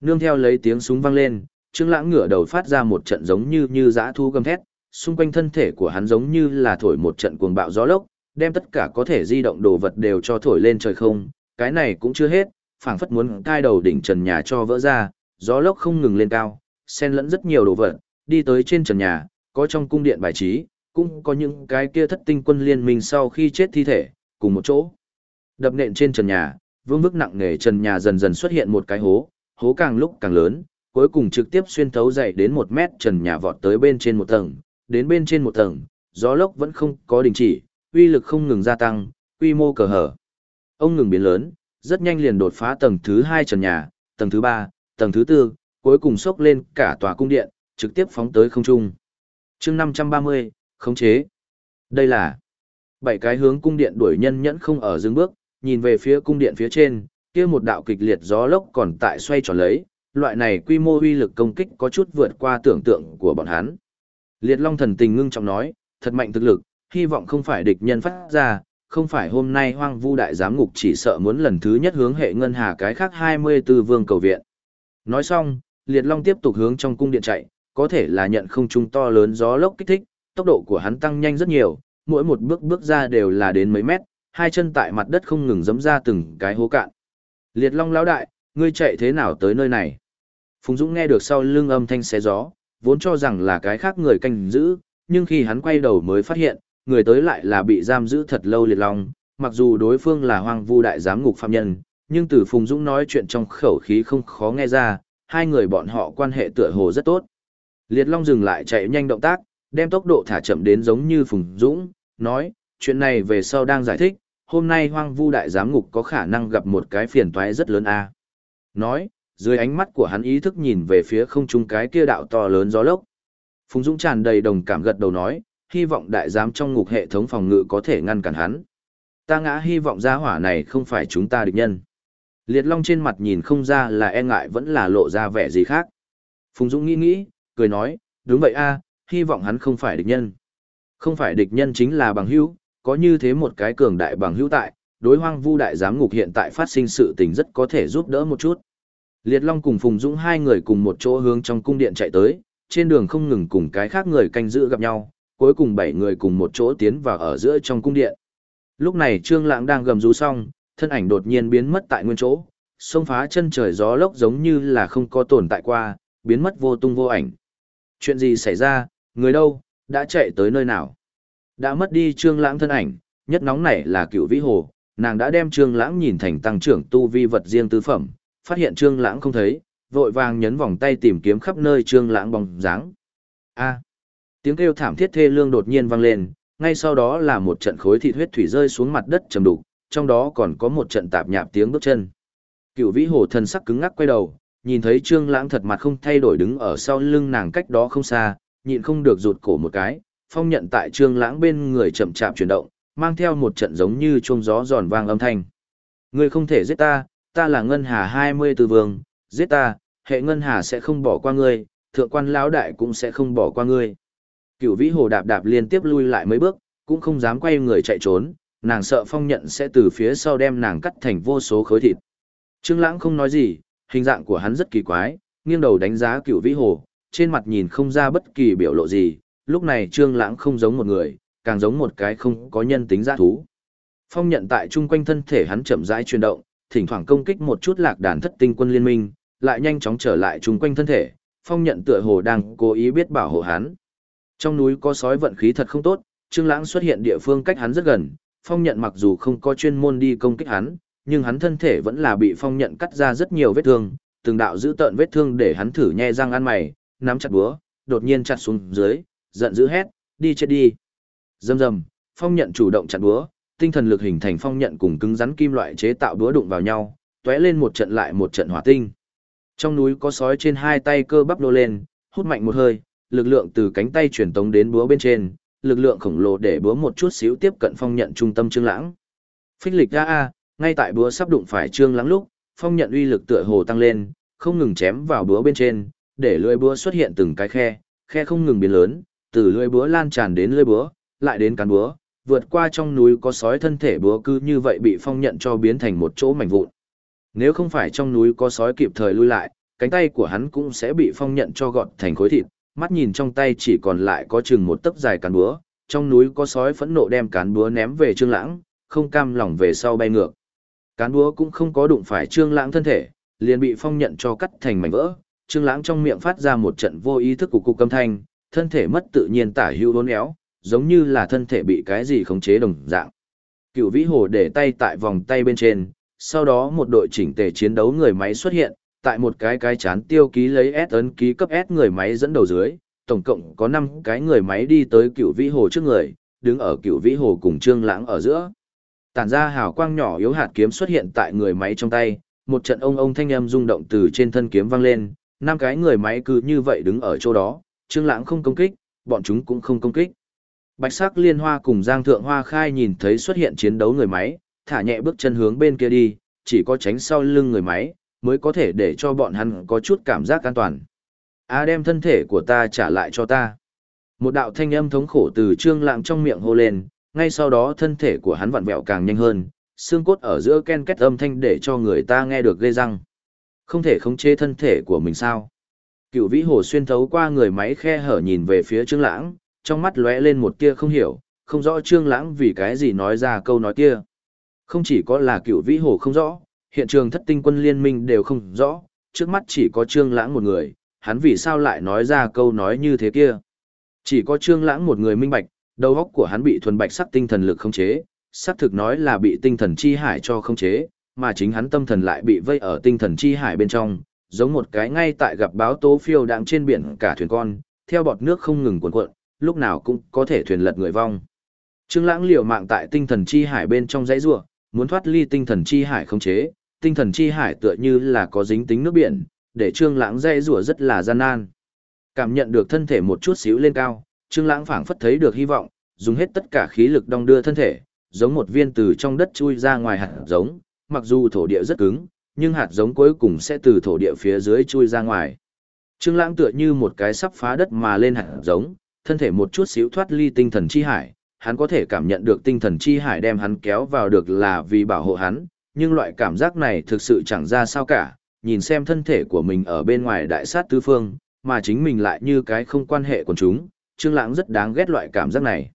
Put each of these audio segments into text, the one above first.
Nương theo lấy tiếng súng vang lên, Trương Lãng ngửa đầu phát ra một trận giống như như dã thu gầm thét, xung quanh thân thể của hắn giống như là thổi một trận cuồng bạo gió lốc, đem tất cả có thể di động đồ vật đều cho thổi lên trời không, cái này cũng chưa hết, phảng phất muốn cai đầu đỉnh trần nhà cho vỡ ra, gió lốc không ngừng lên cao, xen lẫn rất nhiều đồ vật, đi tới trên trần nhà, có trong cung điện bài trí, cũng có những cái kia thất tinh quân liên minh sau khi chết thi thể, cùng một chỗ. Đập nện trên trần nhà, vương vức nặng nề trần nhà dần dần xuất hiện một cái hố, hố càng lúc càng lớn, cuối cùng trực tiếp xuyên thấu dậy đến một mét trần nhà vọt tới bên trên một tầng, đến bên trên một tầng, gió lốc vẫn không có đình chỉ, uy lực không ngừng gia tăng, quy mô cờ hở. Ông ngừng biến lớn, rất nhanh liền đột phá tầng thứ hai trần nhà, tầng thứ ba, tầng thứ tư, cuối cùng sốc lên cả tòa cung điện, trực tiếp phóng tới không trung. chương 530, khống chế. Đây là bảy cái hướng cung điện đuổi nhân nhẫn không ở dừng bước, nhìn về phía cung điện phía trên, kia một đạo kịch liệt gió lốc còn tại xoay tròn lấy, loại này quy mô uy lực công kích có chút vượt qua tưởng tượng của bọn hắn. Liệt Long thần tình ngưng trọng nói, thật mạnh thực lực, hy vọng không phải địch nhân phát ra, không phải hôm nay hoang vu đại giám ngục chỉ sợ muốn lần thứ nhất hướng hệ ngân hà cái khác 24 vương cầu viện. Nói xong, Liệt Long tiếp tục hướng trong cung điện chạy, có thể là nhận không trung to lớn gió lốc kích thích, tốc độ của hắn tăng nhanh rất nhiều, mỗi một bước bước ra đều là đến mấy mét, hai chân tại mặt đất không ngừng giẫm ra từng cái hố cạn. Liệt Long lão đại, ngươi chạy thế nào tới nơi này? Phùng Dũng nghe được sau lưng âm thanh xé gió, vốn cho rằng là cái khác người canh giữ, nhưng khi hắn quay đầu mới phát hiện, người tới lại là bị giam giữ thật lâu liệt long, mặc dù đối phương là hoang vu đại giám ngục phạm nhân, nhưng từ Phùng Dũng nói chuyện trong khẩu khí không khó nghe ra, hai người bọn họ quan hệ tựa hồ rất tốt. Liệt Long dừng lại chạy nhanh động tác, đem tốc độ thả chậm đến giống như Phùng Dũng, nói, chuyện này về sau đang giải thích, hôm nay hoang vu đại giám ngục có khả năng gặp một cái phiền toái rất lớn a. Nói, dưới ánh mắt của hắn ý thức nhìn về phía không trung cái kia đạo to lớn gió lốc. Phùng Dũng tràn đầy đồng cảm gật đầu nói, hy vọng đại giám trong ngục hệ thống phòng ngự có thể ngăn cản hắn. Ta ngã hy vọng gia hỏa này không phải chúng ta địch nhân. Liệt Long trên mặt nhìn không ra là e ngại vẫn là lộ ra vẻ gì khác. Phùng Dũng nghĩ nghĩ, cười nói, đúng vậy a, hy vọng hắn không phải địch nhân. Không phải địch nhân chính là bằng hữu, có như thế một cái cường đại bằng hữu tại, đối hoang vu đại giám ngục hiện tại phát sinh sự tình rất có thể giúp đỡ một chút. Liệt Long cùng Phùng Dũng hai người cùng một chỗ hướng trong cung điện chạy tới, trên đường không ngừng cùng cái khác người canh giữ gặp nhau, cuối cùng bảy người cùng một chỗ tiến vào ở giữa trong cung điện. Lúc này Trương Lãng đang gầm rú xong, thân ảnh đột nhiên biến mất tại nguyên chỗ, xông phá chân trời gió lốc giống như là không có tồn tại qua, biến mất vô tung vô ảnh. Chuyện gì xảy ra, người đâu, đã chạy tới nơi nào? Đã mất đi Trương Lãng thân ảnh, nhất nóng nảy là cựu Vĩ Hồ, nàng đã đem Trương Lãng nhìn thành tăng trưởng tu vi vật riêng tứ phẩm, phát hiện Trương Lãng không thấy, vội vàng nhấn vòng tay tìm kiếm khắp nơi Trương Lãng bóng dáng. A! tiếng kêu thảm thiết thê lương đột nhiên vang lên, ngay sau đó là một trận khối thịt huyết thủy rơi xuống mặt đất trầm đục, trong đó còn có một trận tạp nhạp tiếng bước chân. Cựu Vĩ Hồ thần sắc cứng ngắc quay đầu, nhìn thấy Trương Lãng thật mặt không thay đổi đứng ở sau lưng nàng cách đó không xa, nhịn không được rụt cổ một cái, phong nhận tại Trương Lãng bên người chậm chạp chuyển động, mang theo một trận giống như chuông gió giòn vang âm thanh. Ngươi không thể giết ta, ta là ngân hà hai mươi từ vương, giết ta, hệ ngân hà sẽ không bỏ qua ngươi, thượng quan lão đại cũng sẽ không bỏ qua ngươi. Cửu vĩ hồ đạp đạp liên tiếp lui lại mấy bước, cũng không dám quay người chạy trốn, nàng sợ phong nhận sẽ từ phía sau đem nàng cắt thành vô số khối thịt. Trương Lãng không nói gì, hình dạng của hắn rất kỳ quái, nghiêng đầu đánh giá Cửu Vĩ Hồ, trên mặt nhìn không ra bất kỳ biểu lộ gì, lúc này Trương Lãng không giống một người, càng giống một cái không có nhân tính dã thú. Phong nhận tại trung quanh thân thể hắn chậm rãi chuyển động, thỉnh thoảng công kích một chút lạc đàn thất tinh quân liên minh, lại nhanh chóng trở lại chung quanh thân thể, phong nhận tựa hồ đang cố ý biết bảo hộ hắn. Trong núi có sói vận khí thật không tốt, Trương Lãng xuất hiện địa phương cách hắn rất gần, phong nhận mặc dù không có chuyên môn đi công kích hắn, nhưng hắn thân thể vẫn là bị phong nhận cắt ra rất nhiều vết thương, từng đạo giữ tợn vết thương để hắn thử nhe răng ăn mày, nắm chặt búa, đột nhiên chặt xuống dưới, giận dữ hét, đi chết đi. Rầm rầm, phong nhận chủ động chặn búa, tinh thần lực hình thành phong nhận cùng cứng rắn kim loại chế tạo búa đụng vào nhau, tóe lên một trận lại một trận hỏa tinh. Trong núi có sói trên hai tay cơ bắp nô lên, hút mạnh một hơi, lực lượng từ cánh tay truyền tống đến búa bên trên, lực lượng khổng lồ để búa một chút xíu tiếp cận phong nhận trung tâm Trương Lãng. Phích lịch ra a, ngay tại búa sắp đụng phải Trương Lãng lúc, phong nhận uy lực tựa hồ tăng lên, không ngừng chém vào búa bên trên, để lưỡi búa xuất hiện từng cái khe, khe không ngừng biến lớn, từ lưỡi búa lan tràn đến lưỡi búa, lại đến cán búa, vượt qua trong núi có sói thân thể búa cứ như vậy bị phong nhận cho biến thành một chỗ mảnh vụn. Nếu không phải trong núi có sói kịp thời lui lại, cánh tay của hắn cũng sẽ bị phong nhận cho gọt thành khối thịt, mắt nhìn trong tay chỉ còn lại có chừng một tấc dài cán búa, trong núi có sói phẫn nộ đem cán búa ném về Trương Lãng, không cam lòng về sau bay ngược. Cán búa cũng không có đụng phải Trương Lãng thân thể, liền bị phong nhận cho cắt thành mảnh vỡ. Trương Lãng trong miệng phát ra một trận vô ý thức của cục âm thanh, thân thể mất tự nhiên tả hữu uốn éo, giống như là thân thể bị cái gì khống chế đồng dạng. Cựu Vĩ Hồ để tay tại vòng tay bên trên, sau đó một đội chỉnh tề chiến đấu người máy xuất hiện, tại một cái cái chán tiêu ký lấy S ấn ký cấp S người máy dẫn đầu dưới, tổng cộng có 5 cái người máy đi tới Cựu Vĩ Hồ trước người, đứng ở Cựu Vĩ Hồ cùng Trương Lãng ở giữa. Tản ra hào quang nhỏ yếu hạt kiếm xuất hiện tại người máy trong tay, một trận ông ông thanh âm rung động từ trên thân kiếm vang lên, năm cái người máy cứ như vậy đứng ở chỗ đó, Trương Lãng không công kích, bọn chúng cũng không công kích. Bạch sắc liên hoa cùng Giang Thượng Hoa Khai nhìn thấy xuất hiện chiến đấu người máy, thả nhẹ bước chân hướng bên kia đi, chỉ có tránh sau lưng người máy, mới có thể để cho bọn hắn có chút cảm giác an toàn. A đem thân thể của ta trả lại cho ta. Một đạo thanh âm thống khổ từ Trương Lãng trong miệng hô lên, ngay sau đó thân thể của hắn vặn vẹo càng nhanh hơn, xương cốt ở giữa ken két âm thanh để cho người ta nghe được ghê răng. Không thể khống chế thân thể của mình sao? Cựu vĩ hồ xuyên thấu qua người máy khe hở nhìn về phía Trương Lãng, trong mắt lóe lên một tia không hiểu, không rõ Trương Lãng vì cái gì nói ra câu nói kia. Không chỉ có là cựu vĩ hồ không rõ, hiện trường thất tinh quân liên minh đều không rõ, trước mắt chỉ có Trương Lãng một người, hắn vì sao lại nói ra câu nói như thế kia. Chỉ có Trương Lãng một người minh bạch, đầu óc của hắn bị thuần bạch sắc tinh thần lực khống chế, xác thực nói là bị tinh thần chi hải cho khống chế, mà chính hắn tâm thần lại bị vây ở tinh thần chi hải bên trong, giống một cái ngay tại gặp báo tố phiêu đang trên biển cả thuyền con, theo bọt nước không ngừng cuộn cuộn, lúc nào cũng có thể thuyền lật người vong. Trương Lãng liều mạng tại tinh thần chi hải bên trong dãy rủa, muốn thoát ly tinh thần chi hải khống chế, tinh thần chi hải tựa như là có dính tính nước biển, để Trương Lãng dãy rủa rất là gian nan. Cảm nhận được thân thể một chút xíu lên cao, Trương Lãng phảng phất thấy được hy vọng, dùng hết tất cả khí lực đong đưa thân thể, giống một viên từ trong đất chui ra ngoài hạt giống, mặc dù thổ địa rất cứng, nhưng hạt giống cuối cùng sẽ từ thổ địa phía dưới chui ra ngoài. Trương Lãng tựa như một cái sắp phá đất mà lên hạt giống, thân thể một chút xíu thoát ly tinh thần chi hải, hắn có thể cảm nhận được tinh thần chi hải đem hắn kéo vào được là vì bảo hộ hắn, nhưng loại cảm giác này thực sự chẳng ra sao cả, nhìn xem thân thể của mình ở bên ngoài đại sát tứ phương, mà chính mình lại như cái không quan hệ của chúng, Trương Lãng rất đáng ghét loại cảm giác này.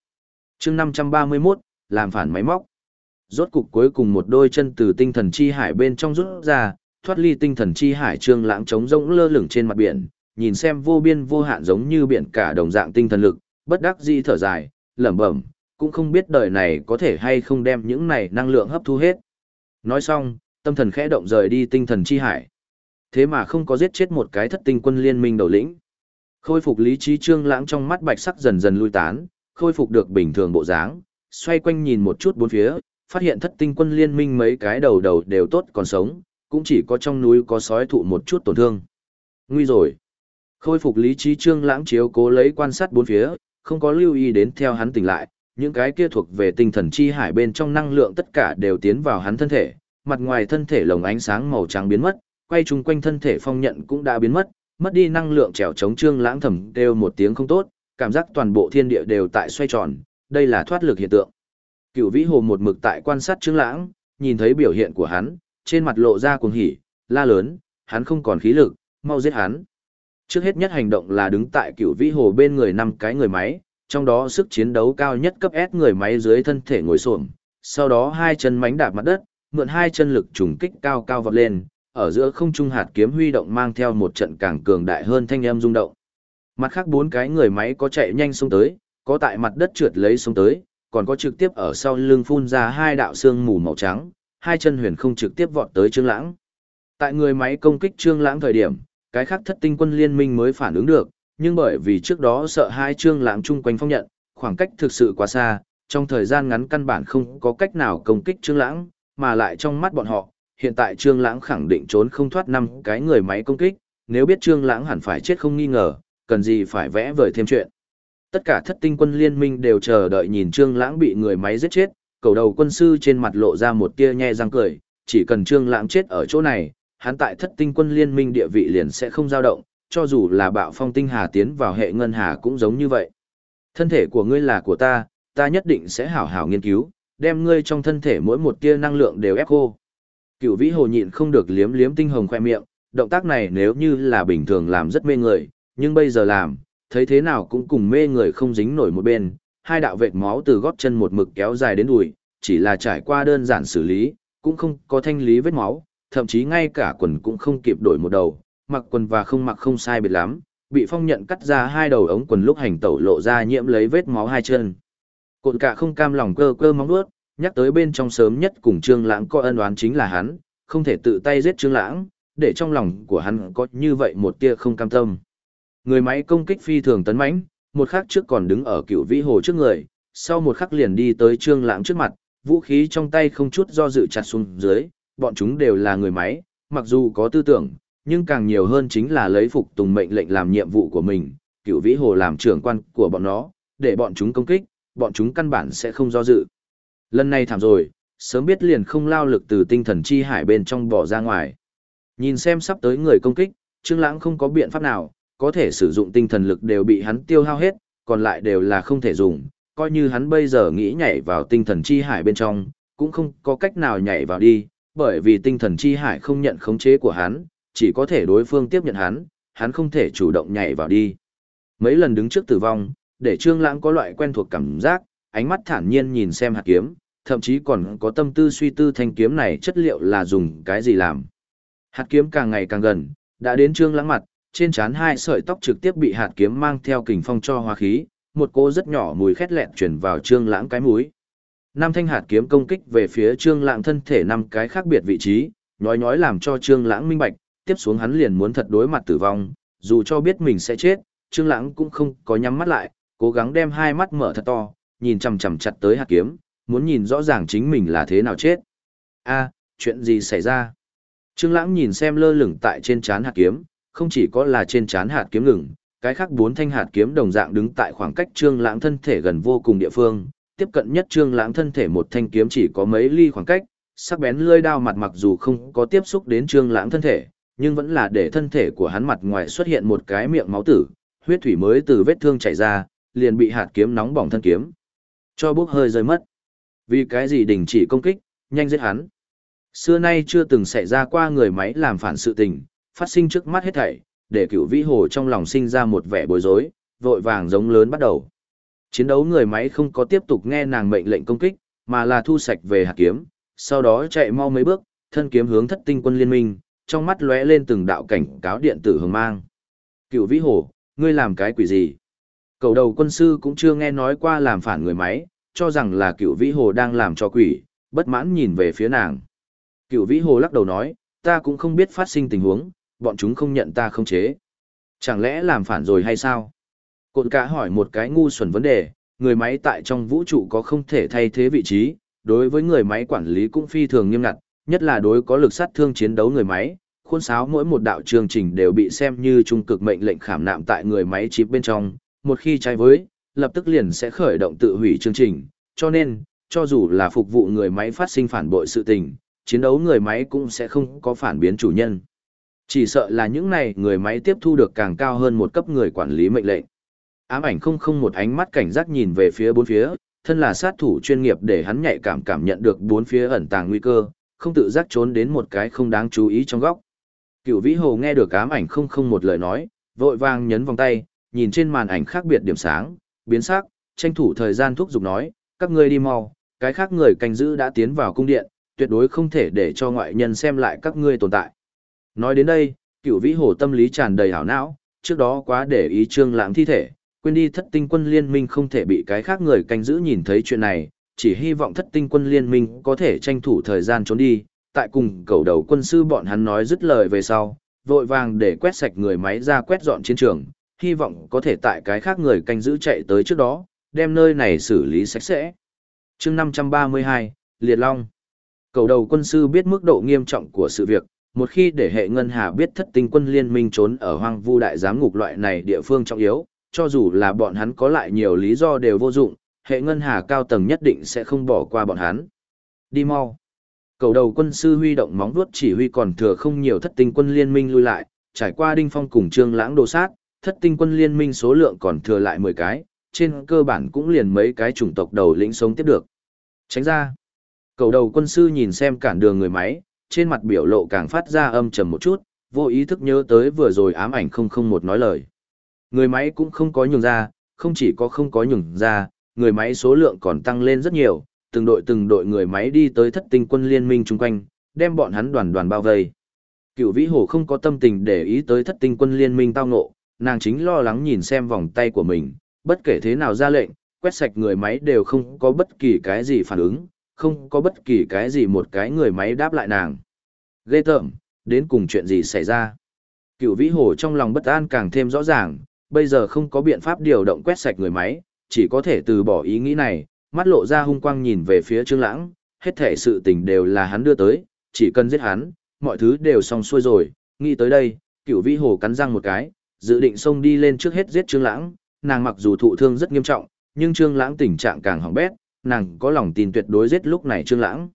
Chương 531, làm phản máy móc. Rốt cục cuối cùng một đôi chân từ tinh thần chi hải bên trong rút ra, thoát ly tinh thần chi hải Trương Lãng trống rỗng lơ lửng trên mặt biển, nhìn xem vô biên vô hạn giống như biển cả đồng dạng tinh thần lực, bất đắc dĩ thở dài, lẩm bẩm, cũng không biết đời này có thể hay không đem những này năng lượng hấp thu hết. Nói xong, tâm thần khẽ động rời đi tinh thần chi hải. Thế mà không có giết chết một cái thất tinh quân liên minh đầu lĩnh. Khôi phục lý trí trương lãng trong mắt bạch sắc dần dần lui tán, khôi phục được bình thường bộ dáng, xoay quanh nhìn một chút bốn phía, phát hiện thất tinh quân liên minh mấy cái đầu đầu đều tốt còn sống, cũng chỉ có trong núi có sói thụ một chút tổn thương. Nguy rồi. Khôi phục lý trí trương lãng chiếu cố lấy quan sát bốn phía, không có lưu ý đến theo hắn tỉnh lại, những cái kia thuộc về tinh thần chi hải bên trong năng lượng tất cả đều tiến vào hắn thân thể, mặt ngoài thân thể lồng ánh sáng màu trắng biến mất, quay chung quanh thân thể phong nhận cũng đã biến mất, mất đi năng lượng trèo chống trương lãng thầm đều một tiếng không tốt, cảm giác toàn bộ thiên địa đều tại xoay tròn, đây là thoát lực hiện tượng. Cựu Vĩ Hồ một mực tại quan sát Trương Lãng, nhìn thấy biểu hiện của hắn, trên mặt lộ ra cuồng hỉ, la lớn, hắn không còn khí lực, mau giết hắn. Trước hết nhất hành động là đứng tại cựu Vĩ Hồ bên người năm cái người máy, trong đó sức chiến đấu cao nhất cấp S người máy dưới thân thể ngồi xổm, sau đó hai chân mánh đạp mặt đất, mượn hai chân lực trùng kích cao cao vọt lên, ở giữa không trung hạt kiếm huy động mang theo một trận càng cường đại hơn thanh âm rung động. Mặt khác bốn cái người máy có chạy nhanh xuống tới, có tại mặt đất trượt lấy xuống tới, còn có trực tiếp ở sau lưng phun ra hai đạo xương mù màu trắng, hai chân huyền không trực tiếp vọt tới Trương Lãng. Tại người máy công kích Trương Lãng thời điểm, cái khác thất tinh quân liên minh mới phản ứng được, nhưng bởi vì trước đó sợ hai Trương Lãng chung quanh phong nhận, khoảng cách thực sự quá xa, trong thời gian ngắn căn bản không có cách nào công kích Trương Lãng, mà lại trong mắt bọn họ, hiện tại Trương Lãng khẳng định trốn không thoát năm cái người máy công kích, nếu biết Trương Lãng hẳn phải chết không nghi ngờ, cần gì phải vẽ vời thêm chuyện. Tất cả thất tinh quân liên minh đều chờ đợi nhìn Trương Lãng bị người máy giết chết, cầu đầu quân sư trên mặt lộ ra một tia nhe răng cười, chỉ cần Trương Lãng chết ở chỗ này, hắn tại thất tinh quân liên minh địa vị liền sẽ không dao động, cho dù là bạo phong tinh hà tiến vào hệ ngân hà cũng giống như vậy. Thân thể của ngươi là của ta, ta nhất định sẽ hảo hảo nghiên cứu, đem ngươi trong thân thể mỗi một tia năng lượng đều ép khô. Cửu Vĩ Hồ nhịn không được liếm liếm tinh hồng khoe miệng, động tác này nếu như là bình thường làm rất mê người, nhưng bây giờ làm, thấy thế nào cũng cùng mê người không dính nổi một bên, hai đạo vệt máu từ gót chân một mực kéo dài đến đùi, chỉ là trải qua đơn giản xử lý, cũng không có thanh lý vết máu, thậm chí ngay cả quần cũng không kịp đổi một đầu, mặc quần và không mặc không sai biệt lắm, bị phong nhận cắt ra hai đầu ống quần lúc hành tẩu lộ ra nhiễm lấy vết máu hai chân. Cột cả không cam lòng cơ cơ móng vuốt, nhắc tới bên trong sớm nhất cùng Trương Lãng có ân oán chính là hắn, không thể tự tay giết Trương Lãng, để trong lòng của hắn có như vậy một tia không cam tâm. Người máy công kích phi thường tấn mãnh, một khắc trước còn đứng ở cựu vĩ hồ trước người, sau một khắc liền đi tới Trương Lãng trước mặt, vũ khí trong tay không chút do dự chặt xuống dưới, bọn chúng đều là người máy, mặc dù có tư tưởng, nhưng càng nhiều hơn chính là lấy phục tùng mệnh lệnh làm nhiệm vụ của mình, cựu vĩ hồ làm trưởng quan của bọn nó, để bọn chúng công kích, bọn chúng căn bản sẽ không do dự. Lần này thảm rồi, sớm biết liền không lao lực từ tinh thần chi hải bên trong bỏ ra ngoài. Nhìn xem sắp tới người công kích, Trương Lãng không có biện pháp nào, có thể sử dụng tinh thần lực đều bị hắn tiêu hao hết, còn lại đều là không thể dùng, coi như hắn bây giờ nghĩ nhảy vào tinh thần chi hải bên trong, cũng không có cách nào nhảy vào đi, bởi vì tinh thần chi hải không nhận khống chế của hắn, chỉ có thể đối phương tiếp nhận hắn, hắn không thể chủ động nhảy vào đi. Mấy lần đứng trước tử vong, để Trương Lãng có loại quen thuộc cảm giác, ánh mắt thản nhiên nhìn xem hạt kiếm, thậm chí còn có tâm tư suy tư thanh kiếm này chất liệu là dùng cái gì làm. Hạt kiếm càng ngày càng gần, đã đến Trương Lãng mặt, trên trán hai sợi tóc trực tiếp bị hạt kiếm mang theo kình phong cho hóa khí, một cô rất nhỏ mùi khét lẹn truyền vào Trương Lãng cái mũi. Năm thanh hạt kiếm công kích về phía Trương Lãng thân thể năm cái khác biệt vị trí, nhói nhói làm cho Trương Lãng minh bạch, tiếp xuống hắn liền muốn thật đối mặt tử vong, dù cho biết mình sẽ chết, Trương Lãng cũng không có nhắm mắt lại, cố gắng đem hai mắt mở thật to, nhìn chằm chằm chặt tới hạt kiếm, muốn nhìn rõ ràng chính mình là thế nào chết. A, chuyện gì xảy ra? Trương Lãng nhìn xem lơ lửng tại trên trán hạt kiếm, không chỉ có là trên chán hạt kiếm ngừng, cái khác bốn thanh hạt kiếm đồng dạng đứng tại khoảng cách Trương Lãng thân thể gần vô cùng địa phương, tiếp cận nhất Trương Lãng thân thể một thanh kiếm chỉ có mấy ly khoảng cách, sắc bén lưỡi đao mặt mặc dù không có tiếp xúc đến Trương Lãng thân thể, nhưng vẫn là để thân thể của hắn mặt ngoài xuất hiện một cái miệng máu tử, huyết thủy mới từ vết thương chảy ra, liền bị hạt kiếm nóng bỏng thân kiếm cho bốc hơi rơi mất. Vì cái gì đình chỉ công kích, nhanh giết hắn. Xưa nay chưa từng xảy ra qua người máy làm phản sự tình, phát sinh trước mắt hết thảy, để cựu vĩ hồ trong lòng sinh ra một vẻ bối rối, vội vàng giống lớn bắt đầu. Chiến đấu người máy không có tiếp tục nghe nàng mệnh lệnh công kích, mà là thu sạch về hạt kiếm, sau đó chạy mau mấy bước, thân kiếm hướng thất tinh quân liên minh, trong mắt lóe lên từng đạo cảnh cáo điện tử hồng mang. Cựu vĩ hồ, ngươi làm cái quỷ gì? Cầu đầu quân sư cũng chưa nghe nói qua làm phản người máy, cho rằng là cựu vĩ hồ đang làm cho quỷ, bất mãn nhìn về phía nàng. Cựu vĩ hồ lắc đầu nói, ta cũng không biết phát sinh tình huống, bọn chúng không nhận ta không chế. Chẳng lẽ làm phản rồi hay sao? Cộn cả hỏi một cái ngu xuẩn vấn đề, người máy tại trong vũ trụ có không thể thay thế vị trí, đối với người máy quản lý cũng phi thường nghiêm ngặt, nhất là đối có lực sát thương chiến đấu người máy, khuôn sáo mỗi một đạo chương trình đều bị xem như trung cực mệnh lệnh khảm nạm tại người máy chip bên trong, một khi trái với, lập tức liền sẽ khởi động tự hủy chương trình, cho nên, cho dù là phục vụ người máy phát sinh phản bội sự tình, chiến đấu người máy cũng sẽ không có phản biến chủ nhân. Chỉ sợ là những này người máy tiếp thu được càng cao hơn một cấp người quản lý mệnh lệnh. Ám ảnh không không một ánh mắt cảnh giác nhìn về phía bốn phía, thân là sát thủ chuyên nghiệp để hắn nhạy cảm cảm nhận được bốn phía ẩn tàng nguy cơ, không tự giác trốn đến một cái không đáng chú ý trong góc. Cựu vĩ hồ nghe được ám ảnh không không một lời nói, vội vàng nhấn vòng tay, nhìn trên màn ảnh khác biệt điểm sáng, biến sắc, tranh thủ thời gian thúc giục nói, các ngươi đi mau, cái khác người canh giữ đã tiến vào cung điện, tuyệt đối không thể để cho ngoại nhân xem lại các ngươi tồn tại. Nói đến đây, cựu vĩ hồ tâm lý tràn đầy hảo não, trước đó quá để ý trương lãng thi thể, quên đi thất tinh quân liên minh không thể bị cái khác người canh giữ nhìn thấy chuyện này, chỉ hy vọng thất tinh quân liên minh có thể tranh thủ thời gian trốn đi, tại cùng cầu đầu quân sư bọn hắn nói dứt lời về sau, vội vàng để quét sạch người máy ra quét dọn chiến trường, hy vọng có thể tại cái khác người canh giữ chạy tới trước đó, đem nơi này xử lý sạch sẽ. chương 532, Liệt Long Cầu đầu quân sư biết mức độ nghiêm trọng của sự việc, một khi để hệ ngân hà biết thất tinh quân liên minh trốn ở hoang vu đại giám ngục loại này địa phương trọng yếu, cho dù là bọn hắn có lại nhiều lý do đều vô dụng, hệ ngân hà cao tầng nhất định sẽ không bỏ qua bọn hắn. Đi mau. Cầu đầu quân sư huy động móng vuốt chỉ huy còn thừa không nhiều thất tinh quân liên minh lui lại, trải qua đinh phong cùng trương lãng đồ sát, thất tinh quân liên minh số lượng còn thừa lại 10 cái, trên cơ bản cũng liền mấy cái chủng tộc đầu lĩnh sống tiếp được. Tránh ra. Cầu đầu quân sư nhìn xem cản đường người máy, trên mặt biểu lộ càng phát ra âm trầm một chút, vô ý thức nhớ tới vừa rồi ám ảnh không không một nói lời. Người máy cũng không có nhường ra, không chỉ có không có nhường ra, người máy số lượng còn tăng lên rất nhiều, từng đội từng đội người máy đi tới thất tinh quân liên minh chung quanh, đem bọn hắn đoàn đoàn bao vây. Cựu vĩ hồ không có tâm tình để ý tới thất tinh quân liên minh tao ngộ, nàng chính lo lắng nhìn xem vòng tay của mình, bất kể thế nào ra lệnh, quét sạch người máy đều không có bất kỳ cái gì phản ứng, không có bất kỳ cái gì một cái người máy đáp lại nàng. Ghê tởm, đến cùng chuyện gì xảy ra. Cựu vĩ hồ trong lòng bất an càng thêm rõ ràng, bây giờ không có biện pháp điều động quét sạch người máy, chỉ có thể từ bỏ ý nghĩ này, mắt lộ ra hung quang nhìn về phía Trương Lãng, hết thể sự tình đều là hắn đưa tới, chỉ cần giết hắn, mọi thứ đều xong xuôi rồi, nghĩ tới đây, Cửu Vĩ Hồ cắn răng một cái, dự định xông đi lên trước hết giết Trương Lãng, nàng mặc dù thụ thương rất nghiêm trọng, nhưng Trương Lãng tình trạng càng hỏng bét, nàng có lòng tin tuyệt đối giết lúc này Trương Lãng.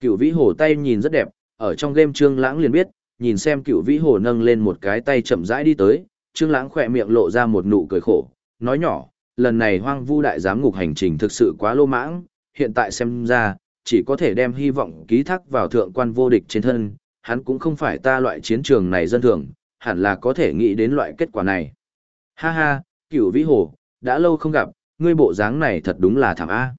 Cửu Vĩ Hồ tay nhìn rất đẹp, ở trong game Trương Lãng liền biết, nhìn xem Cửu Vĩ Hồ nâng lên một cái tay chậm rãi đi tới, Trương Lãng khẽ miệng lộ ra một nụ cười khổ, nói nhỏ, lần này hoang vu đại giám ngục hành trình thực sự quá lô mãng, hiện tại xem ra, chỉ có thể đem hy vọng ký thác vào thượng quan vô địch trên thân, hắn cũng không phải ta loại chiến trường này dân thường, hẳn là có thể nghĩ đến loại kết quả này. Ha ha, cửu vĩ hồ, đã lâu không gặp, ngươi bộ dáng này thật đúng là thảm A.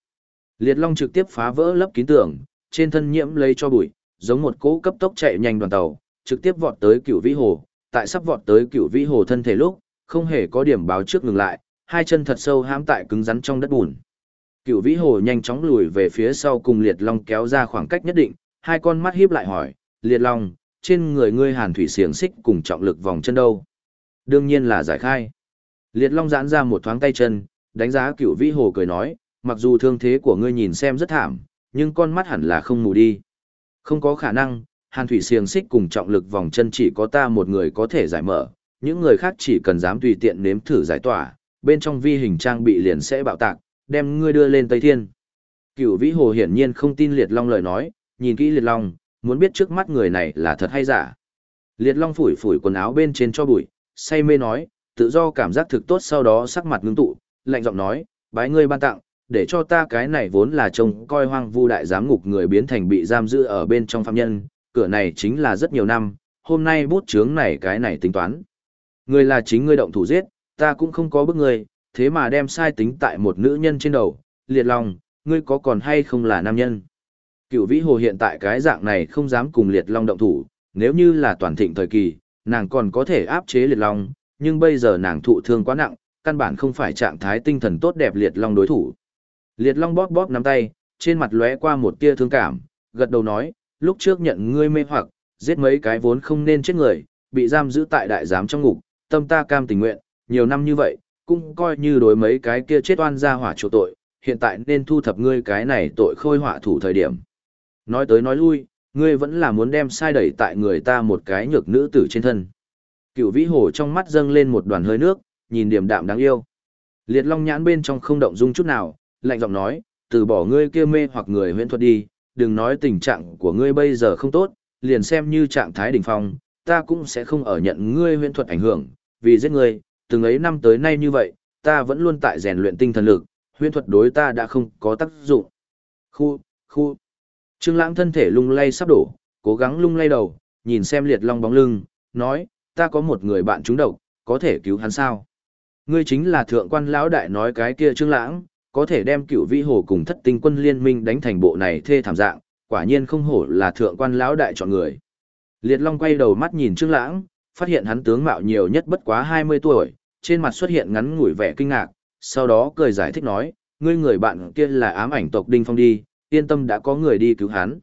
Liệt Long trực tiếp phá vỡ lớp kín tường, trên thân nhiễm lấy cho bụi, giống một cỗ cấp tốc chạy nhanh đoàn tàu, trực tiếp vọt tới cửu vĩ hồ, tại sắp vọt tới cửu vĩ hồ thân thể lúc, không hề có điểm báo trước ngừng lại, hai chân thật sâu hãm tại cứng rắn trong đất bùn. Cửu vĩ hồ nhanh chóng lùi về phía sau cùng liệt long kéo ra khoảng cách nhất định, hai con mắt híp lại hỏi, liệt long, trên người ngươi hàn thủy xiềng xích cùng trọng lực vòng chân đâu? Đương nhiên là giải khai. Liệt long giãn ra một thoáng tay chân, đánh giá Cửu vĩ hồ cười nói, mặc dù thương thế của ngươi nhìn xem rất thảm, nhưng con mắt hẳn là không mù đi. Không có khả năng, hàn thủy xiềng xích cùng trọng lực vòng chân chỉ có ta một người có thể giải mở, những người khác chỉ cần dám tùy tiện nếm thử giải tỏa, bên trong vi hình trang bị liền sẽ bạo tạc, đem ngươi đưa lên Tây Thiên. Cửu Vĩ Hồ hiển nhiên không tin Liệt Long lời nói, nhìn kỹ Liệt Long, muốn biết trước mắt người này là thật hay giả. Liệt Long phủi phủi quần áo bên trên cho bụi, say mê nói, tự do cảm giác thực tốt sau đó sắc mặt ngưng tụ, lạnh giọng nói, bái ngươi ban tặng, để cho ta cái này vốn là trông coi hoang vu đại giám ngục người biến thành bị giam giữ ở bên trong phạm nhân, cửa này chính là rất nhiều năm, hôm nay bút chướng này cái này tính toán. Người là chính ngươi động thủ giết, ta cũng không có bức ngươi, thế mà đem sai tính tại một nữ nhân trên đầu, liệt lòng, ngươi có còn hay không là nam nhân. Cựu vĩ hồ hiện tại cái dạng này không dám cùng liệt long động thủ, nếu như là toàn thịnh thời kỳ, nàng còn có thể áp chế liệt long, nhưng bây giờ nàng thụ thương quá nặng, căn bản không phải trạng thái tinh thần tốt đẹp liệt long đối thủ. Liệt long bóp bóp nắm tay, trên mặt lóe qua một tia thương cảm, gật đầu nói, lúc trước nhận ngươi mê hoặc, giết mấy cái vốn không nên chết người, bị giam giữ tại đại giám trong ngục, tâm ta cam tình nguyện, nhiều năm như vậy, cũng coi như đối mấy cái kia chết oan ra hỏa chỗ tội, hiện tại nên thu thập ngươi cái này tội khôi họa thủ thời điểm. Nói tới nói lui, ngươi vẫn là muốn đem sai đẩy tại người ta một cái nhược nữ tử trên thân. Cựu vĩ hồ trong mắt dâng lên một đoàn hơi nước, nhìn điểm đạm đáng yêu. Liệt long nhãn bên trong không động dung chút nào, lạnh giọng nói, từ bỏ ngươi kia mê hoặc người huyễn thuật đi, đừng nói tình trạng của ngươi bây giờ không tốt, liền xem như trạng thái đỉnh phong, ta cũng sẽ không ở nhận ngươi huyễn thuật ảnh hưởng, vì giết ngươi, từng ấy năm tới nay như vậy, ta vẫn luôn tại rèn luyện tinh thần lực, huyễn thuật đối ta đã không có tác dụng. Khu, khu. Trương Lãng thân thể lung lay sắp đổ, cố gắng lung lay đầu, nhìn xem liệt long bóng lưng, nói, ta có một người bạn trúng độc, có thể cứu hắn sao? Ngươi chính là thượng quan lão đại nói cái kia Trương Lãng, có thể đem cựu vĩ hồ cùng thất tinh quân liên minh đánh thành bộ này thê thảm dạng, quả nhiên không hổ là thượng quan lão đại chọn người. Liệt Long quay đầu mắt nhìn Trương Lãng, phát hiện hắn tướng mạo nhiều nhất bất quá 20 tuổi, trên mặt xuất hiện ngắn ngủi vẻ kinh ngạc, sau đó cười giải thích nói, ngươi người bạn kia là ám ảnh tộc Đinh Phong đi, yên tâm đã có người đi cứu hắn.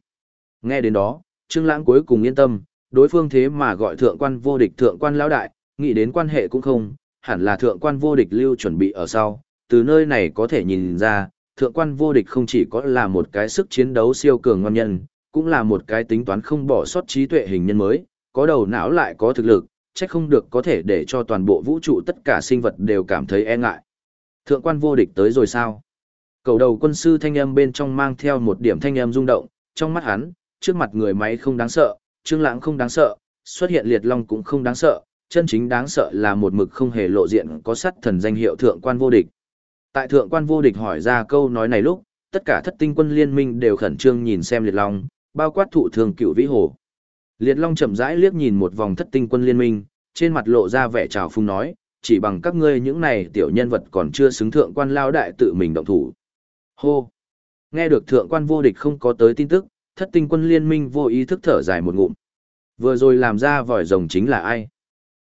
Nghe đến đó, Trương Lãng cuối cùng yên tâm, đối phương thế mà gọi thượng quan vô địch thượng quan lão đại, nghĩ đến quan hệ cũng không, hẳn là thượng quan vô địch lưu chuẩn bị ở sau, từ nơi này có thể nhìn ra, thượng quan vô địch không chỉ có là một cái sức chiến đấu siêu cường ngon nhân, cũng là một cái tính toán không bỏ sót trí tuệ hình nhân mới, có đầu não lại có thực lực, chắc không được có thể để cho toàn bộ vũ trụ tất cả sinh vật đều cảm thấy e ngại. Thượng quan vô địch tới rồi sao? Cầu đầu quân sư thanh âm bên trong mang theo một điểm thanh âm rung động, trong mắt hắn, trước mặt người máy không đáng sợ, trương lãng không đáng sợ, xuất hiện liệt long cũng không đáng sợ, chân chính đáng sợ là một mực không hề lộ diện có sắt thần danh hiệu thượng quan vô địch. Tại thượng quan vô địch hỏi ra câu nói này lúc, tất cả thất tinh quân liên minh đều khẩn trương nhìn xem liệt long, bao quát thụ thường cựu vĩ hồ. Liệt Long chậm rãi liếc nhìn một vòng thất tinh quân liên minh, trên mặt lộ ra vẻ trào phung nói, chỉ bằng các ngươi những này tiểu nhân vật còn chưa xứng thượng quan lao đại tự mình động thủ. Hô! Nghe được thượng quan vô địch không có tới tin tức, thất tinh quân liên minh vô ý thức thở dài một ngụm. Vừa rồi làm ra vòi rồng chính là ai?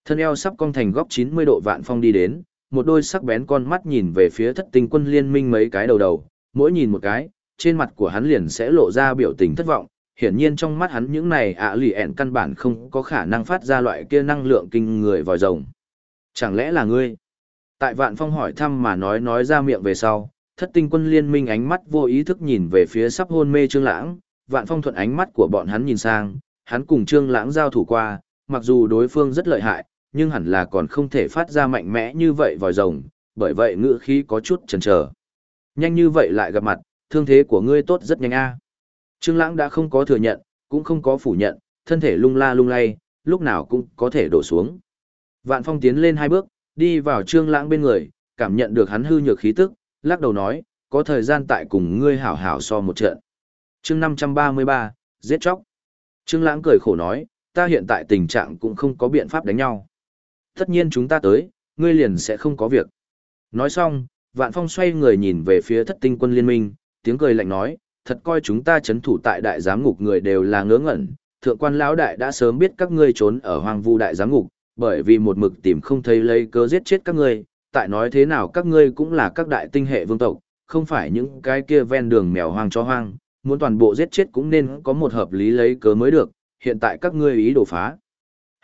Thân eo sắp cong thành góc 90 độ vạn phong đi đến, một đôi sắc bén con mắt nhìn về phía thất tinh quân liên minh mấy cái đầu đầu, mỗi nhìn một cái, trên mặt của hắn liền sẽ lộ ra biểu tình thất vọng, hiển nhiên trong mắt hắn những này ạ lì ẹn căn bản không có khả năng phát ra loại kia năng lượng kinh người vòi rồng. Chẳng lẽ là ngươi? Tại vạn phong hỏi thăm mà nói nói ra miệng về sau, thất tinh quân liên minh ánh mắt vô ý thức nhìn về phía sắp hôn mê trương lãng, vạn phong thuận ánh mắt của bọn hắn nhìn sang, hắn cùng trương lãng giao thủ qua, mặc dù đối phương rất lợi hại, nhưng hẳn là còn không thể phát ra mạnh mẽ như vậy vòi rồng, bởi vậy ngữ khí có chút chần chờ. Nhanh như vậy lại gặp mặt, thương thế của ngươi tốt rất nhanh a. Trương Lãng đã không có thừa nhận, cũng không có phủ nhận, thân thể lung la lung lay, lúc nào cũng có thể đổ xuống. Vạn Phong tiến lên hai bước, đi vào Trương Lãng bên người, cảm nhận được hắn hư nhược khí tức, lắc đầu nói, có thời gian tại cùng ngươi hảo hảo so một trận. Chương 533, giết chóc. Trương Lãng cười khổ nói, ta hiện tại tình trạng cũng không có biện pháp đánh nhau. Tất nhiên chúng ta tới, ngươi liền sẽ không có việc. Nói xong, Vạn Phong xoay người nhìn về phía thất tinh quân liên minh, tiếng cười lạnh nói, thật coi chúng ta chấn thủ tại đại giám ngục người đều là ngớ ngẩn, thượng quan lão đại đã sớm biết các ngươi trốn ở hoang vu đại giám ngục, bởi vì một mực tìm không thấy lấy cớ giết chết các ngươi, tại nói thế nào các ngươi cũng là các đại tinh hệ vương tộc, không phải những cái kia ven đường mèo hoang cho hoang, muốn toàn bộ giết chết cũng nên có một hợp lý lấy cớ mới được, hiện tại các ngươi ý đồ phá.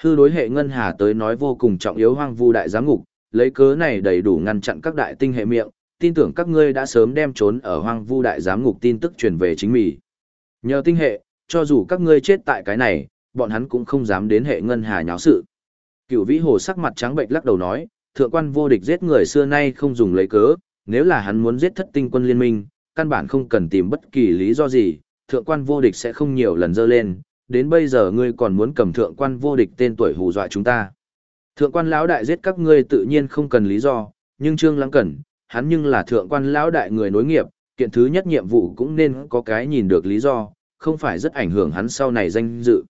Hư đối hệ ngân hà tới nói vô cùng trọng yếu hoang vu đại giám ngục, lấy cớ này đầy đủ ngăn chặn các đại tinh hệ miệng, tin tưởng các ngươi đã sớm đem trốn ở hoang vu đại giám ngục tin tức truyền về chính mỉ. Nhờ tinh hệ, cho dù các ngươi chết tại cái này, bọn hắn cũng không dám đến hệ ngân hà nháo sự. Cửu vĩ hồ sắc mặt trắng bệnh lắc đầu nói, thượng quan vô địch giết người xưa nay không dùng lấy cớ, nếu là hắn muốn giết thất tinh quân liên minh, căn bản không cần tìm bất kỳ lý do gì, thượng quan vô địch sẽ không nhiều lần dơ lên, đến bây giờ ngươi còn muốn cầm thượng quan vô địch tên tuổi hù dọa chúng ta. Thượng quan lão đại giết các ngươi tự nhiên không cần lý do, nhưng Trương lãng cần, hắn nhưng là thượng quan lão đại người nối nghiệp, kiện thứ nhất nhiệm vụ cũng nên có cái nhìn được lý do, không phải rất ảnh hưởng hắn sau này danh dự.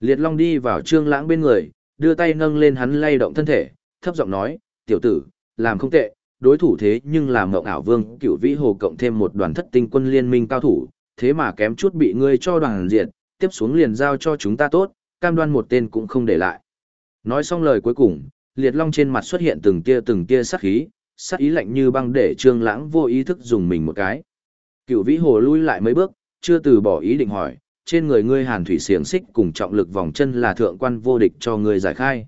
Liệt Long đi vào Trương Lãng bên người, đưa tay nâng lên hắn lay động thân thể, thấp giọng nói, "Tiểu tử, làm không tệ, đối thủ thế nhưng là Ngộng ảo vương, Cửu Vĩ Hồ cộng thêm một đoàn thất tinh quân liên minh cao thủ, thế mà kém chút bị ngươi cho đoàn diệt, tiếp xuống liền giao cho chúng ta tốt, cam đoan một tên cũng không để lại." Nói xong lời cuối cùng, Liệt Long trên mặt xuất hiện từng tia từng tia sát khí, sát ý lạnh như băng để Trương Lãng vô ý thức dùng mình một cái. cựu Vĩ Hồ lui lại mấy bước, chưa từ bỏ ý định hỏi, trên người ngươi Hàn Thủy xiềng xích cùng trọng lực vòng chân là thượng quan vô địch cho ngươi giải khai.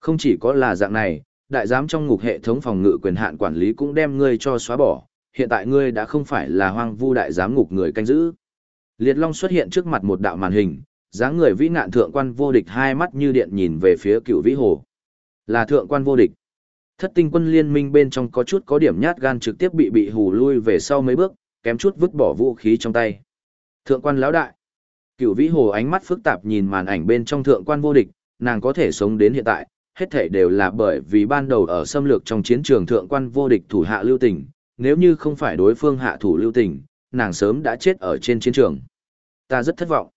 Không chỉ có là dạng này, đại giám trong ngục hệ thống phòng ngự quyền hạn quản lý cũng đem ngươi cho xóa bỏ, hiện tại ngươi đã không phải là hoang vu đại giám ngục người canh giữ. Liệt Long xuất hiện trước mặt một đạo màn hình, dáng người vĩ ngạn thượng quan vô địch hai mắt như điện nhìn về phía cựu vĩ hồ. Là thượng quan vô địch. Thất tinh quân liên minh bên trong có chút có điểm nhát gan trực tiếp bị bị hù lui về sau mấy bước, kém chút vứt bỏ vũ khí trong tay. Thượng quan lão đại. Cựu vĩ hồ ánh mắt phức tạp nhìn màn ảnh bên trong thượng quan vô địch, nàng có thể sống đến hiện tại, hết thể đều là bởi vì ban đầu ở xâm lược trong chiến trường thượng quan vô địch thủ hạ lưu tình, nếu như không phải đối phương hạ thủ lưu tình, nàng sớm đã chết ở trên chiến trường. Ta rất thất vọng.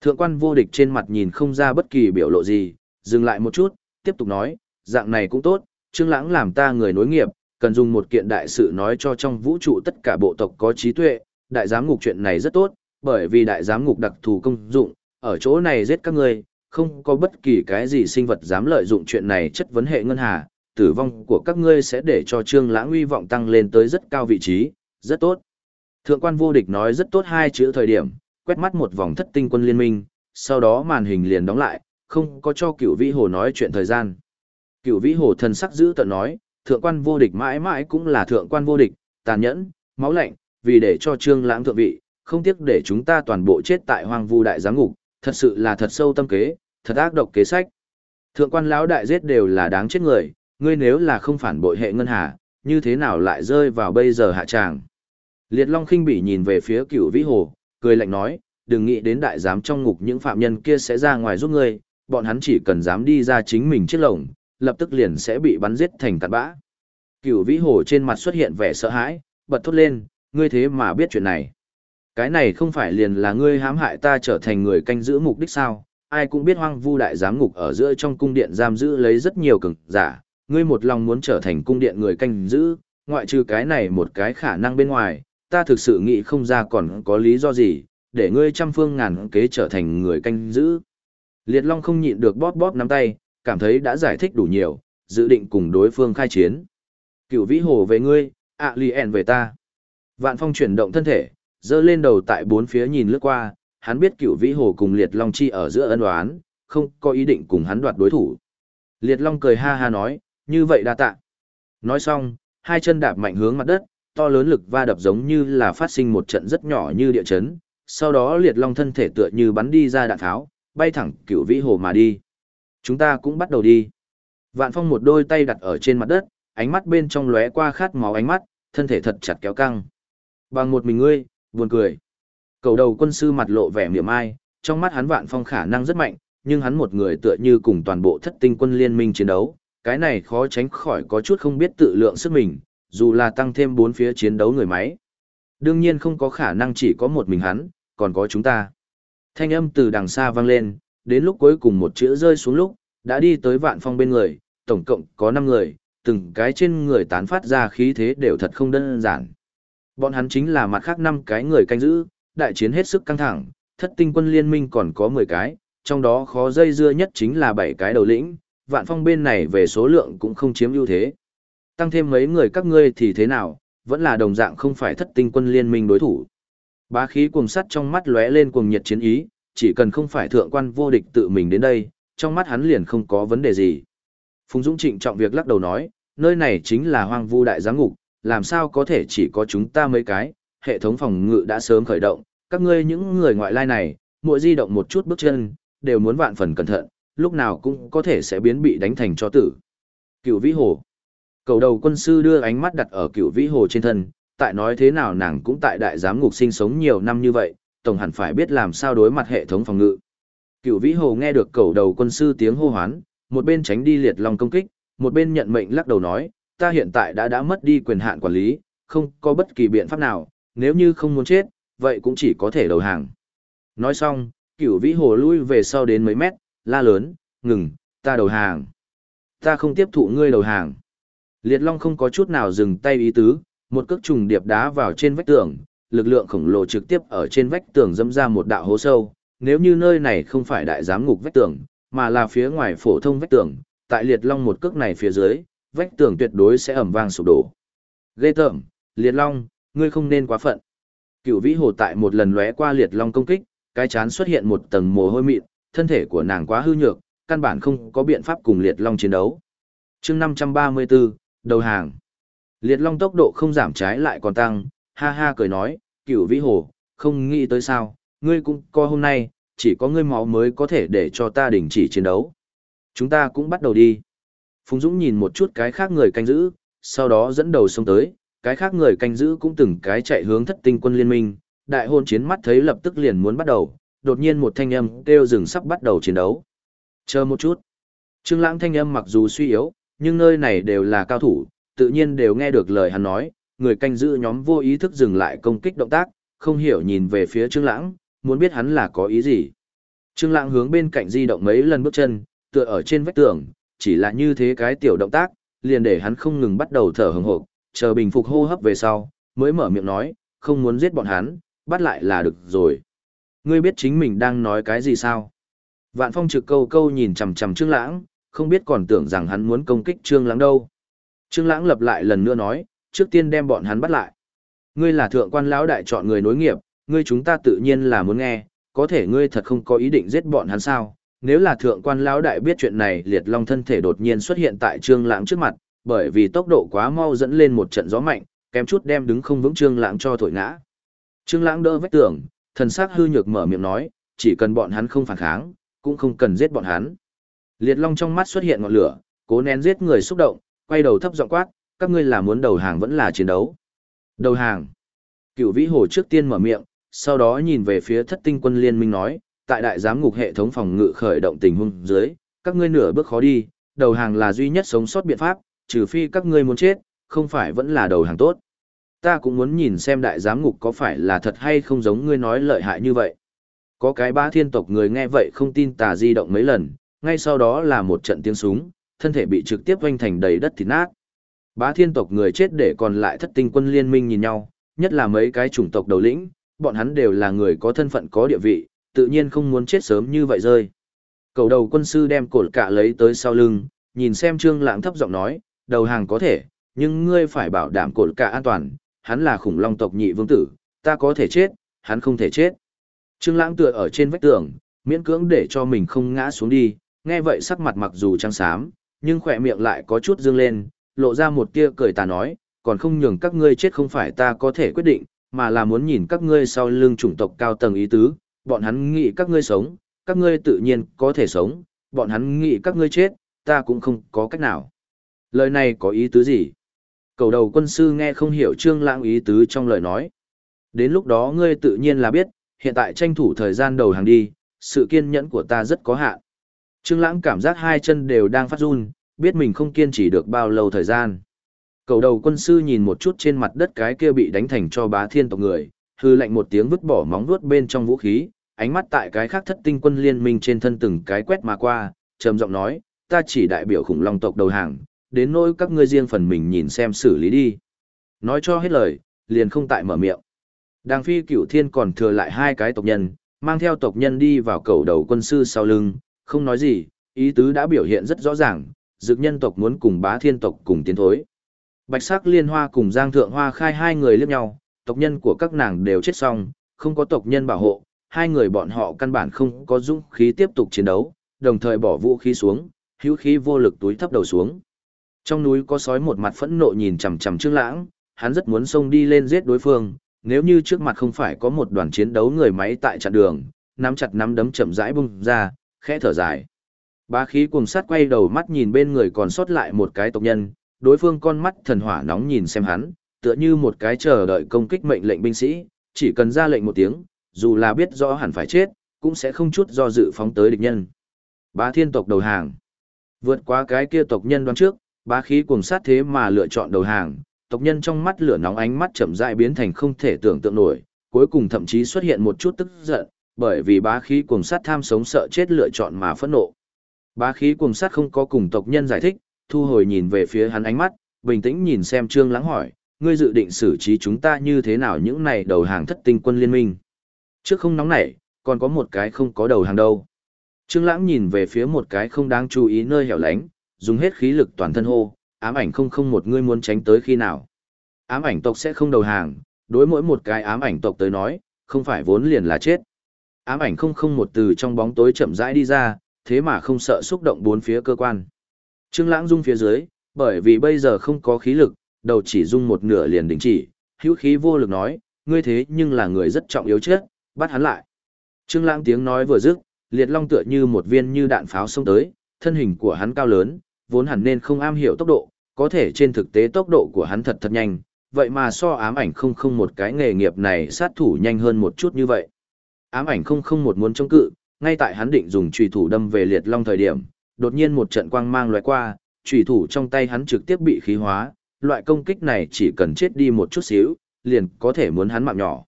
Thượng quan vô địch trên mặt nhìn không ra bất kỳ biểu lộ gì, dừng lại một chút, tiếp tục nói, dạng này cũng tốt, Trương Lãng làm ta người nối nghiệp, cần dùng một kiện đại sự nói cho trong vũ trụ tất cả bộ tộc có trí tuệ, đại giám ngục chuyện này rất tốt, bởi vì đại giám ngục đặc thù công dụng, ở chỗ này giết các ngươi, không có bất kỳ cái gì sinh vật dám lợi dụng chuyện này chất vấn hệ ngân hà, tử vong của các ngươi sẽ để cho Trương Lãng uy vọng tăng lên tới rất cao vị trí, rất tốt. Thượng quan vô địch nói rất tốt hai chữ thời điểm, quét mắt một vòng thất tinh quân liên minh, sau đó màn hình liền đóng lại, không có cho Cửu Vĩ Hồ nói chuyện thời gian. Cửu Vĩ Hồ thần sắc giữ tợn nói, thượng quan vô địch mãi mãi cũng là thượng quan vô địch, tàn nhẫn, máu lạnh, vì để cho Trương Lãng thượng vị, không tiếc để chúng ta toàn bộ chết tại Hoang Vu đại giám ngục, thật sự là thật sâu tâm kế, thật ác độc kế sách. Thượng quan lão đại giết đều là đáng chết người, ngươi nếu là không phản bội hệ ngân hà, như thế nào lại rơi vào bây giờ hạ tràng. Liệt Long khinh bỉ nhìn về phía Cửu Vĩ Hồ, cười lạnh nói, đừng nghĩ đến đại giám trong ngục những phạm nhân kia sẽ ra ngoài giúp ngươi, bọn hắn chỉ cần dám đi ra chính mình chiếc lồng, lập tức liền sẽ bị bắn giết thành tạt bã. Cửu vĩ hồ trên mặt xuất hiện vẻ sợ hãi, bật thốt lên, ngươi thế mà biết chuyện này. Cái này không phải liền là ngươi hãm hại ta trở thành người canh giữ mục đích sao, ai cũng biết hoang vu đại giám ngục ở giữa trong cung điện giam giữ lấy rất nhiều cường giả, ngươi một lòng muốn trở thành cung điện người canh giữ, ngoại trừ cái này một cái khả năng bên ngoài, ta thực sự nghĩ không ra còn có lý do gì, để ngươi trăm phương ngàn kế trở thành người canh giữ. Liệt Long không nhịn được bóp bóp nắm tay, cảm thấy đã giải thích đủ nhiều, dự định cùng đối phương khai chiến. Cựu vĩ hồ về ngươi, ạ lì ẹn về ta. Vạn Phong chuyển động thân thể, dơ lên đầu tại bốn phía nhìn lướt qua, hắn biết cựu vĩ hồ cùng Liệt Long chi ở giữa ân oán, không có ý định cùng hắn đoạt đối thủ. Liệt Long cười ha ha nói, như vậy đa tạ. Nói xong, hai chân đạp mạnh hướng mặt đất, to lớn lực va đập giống như là phát sinh một trận rất nhỏ như địa chấn, sau đó Liệt Long thân thể tựa như bắn đi ra đạn tháo, bay thẳng cựu vĩ hồ mà đi. Chúng ta cũng bắt đầu đi. Vạn Phong một đôi tay đặt ở trên mặt đất, ánh mắt bên trong lóe qua khát máu ánh mắt, thân thể thật chặt kéo căng. Bằng một mình ngươi, buồn cười. Cầu đầu quân sư mặt lộ vẻ miệng ai, trong mắt hắn Vạn Phong khả năng rất mạnh, nhưng hắn một người tựa như cùng toàn bộ thất tinh quân liên minh chiến đấu, cái này khó tránh khỏi có chút không biết tự lượng sức mình, dù là tăng thêm bốn phía chiến đấu người máy. Đương nhiên không có khả năng chỉ có một mình hắn, còn có chúng ta. Thanh âm từ đằng xa vang lên, đến lúc cuối cùng một chữ rơi xuống lúc, đã đi tới vạn phong bên người, tổng cộng có 5 người, từng cái trên người tán phát ra khí thế đều thật không đơn giản. Bọn hắn chính là mặt khác 5 cái người canh giữ, đại chiến hết sức căng thẳng, thất tinh quân liên minh còn có 10 cái, trong đó khó dây dưa nhất chính là 7 cái đầu lĩnh, vạn phong bên này về số lượng cũng không chiếm ưu thế. Tăng thêm mấy người các ngươi thì thế nào, vẫn là đồng dạng không phải thất tinh quân liên minh đối thủ. Bá khí cuồng sắt trong mắt lóe lên cuồng nhiệt chiến ý, chỉ cần không phải thượng quan vô địch tự mình đến đây, trong mắt hắn liền không có vấn đề gì. Phùng Dũng trịnh trọng việc lắc đầu nói, nơi này chính là hoang vu đại giáng ngục, làm sao có thể chỉ có chúng ta mấy cái, hệ thống phòng ngự đã sớm khởi động, các ngươi những người ngoại lai này, mỗi di động một chút bước chân, đều muốn vạn phần cẩn thận, lúc nào cũng có thể sẽ biến bị đánh thành cho tử. Cựu vĩ hồ. Cầu đầu quân sư đưa ánh mắt đặt ở cựu vĩ hồ trên thân, tại nói thế nào nàng cũng tại đại giám ngục sinh sống nhiều năm như vậy, tổng hẳn phải biết làm sao đối mặt hệ thống phòng ngự. Cựu vĩ hồ nghe được cầu đầu quân sư tiếng hô hoán, một bên tránh đi liệt long công kích, một bên nhận mệnh lắc đầu nói, ta hiện tại đã đã mất đi quyền hạn quản lý, không có bất kỳ biện pháp nào, nếu như không muốn chết, vậy cũng chỉ có thể đầu hàng. Nói xong, cựu vĩ hồ lui về sau đến mấy mét, la lớn, ngừng, ta đầu hàng. Ta không tiếp thụ ngươi đầu hàng. Liệt long không có chút nào dừng tay ý tứ, một cước trùng điệp đá vào trên vách tường, lực lượng khổng lồ trực tiếp ở trên vách tường dâm ra một đạo hố sâu. Nếu như nơi này không phải đại giám ngục vách tường, mà là phía ngoài phổ thông vách tường, tại liệt long một cước này phía dưới, vách tường tuyệt đối sẽ ẩm vang sụp đổ. Ghê tởm, liệt long, ngươi không nên quá phận. Cựu vĩ hồ tại một lần lóe qua liệt long công kích, cái chán xuất hiện một tầng mồ hôi mịn, thân thể của nàng quá hư nhược, căn bản không có biện pháp cùng liệt long chiến đấu. chương 534, đầu hàng. Liệt long tốc độ không giảm trái lại còn tăng, ha ha cười nói, cửu vĩ hồ, không nghĩ tới sao, ngươi cũng co hôm nay, chỉ có ngươi máu mới có thể để cho ta đình chỉ chiến đấu. Chúng ta cũng bắt đầu đi. Phùng Dũng nhìn một chút cái khác người canh giữ, sau đó dẫn đầu xông tới, cái khác người canh giữ cũng từng cái chạy hướng thất tinh quân liên minh, đại hôn chiến mắt thấy lập tức liền muốn bắt đầu, đột nhiên một thanh âm kêu dừng sắp bắt đầu chiến đấu. Chờ một chút. Trương Lãng thanh âm mặc dù suy yếu, nhưng nơi này đều là cao thủ, tự nhiên đều nghe được lời hắn nói, người canh giữ nhóm vô ý thức dừng lại công kích động tác, không hiểu nhìn về phía Trương Lãng, muốn biết hắn là có ý gì. Trương Lãng hướng bên cạnh di động mấy lần bước chân, tựa ở trên vách tường, chỉ là như thế cái tiểu động tác, liền để hắn không ngừng bắt đầu thở hổn hộc, chờ bình phục hô hấp về sau, mới mở miệng nói, không muốn giết bọn hắn, bắt lại là được rồi. Ngươi biết chính mình đang nói cái gì sao? Vạn Phong trực câu câu nhìn chằm chằm Trương Lãng, không biết còn tưởng rằng hắn muốn công kích Trương Lãng đâu. Trương Lãng lập lại lần nữa nói, trước tiên đem bọn hắn bắt lại. Ngươi là thượng quan lão đại chọn người nối nghiệp, ngươi chúng ta tự nhiên là muốn nghe, có thể ngươi thật không có ý định giết bọn hắn sao? Nếu là thượng quan lão đại biết chuyện này, Liệt Long thân thể đột nhiên xuất hiện tại Trương Lãng trước mặt, bởi vì tốc độ quá mau dẫn lên một trận gió mạnh, kém chút đem đứng không vững Trương Lãng cho thổi ngã. Trương Lãng đỡ vách tường, thần sắc hư nhược mở miệng nói, chỉ cần bọn hắn không phản kháng, cũng không cần giết bọn hắn. Liệt Long trong mắt xuất hiện ngọn lửa, cố nén giết người xúc động, quay đầu thấp giọng quát, các ngươi là muốn đầu hàng vẫn là chiến đấu. Đầu hàng. Cựu vĩ hồ trước tiên mở miệng, sau đó nhìn về phía thất tinh quân liên minh nói, tại đại giám ngục hệ thống phòng ngự khởi động tình huống dưới, các ngươi nửa bước khó đi, đầu hàng là duy nhất sống sót biện pháp, trừ phi các ngươi muốn chết, không phải vẫn là đầu hàng tốt. Ta cũng muốn nhìn xem đại giám ngục có phải là thật hay không giống ngươi nói lợi hại như vậy. Có cái ba thiên tộc người nghe vậy không tin tà di động mấy lần, ngay sau đó là một trận tiếng súng, thân thể bị trực tiếp vênh thành đầy đất thịt nát. Bá thiên tộc người chết để còn lại thất tinh quân liên minh nhìn nhau, nhất là mấy cái chủng tộc đầu lĩnh, bọn hắn đều là người có thân phận có địa vị, tự nhiên không muốn chết sớm như vậy rơi. Cầu đầu quân sư đem cột cả lấy tới sau lưng, nhìn xem trương lãng thấp giọng nói, đầu hàng có thể, nhưng ngươi phải bảo đảm cột cả an toàn, hắn là khủng long tộc nhị vương tử, ta có thể chết, hắn không thể chết. Trương lãng tựa ở trên vách tường, miễn cưỡng để cho mình không ngã xuống đi, nghe vậy sắc mặt mặc dù trắng xám, nhưng khỏe miệng lại có chút dương lên, lộ ra một tia cười tà nói, còn không nhường các ngươi chết không phải ta có thể quyết định, mà là muốn nhìn các ngươi sau lưng chủng tộc cao tầng ý tứ, bọn hắn nghĩ các ngươi sống, các ngươi tự nhiên có thể sống, bọn hắn nghĩ các ngươi chết, ta cũng không có cách nào. Lời này có ý tứ gì? Cầu đầu quân sư nghe không hiểu trương lãng ý tứ trong lời nói. Đến lúc đó ngươi tự nhiên là biết, hiện tại tranh thủ thời gian đầu hàng đi, sự kiên nhẫn của ta rất có hạn. Trương lãng cảm giác hai chân đều đang phát run, biết mình không kiên trì được bao lâu thời gian. Cầu đầu quân sư nhìn một chút trên mặt đất cái kia bị đánh thành cho bá thiên tộc người, hư lạnh một tiếng vứt bỏ móng vuốt bên trong vũ khí, ánh mắt tại cái khác thất tinh quân liên minh trên thân từng cái quét mà qua, trầm giọng nói, ta chỉ đại biểu khủng long tộc đầu hàng, đến nỗi các ngươi riêng phần mình nhìn xem xử lý đi. Nói cho hết lời, liền không tại mở miệng. Đàng phi cửu thiên còn thừa lại hai cái tộc nhân, mang theo tộc nhân đi vào cầu đầu quân sư sau lưng, không nói gì, ý tứ đã biểu hiện rất rõ ràng, dực nhân tộc muốn cùng bá thiên tộc cùng tiến thối. Bạch sắc liên hoa cùng giang thượng hoa khai hai người liếc nhau, tộc nhân của các nàng đều chết xong, không có tộc nhân bảo hộ, hai người bọn họ căn bản không có dũng khí tiếp tục chiến đấu, đồng thời bỏ vũ khí xuống, hữu khí vô lực túi thấp đầu xuống. Trong núi có sói một mặt phẫn nộ nhìn chằm chằm Trương Lãng, hắn rất muốn xông đi lên giết đối phương, nếu như trước mặt không phải có một đoàn chiến đấu người máy tại chặn đường, nắm chặt nắm đấm chậm rãi bung ra, khẽ thở dài. Bá khí cuồng sát quay đầu mắt nhìn bên người còn sót lại một cái tộc nhân, đối phương con mắt thần hỏa nóng nhìn xem hắn, tựa như một cái chờ đợi công kích mệnh lệnh binh sĩ, chỉ cần ra lệnh một tiếng, dù là biết rõ hẳn phải chết, cũng sẽ không chút do dự phóng tới địch nhân. Bá thiên tộc đầu hàng. Vượt qua cái kia tộc nhân đoán trước, bá khí cuồng sát thế mà lựa chọn đầu hàng, tộc nhân trong mắt lửa nóng ánh mắt chậm rãi biến thành không thể tưởng tượng nổi, cuối cùng thậm chí xuất hiện một chút tức giận, bởi vì bá khí cuồng sát tham sống sợ chết lựa chọn mà phẫn nộ. Bá khí cuồng sát không có cùng tộc nhân giải thích, thu hồi nhìn về phía hắn ánh mắt, bình tĩnh nhìn xem Trương Lãng hỏi, ngươi dự định xử trí chúng ta như thế nào những này đầu hàng thất tinh quân liên minh? Trước không nóng nảy, còn có một cái không có đầu hàng đâu. Trương Lãng nhìn về phía một cái không đáng chú ý nơi hẻo lánh, dùng hết khí lực toàn thân hô, ám ảnh không không một ngươi muốn tránh tới khi nào. Ám ảnh tộc sẽ không đầu hàng, đối mỗi một cái ám ảnh tộc tới nói, không phải vốn liền là chết. Ám ảnh không không một từ trong bóng tối chậm rãi đi ra, thế mà không sợ xúc động bốn phía cơ quan. Trương Lãng rung phía dưới, bởi vì bây giờ không có khí lực, đầu chỉ rung một nửa liền đình chỉ, hữu khí vô lực nói, ngươi thế nhưng là người rất trọng yếu chết, bắt hắn lại. Trương Lãng tiếng nói vừa dứt, liệt long tựa như một viên như đạn pháo xông tới, thân hình của hắn cao lớn, vốn hẳn nên không am hiểu tốc độ, có thể trên thực tế tốc độ của hắn thật thật nhanh, vậy mà so ám ảnh không không một cái nghề nghiệp này sát thủ nhanh hơn một chút như vậy. Ám ảnh không không một muốn chống cự, ngay tại hắn định dùng chùy thủ đâm về liệt long thời điểm, đột nhiên một trận quang mang lóe qua, chùy thủ trong tay hắn trực tiếp bị khí hóa, loại công kích này chỉ cần chết đi một chút xíu, liền có thể muốn hắn mạng nhỏ.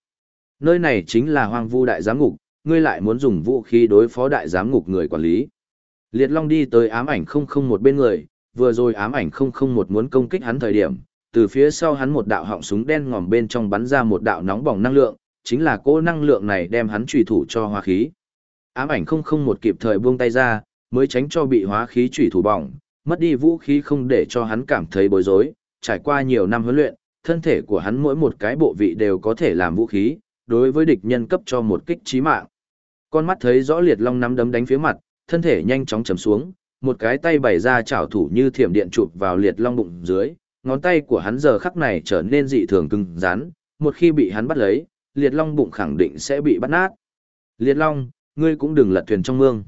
Nơi này chính là hoang vu đại giám ngục, ngươi lại muốn dùng vũ khí đối phó đại giám ngục người quản lý. Liệt Long đi tới ám ảnh không không một bên người, vừa rồi ám ảnh không không một muốn công kích hắn thời điểm, từ phía sau hắn một đạo họng súng đen ngòm bên trong bắn ra một đạo nóng bỏng năng lượng, chính là cỗ năng lượng này đem hắn trùy thủ cho hóa khí. Ám ảnh không không một kịp thời buông tay ra, mới tránh cho bị hóa khí trùy thủ bỏng, mất đi vũ khí không để cho hắn cảm thấy bối rối, trải qua nhiều năm huấn luyện, thân thể của hắn mỗi một cái bộ vị đều có thể làm vũ khí, đối với địch nhân cấp cho một kích chí mạng. Con mắt thấy rõ liệt long nắm đấm đánh phía mặt, thân thể nhanh chóng chầm xuống, một cái tay bày ra chảo thủ như thiểm điện chụp vào liệt long bụng dưới, ngón tay của hắn giờ khắc này trở nên dị thường cứng rắn, một khi bị hắn bắt lấy, liệt long bụng khẳng định sẽ bị bắt nát. Liệt long, ngươi cũng đừng lật thuyền trong mương.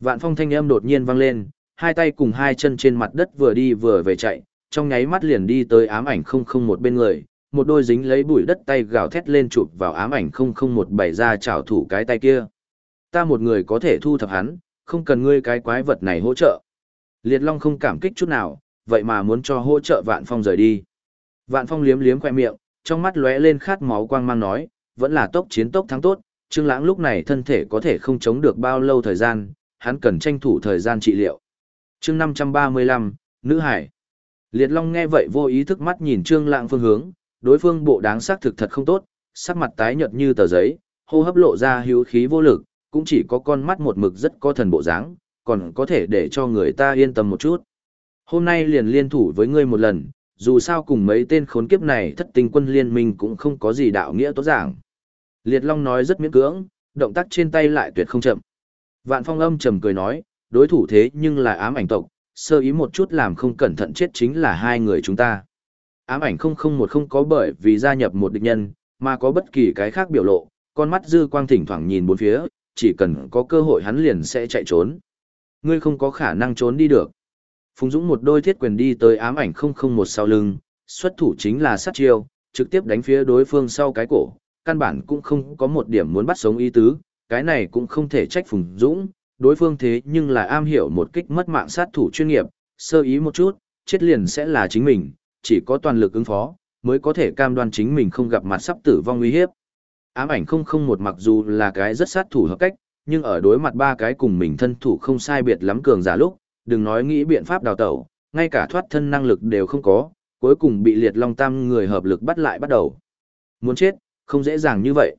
Vạn phong thanh âm đột nhiên vang lên, hai tay cùng hai chân trên mặt đất vừa đi vừa về chạy, trong nháy mắt liền đi tới ám ảnh không không một bên người, một đôi dính lấy bụi đất tay gào thét lên chụp vào ám ảnh không không một bảy ra chảo thủ cái tay kia. Ta một người có thể thu thập hắn, không cần ngươi cái quái vật này hỗ trợ. Liệt Long không cảm kích chút nào, vậy mà muốn cho hỗ trợ Vạn Phong rời đi. Vạn Phong liếm liếm khoe miệng, trong mắt lóe lên khát máu quang mang nói, vẫn là tốc chiến tốc thắng tốt, Trương Lãng lúc này thân thể có thể không chống được bao lâu thời gian, hắn cần tranh thủ thời gian trị liệu. Chương 535, nữ hải. Liệt Long nghe vậy vô ý thức mắt nhìn Trương Lãng phương hướng, đối phương bộ đáng sắc thực thật không tốt, sắc mặt tái nhợt như tờ giấy, hô hấp lộ ra hữu khí vô lực, cũng chỉ có con mắt một mực rất có thần bộ dáng, còn có thể để cho người ta yên tâm một chút. Hôm nay liền liên thủ với ngươi một lần, dù sao cùng mấy tên khốn kiếp này thất tinh quân liên minh cũng không có gì đạo nghĩa tốt giảng. Liệt Long nói rất miễn cưỡng, động tác trên tay lại tuyệt không chậm. Vạn Phong âm trầm cười nói, đối thủ thế nhưng là ám ảnh tộc, sơ ý một chút làm không cẩn thận chết chính là hai người chúng ta. Ám ảnh không không một không có bởi vì gia nhập một địch nhân, mà có bất kỳ cái khác biểu lộ, con mắt dư quang thỉnh thoảng nhìn bốn phía, chỉ cần có cơ hội hắn liền sẽ chạy trốn. Ngươi không có khả năng trốn đi được. Phùng Dũng một đôi thiết quyền đi tới ám ảnh không không một sau lưng, xuất thủ chính là sát chiêu, trực tiếp đánh phía đối phương sau cái cổ, căn bản cũng không có một điểm muốn bắt sống ý tứ, cái này cũng không thể trách Phùng Dũng, đối phương thế nhưng là am hiểu một kích mất mạng sát thủ chuyên nghiệp, sơ ý một chút, chết liền sẽ là chính mình, chỉ có toàn lực ứng phó, mới có thể cam đoan chính mình không gặp mặt sắp tử vong nguy hiếp. Ám ảnh không không một mặc dù là cái rất sát thủ hợp cách, nhưng ở đối mặt ba cái cùng mình thân thủ không sai biệt lắm cường giả lúc, đừng nói nghĩ biện pháp đào tẩu, ngay cả thoát thân năng lực đều không có, cuối cùng bị liệt long tam người hợp lực bắt lại bắt đầu. Muốn chết, không dễ dàng như vậy.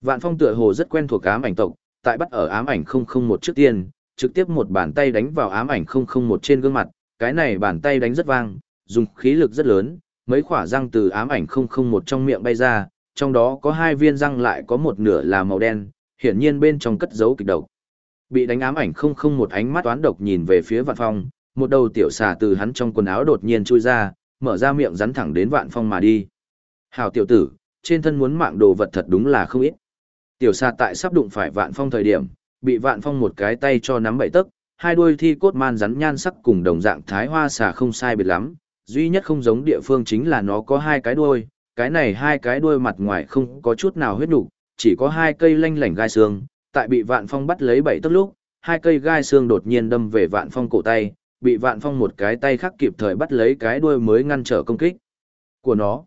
Vạn phong tựa hồ rất quen thuộc ám ảnh tộc, tại bắt ở ám ảnh 001 trước tiên, trực tiếp một bàn tay đánh vào ám ảnh 001 trên gương mặt, cái này bàn tay đánh rất vang, dùng khí lực rất lớn, mấy khỏa răng từ ám ảnh 001 trong miệng bay ra, trong đó có hai viên răng lại có một nửa là màu đen, hiển nhiên bên trong cất giấu kịch độc. Bị đánh ám ảnh 001 ánh mắt toán độc nhìn về phía Vạn Phong, một đầu tiểu xà từ hắn trong quần áo đột nhiên chui ra, mở ra miệng rắn thẳng đến Vạn Phong mà đi. Hảo tiểu tử, trên thân muốn mạng đồ vật thật đúng là không ít. Tiểu xà tại sắp đụng phải vạn phong thời điểm, bị vạn phong một cái tay cho nắm bậy tấc, hai đuôi thi cốt man rắn nhan sắc cùng đồng dạng thái hoa xà không sai biệt lắm, duy nhất không giống địa phương chính là nó có hai cái đuôi, cái này hai cái đuôi mặt ngoài không có chút nào huyết đủ chỉ có hai cây lanh lảnh gai xương, tại bị vạn phong bắt lấy bảy tấc lúc, hai cây gai xương đột nhiên đâm về vạn phong cổ tay, bị vạn phong một cái tay khác kịp thời bắt lấy cái đuôi mới ngăn trở công kích của nó.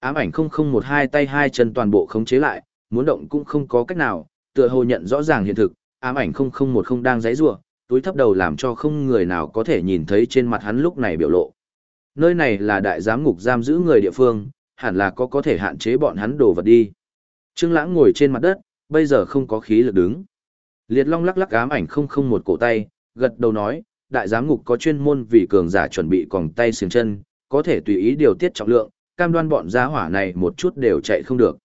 Ám ảnh không không một hai tay hai chân toàn bộ khống chế lại, muốn động cũng không có cách nào, tựa hồ nhận rõ ràng hiện thực, ám ảnh không không một không đang giãy giụa, túi thấp đầu làm cho không người nào có thể nhìn thấy trên mặt hắn lúc này biểu lộ. Nơi này là đại giám ngục giam giữ người địa phương, hẳn là có có thể hạn chế bọn hắn đổ vật đi. Trương Lãng ngồi trên mặt đất, bây giờ không có khí lực đứng. Liệt Long lắc lắc ám ảnh không không một cổ tay, gật đầu nói, đại giám ngục có chuyên môn vì cường giả chuẩn bị còng tay xiềng chân, có thể tùy ý điều tiết trọng lượng, cam đoan bọn gia hỏa này một chút đều chạy không được.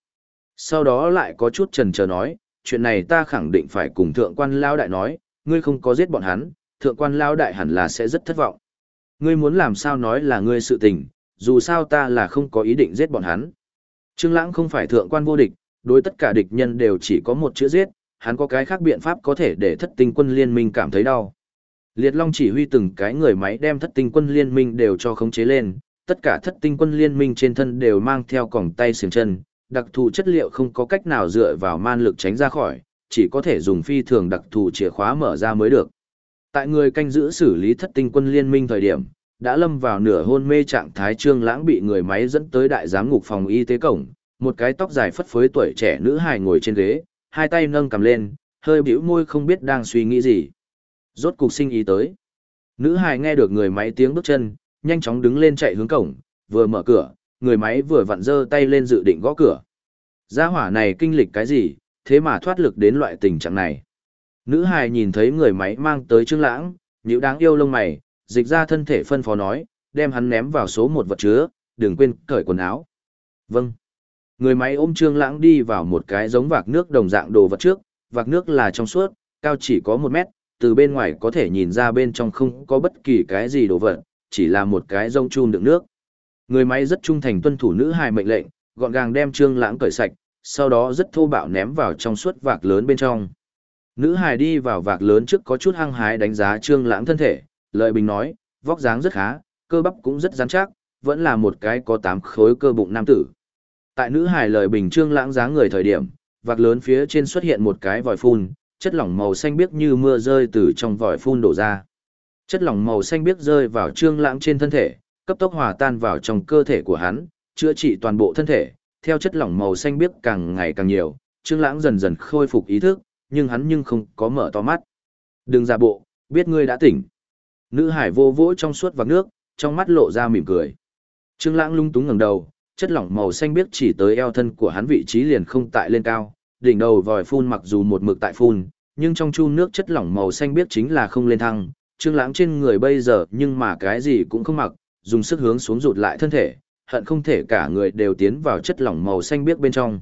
Sau đó lại có chút trần chờ nói, chuyện này ta khẳng định phải cùng thượng quan lao đại nói, ngươi không có giết bọn hắn, thượng quan lao đại hẳn là sẽ rất thất vọng. Ngươi muốn làm sao nói là ngươi sự tình, dù sao ta là không có ý định giết bọn hắn. Trương Lãng không phải thượng quan vô địch, đối tất cả địch nhân đều chỉ có một chữ giết, hắn có cái khác biện pháp có thể để thất tinh quân liên minh cảm thấy đau. Liệt Long chỉ huy từng cái người máy đem thất tinh quân liên minh đều cho khống chế lên, tất cả thất tinh quân liên minh trên thân đều mang theo còng tay xiềng chân, đặc thù chất liệu không có cách nào dựa vào man lực tránh ra khỏi, chỉ có thể dùng phi thường đặc thù chìa khóa mở ra mới được. Tại người canh giữ xử lý thất tinh quân liên minh thời điểm, đã lâm vào nửa hôn mê trạng thái trương lãng bị người máy dẫn tới đại giám ngục phòng y tế cổng, một cái tóc dài phất phới tuổi trẻ nữ hài ngồi trên ghế, hai tay nâng cầm lên, hơi bĩu môi không biết đang suy nghĩ gì. Rốt cục sinh ý tới. Nữ hài nghe được người máy tiếng bước chân, nhanh chóng đứng lên chạy hướng cổng, vừa mở cửa, người máy vừa vặn giơ tay lên dự định gõ cửa. Gia hỏa này kinh lịch cái gì, thế mà thoát lực đến loại tình trạng này. Nữ hài nhìn thấy người máy mang tới Trương Lãng, nhíu đáng yêu lông mày, dịch ra thân thể phân phó nói, đem hắn ném vào số một vật chứa, đừng quên cởi quần áo. Vâng. Người máy ôm Trương Lãng đi vào một cái giống vạc nước đồng dạng đồ vật trước, vạc nước là trong suốt, cao chỉ có một mét, từ bên ngoài có thể nhìn ra bên trong không có bất kỳ cái gì đồ vật, chỉ là một cái rông chun đựng nước. Người máy rất trung thành tuân thủ nữ hài mệnh lệnh, gọn gàng đem Trương Lãng cởi sạch, sau đó rất thô bạo ném vào trong suốt vạc lớn bên trong. Nữ hài đi vào vạc lớn trước có chút hăng hái đánh giá Trương Lãng thân thể, lợi bình nói, vóc dáng rất khá, cơ bắp cũng rất rắn chắc, vẫn là một cái có tám khối cơ bụng nam tử. Tại nữ hải lời bình Trương Lãng dáng người thời điểm, vạc lớn phía trên xuất hiện một cái vòi phun, chất lỏng màu xanh biếc như mưa rơi từ trong vòi phun đổ ra. Chất lỏng màu xanh biếc rơi vào Trương Lãng trên thân thể, cấp tốc hòa tan vào trong cơ thể của hắn, chữa trị toàn bộ thân thể, theo chất lỏng màu xanh biếc càng ngày càng nhiều, Trương Lãng dần dần khôi phục ý thức, nhưng hắn nhưng không có mở to mắt. Đừng giả bộ, biết ngươi đã tỉnh. Nữ hải vô vỗ trong suốt vạc nước, trong mắt lộ ra mỉm cười. Trương Lãng lung túng ngẩng đầu, chất lỏng màu xanh biếc chỉ tới eo thân của hắn vị trí liền không tại lên cao, đỉnh đầu vòi phun mặc dù một mực tại phun, nhưng trong chu nước chất lỏng màu xanh biếc chính là không lên thăng. Trương Lãng trên người bây giờ nhưng mà cái gì cũng không mặc, dùng sức hướng xuống rụt lại thân thể, hận không thể cả người đều tiến vào chất lỏng màu xanh biếc bên trong.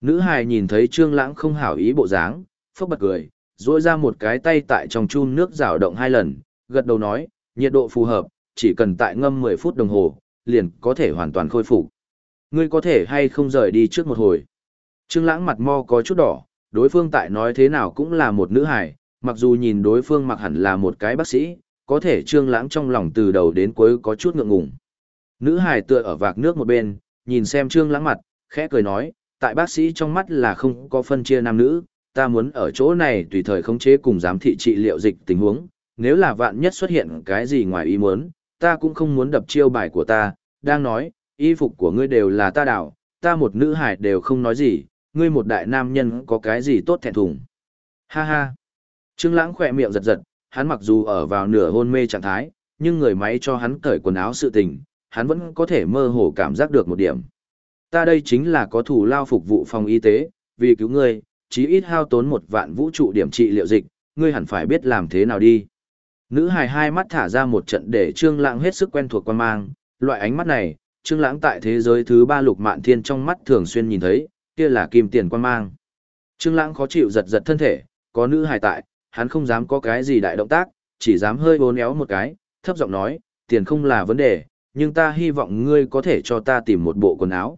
Nữ hài nhìn thấy Trương Lãng không hảo ý bộ dáng, phốc bật cười, duỗi ra một cái tay tại trong chun nước rào động hai lần, gật đầu nói, nhiệt độ phù hợp, chỉ cần tại ngâm 10 phút đồng hồ, liền có thể hoàn toàn khôi phục. Ngươi có thể hay không rời đi trước một hồi. Trương Lãng mặt mo có chút đỏ, đối phương tại nói thế nào cũng là một nữ hài, mặc dù nhìn đối phương mặc hẳn là một cái bác sĩ, có thể Trương Lãng trong lòng từ đầu đến cuối có chút ngượng ngùng. Nữ hài tựa ở vạc nước một bên, nhìn xem Trương Lãng mặt, khẽ cười nói, tại bác sĩ trong mắt là không có phân chia nam nữ, ta muốn ở chỗ này tùy thời khống chế cùng giám thị trị liệu dịch tình huống, nếu là vạn nhất xuất hiện cái gì ngoài ý muốn, ta cũng không muốn đập chiêu bài của ta, đang nói, y phục của ngươi đều là ta đảo, ta một nữ hải đều không nói gì, ngươi một đại nam nhân có cái gì tốt thẹn thùng. Ha ha. Trương Lãng khẽ miệng giật giật, hắn mặc dù ở vào nửa hôn mê trạng thái, nhưng người máy cho hắn cởi quần áo sự tình, hắn vẫn có thể mơ hồ cảm giác được một điểm. Ta đây chính là có thủ lao phục vụ phòng y tế, vì cứu ngươi, chí ít hao tốn một vạn vũ trụ điểm trị liệu dịch, ngươi hẳn phải biết làm thế nào đi. Nữ hài hai mắt thả ra một trận để Trương Lãng hết sức quen thuộc quan mang, loại ánh mắt này, Trương Lãng tại thế giới thứ ba lục mạn thiên trong mắt thường xuyên nhìn thấy, kia là kim tiền quan mang. Trương Lãng khó chịu giật giật thân thể, có nữ hài tại, hắn không dám có cái gì đại động tác, chỉ dám hơi bốn éo một cái, thấp giọng nói, tiền không là vấn đề, nhưng ta hy vọng ngươi có thể cho ta tìm một bộ quần áo.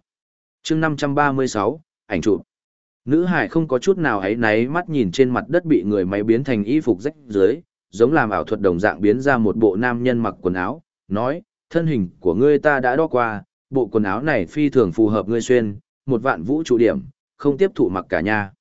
Chương 536, ảnh chụp. Nữ hải không có chút nào ấy náy mắt nhìn trên mặt đất bị người máy biến thành y phục rách dưới, giống làm ảo thuật đồng dạng biến ra một bộ nam nhân mặc quần áo, nói, thân hình của ngươi ta đã đo qua, bộ quần áo này phi thường phù hợp ngươi xuyên, một vạn vũ trụ điểm, không tiếp thụ mặc cả nhà.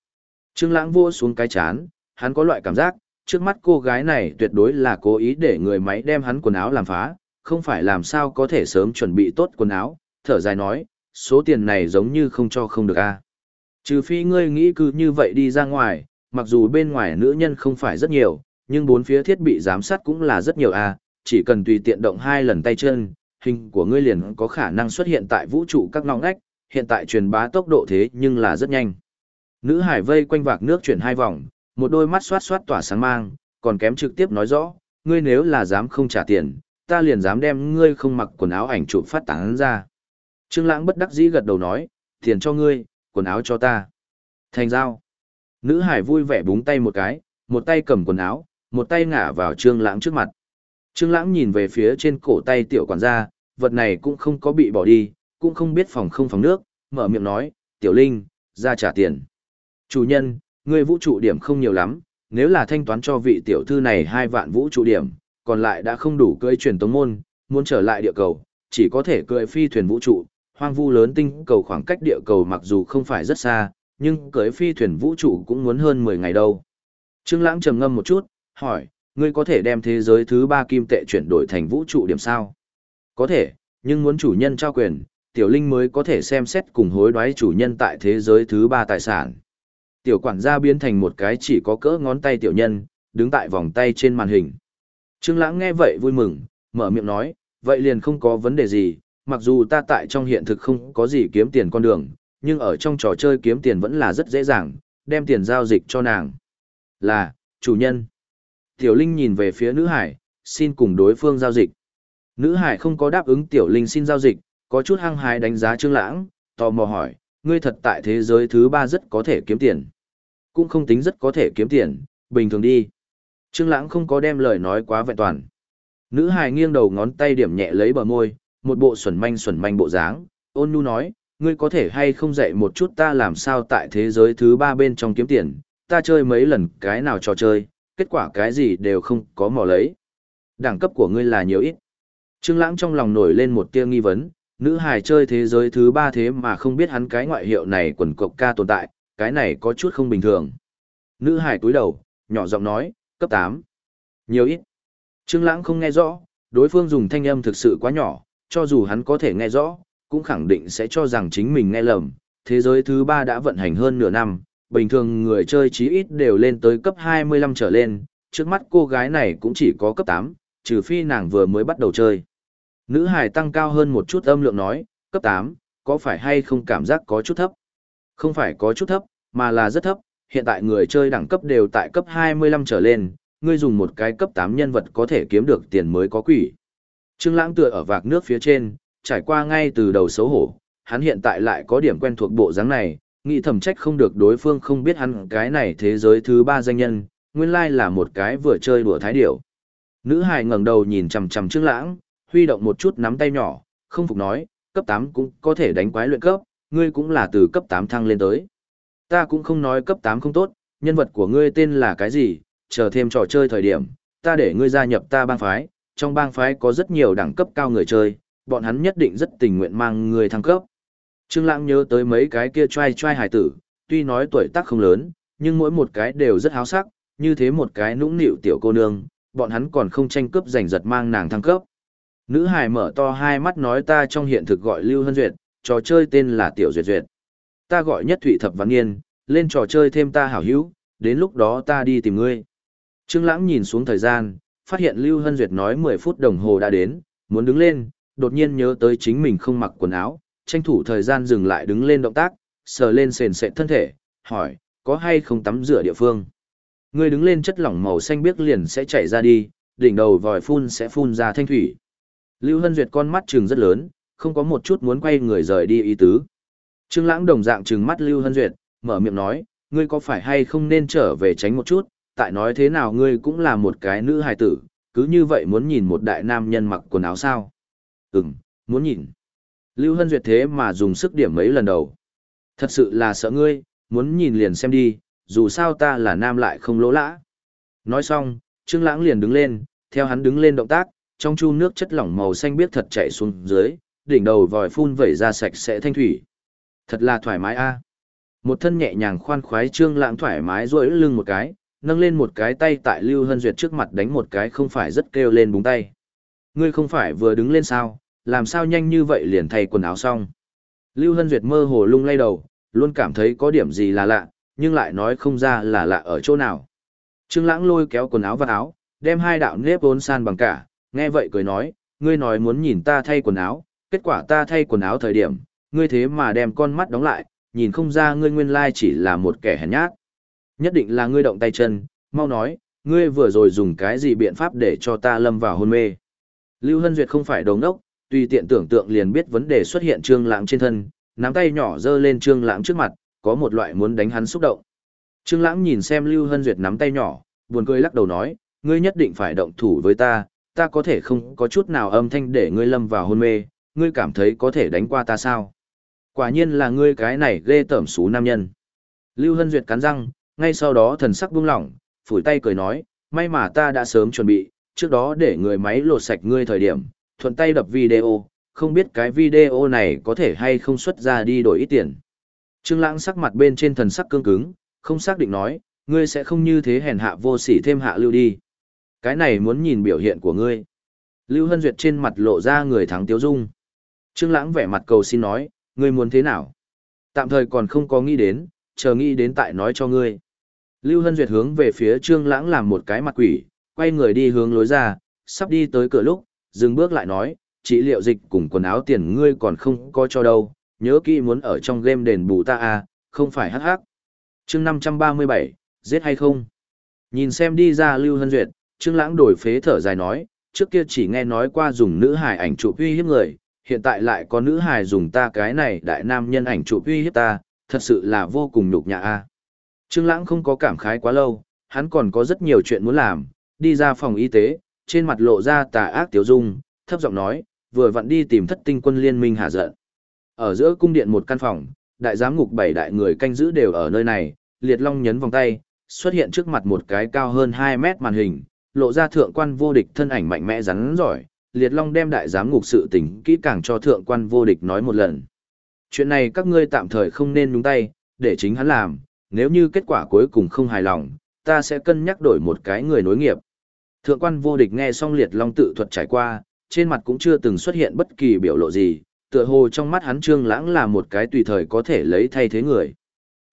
Trương Lãng vô xuống cái chán, hắn có loại cảm giác, trước mắt cô gái này tuyệt đối là cố ý để người máy đem hắn quần áo làm phá, không phải làm sao có thể sớm chuẩn bị tốt quần áo, thở dài nói, số tiền này giống như không cho không được a. Trừ phi ngươi nghĩ cứ như vậy đi ra ngoài, mặc dù bên ngoài nữ nhân không phải rất nhiều, nhưng bốn phía thiết bị giám sát cũng là rất nhiều a, chỉ cần tùy tiện động hai lần tay chân, hình của ngươi liền có khả năng xuất hiện tại vũ trụ các ngõ ngách, hiện tại truyền bá tốc độ thế nhưng là rất nhanh. Nữ hải vây quanh vạc nước chuyển hai vòng, một đôi mắt xoát xoát tỏa sáng mang, còn kém trực tiếp nói rõ, ngươi nếu là dám không trả tiền, ta liền dám đem ngươi không mặc quần áo ảnh chụp phát tán ra. Trương Lãng bất đắc dĩ gật đầu nói, tiền cho ngươi, quần áo cho ta. Thành giao. Nữ hải vui vẻ búng tay một cái, một tay cầm quần áo, một tay ngả vào Trương Lãng trước mặt. Trương Lãng nhìn về phía trên cổ tay tiểu quản gia, vật này cũng không có bị bỏ đi, cũng không biết phòng không phòng nước, mở miệng nói, "Tiểu Linh, ra trả tiền." "Chủ nhân, ngươi vũ trụ điểm không nhiều lắm, nếu là thanh toán cho vị tiểu thư này hai vạn vũ trụ điểm, còn lại đã không đủ cưỡi truyền tống môn, muốn trở lại địa cầu, chỉ có thể cưỡi phi thuyền vũ trụ, hoang vu lớn tinh cầu khoảng cách địa cầu mặc dù không phải rất xa, nhưng cưỡi phi thuyền vũ trụ cũng muốn hơn 10 ngày đâu. Trương Lãng trầm ngâm một chút, hỏi, ngươi có thể đem thế giới thứ ba kim tệ chuyển đổi thành vũ trụ điểm sao? Có thể, nhưng muốn chủ nhân trao quyền, tiểu linh mới có thể xem xét cùng hối đoái chủ nhân tại thế giới thứ ba tài sản. Tiểu quản gia biến thành một cái chỉ có cỡ ngón tay tiểu nhân, đứng tại vòng tay trên màn hình. Trương Lãng nghe vậy vui mừng, mở miệng nói, vậy liền không có vấn đề gì, mặc dù ta tại trong hiện thực không có gì kiếm tiền con đường, nhưng ở trong trò chơi kiếm tiền vẫn là rất dễ dàng, đem tiền giao dịch cho nàng. Là, chủ nhân. Tiểu Linh nhìn về phía nữ hải, xin cùng đối phương giao dịch. Nữ hải không có đáp ứng Tiểu Linh xin giao dịch, có chút hăng hái đánh giá Trương Lãng, tò mò hỏi, ngươi thật tại thế giới thứ ba rất có thể kiếm tiền. Cũng không tính rất có thể kiếm tiền, bình thường đi. Trương Lãng không có đem lời nói quá vẹn toàn. Nữ hài nghiêng đầu ngón tay điểm nhẹ lấy bờ môi, một bộ xuẩn manh xuẩn manh bộ dáng, ôn nhu nói, ngươi có thể hay không dạy một chút ta làm sao tại thế giới thứ ba bên trong kiếm tiền, ta chơi mấy lần cái nào trò chơi, kết quả cái gì đều không có mò lấy. Đẳng cấp của ngươi là nhiều ít. Trương Lãng trong lòng nổi lên một tia nghi vấn, nữ hài chơi thế giới thứ ba thế mà không biết hắn cái ngoại hiệu này quần cộc ca tồn tại, cái này có chút không bình thường. Nữ hài cúi đầu, nhỏ giọng nói, cấp 8. Nhiều ít. Trương Lãng không nghe rõ, đối phương dùng thanh âm thực sự quá nhỏ, cho dù hắn có thể nghe rõ, cũng khẳng định sẽ cho rằng chính mình nghe lầm. Thế giới thứ ba đã vận hành hơn nửa năm, bình thường người chơi chí ít đều lên tới cấp 25 trở lên, trước mắt cô gái này cũng chỉ có cấp 8, trừ phi nàng vừa mới bắt đầu chơi. Nữ hải tăng cao hơn một chút âm lượng nói, cấp 8, có phải hay không cảm giác có chút thấp? Không phải có chút thấp, mà là rất thấp, hiện tại người chơi đẳng cấp đều tại cấp 25 trở lên, ngươi dùng một cái cấp 8 nhân vật có thể kiếm được tiền mới có quỷ. Trương Lãng tựa ở vạc nước phía trên, trải qua ngay từ đầu xấu hổ, hắn hiện tại lại có điểm quen thuộc bộ dáng này, nghĩ thầm trách không được đối phương không biết hắn cái này thế giới thứ ba danh nhân, nguyên lai là một cái vừa chơi đùa thái điểu. Nữ hài ngẩng đầu nhìn chằm chằm Trương Lãng, huy động một chút nắm tay nhỏ, không phục nói, cấp 8 cũng có thể đánh quái luyện cấp, ngươi cũng là từ cấp 8 thăng lên tới. Ta cũng không nói cấp 8 không tốt, nhân vật của ngươi tên là cái gì, chờ thêm trò chơi thời điểm, ta để ngươi gia nhập ta bang phái, trong bang phái có rất nhiều đẳng cấp cao người chơi, bọn hắn nhất định rất tình nguyện mang ngươi thăng cấp. Trương Lãng nhớ tới mấy cái kia trai trai hài tử, tuy nói tuổi tác không lớn, nhưng mỗi một cái đều rất háo sắc, như thế một cái nũng nịu tiểu cô nương, bọn hắn còn không tranh cướp giành giật mang nàng thăng cấp. Nữ hài mở to hai mắt nói ta trong hiện thực gọi Lưu Hân Duyệt, trò chơi tên là Tiểu Duyệt Duyệt. Ta gọi nhất Thụy Thập Văn Nghiên, lên trò chơi thêm ta hảo hữu, đến lúc đó ta đi tìm ngươi. Trương Lãng nhìn xuống thời gian, phát hiện Lưu Hân Duyệt nói 10 phút đồng hồ đã đến, muốn đứng lên, đột nhiên nhớ tới chính mình không mặc quần áo, tranh thủ thời gian dừng lại đứng lên động tác, sờ lên sền sệt thân thể, hỏi, có hay không tắm rửa địa phương? Ngươi đứng lên chất lỏng màu xanh biếc liền sẽ chảy ra đi, đỉnh đầu vòi phun sẽ phun ra thanh thủy. Lưu Hân Duyệt con mắt trừng rất lớn, không có một chút muốn quay người rời đi ý tứ. Trương Lãng đồng dạng trừng mắt Lưu Hân Duyệt, mở miệng nói, ngươi có phải hay không nên trở về tránh một chút, tại nói thế nào ngươi cũng là một cái nữ hài tử, cứ như vậy muốn nhìn một đại nam nhân mặc quần áo sao? Ừm, muốn nhìn. Lưu Hân Duyệt thế mà dùng sức điểm mấy lần đầu. Thật sự là sợ ngươi, muốn nhìn liền xem đi, dù sao ta là nam lại không lỗ lã. Nói xong, Trương Lãng liền đứng lên, theo hắn đứng lên động tác, trong chu nước chất lỏng màu xanh biếc thật chảy xuống dưới, đỉnh đầu vòi phun vẩy ra sạch sẽ thanh thủy. Thật là thoải mái a. Một thân nhẹ nhàng khoan khoái Trương Lãng thoải mái duỗi lưng một cái, nâng lên một cái tay tại Lưu Hân Duyệt trước mặt đánh một cái không phải rất kêu lên búng tay. Ngươi không phải vừa đứng lên sao, làm sao nhanh như vậy liền thay quần áo xong. Lưu Hân Duyệt mơ hồ lung lay đầu, luôn cảm thấy có điểm gì là lạ, nhưng lại nói không ra là lạ ở chỗ nào. Trương Lãng lôi kéo quần áo và áo, đem hai đạo nếp vốn san bằng cả, nghe vậy cười nói, ngươi nói muốn nhìn ta thay quần áo, kết quả ta thay quần áo thời điểm, ngươi thế mà đem con mắt đóng lại, nhìn không ra ngươi nguyên lai chỉ là một kẻ hèn nhát. Nhất định là ngươi động tay chân, mau nói, ngươi vừa rồi dùng cái gì biện pháp để cho ta lâm vào hôn mê. Lưu Hân Duyệt không phải đồng ngốc tùy tiện tưởng tượng liền biết vấn đề xuất hiện trương lãng trên thân, nắm tay nhỏ giơ lên trương lãng trước mặt, có một loại muốn đánh hắn xúc động. Trương lãng nhìn xem Lưu Hân Duyệt nắm tay nhỏ, buồn cười lắc đầu nói, ngươi nhất định phải động thủ với ta, ta có thể không có chút nào âm thanh để ngươi lâm vào hôn mê, ngươi cảm thấy có thể đánh qua ta sao? Quả nhiên là ngươi cái này ghê tởm xú nam nhân. Lưu Hân Duyệt cắn răng, ngay sau đó thần sắc buông lỏng, phủi tay cười nói, may mà ta đã sớm chuẩn bị, trước đó để người máy lột sạch ngươi thời điểm, thuận tay đập video, không biết cái video này có thể hay không xuất ra đi đổi ít tiền. Trương Lãng sắc mặt bên trên thần sắc cương cứng, không xác định nói, ngươi sẽ không như thế hèn hạ vô sỉ thêm hạ lưu đi. Cái này muốn nhìn biểu hiện của ngươi. Lưu Hân Duyệt trên mặt lộ ra người thắng tiêu dung. Trương Lãng vẻ mặt cầu xin nói, ngươi muốn thế nào? Tạm thời còn không có nghĩ đến, chờ nghĩ đến tại nói cho ngươi. Lưu Hân Duyệt hướng về phía Trương Lãng làm một cái mặt quỷ, quay người đi hướng lối ra, sắp đi tới cửa lúc, dừng bước lại nói, trị liệu dịch cùng quần áo tiền ngươi còn không có cho đâu, nhớ kỹ muốn ở trong game đền bù ta à, không phải hắc hắc. Chương 537, giết hay không? Nhìn xem đi ra Lưu Hân Duyệt, Trương Lãng đổi phế thở dài nói, trước kia chỉ nghe nói qua dùng nữ hài ảnh chụp uy hiếp người, hiện tại lại có nữ hài dùng ta cái này đại nam nhân ảnh chụp uy hiếp ta, thật sự là vô cùng nhục nhã a. Trương Lãng không có cảm khái quá lâu, hắn còn có rất nhiều chuyện muốn làm, đi ra phòng y tế, trên mặt lộ ra tà ác tiểu dung, thấp giọng nói, vừa vặn đi tìm Thất Tinh quân liên minh hạ giận. Ở giữa cung điện một căn phòng, đại giám ngục bảy đại người canh giữ đều ở nơi này, Liệt Long nhấn vòng tay, xuất hiện trước mặt một cái cao hơn 2 mét màn hình, lộ ra thượng quan vô địch thân ảnh mạnh mẽ rắn giỏi, Liệt Long đem đại giám ngục sự tình kỹ càng cho thượng quan vô địch nói một lần. Chuyện này các ngươi tạm thời không nên nhúng tay, để chính hắn làm, nếu như kết quả cuối cùng không hài lòng, ta sẽ cân nhắc đổi một cái người nối nghiệp. Thượng quan vô địch nghe xong Liệt Long tự thuật trải qua, trên mặt cũng chưa từng xuất hiện bất kỳ biểu lộ gì, tựa hồ trong mắt hắn Trương Lãng là một cái tùy thời có thể lấy thay thế người.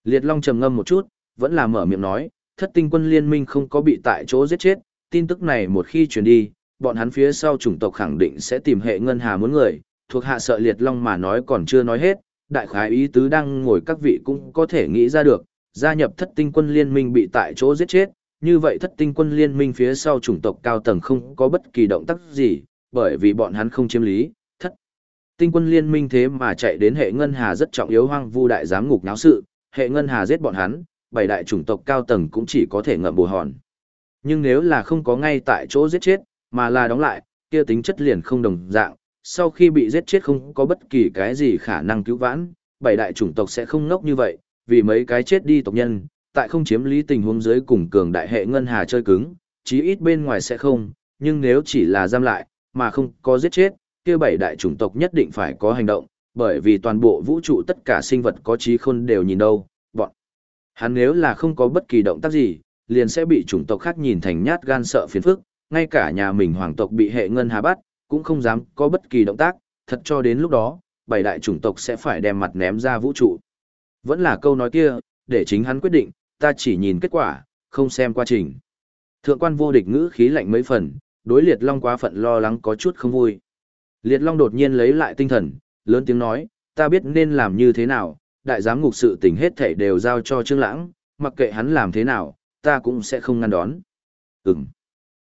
Liệt Long trầm ngâm một chút, vẫn là mở miệng nói, thất tinh quân liên minh không có bị tại chỗ giết chết, tin tức này một khi truyền đi, bọn hắn phía sau chủng tộc khẳng định sẽ tìm hệ ngân hà muốn người, thuộc hạ sợ Liệt Long mà nói còn chưa nói hết, đại khái ý tứ đang ngồi các vị cũng có thể nghĩ ra được, gia nhập thất tinh quân liên minh bị tại chỗ giết chết, như vậy thất tinh quân liên minh phía sau chủng tộc cao tầng không có bất kỳ động tác gì, bởi vì bọn hắn không chiếm lý, thất. Tinh quân liên minh thế mà chạy đến hệ ngân hà rất trọng yếu hoang vu đại giám ngục náo sự, hệ ngân hà giết bọn hắn, bảy đại chủng tộc cao tầng cũng chỉ có thể ngậm bồ hòn. Nhưng nếu là không có ngay tại chỗ giết chết, mà là đóng lại, kia tính chất liền không đồng dạng, sau khi bị giết chết không có bất kỳ cái gì khả năng cứu vãn, bảy đại chủng tộc sẽ không ngốc như vậy, vì mấy cái chết đi tộc nhân, tại không chiếm lý tình huống dưới cùng cường đại hệ ngân hà chơi cứng, chí ít bên ngoài sẽ không, nhưng nếu chỉ là giam lại, mà không có giết chết, kia bảy đại chủng tộc nhất định phải có hành động, bởi vì toàn bộ vũ trụ tất cả sinh vật có trí khôn đều nhìn đâu, bọn. Hắn nếu là không có bất kỳ động tác gì, liền sẽ bị chủng tộc khác nhìn thành nhát gan sợ phiền phức, ngay cả nhà mình hoàng tộc bị hệ ngân hà bắt, cũng không dám có bất kỳ động tác, thật cho đến lúc đó, bảy đại chủng tộc sẽ phải đem mặt ném ra vũ trụ. Vẫn là câu nói kia, để chính hắn quyết định, ta chỉ nhìn kết quả, không xem quá trình. Thượng quan vô địch ngữ khí lạnh mấy phần, đối liệt long quá phận lo lắng có chút không vui. Liệt long đột nhiên lấy lại tinh thần, lớn tiếng nói, ta biết nên làm như thế nào, đại giám ngục sự tình hết thảy đều giao cho Trương Lãng, mặc kệ hắn làm thế nào, ta cũng sẽ không ngăn đón. Ừm.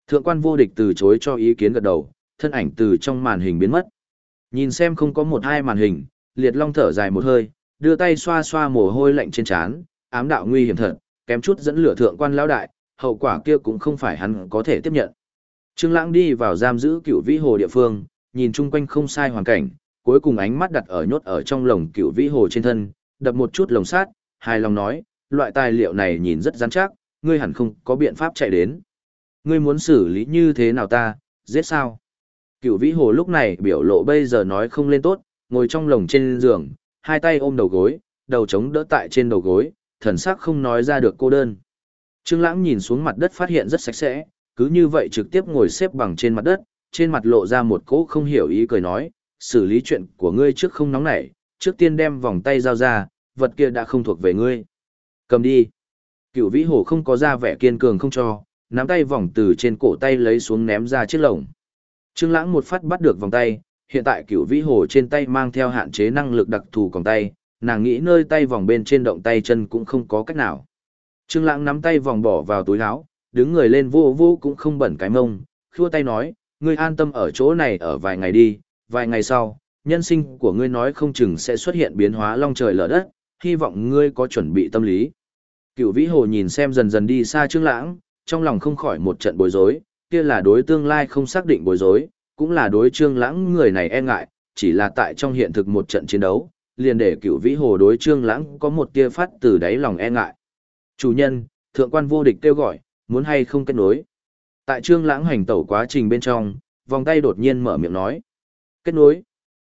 Thượng quan vô địch từ chối cho ý kiến gật đầu, thân ảnh từ trong màn hình biến mất. Nhìn xem không có một hai màn hình, liệt long thở dài một hơi, đưa tay xoa xoa mồ hôi lạnh trên trán, ám đạo nguy hiểm thật, kém chút dẫn lửa thượng quan lão đại, hậu quả kia cũng không phải hắn có thể tiếp nhận. Trương Lãng đi vào giam giữ cựu vĩ hồ địa phương, nhìn chung quanh không sai hoàn cảnh, cuối cùng ánh mắt đặt ở nhốt ở trong lồng cựu vĩ hồ trên thân, đập một chút lồng sát, hài lòng nói, loại tài liệu này nhìn rất rắn chắc, ngươi hẳn không có biện pháp chạy đến. Ngươi muốn xử lý như thế nào ta, giết sao? Cựu vĩ hồ lúc này biểu lộ bây giờ nói không lên tốt, ngồi trong lồng trên giường, hai tay ôm đầu gối, đầu chống đỡ tại trên đầu gối, thần sắc không nói ra được cô đơn. Trương Lãng nhìn xuống mặt đất phát hiện rất sạch sẽ, cứ như vậy trực tiếp ngồi xếp bằng trên mặt đất, trên mặt lộ ra một cỗ không hiểu ý cười nói, xử lý chuyện của ngươi trước không nóng nảy, trước tiên đem vòng tay giao ra, vật kia đã không thuộc về ngươi. Cầm đi. Cựu vĩ hồ không có ra vẻ kiên cường không cho, nắm tay vòng từ trên cổ tay lấy xuống ném ra chiếc lồng. Trương Lãng một phát bắt được vòng tay, hiện tại cựu vĩ hồ trên tay mang theo hạn chế năng lực đặc thù còng tay, nàng nghĩ nơi tay vòng bên trên động tay chân cũng không có cách nào. Trương Lãng nắm tay vòng bỏ vào túi áo, đứng người lên vô vô cũng không bẩn cái mông, khua tay nói, ngươi an tâm ở chỗ này ở vài ngày đi, vài ngày sau, nhân sinh của ngươi nói không chừng sẽ xuất hiện biến hóa long trời lở đất, hy vọng ngươi có chuẩn bị tâm lý. Cựu vĩ hồ nhìn xem dần dần đi xa Trương Lãng, trong lòng không khỏi một trận bối rối, kia là đối tương lai không xác định bối rối, cũng là đối Trương Lãng người này e ngại, chỉ là tại trong hiện thực một trận chiến đấu, liền để Cựu Vĩ Hồ đối Trương Lãng có một tia phát từ đáy lòng e ngại. "Chủ nhân, thượng quan vô địch kêu gọi, muốn hay không kết nối?" Tại Trương Lãng hành tẩu quá trình bên trong, vòng tay đột nhiên mở miệng nói: "Kết nối."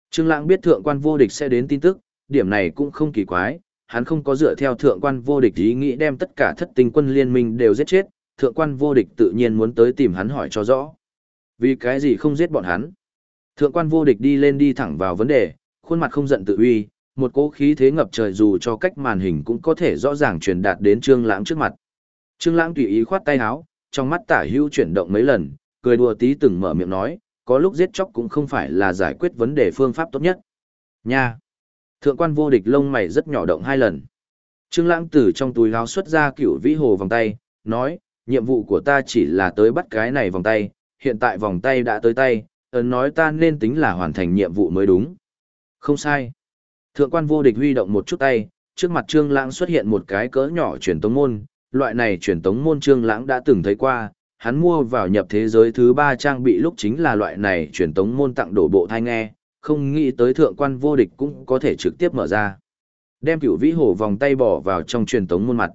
Trương Lãng biết thượng quan vô địch sẽ đến tin tức, điểm này cũng không kỳ quái, hắn không có dựa theo thượng quan vô địch ý nghĩ đem tất cả thất tinh quân liên minh đều giết chết, thượng quan vô địch tự nhiên muốn tới tìm hắn hỏi cho rõ. Vì cái gì không giết bọn hắn? Thượng quan vô địch đi lên đi thẳng vào vấn đề, khuôn mặt không giận tự uy, một cỗ khí thế ngập trời dù cho cách màn hình cũng có thể rõ ràng truyền đạt đến Trương Lãng trước mặt. Trương Lãng tùy ý khoát tay áo, trong mắt tả hữu chuyển động mấy lần, cười đùa tí từng mở miệng nói, có lúc giết chóc cũng không phải là giải quyết vấn đề phương pháp tốt nhất. Nha. Thượng quan vô địch lông mày rất nhỏ động hai lần. Trương Lãng từ trong túi áo xuất ra cựu vĩ hồ vòng tay, nói, nhiệm vụ của ta chỉ là tới bắt cái này vòng tay, hiện tại vòng tay đã tới tay, ấn nói ta nên tính là hoàn thành nhiệm vụ mới đúng. Không sai. Thượng quan vô địch huy động một chút tay, trước mặt Trương Lãng xuất hiện một cái cỡ nhỏ truyền tống môn, loại này truyền tống môn Trương Lãng đã từng thấy qua, hắn mua vào nhập thế giới thứ ba trang bị lúc chính là loại này truyền tống môn tặng đổ bộ thai nghe, không nghĩ tới thượng quan vô địch cũng có thể trực tiếp mở ra. Đem cửu vĩ hổ vòng tay bỏ vào trong truyền tống môn mặt.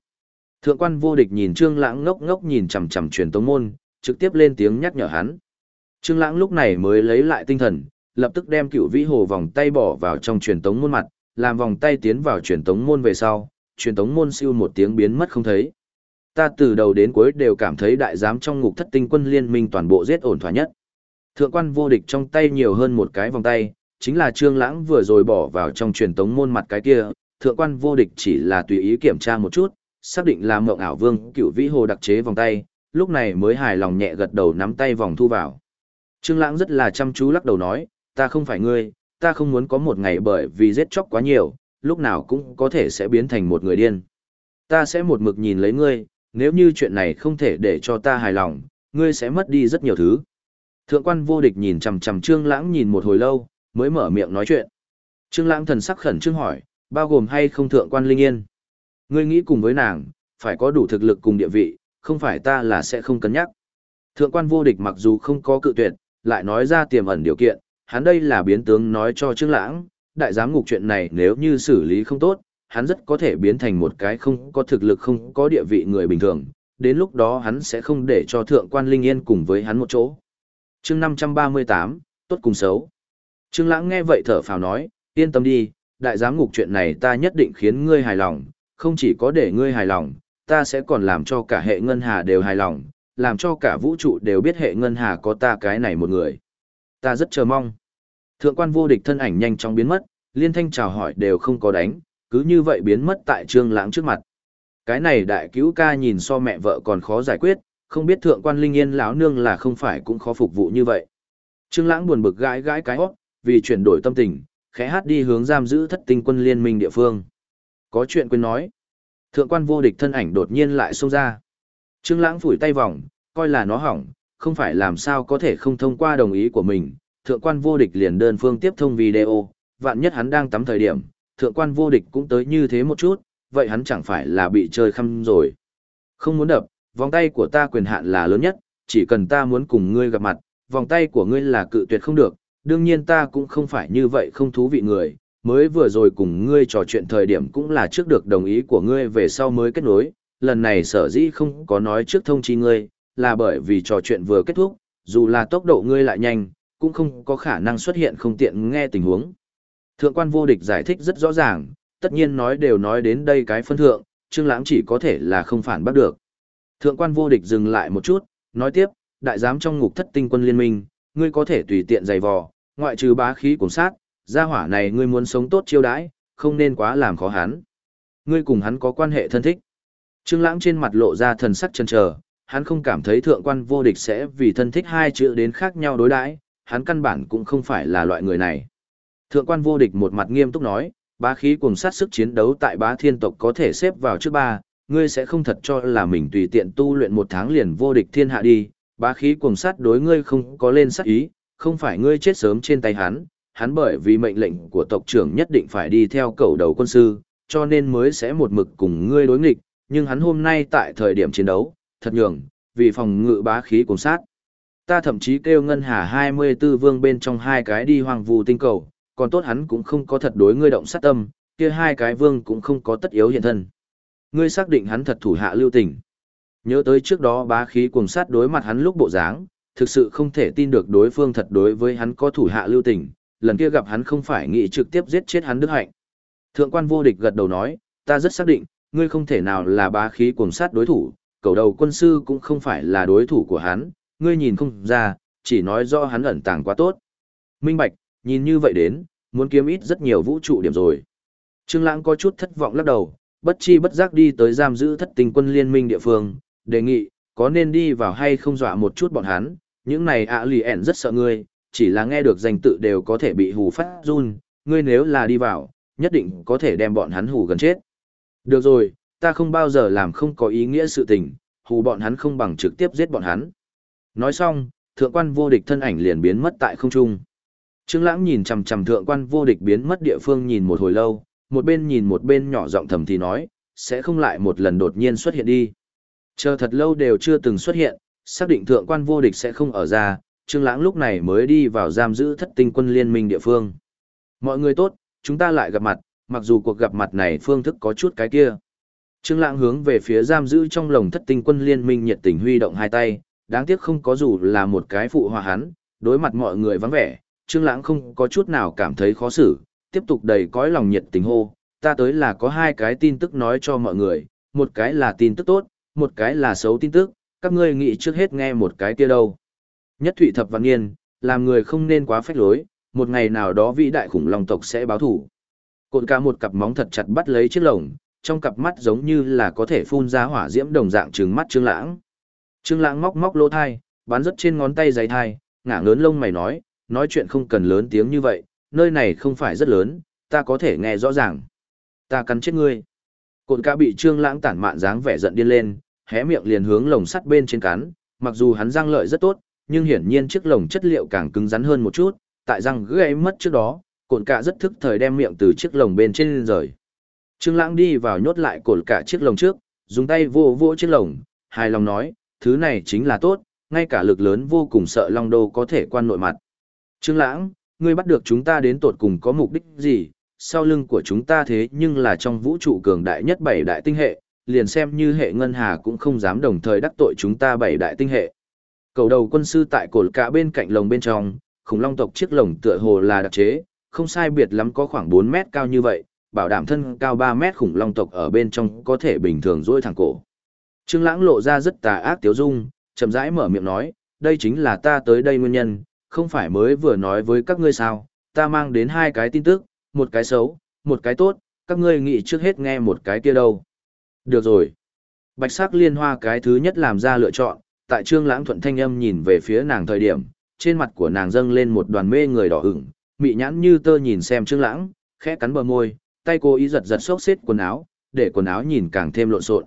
Thượng quan vô địch nhìn Trương Lãng ngốc ngốc nhìn chằm chằm truyền tống môn, trực tiếp lên tiếng nhắc nhở hắn. Trương Lãng lúc này mới lấy lại tinh thần, lập tức đem cựu vĩ hồ vòng tay bỏ vào trong truyền tống môn mặt, làm vòng tay tiến vào truyền tống môn về sau, truyền tống môn siêu một tiếng biến mất không thấy. Ta từ đầu đến cuối đều cảm thấy đại giám trong ngục thất tinh quân liên minh toàn bộ giết ổn thỏa nhất. Thượng quan vô địch trong tay nhiều hơn một cái vòng tay, chính là Trương Lãng vừa rồi bỏ vào trong truyền tống môn mặt cái kia, thượng quan vô địch chỉ là tùy ý kiểm tra một chút, xác định là mộng ảo vương cựu vĩ hồ đặc chế vòng tay, lúc này mới hài lòng nhẹ gật đầu nắm tay vòng thu vào. Trương Lãng rất là chăm chú lắc đầu nói, ta không phải ngươi, ta không muốn có một ngày bởi vì giết chóc quá nhiều, lúc nào cũng có thể sẽ biến thành một người điên. Ta sẽ một mực nhìn lấy ngươi, nếu như chuyện này không thể để cho ta hài lòng, ngươi sẽ mất đi rất nhiều thứ. Thượng quan vô địch nhìn chằm chằm Trương Lãng nhìn một hồi lâu, mới mở miệng nói chuyện. Trương Lãng thần sắc khẩn trương hỏi, bao gồm hay không thượng quan Linh Yên? Ngươi nghĩ cùng với nàng, phải có đủ thực lực cùng địa vị, không phải ta là sẽ không cân nhắc. Thượng quan vô địch mặc dù không có cự tuyệt, lại nói ra tiềm ẩn điều kiện, hắn đây là biến tướng nói cho Trương Lãng, đại giám ngục chuyện này nếu như xử lý không tốt, hắn rất có thể biến thành một cái không có thực lực không có địa vị người bình thường, đến lúc đó hắn sẽ không để cho thượng quan Linh Yên cùng với hắn một chỗ. chương 538, tốt cùng xấu. Trương Lãng nghe vậy thở phào nói, yên tâm đi, đại giám ngục chuyện này ta nhất định khiến ngươi hài lòng, không chỉ có để ngươi hài lòng, ta sẽ còn làm cho cả hệ ngân hà đều hài lòng, làm cho cả vũ trụ đều biết hệ ngân hà có ta cái này một người. Ta rất chờ mong. Thượng quan vô địch thân ảnh nhanh chóng biến mất, liên thanh chào hỏi đều không có đánh, cứ như vậy biến mất tại trương lãng trước mặt. Cái này đại cứu ca nhìn so mẹ vợ còn khó giải quyết, không biết thượng quan linh yên lão nương là không phải cũng khó phục vụ như vậy. Trương lãng buồn bực gãi gãi cái hót, vì chuyển đổi tâm tình, khẽ hát đi hướng giam giữ thất tinh quân liên minh địa phương. Có chuyện quên nói. Thượng quan vô địch thân ảnh đột nhiên lại xông ra. Trương lãng phủi tay vòng, coi là nó hỏng, không phải làm sao có thể không thông qua đồng ý của mình. Thượng quan vô địch liền đơn phương tiếp thông video, vạn nhất hắn đang tắm thời điểm, thượng quan vô địch cũng tới như thế một chút, vậy hắn chẳng phải là bị chơi khăm rồi. Không muốn đập, vòng tay của ta quyền hạn là lớn nhất, chỉ cần ta muốn cùng ngươi gặp mặt, vòng tay của ngươi là cự tuyệt không được, đương nhiên ta cũng không phải như vậy không thú vị người, mới vừa rồi cùng ngươi trò chuyện thời điểm cũng là trước được đồng ý của ngươi về sau mới kết nối, lần này sở dĩ không có nói trước thông chi ngươi, là bởi vì trò chuyện vừa kết thúc, dù là tốc độ ngươi lại nhanh, cũng không có khả năng xuất hiện không tiện nghe tình huống. Thượng quan vô địch giải thích rất rõ ràng, tất nhiên nói đều nói đến đây cái phân thượng, Trương Lãng chỉ có thể là không phản bắt được. Thượng quan vô địch dừng lại một chút, nói tiếp, đại giám trong ngục thất tinh quân liên minh, ngươi có thể tùy tiện giày vò, ngoại trừ bá khí cùng sát, gia hỏa này ngươi muốn sống tốt chiêu đãi, không nên quá làm khó hắn. Ngươi cùng hắn có quan hệ thân thích. Trương Lãng trên mặt lộ ra thần sắc chần chờ, hắn không cảm thấy thượng quan vô địch sẽ vì thân thích hai chữ đến khác nhau đối đãi, hắn căn bản cũng không phải là loại người này. Thượng quan vô địch một mặt nghiêm túc nói, bá khí cùng sát sức chiến đấu tại bá thiên tộc có thể xếp vào trước ba, ngươi sẽ không thật cho là mình tùy tiện tu luyện một tháng liền vô địch thiên hạ đi, bá khí cùng sát đối ngươi không có lên sát ý, không phải ngươi chết sớm trên tay hắn, hắn bởi vì mệnh lệnh của tộc trưởng nhất định phải đi theo cầu đầu quân sư, cho nên mới sẽ một mực cùng ngươi đối nghịch, nhưng hắn hôm nay tại thời điểm chiến đấu, thật nhường, vì phòng ngự bá khí cùng sát. Ta thậm chí kêu ngân hà 24 vương bên trong hai cái đi hoàng vù tinh cầu, còn tốt hắn cũng không có thật đối ngươi động sát tâm, kia hai cái vương cũng không có tất yếu hiện thân. Ngươi xác định hắn thật thủ hạ lưu tình. Nhớ tới trước đó bá khí cuồng sát đối mặt hắn lúc bộ dáng, thực sự không thể tin được đối phương thật đối với hắn có thủ hạ lưu tình, lần kia gặp hắn không phải nghĩ trực tiếp giết chết hắn đức hạnh. Thượng quan vô địch gật đầu nói, ta rất xác định, ngươi không thể nào là bá khí cuồng sát đối thủ, cầu đầu quân sư cũng không phải là đối thủ của hắn, ngươi nhìn không ra, chỉ nói do hắn ẩn tàng quá tốt. Minh Bạch, nhìn như vậy đến, muốn kiếm ít rất nhiều vũ trụ điểm rồi. Trương Lãng có chút thất vọng lắc đầu, bất chi bất giác đi tới giam giữ thất tình quân liên minh địa phương, đề nghị, có nên đi vào hay không dọa một chút bọn hắn, những này ạ lì ẻn rất sợ ngươi, chỉ là nghe được danh tự đều có thể bị hù phát run, ngươi nếu là đi vào, nhất định có thể đem bọn hắn hù gần chết. Được rồi, ta không bao giờ làm không có ý nghĩa sự tình, hù bọn hắn không bằng trực tiếp giết bọn hắn. Nói xong, thượng quan vô địch thân ảnh liền biến mất tại không trung. Trương Lãng nhìn chằm chằm thượng quan vô địch biến mất địa phương nhìn một hồi lâu, một bên nhìn một bên nhỏ giọng thầm thì nói, sẽ không lại một lần đột nhiên xuất hiện đi. Chờ thật lâu đều chưa từng xuất hiện, xác định thượng quan vô địch sẽ không ở ra, Trương Lãng lúc này mới đi vào giam giữ thất tinh quân liên minh địa phương. Mọi người tốt, chúng ta lại gặp mặt, mặc dù cuộc gặp mặt này phương thức có chút cái kia. Trương Lãng hướng về phía giam giữ trong lồng thất tinh quân liên minh nhiệt tình huy động hai tay, đáng tiếc không có dù là một cái phụ hòa hắn, đối mặt mọi người vắng vẻ, Trương Lãng không có chút nào cảm thấy khó xử, tiếp tục đầy cõi lòng nhiệt tình hô, ta tới là có hai cái tin tức nói cho mọi người, một cái là tin tức tốt, một cái là xấu tin tức, các ngươi nghĩ trước hết nghe một cái kia đâu. Nhất Thụy Thập Văn Nghiên, làm người không nên quá phách lối, một ngày nào đó vĩ đại khủng long tộc sẽ báo thù Cột cả một cặp móng thật chặt bắt lấy chiếc lồng, trong cặp mắt giống như là có thể phun ra hỏa diễm đồng dạng trừng mắt Trương Lãng. Trương Lãng móc móc lỗ tai, bắn rất trên ngón tay dày thai, ngả ngớn lông mày nói, nói chuyện không cần lớn tiếng như vậy, nơi này không phải rất lớn, ta có thể nghe rõ ràng. Ta cắn chết ngươi. Cột cả bị Trương Lãng tản mạn dáng vẻ giận điên lên, hé miệng liền hướng lồng sắt bên trên cắn, mặc dù hắn răng lợi rất tốt, nhưng hiển nhiên chiếc lồng chất liệu càng cứng rắn hơn một chút, tại răng gãy mất trước đó, cột cả rất thức thời đem miệng từ chiếc lồng bên trên lên rời. Trương Lãng đi vào nhốt lại cột cả chiếc lồng trước, dùng tay vỗ vỗ chiếc lồng, hài lòng nói, thứ này chính là tốt, ngay cả lực lớn vô cùng sợ Long Đô có thể quan nội mặt. Trương Lãng, ngươi bắt được chúng ta đến tột cùng có mục đích gì? Sau lưng của chúng ta thế nhưng là trong vũ trụ cường đại nhất bảy đại tinh hệ, liền xem như hệ ngân hà cũng không dám đồng thời đắc tội chúng ta bảy đại tinh hệ. Cầu đầu quân sư tại cổ cả bên cạnh lồng bên trong, khủng long tộc chiếc lồng tựa hồ là đặc chế, không sai biệt lắm có khoảng 4 mét cao như vậy, bảo đảm thân cao 3 mét khủng long tộc ở bên trong có thể bình thường duỗi thẳng cổ. Trương Lãng lộ ra rất tà ác tiếu dung, chậm rãi mở miệng nói, đây chính là ta tới đây nguyên nhân, không phải mới vừa nói với các ngươi sao, ta mang đến hai cái tin tức, một cái xấu, một cái tốt, các ngươi nghĩ trước hết nghe một cái kia đâu. Được rồi. Bạch sắc liên hoa cái thứ nhất làm ra lựa chọn, tại Trương Lãng thuận thanh âm nhìn về phía nàng thời điểm, trên mặt của nàng dâng lên một đoàn mê người đỏ ửng, mị nhãn như tơ nhìn xem Trương Lãng, khẽ cắn bờ môi, tay cô ý giật giật xốc xếch quần áo, để quần áo nhìn càng thêm lộn xộn.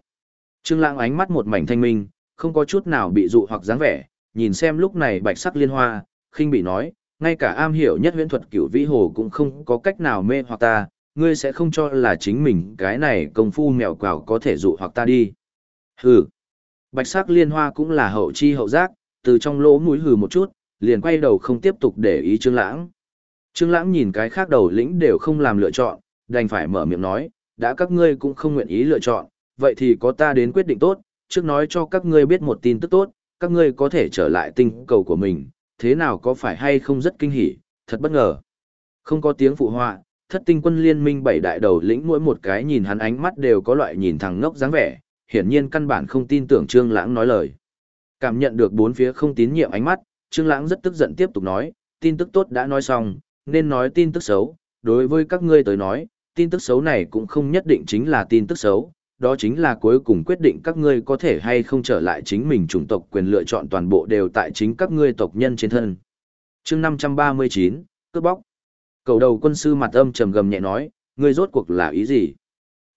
Trương Lãng ánh mắt một mảnh thanh minh, không có chút nào bị dụ hoặc dáng vẻ, nhìn xem lúc này bạch sắc liên hoa, khinh bị nói, ngay cả am hiểu nhất huyễn thuật cửu vĩ hồ cũng không có cách nào mê hoặc ta, ngươi sẽ không cho là chính mình cái này công phu mèo quào có thể dụ hoặc ta đi. Hừ. Bạch sắc liên hoa cũng là hậu chi hậu giác, từ trong lỗ mũi hừ một chút, liền quay đầu không tiếp tục để ý Trương Lãng. Trương Lãng nhìn cái khác đầu lĩnh đều không làm lựa chọn, đành phải mở miệng nói, đã các ngươi cũng không nguyện ý lựa chọn, vậy thì có ta đến quyết định tốt, trước nói cho các ngươi biết một tin tức tốt, các ngươi có thể trở lại tinh cầu của mình, thế nào có phải hay không rất kinh hỉ, thật bất ngờ. Không có tiếng phụ họa, thất tinh quân liên minh bảy đại đầu lĩnh mỗi một cái nhìn hắn ánh mắt đều có loại nhìn thằng ngốc dáng vẻ, hiển nhiên căn bản không tin tưởng Trương Lãng nói lời. Cảm nhận được bốn phía không tín nhiệm ánh mắt, Trương Lãng rất tức giận tiếp tục nói, tin tức tốt đã nói xong, nên nói tin tức xấu, đối với các ngươi tới nói, tin tức xấu này cũng không nhất định chính là tin tức xấu, đó chính là cuối cùng quyết định các ngươi có thể hay không trở lại chính mình chủng tộc quyền lựa chọn toàn bộ đều tại chính các ngươi tộc nhân trên thân. Chương 539, cướp bóc. Cầu đầu quân sư mặt âm trầm gầm nhẹ nói, ngươi rốt cuộc là ý gì?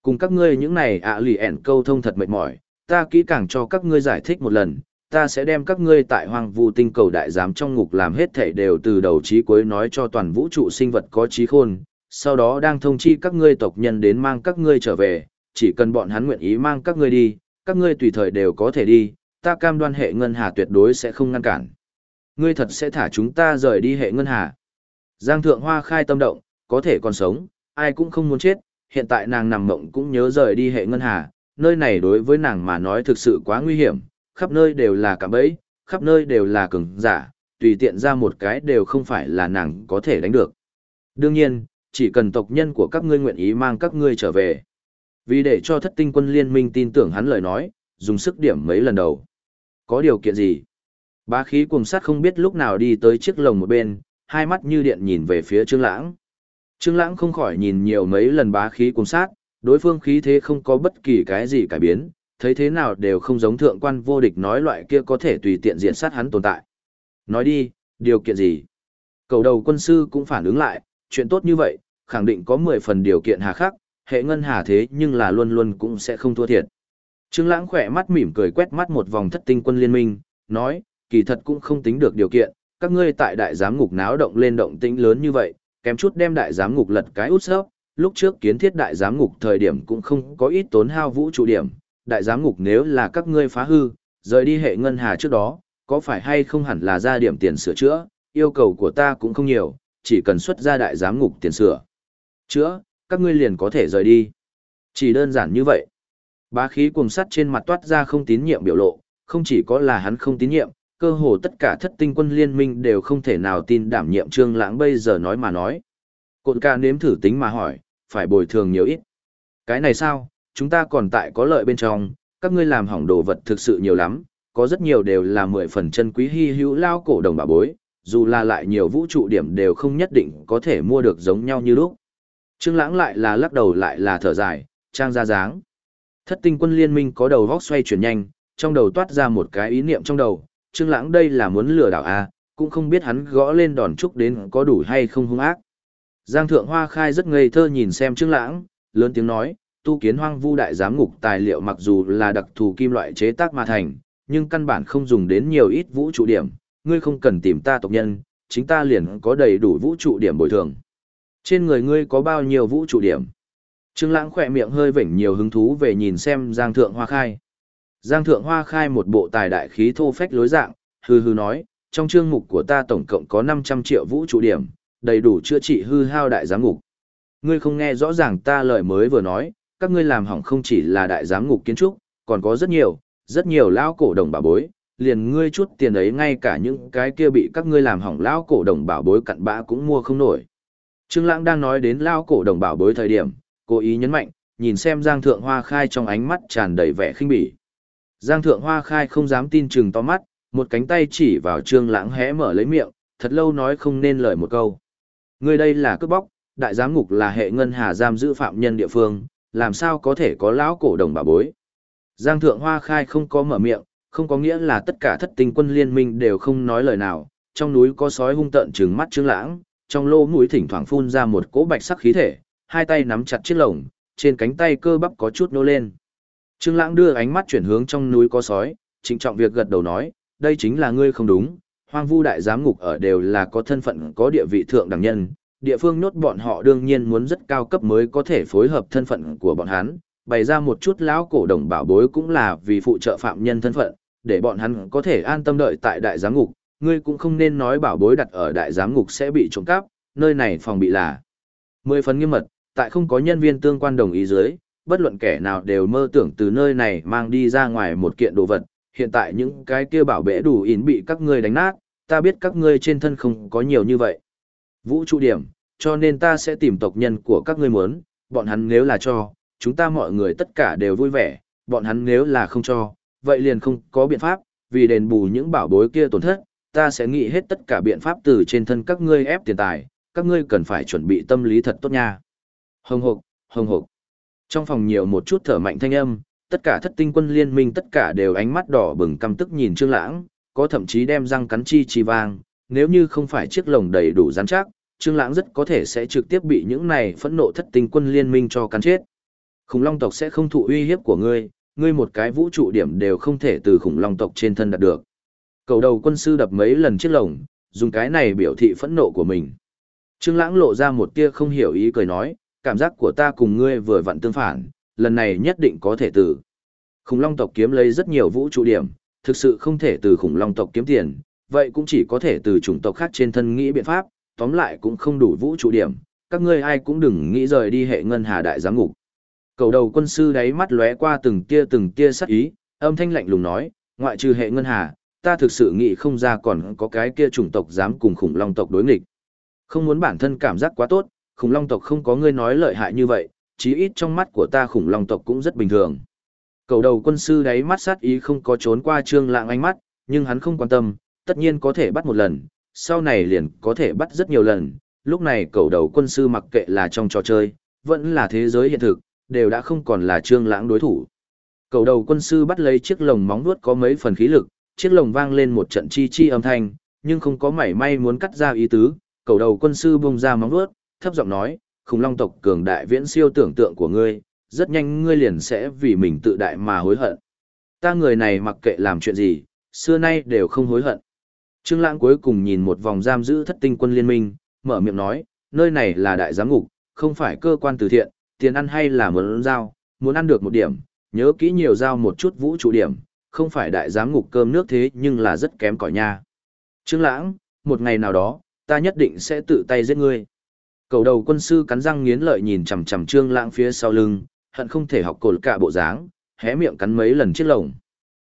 Cùng các ngươi những này ạ lì ẻn câu thông thật mệt mỏi, ta kỹ càng cho các ngươi giải thích một lần, ta sẽ đem các ngươi tại hoàng vu tinh cầu đại giám trong ngục làm hết thể đều từ đầu chí cuối nói cho toàn vũ trụ sinh vật có trí khôn, sau đó đang thông chi các ngươi tộc nhân đến mang các ngươi trở về, chỉ cần bọn hắn nguyện ý mang các ngươi đi, các ngươi tùy thời đều có thể đi, ta cam đoan hệ ngân hà tuyệt đối sẽ không ngăn cản. Ngươi thật sẽ thả chúng ta rời đi hệ ngân hà. Giang Thượng Hoa khai tâm động, có thể còn sống, ai cũng không muốn chết, hiện tại nàng nằm mộng cũng nhớ rời đi hệ ngân hà, nơi này đối với nàng mà nói thực sự quá nguy hiểm, khắp nơi đều là cạm bẫy, khắp nơi đều là cường giả, tùy tiện ra một cái đều không phải là nàng có thể đánh được. Đương nhiên, chỉ cần tộc nhân của các ngươi nguyện ý mang các ngươi trở về. Vì để cho thất tinh quân liên minh tin tưởng hắn lời nói, dùng sức điểm mấy lần đầu. Có điều kiện gì? Bá khí cùng sát không biết lúc nào đi tới chiếc lồng một bên, hai mắt như điện nhìn về phía Trương Lãng. Trương Lãng không khỏi nhìn nhiều mấy lần bá khí cùng sát, đối phương khí thế không có bất kỳ cái gì cải biến, thấy thế nào đều không giống thượng quan vô địch nói loại kia có thể tùy tiện diện sát hắn tồn tại. Nói đi, điều kiện gì? Cầu đầu quân sư cũng phản ứng lại, chuyện tốt như vậy, khẳng định có 10 phần điều kiện hà khắc, hệ ngân hà thế nhưng là luôn luôn cũng sẽ không thua thiệt. Trương Lãng khẽ mắt mỉm cười quét mắt một vòng thất tinh quân liên minh, nói, kỳ thật cũng không tính được điều kiện, các ngươi tại đại giám ngục náo động lên động tĩnh lớn như vậy, kém chút đem đại giám ngục lật cái út sấp, lúc trước kiến thiết đại giám ngục thời điểm cũng không có ít tốn hao vũ trụ điểm, đại giám ngục nếu là các ngươi phá hư, rời đi hệ ngân hà trước đó, có phải hay không hẳn là ra điểm tiền sửa chữa, yêu cầu của ta cũng không nhiều, chỉ cần xuất ra đại giám ngục tiền sửa. Chữa, các ngươi liền có thể rời đi. Chỉ đơn giản như vậy. Bá khí cuồng sắt trên mặt toát ra không tín nhiệm biểu lộ, không chỉ có là hắn không tín nhiệm, cơ hồ tất cả thất tinh quân liên minh đều không thể nào tin đảm nhiệm trương lãng bây giờ nói mà nói. Cổn ca nếm thử tính mà hỏi, phải bồi thường nhiều ít. Cái này sao, chúng ta còn tại có lợi bên trong, các ngươi làm hỏng đồ vật thực sự nhiều lắm, có rất nhiều đều là mười phần chân quý hi hữu lao cổ đồng bà bối, dù là lại nhiều vũ trụ điểm đều không nhất định có thể mua được giống nhau như lúc. Trương Lãng lại là lắc đầu lại là thở dài, trang ra dáng. Thất tinh quân liên minh có đầu óc xoay chuyển nhanh, trong đầu toát ra một cái ý niệm trong đầu, Trương Lãng đây là muốn lừa đảo a, cũng không biết hắn gõ lên đòn trúc đến có đủ hay không hung ác. Giang Thượng Hoa Khai rất ngây thơ nhìn xem Trương Lãng, lớn tiếng nói, tu kiến hoang vu đại giám ngục tài liệu mặc dù là đặc thù kim loại chế tác mà thành, nhưng căn bản không dùng đến nhiều ít vũ trụ điểm, ngươi không cần tìm ta tộc nhân, chính ta liền có đầy đủ vũ trụ điểm bồi thường. Trên người ngươi có bao nhiêu vũ trụ điểm? Trương Lãng khẽ miệng hơi vểnh nhiều hứng thú về nhìn xem Giang Thượng Hoa Khai. Giang Thượng Hoa Khai một bộ tài đại khí thô phách lối dạng, hừ hừ nói, trong chương mục của ta tổng cộng có 500 triệu vũ trụ điểm, đầy đủ chữa trị hư hao đại giám ngục. Ngươi không nghe rõ ràng ta lời mới vừa nói, các ngươi làm hỏng không chỉ là đại giám ngục kiến trúc, còn có rất nhiều, rất nhiều lão cổ đồng bảo bối, liền ngươi chút tiền ấy ngay cả những cái kia bị các ngươi làm hỏng lão cổ đồng bảo bối cặn bã cũng mua không nổi. Trương Lãng đang nói đến lão cổ đồng bảo bối thời điểm, cố ý nhấn mạnh, nhìn xem Giang Thượng Hoa Khai trong ánh mắt tràn đầy vẻ khinh bỉ. Giang Thượng Hoa Khai không dám tin chừng to mắt, một cánh tay chỉ vào Trương Lãng hé mở lấy miệng, thật lâu nói không nên lời một câu. Người đây là cướp bóc, đại giám ngục là hệ ngân hà giam giữ phạm nhân địa phương, làm sao có thể có lão cổ đồng bảo bối. Giang Thượng Hoa Khai không có mở miệng, không có nghĩa là tất cả thất tinh quân liên minh đều không nói lời nào, trong núi có sói hung tợn trừng mắt Trương Lãng, trong lỗ mũi thỉnh thoảng phun ra một cỗ bạch sắc khí thể, hai tay nắm chặt chiếc lồng, trên cánh tay cơ bắp có chút nô lên. Trương Lãng đưa ánh mắt chuyển hướng trong núi có sói, trịnh trọng việc gật đầu nói, đây chính là ngươi không đúng, hoang vu đại giám ngục ở đều là có thân phận có địa vị thượng đẳng nhân, địa phương nốt bọn họ đương nhiên muốn rất cao cấp mới có thể phối hợp thân phận của bọn hắn, bày ra một chút lão cổ đồng bảo bối cũng là vì phụ trợ phạm nhân thân phận, để bọn hắn có thể an tâm đợi tại đại giám ngục, ngươi cũng không nên nói bảo bối đặt ở đại giám ngục sẽ bị trộm cắp, nơi này phòng bị là mười phần nghiêm mật, tại không có nhân viên tương quan đồng ý dưới, bất luận kẻ nào đều mơ tưởng từ nơi này mang đi ra ngoài một kiện đồ vật, hiện tại những cái kia bảo bệ đủ ỉn bị các ngươi đánh nát, ta biết các ngươi trên thân không có nhiều như vậy. Vũ trụ điểm, cho nên ta sẽ tìm tộc nhân của các ngươi muốn, bọn hắn nếu là cho, chúng ta mọi người tất cả đều vui vẻ, bọn hắn nếu là không cho, vậy liền không có biện pháp, vì đền bù những bảo bối kia tổn thất, ta sẽ nghĩ hết tất cả biện pháp từ trên thân các ngươi ép tiền tài, các ngươi cần phải chuẩn bị tâm lý thật tốt nha. Hồng hộc, hồng hộc. Trong phòng nhiều một chút thở mạnh thanh âm, tất cả thất tinh quân liên minh tất cả đều ánh mắt đỏ bừng căm tức nhìn Trương Lãng, có thậm chí đem răng cắn chi chi vang, nếu như không phải chiếc lồng đầy đủ rắn chắc, Trương Lãng rất có thể sẽ trực tiếp bị những này phẫn nộ thất tinh quân liên minh cho cắn chết. Khủng long tộc sẽ không thụ uy hiếp của ngươi, ngươi một cái vũ trụ điểm đều không thể từ khủng long tộc trên thân đạt được. Cầu đầu quân sư đập mấy lần chiếc lồng, dùng cái này biểu thị phẫn nộ của mình. Trương Lãng lộ ra một tia không hiểu ý cười nói, cảm giác của ta cùng ngươi vừa vặn tương phản, lần này nhất định có thể từ. Khủng long tộc kiếm lấy rất nhiều vũ trụ điểm, thực sự không thể từ khủng long tộc kiếm tiền, vậy cũng chỉ có thể từ chủng tộc khác trên thân nghĩ biện pháp, tóm lại cũng không đủ vũ trụ điểm, các ngươi ai cũng đừng nghĩ rời đi hệ ngân hà đại giám ngục. Cầu đầu quân sư đáy mắt lóe qua từng tia từng tia sắc ý, âm thanh lạnh lùng nói, ngoại trừ hệ ngân hà, ta thực sự nghĩ không ra còn có cái kia chủng tộc dám cùng khủng long tộc đối nghịch. Không muốn bản thân cảm giác quá tốt, khủng long tộc không có ngươi nói lợi hại như vậy, chí ít trong mắt của ta khủng long tộc cũng rất bình thường. Cầu đầu quân sư đáy mắt sát ý không có trốn qua trương lạng ánh mắt, nhưng hắn không quan tâm, tất nhiên có thể bắt một lần, sau này liền có thể bắt rất nhiều lần. Lúc này cầu đầu quân sư mặc kệ là trong trò chơi, vẫn là thế giới hiện thực, đều đã không còn là trương lãng đối thủ. Cầu đầu quân sư bắt lấy chiếc lồng móng vuốt có mấy phần khí lực, chiếc lồng vang lên một trận chi chi âm thanh, nhưng không có mảy may muốn cắt ra ý tứ. Cầu đầu quân sư bung ra móng vuốt, thấp giọng nói, khủng long tộc cường đại viễn siêu tưởng tượng của ngươi, rất nhanh ngươi liền sẽ vì mình tự đại mà hối hận. Ta người này mặc kệ làm chuyện gì, xưa nay đều không hối hận. Trương Lãng cuối cùng nhìn một vòng giam giữ thất tinh quân liên minh, mở miệng nói, nơi này là đại giám ngục, không phải cơ quan từ thiện, tiền ăn hay là muốn giao, muốn ăn được một điểm, nhớ kỹ nhiều giao một chút vũ trụ điểm, không phải đại giám ngục cơm nước thế nhưng là rất kém cỏi nha. Trương Lãng, một ngày nào đó, ta nhất định sẽ tự tay giết ngươi. Cầu đầu quân sư cắn răng nghiến lợi nhìn chằm chằm Trương Lãng phía sau lưng, hận không thể học cột cả bộ dáng, hé miệng cắn mấy lần chiếc lồng.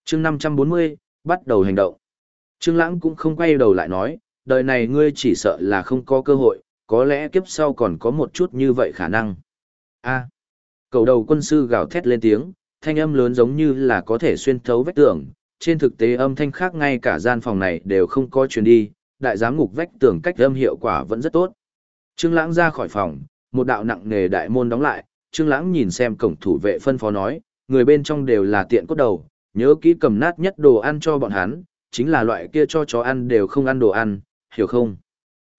Chương 540, bắt đầu hành động. Trương Lãng cũng không quay đầu lại nói, đời này ngươi chỉ sợ là không có cơ hội, có lẽ kiếp sau còn có một chút như vậy khả năng. A. Cầu đầu quân sư gào thét lên tiếng, thanh âm lớn giống như là có thể xuyên thấu vách tường, trên thực tế âm thanh khác ngay cả gian phòng này đều không có truyền đi, đại giám ngục vách tường cách âm hiệu quả vẫn rất tốt. Trương Lãng ra khỏi phòng, một đạo nặng nề đại môn đóng lại, Trương Lãng nhìn xem cổng thủ vệ phân phó nói, người bên trong đều là tiện cốt đầu, nhớ kỹ cầm nát nhất đồ ăn cho bọn hắn, chính là loại kia cho chó ăn đều không ăn đồ ăn, hiểu không?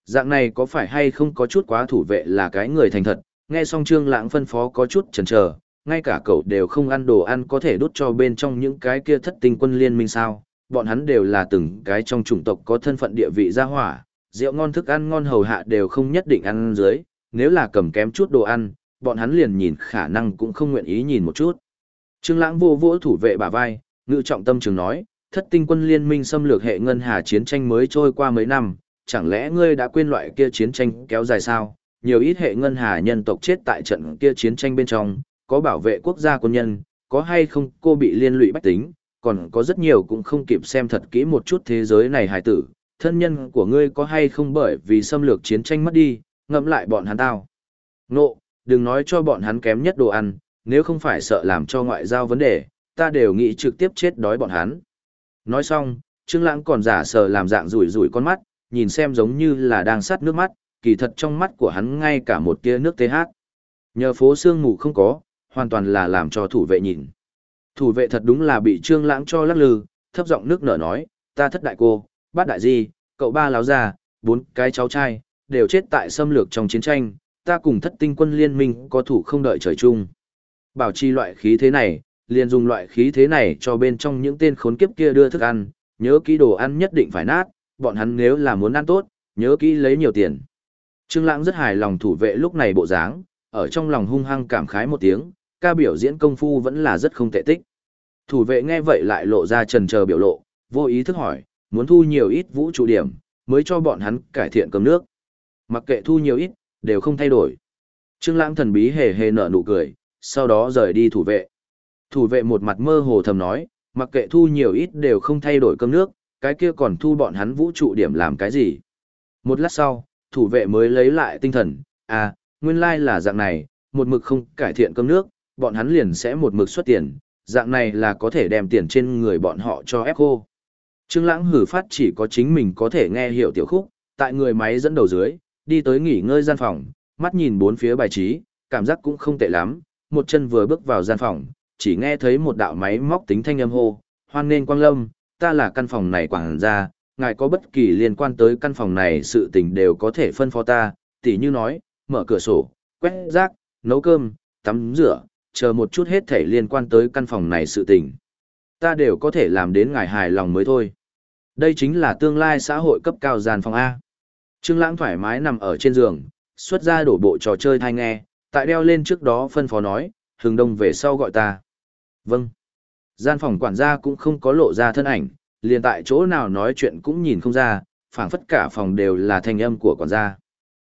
Dạng này có phải hay không có chút quá thủ vệ là cái người thành thật, nghe xong Trương Lãng phân phó có chút chần chờ, ngay cả cậu đều không ăn đồ ăn có thể đút cho bên trong những cái kia thất tinh quân liên minh sao? Bọn hắn đều là từng cái trong chủng tộc có thân phận địa vị gia hỏa, rượu ngon thức ăn ngon hầu hạ đều không nhất định ăn dưới, nếu là cầm kém chút đồ ăn, bọn hắn liền nhìn khả năng cũng không nguyện ý nhìn một chút. Trương Lãng vô vỗ thủ vệ bả vai, ngự trọng tâm trường nói, thất tinh quân liên minh xâm lược hệ ngân hà chiến tranh mới trôi qua mấy năm, chẳng lẽ ngươi đã quên loại kia chiến tranh kéo dài sao? Nhiều ít hệ ngân hà nhân tộc chết tại trận kia chiến tranh bên trong, có bảo vệ quốc gia quân nhân, có hay không cô bị liên lụy bách tính, còn có rất nhiều cũng không kịp xem thật kỹ một chút thế giới này hài tử, thân nhân của ngươi có hay không bởi vì xâm lược chiến tranh mất đi, ngẫm lại bọn hắn tao. Nộ, đừng nói cho bọn hắn kém nhất đồ ăn, nếu không phải sợ làm cho ngoại giao vấn đề, ta đều nghĩ trực tiếp chết đói bọn hắn. Nói xong, Trương Lãng còn giả sờ làm dạng rủi rủi con mắt, nhìn xem giống như là đang sắt nước mắt, kỳ thật trong mắt của hắn ngay cả một tia nước TH. Nhờ phố xương ngủ không có, hoàn toàn là làm cho thủ vệ nhìn. Thủ vệ thật đúng là bị Trương Lãng cho lắc lư, thấp giọng nước nở nói, ta thất đại cô, bát đại di, cậu ba láo già, bốn cái cháu trai, đều chết tại xâm lược trong chiến tranh, ta cùng thất tinh quân liên minh có thủ không đợi trời chung. Bảo trì loại khí thế này, liền dùng loại khí thế này cho bên trong những tên khốn kiếp kia đưa thức ăn, nhớ kỹ đồ ăn nhất định phải nát, bọn hắn nếu là muốn ăn tốt, nhớ kỹ lấy nhiều tiền. Trương Lãng rất hài lòng thủ vệ lúc này bộ dáng, ở trong lòng hung hăng cảm khái một tiếng, ca biểu diễn công phu vẫn là rất không tệ tích. Thủ vệ nghe vậy lại lộ ra trần chờ biểu lộ, vô ý thức hỏi, muốn thu nhiều ít vũ trụ điểm, mới cho bọn hắn cải thiện cơm nước. Mặc kệ thu nhiều ít, đều không thay đổi. Trương Lãng thần bí hề hề nở nụ cười, sau đó rời đi thủ vệ. Thủ vệ một mặt mơ hồ thầm nói, mặc kệ thu nhiều ít đều không thay đổi cơm nước, cái kia còn thu bọn hắn vũ trụ điểm làm cái gì. Một lát sau, thủ vệ mới lấy lại tinh thần, à, nguyên lai là dạng này, một mực không cải thiện cơm nước, bọn hắn liền sẽ một mực xuất tiền, dạng này là có thể đem tiền trên người bọn họ cho ép khô. Trương Lãng hử phát chỉ có chính mình có thể nghe hiểu tiểu khúc, tại người máy dẫn đầu dưới, đi tới nghỉ ngơi gian phòng, mắt nhìn bốn phía bài trí, cảm giác cũng không tệ lắm, một chân vừa bước vào gian phòng, chỉ nghe thấy một đạo máy móc tính thanh âm hô, hoan nên quang lâm, ta là căn phòng này quảng gia, ngài có bất kỳ liên quan tới căn phòng này sự tình đều có thể phân phó ta, tỉ như nói, mở cửa sổ, quét rác, nấu cơm, tắm rửa, chờ một chút hết thể liên quan tới căn phòng này sự tình. Ta đều có thể làm đến ngài hài lòng mới thôi. Đây chính là tương lai xã hội cấp cao gian phòng A. Trương Lãng thoải mái nằm ở trên giường, xuất ra đổ bộ trò chơi thai nghe, tại đeo lên trước đó phân phó nói, hừng đông về sau gọi ta. Vâng. Gian phòng quản gia cũng không có lộ ra thân ảnh, liền tại chỗ nào nói chuyện cũng nhìn không ra, phảng phất cả phòng đều là thanh âm của quản gia.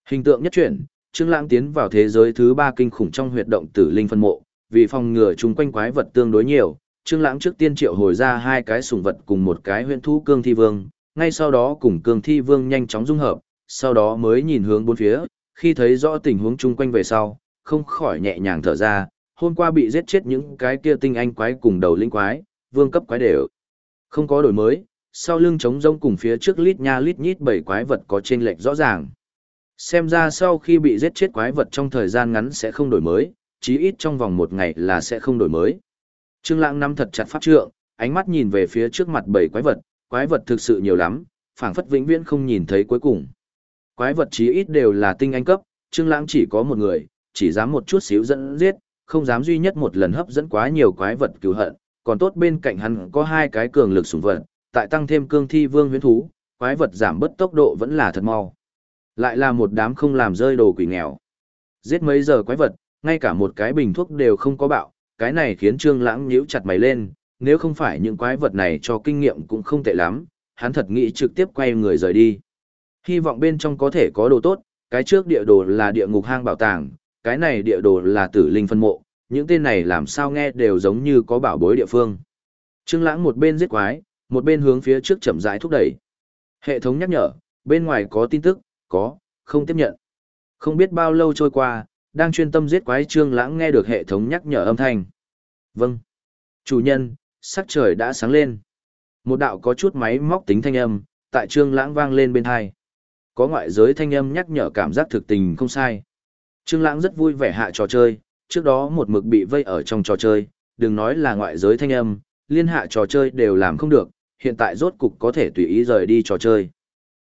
Hình tượng nhất chuyển, Trương Lãng tiến vào thế giới thứ ba kinh khủng trong huyệt động tử linh phân mộ, vì phòng ngừa chung quanh quái vật tương đối nhiều, Trương Lãng trước tiên triệu hồi ra hai cái sủng vật cùng một cái huyền thú cương thi vương, ngay sau đó cùng cương thi vương nhanh chóng dung hợp, sau đó mới nhìn hướng bốn phía, khi thấy rõ tình huống chung quanh về sau, không khỏi nhẹ nhàng thở ra, hôm qua bị giết chết những cái kia tinh anh quái cùng đầu linh quái, vương cấp quái đều. Không có đổi mới, sau lưng trống rông cùng phía trước lít nha lít nhít bảy quái vật có chênh lệch rõ ràng. Xem ra sau khi bị giết chết quái vật trong thời gian ngắn sẽ không đổi mới, chí ít trong vòng một ngày là sẽ không đổi mới. Trương Lãng nắm thật chặt pháp trượng, ánh mắt nhìn về phía trước mặt bảy quái vật, quái vật thực sự nhiều lắm, phảng phất vĩnh viễn không nhìn thấy cuối cùng. Quái vật chí ít đều là tinh anh cấp, Trương Lãng chỉ có một người, chỉ dám một chút xíu dẫn giết, không dám duy nhất một lần hấp dẫn quá nhiều quái vật cứu hận, còn tốt bên cạnh hắn có hai cái cường lực sủng vật, tại tăng thêm cương thi vương huyền thú, quái vật giảm bớt tốc độ vẫn là thật mau. Lại là một đám không làm rơi đồ quỷ nghèo. Giết mấy giờ quái vật, ngay cả một cái bình thuốc đều không có bạo, cái này khiến Trương Lãng nhíu chặt mày lên, nếu không phải những quái vật này cho kinh nghiệm cũng không tệ lắm, hắn thật nghĩ trực tiếp quay người rời đi. Hy vọng bên trong có thể có đồ tốt, cái trước địa đồ là địa ngục hang bảo tàng, cái này địa đồ là tử linh phân mộ, những tên này làm sao nghe đều giống như có bảo bối địa phương. Trương Lãng một bên giết quái, một bên hướng phía trước chậm rãi thúc đẩy. Hệ thống nhắc nhở, bên ngoài có tin tức, có, không tiếp nhận. Không biết bao lâu trôi qua, đang chuyên tâm giết quái Trương Lãng nghe được hệ thống nhắc nhở âm thanh. Vâng. Chủ nhân, sắc trời đã sáng lên. Một đạo có chút máy móc tính thanh âm, tại Trương Lãng vang lên bên tai. Có ngoại giới thanh âm nhắc nhở cảm giác thực tình không sai. Trương Lãng rất vui vẻ hạ trò chơi, trước đó một mực bị vây ở trong trò chơi, đừng nói là ngoại giới thanh âm, liên hạ trò chơi đều làm không được, hiện tại rốt cục có thể tùy ý rời đi trò chơi.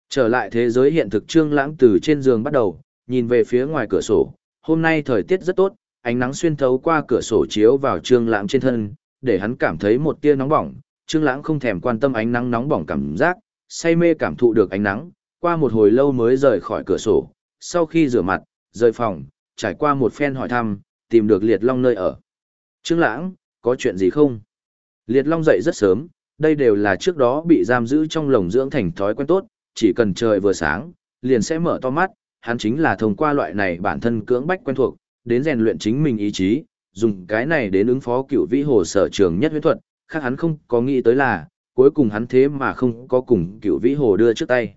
Trở lại thế giới hiện thực Trương Lãng từ trên giường bắt đầu, nhìn về phía ngoài cửa sổ, hôm nay thời tiết rất tốt, ánh nắng xuyên thấu qua cửa sổ chiếu vào Trương Lãng trên thân, để hắn cảm thấy một tia nóng bỏng, Trương Lãng không thèm quan tâm ánh nắng nóng bỏng cảm giác, say mê cảm thụ được ánh nắng, qua một hồi lâu mới rời khỏi cửa sổ, sau khi rửa mặt, rời phòng, trải qua một phen hỏi thăm, tìm được Liệt Long nơi ở. Trương Lãng, có chuyện gì không? Liệt Long dậy rất sớm, đây đều là trước đó bị giam giữ trong lồng dưỡng thành thói quen tốt, chỉ cần trời vừa sáng, liền sẽ mở to mắt, hắn chính là thông qua loại này bản thân cưỡng bách quen thuộc, đến rèn luyện chính mình ý chí, dùng cái này đến ứng phó cựu vĩ hồ sở trường nhất huyết thuật, khác hắn không có nghĩ tới là, cuối cùng hắn thế mà không có cùng cựu vĩ hồ đưa trước tay.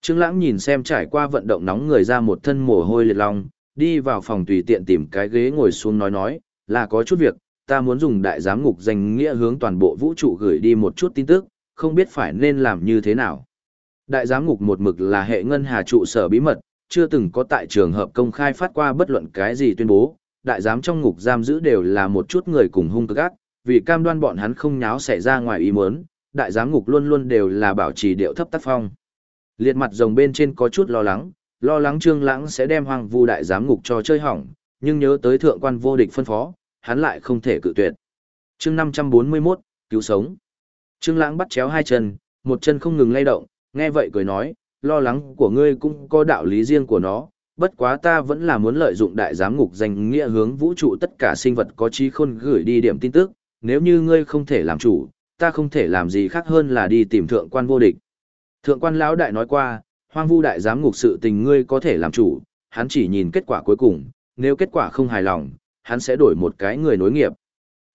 Trương Lãng nhìn xem trải qua vận động nóng người ra một thân mồ hôi liệt long, đi vào phòng tùy tiện tìm cái ghế ngồi xuống nói nói, là có chút việc, ta muốn dùng đại giám ngục danh nghĩa hướng toàn bộ vũ trụ gửi đi một chút tin tức, không biết phải nên làm như thế nào. Đại giám ngục một mực là hệ ngân hà trụ sở bí mật, chưa từng có tại trường hợp công khai phát qua bất luận cái gì tuyên bố, đại giám trong ngục giam giữ đều là một chút người cùng hung cực ác, vì cam đoan bọn hắn không nháo xảy ra ngoài ý muốn, đại giám ngục luôn luôn đều là bảo trì điệu thấp tác phong. Liệt mặt rồng bên trên có chút lo lắng, lo lắng Trương Lãng sẽ đem Hoàng Vu đại giám ngục cho chơi hỏng, nhưng nhớ tới thượng quan vô địch phân phó, hắn lại không thể cự tuyệt. Chương 541, cứu sống. Trương Lãng bắt chéo hai chân, một chân không ngừng lay động, nghe vậy cười nói, lo lắng của ngươi cũng có đạo lý riêng của nó, bất quá ta vẫn là muốn lợi dụng đại giám ngục danh nghĩa hướng vũ trụ tất cả sinh vật có trí khôn gửi đi điểm tin tức, nếu như ngươi không thể làm chủ, ta không thể làm gì khác hơn là đi tìm thượng quan vô địch. Thượng quan lão đại nói qua, hoang vu đại giám ngục sự tình ngươi có thể làm chủ, hắn chỉ nhìn kết quả cuối cùng, nếu kết quả không hài lòng, hắn sẽ đổi một cái người nối nghiệp.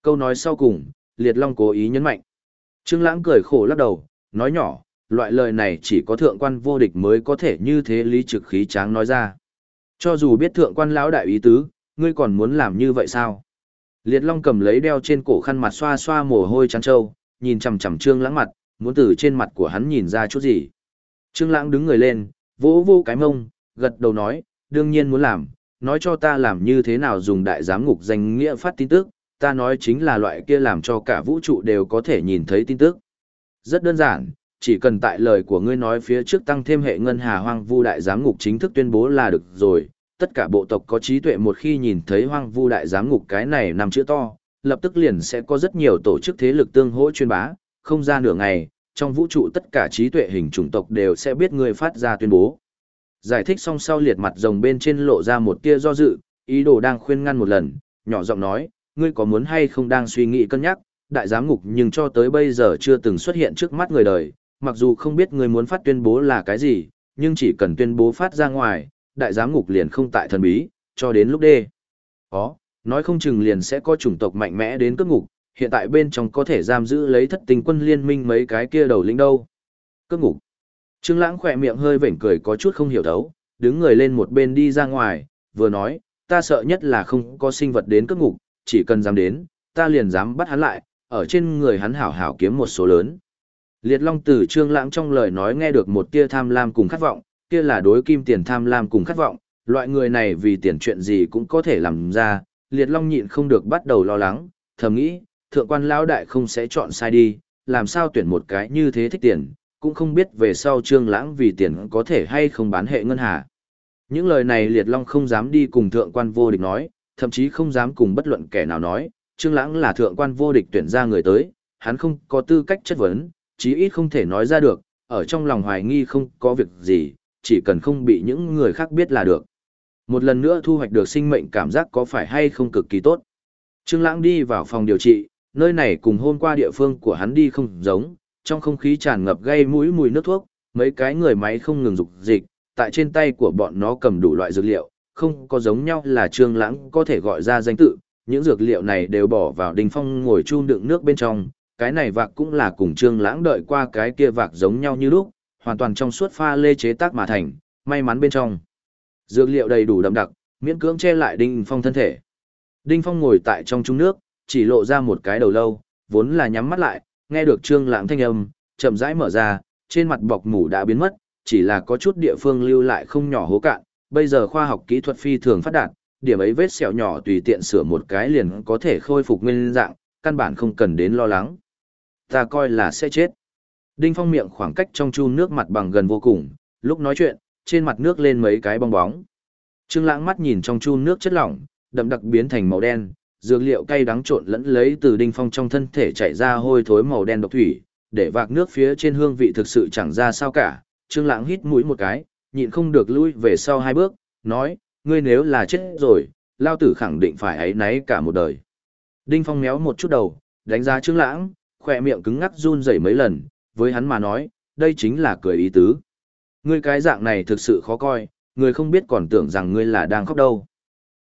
Câu nói sau cùng, Liệt Long cố ý nhấn mạnh. Trương Lãng cười khổ lắc đầu, nói nhỏ, loại lời này chỉ có thượng quan vô địch mới có thể như thế lý trực khí tráng nói ra. Cho dù biết thượng quan lão đại ý tứ, ngươi còn muốn làm như vậy sao? Liệt Long cầm lấy đeo trên cổ khăn mặt xoa xoa mồ hôi trắng trâu, nhìn chằm chằm Trương Lãng mặt, muốn từ trên mặt của hắn nhìn ra chút gì. Trương Lãng đứng người lên, vỗ vỗ cái mông, gật đầu nói, đương nhiên muốn làm, nói cho ta làm như thế nào dùng đại giám ngục danh nghĩa phát tin tức, ta nói chính là loại kia làm cho cả vũ trụ đều có thể nhìn thấy tin tức. Rất đơn giản, chỉ cần tại lời của ngươi nói phía trước tăng thêm hệ ngân hà hoang vu đại giám ngục chính thức tuyên bố là được rồi. Tất cả bộ tộc có trí tuệ một khi nhìn thấy hoang vu đại giám ngục cái này nằm chữ to, lập tức liền sẽ có rất nhiều tổ chức thế lực tương hỗ chuyên bá, không ra nửa ngày, trong vũ trụ tất cả trí tuệ hình chủng tộc đều sẽ biết ngươi phát ra tuyên bố. Giải thích xong sau liệt mặt rồng bên trên lộ ra một tia do dự, ý đồ đang khuyên ngăn một lần, nhỏ giọng nói, ngươi có muốn hay không đang suy nghĩ cân nhắc, đại giám ngục nhưng cho tới bây giờ chưa từng xuất hiện trước mắt người đời, mặc dù không biết ngươi muốn phát tuyên bố là cái gì, nhưng chỉ cần tuyên bố phát ra ngoài, đại giám ngục liền không tại thần bí, cho đến lúc đê. Ó, nói không chừng liền sẽ có chủng tộc mạnh mẽ đến cướp ngục, hiện tại bên trong có thể giam giữ lấy thất tình quân liên minh mấy cái kia đầu lĩnh đâu. Cướp ngục. Trương Lãng khẽ miệng hơi vểnh cười có chút không hiểu thấu, đứng người lên một bên đi ra ngoài, vừa nói, ta sợ nhất là không có sinh vật đến cướp ngục, chỉ cần dám đến, ta liền dám bắt hắn lại, ở trên người hắn hảo hảo kiếm một số lớn. Liệt Long từ Trương Lãng trong lời nói nghe được một tia tham lam cùng khát vọng, kia là đối kim tiền tham lam cùng khát vọng, loại người này vì tiền chuyện gì cũng có thể làm ra, Liệt Long nhịn không được bắt đầu lo lắng, thầm nghĩ, thượng quan lão đại không sẽ chọn sai đi, làm sao tuyển một cái như thế thích tiền, cũng không biết về sau Trương Lãng vì tiền có thể hay không bán hệ ngân hà. Những lời này Liệt Long không dám đi cùng thượng quan vô địch nói, thậm chí không dám cùng bất luận kẻ nào nói, Trương Lãng là thượng quan vô địch tuyển ra người tới, hắn không có tư cách chất vấn, chí ít không thể nói ra được, ở trong lòng hoài nghi không có việc gì, chỉ cần không bị những người khác biết là được. Một lần nữa thu hoạch được sinh mệnh cảm giác có phải hay không cực kỳ tốt. Trương Lãng đi vào phòng điều trị, nơi này cùng hôm qua địa phương của hắn đi không giống, trong không khí tràn ngập gây mũi mùi nước thuốc, mấy cái người máy không ngừng dục dịch, tại trên tay của bọn nó cầm đủ loại dược liệu, không có giống nhau là Trương Lãng có thể gọi ra danh tự, những dược liệu này đều bỏ vào đình phong ngồi chun đựng nước bên trong, cái này vạc cũng là cùng Trương Lãng đợi qua cái kia vạc giống nhau như lúc, hoàn toàn trong suốt pha lê chế tác mà thành, may mắn bên trong. Dược liệu đầy đủ đậm đặc, miễn cưỡng che lại Đinh Phong thân thể. Đinh Phong ngồi tại trong chung nước, chỉ lộ ra một cái đầu lâu, vốn là nhắm mắt lại, nghe được Trương Lãng thanh âm, chậm rãi mở ra, trên mặt bọc mủ đã biến mất, chỉ là có chút địa phương lưu lại không nhỏ hố cạn, bây giờ khoa học kỹ thuật phi thường phát đạt, điểm ấy vết sẹo nhỏ tùy tiện sửa một cái liền có thể khôi phục nguyên dạng, căn bản không cần đến lo lắng. Ta coi là sẽ chết. Đinh Phong miệng khoảng cách trong chu nước mặt bằng gần vô cùng, lúc nói chuyện, trên mặt nước lên mấy cái bong bóng. Trương Lãng mắt nhìn trong chu nước chất lỏng, đậm đặc biến thành màu đen, dược liệu cay đắng trộn lẫn lấy từ Đinh Phong trong thân thể chảy ra hôi thối màu đen độc thủy, để vạc nước phía trên hương vị thực sự chẳng ra sao cả. Trương Lãng hít mũi một cái, nhịn không được lui về sau hai bước, nói, ngươi nếu là chết rồi, lao tử khẳng định phải ấy nấy cả một đời. Đinh Phong méo một chút đầu, đánh giá Trương Lãng, khỏe miệng cứng ngắc run rẩy mấy lần, với hắn mà nói, đây chính là cười ý tứ. Ngươi cái dạng này thực sự khó coi, người không biết còn tưởng rằng ngươi là đang khóc đâu.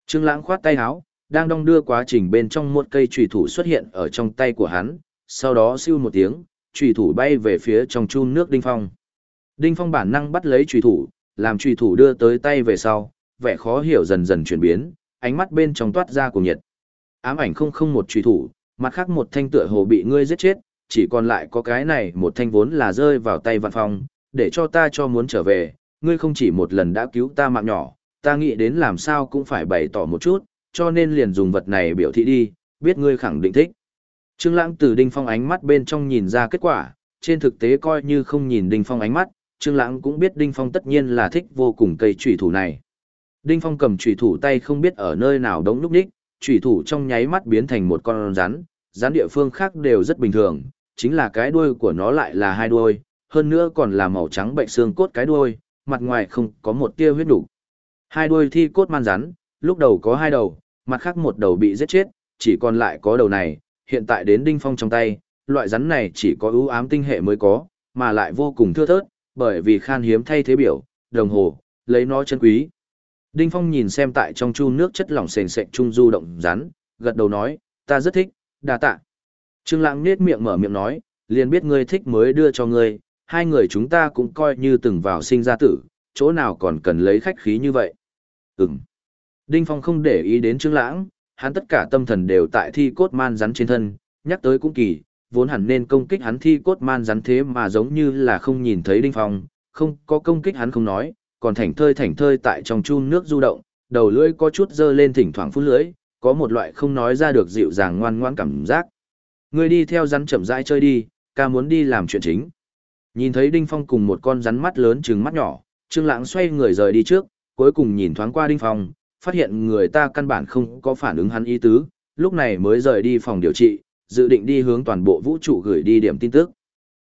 Trương Lãng khoát tay áo, đang đong đưa quá trình bên trong một cây chùy thủ xuất hiện ở trong tay của hắn, sau đó siêu một tiếng, chùy thủ bay về phía trong chun nước Đinh Phong. Đinh Phong bản năng bắt lấy chùy thủ, làm chùy thủ đưa tới tay về sau, vẻ khó hiểu dần dần chuyển biến, ánh mắt bên trong toát ra cuồng nhiệt. Ám ảnh không không một chùy thủ, mặt khác một thanh tựa hồ bị ngươi giết chết, chỉ còn lại có cái này một thanh vốn là rơi vào tay văn Phong, để cho ta cho muốn trở về, ngươi không chỉ một lần đã cứu ta mạng nhỏ, ta nghĩ đến làm sao cũng phải bày tỏ một chút, cho nên liền dùng vật này biểu thị đi, biết ngươi khẳng định thích. Trương Lãng từ Đinh Phong ánh mắt bên trong nhìn ra kết quả, trên thực tế coi như không nhìn Đinh Phong ánh mắt, Trương Lãng cũng biết Đinh Phong tất nhiên là thích vô cùng cây chủy thủ này. Đinh Phong cầm chủy thủ tay không biết ở nơi nào đống lúc đích, chủy thủ trong nháy mắt biến thành một con rắn, rắn địa phương khác đều rất bình thường, chính là cái đuôi của nó lại là hai đuôi, hơn nữa còn là màu trắng bệnh xương cốt cái đuôi, mặt ngoài không có một tia huyết đủ. Hai đuôi thi cốt man rắn, lúc đầu có hai đầu, mặt khác một đầu bị giết chết, chỉ còn lại có đầu này, hiện tại đến đinh phong trong tay, loại rắn này chỉ có ưu ám tinh hệ mới có, mà lại vô cùng thưa thớt, bởi vì khan hiếm thay thế biểu, đồng hồ, lấy nó chân quý. Đinh Phong nhìn xem tại trong chu nước chất lỏng sền sệt trung du động rắn, gật đầu nói, ta rất thích, đa tạ. Trương Lãng nhếch miệng mở miệng nói, liền biết ngươi thích mới đưa cho ngươi, hai người chúng ta cũng coi như từng vào sinh ra tử, chỗ nào còn cần lấy khách khí như vậy. Ừm. Đinh Phong không để ý đến Trương Lãng, hắn tất cả tâm thần đều tại thi cốt man rắn trên thân, nhắc tới cũng kỳ, vốn hẳn nên công kích hắn thi cốt man rắn thế mà giống như là không nhìn thấy Đinh Phong, không có công kích hắn không nói, còn thảnh thơi thảnh thơi tại trong chun nước du động, đầu lưỡi có chút dơ lên thỉnh thoảng phun lưỡi, có một loại không nói ra được dịu dàng ngoan ngoãn cảm giác. người đi theo rắn chậm rãi chơi đi, ca muốn đi làm chuyện chính. Nhìn thấy Đinh Phong cùng một con rắn mắt lớn trừng mắt nhỏ, Trương Lãng xoay người rời đi trước, cuối cùng nhìn thoáng qua Đinh Phong, phát hiện người ta căn bản không có phản ứng hắn ý tứ, lúc này mới rời đi phòng điều trị, dự định đi hướng toàn bộ vũ trụ gửi đi điểm tin tức.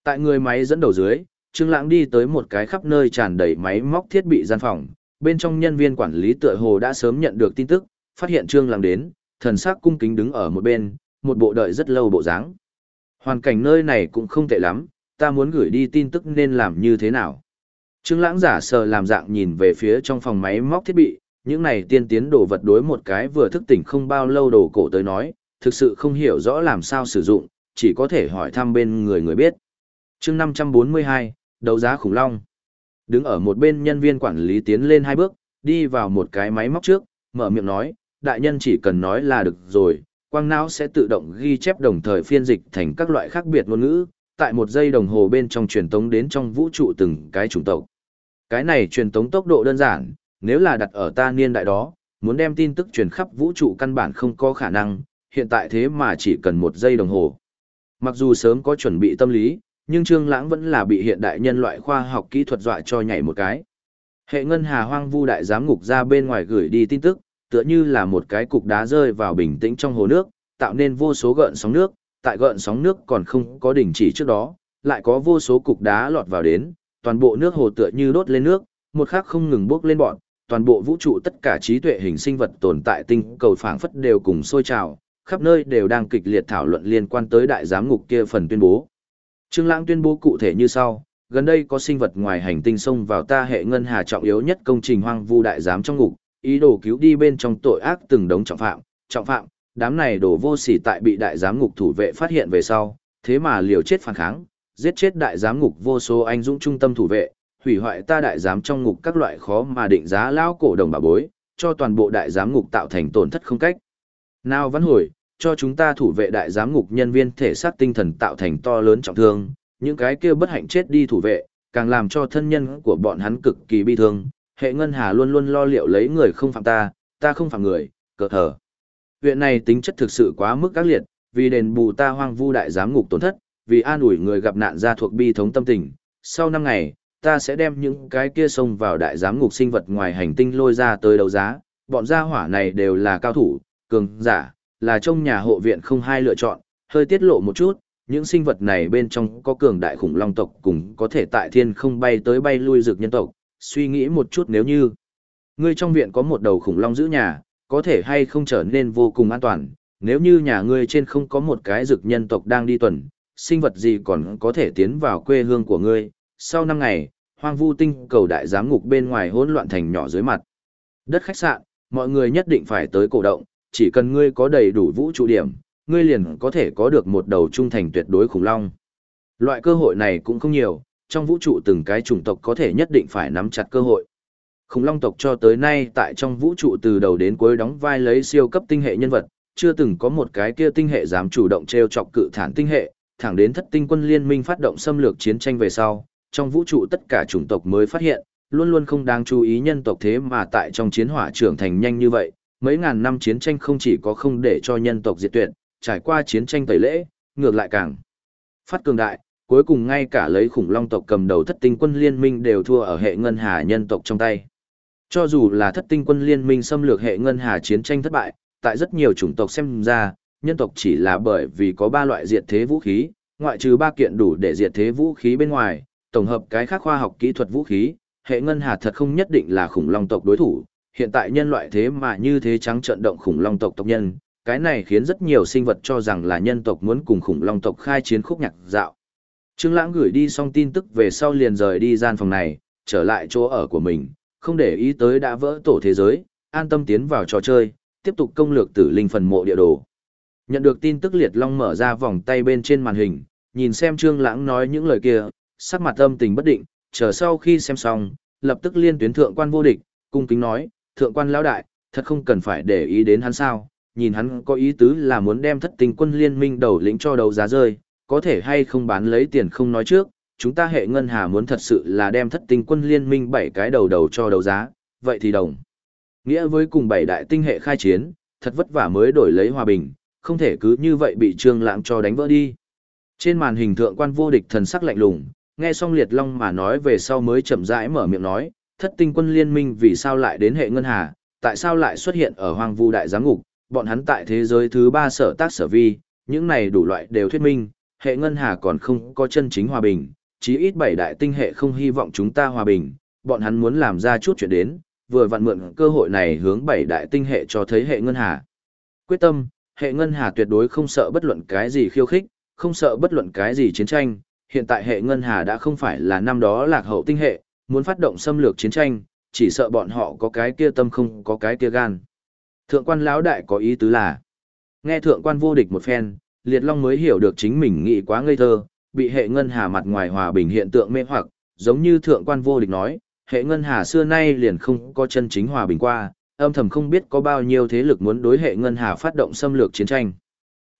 Tại người máy dẫn đầu dưới, Trương Lãng đi tới một cái khắp nơi tràn đầy máy móc thiết bị gian phòng, bên trong nhân viên quản lý tựa hồ đã sớm nhận được tin tức, phát hiện Trương Lãng đến, thần sắc cung kính đứng ở một bên, một bộ đợi rất lâu bộ dáng. Hoàn cảnh nơi này cũng không tệ lắm, ta muốn gửi đi tin tức nên làm như thế nào. Trương Lãng giả sờ làm dạng nhìn về phía trong phòng máy móc thiết bị, những này tiên tiến đồ vật đối một cái vừa thức tỉnh không bao lâu đồ cổ tới nói, thực sự không hiểu rõ làm sao sử dụng, chỉ có thể hỏi thăm bên người người biết. Chương 542, đấu giá khủng long. Đứng ở một bên nhân viên quản lý tiến lên hai bước, đi vào một cái máy móc trước, mở miệng nói, đại nhân chỉ cần nói là được rồi, quang não sẽ tự động ghi chép đồng thời phiên dịch thành các loại khác biệt ngôn ngữ, tại một giây đồng hồ bên trong truyền tống đến trong vũ trụ từng cái chủng tộc. Cái này truyền tống tốc độ đơn giản, nếu là đặt ở ta niên đại đó, muốn đem tin tức truyền khắp vũ trụ căn bản không có khả năng, hiện tại thế mà chỉ cần một giây đồng hồ. Mặc dù sớm có chuẩn bị tâm lý, nhưng Trương Lãng vẫn là bị hiện đại nhân loại khoa học kỹ thuật dọa cho nhảy một cái. Hệ ngân hà hoang vu đại giám ngục ra bên ngoài gửi đi tin tức, tựa như là một cái cục đá rơi vào bình tĩnh trong hồ nước, tạo nên vô số gợn sóng nước, tại gợn sóng nước còn không có đỉnh chỉ trước đó, lại có vô số cục đá lọt vào đến, toàn bộ nước hồ tựa như đốt lên nước, một khắc không ngừng bốc lên bọn, toàn bộ vũ trụ tất cả trí tuệ hình sinh vật tồn tại tinh cầu phảng phất đều cùng sôi trào, khắp nơi đều đang kịch liệt thảo luận liên quan tới đại giám ngục kia phần tuyên bố. Trương Lãng tuyên bố cụ thể như sau: gần đây có sinh vật ngoài hành tinh xông vào ta hệ ngân hà trọng yếu nhất công trình hoang vu đại giám trong ngục, ý đồ cứu đi bên trong tội ác từng đống trọng phạm, trọng phạm, đám này đổ vô sỉ tại bị đại giám ngục thủ vệ phát hiện về sau, thế mà liều chết phản kháng, giết chết đại giám ngục vô số anh dũng trung tâm thủ vệ, hủy hoại ta đại giám trong ngục các loại khó mà định giá lão cổ đồng bà bối, cho toàn bộ đại giám ngục tạo thành tổn thất không cách. Nào vẫn hồi, cho chúng ta thủ vệ đại giám ngục nhân viên thể xác tinh thần tạo thành to lớn trọng thương, những cái kia bất hạnh chết đi thủ vệ, càng làm cho thân nhân của bọn hắn cực kỳ bi thương. Hệ ngân hà luôn luôn lo liệu lấy người không phạm ta, ta không phạm người, cờ thở Huyện này tính chất thực sự quá mức các liệt, vì đền bù ta hoang vu đại giám ngục tổn thất, vì an ủi người gặp nạn ra thuộc bi thống tâm tình. Sau năm ngày, ta sẽ đem những cái kia xông vào đại giám ngục sinh vật ngoài hành tinh lôi ra tới đấu giá. Bọn gia hỏa này đều là cao thủ, cường, giả, là trong nhà hộ viện không hai lựa chọn, hơi tiết lộ một chút, những sinh vật này bên trong có cường đại khủng long tộc cùng có thể tại thiên không bay tới bay lui rực nhân tộc. Suy nghĩ một chút nếu như, ngươi trong viện có một đầu khủng long giữ nhà, có thể hay không trở nên vô cùng an toàn, nếu như nhà ngươi trên không có một cái rực nhân tộc đang đi tuần, sinh vật gì còn có thể tiến vào quê hương của ngươi. Sau năm ngày, hoang vu tinh cầu đại giám ngục bên ngoài hỗn loạn thành nhỏ dưới mặt. Đất khách sạn, mọi người nhất định phải tới cổ động, chỉ cần ngươi có đầy đủ vũ trụ điểm, ngươi liền có thể có được một đầu trung thành tuyệt đối khủng long. Loại cơ hội này cũng không nhiều, trong vũ trụ từng cái chủng tộc có thể nhất định phải nắm chặt cơ hội. Khủng long tộc cho tới nay tại trong vũ trụ từ đầu đến cuối đóng vai lấy siêu cấp tinh hệ nhân vật, chưa từng có một cái kia tinh hệ dám chủ động treo chọc cự thản tinh hệ, thẳng đến thất tinh quân liên minh phát động xâm lược chiến tranh về sau, trong vũ trụ tất cả chủng tộc mới phát hiện, luôn luôn không đáng chú ý nhân tộc thế mà tại trong chiến hỏa trưởng thành nhanh như vậy, mấy ngàn năm chiến tranh không chỉ có không để cho nhân tộc diệt tuyệt, trải qua chiến tranh tẩy lễ, ngược lại càng phát cường đại, cuối cùng ngay cả lấy khủng long tộc cầm đầu thất tinh quân liên minh đều thua ở hệ ngân hà nhân tộc trong tay. Cho dù là thất tinh quân liên minh xâm lược hệ ngân hà chiến tranh thất bại, tại rất nhiều chủng tộc xem ra, nhân tộc chỉ là bởi vì có ba loại diệt thế vũ khí, ngoại trừ ba kiện đủ để diệt thế vũ khí bên ngoài, tổng hợp cái khác khoa học kỹ thuật vũ khí, hệ ngân hà thật không nhất định là khủng long tộc đối thủ. Hiện tại nhân loại thế mà như thế trắng trận động khủng long tộc tộc nhân, cái này khiến rất nhiều sinh vật cho rằng là nhân tộc muốn cùng khủng long tộc khai chiến khúc nhạc dạo. Trương Lãng gửi đi xong tin tức về sau liền rời đi gian phòng này, trở lại chỗ ở của mình, không để ý tới đã vỡ tổ thế giới, an tâm tiến vào trò chơi, tiếp tục công lược tử linh phần mộ địa đồ. Nhận được tin tức liệt long mở ra vòng tay bên trên màn hình, nhìn xem Trương Lãng nói những lời kia, sắc mặt âm tình bất định, chờ sau khi xem xong, lập tức liên tuyến thượng quan vô địch, cung kính nói, thượng quan lão đại, thật không cần phải để ý đến hắn sao, nhìn hắn có ý tứ là muốn đem thất tình quân liên minh đầu lĩnh cho đầu giá rơi, có thể hay không bán lấy tiền không nói trước, chúng ta hệ ngân hà muốn thật sự là đem thất tinh quân liên minh bảy cái đầu đầu cho đầu giá, vậy thì đồng. Nghĩa với cùng bảy đại tinh hệ khai chiến, thật vất vả mới đổi lấy hòa bình, không thể cứ như vậy bị trương lãng cho đánh vỡ đi. Trên màn hình thượng quan vô địch thần sắc lạnh lùng, nghe xong liệt long mà nói về sau mới chậm rãi mở miệng nói, thất tinh quân liên minh vì sao lại đến hệ ngân hà, tại sao lại xuất hiện ở hoang vu đại giám ngục, bọn hắn tại thế giới thứ ba sở tác sở vi, những này đủ loại đều thuyết minh, hệ ngân hà còn không có chân chính hòa bình, chí ít bảy đại tinh hệ không hy vọng chúng ta hòa bình, bọn hắn muốn làm ra chút chuyện đến, vừa vặn mượn cơ hội này hướng bảy đại tinh hệ cho thấy hệ ngân hà. Quyết tâm, hệ ngân hà tuyệt đối không sợ bất luận cái gì khiêu khích, không sợ bất luận cái gì chiến tranh, hiện tại hệ ngân hà đã không phải là năm đó lạc hậu tinh hệ, muốn phát động xâm lược chiến tranh, chỉ sợ bọn họ có cái kia tâm không có cái kia gan. Thượng quan lão đại có ý tứ là, nghe thượng quan vô địch một phen, liệt long mới hiểu được chính mình nghĩ quá ngây thơ, bị hệ ngân hà mặt ngoài hòa bình hiện tượng mê hoặc, giống như thượng quan vô địch nói, hệ ngân hà xưa nay liền không có chân chính hòa bình qua, âm thầm không biết có bao nhiêu thế lực muốn đối hệ ngân hà phát động xâm lược chiến tranh.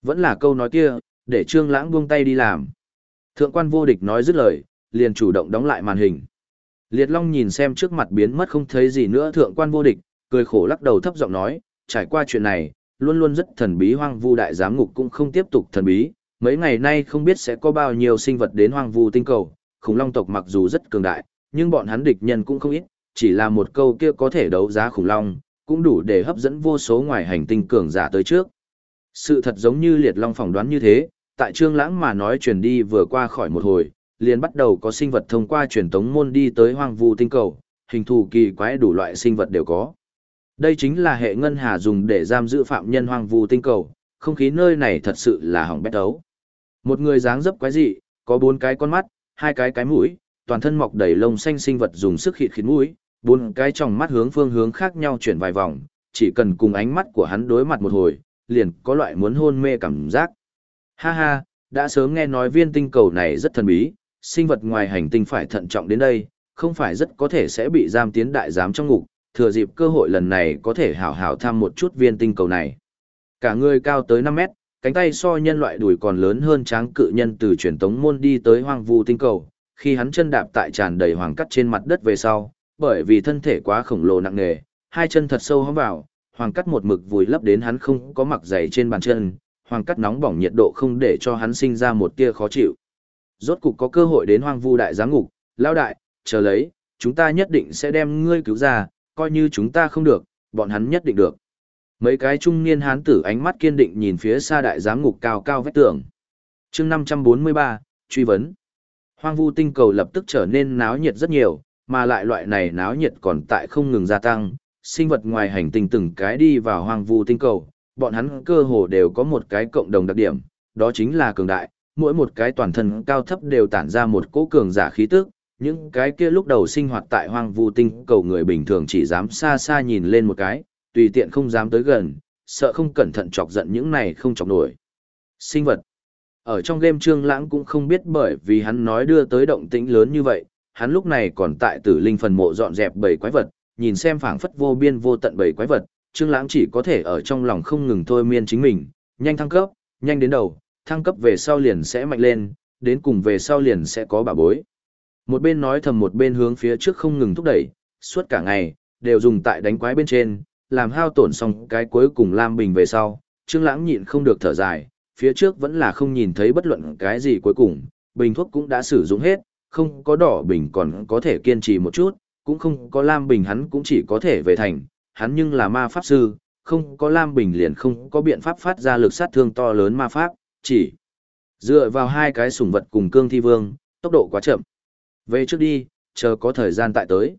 Vẫn là câu nói kia, để Trương Lãng buông tay đi làm. Thượng quan vô địch nói dứt lời, liền chủ động đóng lại màn hình. Liệt Long nhìn xem trước mặt biến mất không thấy gì nữa thượng quan vô địch, cười khổ lắc đầu thấp giọng nói, trải qua chuyện này, luôn luôn rất thần bí hoang vu đại giám ngục cũng không tiếp tục thần bí, mấy ngày nay không biết sẽ có bao nhiêu sinh vật đến hoang vu tinh cầu, khủng long tộc mặc dù rất cường đại, nhưng bọn hắn địch nhân cũng không ít, chỉ là một câu kia có thể đấu giá khủng long, cũng đủ để hấp dẫn vô số ngoài hành tinh cường giả tới trước. Sự thật giống như liệt long phỏng đoán như thế, tại trương lãng mà nói truyền đi vừa qua khỏi một hồi, liền bắt đầu có sinh vật thông qua truyền tống môn đi tới hoang vu tinh cầu, hình thù kỳ quái đủ loại sinh vật đều có. Đây chính là hệ ngân hà dùng để giam giữ phạm nhân hoang vu tinh cầu, không khí nơi này thật sự là hỏng bét ấu. Một người dáng dấp quái dị, có bốn cái con mắt, hai cái cái mũi, toàn thân mọc đầy lông xanh sinh vật dùng sức khịt khịt mũi, bốn cái tròng mắt hướng phương hướng khác nhau chuyển vài vòng, chỉ cần cùng ánh mắt của hắn đối mặt một hồi, liền có loại muốn hôn mê cảm giác. Ha ha, đã sớm nghe nói viên tinh cầu này rất thần bí, sinh vật ngoài hành tinh phải thận trọng đến đây, không phải rất có thể sẽ bị giam tiến đại giám trong ngục, thừa dịp cơ hội lần này có thể hảo hảo thăm một chút viên tinh cầu này. Cả người cao tới 5 mét, cánh tay so nhân loại đùi còn lớn hơn tráng cự nhân từ truyền tống môn đi tới hoang vu tinh cầu, khi hắn chân đạp tại tràn đầy hoàng cắt trên mặt đất về sau, bởi vì thân thể quá khổng lồ nặng nề, hai chân thật sâu hõm vào, hoàng cắt một mực vùi lấp đến hắn không có mặc giày trên bàn chân, hoàng cắt nóng bỏng nhiệt độ không để cho hắn sinh ra một tia khó chịu. Rốt cục có cơ hội đến hoang vu đại giáng ngục, lao đại, chờ lấy, chúng ta nhất định sẽ đem ngươi cứu ra, coi như chúng ta không được, bọn hắn nhất định được. Mấy cái trung niên hán tử ánh mắt kiên định nhìn phía xa đại giám ngục cao cao vách tường. chương 543, truy vấn. Hoang vu tinh cầu lập tức trở nên náo nhiệt rất nhiều, mà lại loại này náo nhiệt còn tại không ngừng gia tăng. Sinh vật ngoài hành tinh từng cái đi vào hoang vu tinh cầu, bọn hắn cơ hồ đều có một cái cộng đồng đặc điểm, đó chính là cường đại, mỗi một cái toàn thân cao thấp đều tản ra một cỗ cường giả khí tức, những cái kia lúc đầu sinh hoạt tại hoang vu tinh cầu người bình thường chỉ dám xa xa nhìn lên một cái, tùy tiện không dám tới gần, sợ không cẩn thận chọc giận những này không chọc nổi. Sinh vật. Ở trong game Trương Lãng cũng không biết bởi vì hắn nói đưa tới động tĩnh lớn như vậy, hắn lúc này còn tại tử linh phần mộ dọn dẹp bầy quái vật, nhìn xem phảng phất vô biên vô tận bầy quái vật, Trương Lãng chỉ có thể ở trong lòng không ngừng thôi miên chính mình, nhanh thăng cấp, nhanh đến đầu, thăng cấp về sau liền sẽ mạnh lên, đến cùng về sau liền sẽ có bà bối. Một bên nói thầm một bên hướng phía trước không ngừng thúc đẩy, suốt cả ngày, đều dùng tại đánh quái bên trên, làm hao tổn xong cái cuối cùng Lam Bình về sau, Trương Lãng nhịn không được thở dài, phía trước vẫn là không nhìn thấy bất luận cái gì cuối cùng, bình thuốc cũng đã sử dụng hết, không có đỏ bình còn có thể kiên trì một chút, cũng không có Lam Bình hắn cũng chỉ có thể về thành, hắn nhưng là ma pháp sư, không có Lam Bình liền không có biện pháp phát ra lực sát thương to lớn ma pháp, chỉ dựa vào hai cái sủng vật cùng cương thi vương, tốc độ quá chậm. Về trước đi, chờ có thời gian tại tới.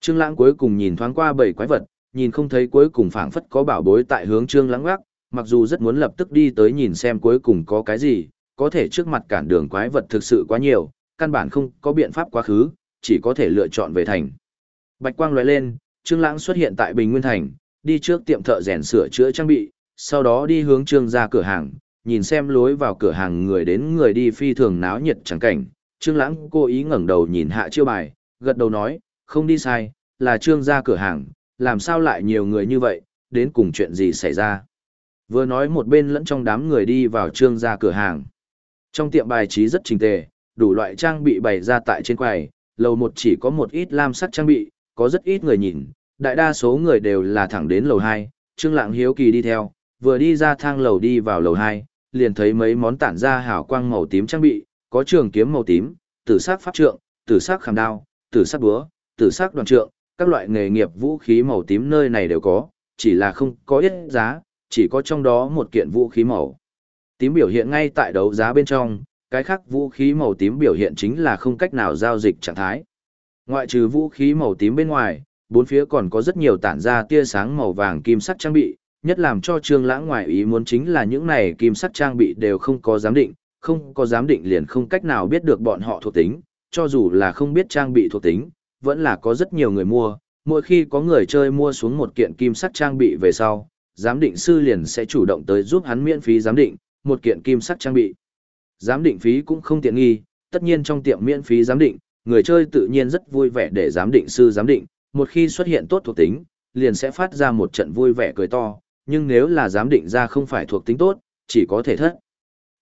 Trương Lãng cuối cùng nhìn thoáng qua bảy quái vật, nhìn không thấy cuối cùng phảng phất có bảo bối tại hướng Trương Lãng gác, mặc dù rất muốn lập tức đi tới nhìn xem cuối cùng có cái gì, có thể trước mặt cản đường quái vật thực sự quá nhiều, căn bản không có biện pháp quá khứ, chỉ có thể lựa chọn về thành. Bạch quang lóe lên, Trương Lãng xuất hiện tại Bình Nguyên thành, đi trước tiệm thợ rèn sửa chữa trang bị, sau đó đi hướng Trương gia cửa hàng, nhìn xem lối vào cửa hàng người đến người đi phi thường náo nhiệt chẳng cảnh, Trương Lãng cố ý ngẩng đầu nhìn hạ chiêu bài, gật đầu nói, không đi sai, là Trương gia cửa hàng, làm sao lại nhiều người như vậy, đến cùng chuyện gì xảy ra. Vừa nói một bên lẫn trong đám người đi vào Trương gia cửa hàng. Trong tiệm bài trí rất trình tề, đủ loại trang bị bày ra tại trên quầy, lầu một chỉ có một ít lam sắt trang bị, có rất ít người nhìn, đại đa số người đều là thẳng đến lầu 2, Trương Lãng hiếu kỳ đi theo, vừa đi ra thang lầu đi vào lầu 2, liền thấy mấy món tản ra hào quang màu tím trang bị, có trường kiếm màu tím, tử sắc pháp trượng, tử sắc khảm đao, tử sắc búa, tử sắc đoàn trượng, các loại nghề nghiệp vũ khí màu tím nơi này đều có, chỉ là không có ít giá, chỉ có trong đó một kiện vũ khí màu tím biểu hiện ngay tại đấu giá bên trong, cái khác vũ khí màu tím biểu hiện chính là không cách nào giao dịch trạng thái. Ngoại trừ vũ khí màu tím bên ngoài, bốn phía còn có rất nhiều tản ra tia sáng màu vàng kim sắc trang bị, nhất làm cho Trương Lãng ngoài ý muốn chính là những này kim sắc trang bị đều không có giám định, không có giám định liền không cách nào biết được bọn họ thuộc tính, cho dù là không biết trang bị thuộc tính, vẫn là có rất nhiều người mua, mỗi khi có người chơi mua xuống một kiện kim sắc trang bị về sau, giám định sư liền sẽ chủ động tới giúp hắn miễn phí giám định, một kiện kim sắc trang bị. Giám định phí cũng không tiện nghi, tất nhiên trong tiệm miễn phí giám định, người chơi tự nhiên rất vui vẻ để giám định sư giám định, một khi xuất hiện tốt thuộc tính, liền sẽ phát ra một trận vui vẻ cười to, nhưng nếu là giám định ra không phải thuộc tính tốt, chỉ có thể thất.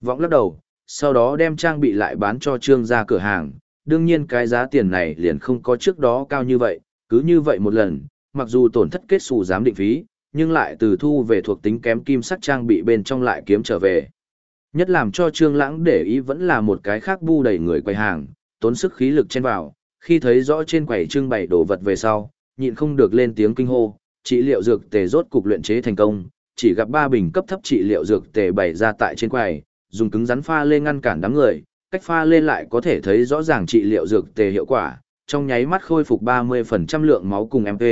Vọng lắc đầu, sau đó đem trang bị lại bán cho trương gia cửa hàng, đương nhiên cái giá tiền này liền không có trước đó cao như vậy, cứ như vậy một lần, mặc dù tổn thất kết xù giám định phí, nhưng lại từ thu về thuộc tính kém kim sắc trang bị bên trong lại kiếm trở về. Nhất làm cho Trương Lãng để ý vẫn là một cái khác bu đầy người quầy hàng, tốn sức khí lực chen vào, khi thấy rõ trên quầy trưng bày đồ vật về sau, nhịn không được lên tiếng kinh hô, trị liệu dược tề rốt cục luyện chế thành công, chỉ gặp ba bình cấp thấp trị liệu dược tề bày ra tại trên quầy, dùng cứng rắn pha lên ngăn cản đám người, cách pha lên lại có thể thấy rõ ràng trị liệu dược tề hiệu quả, trong nháy mắt khôi phục 30% lượng máu cùng MP,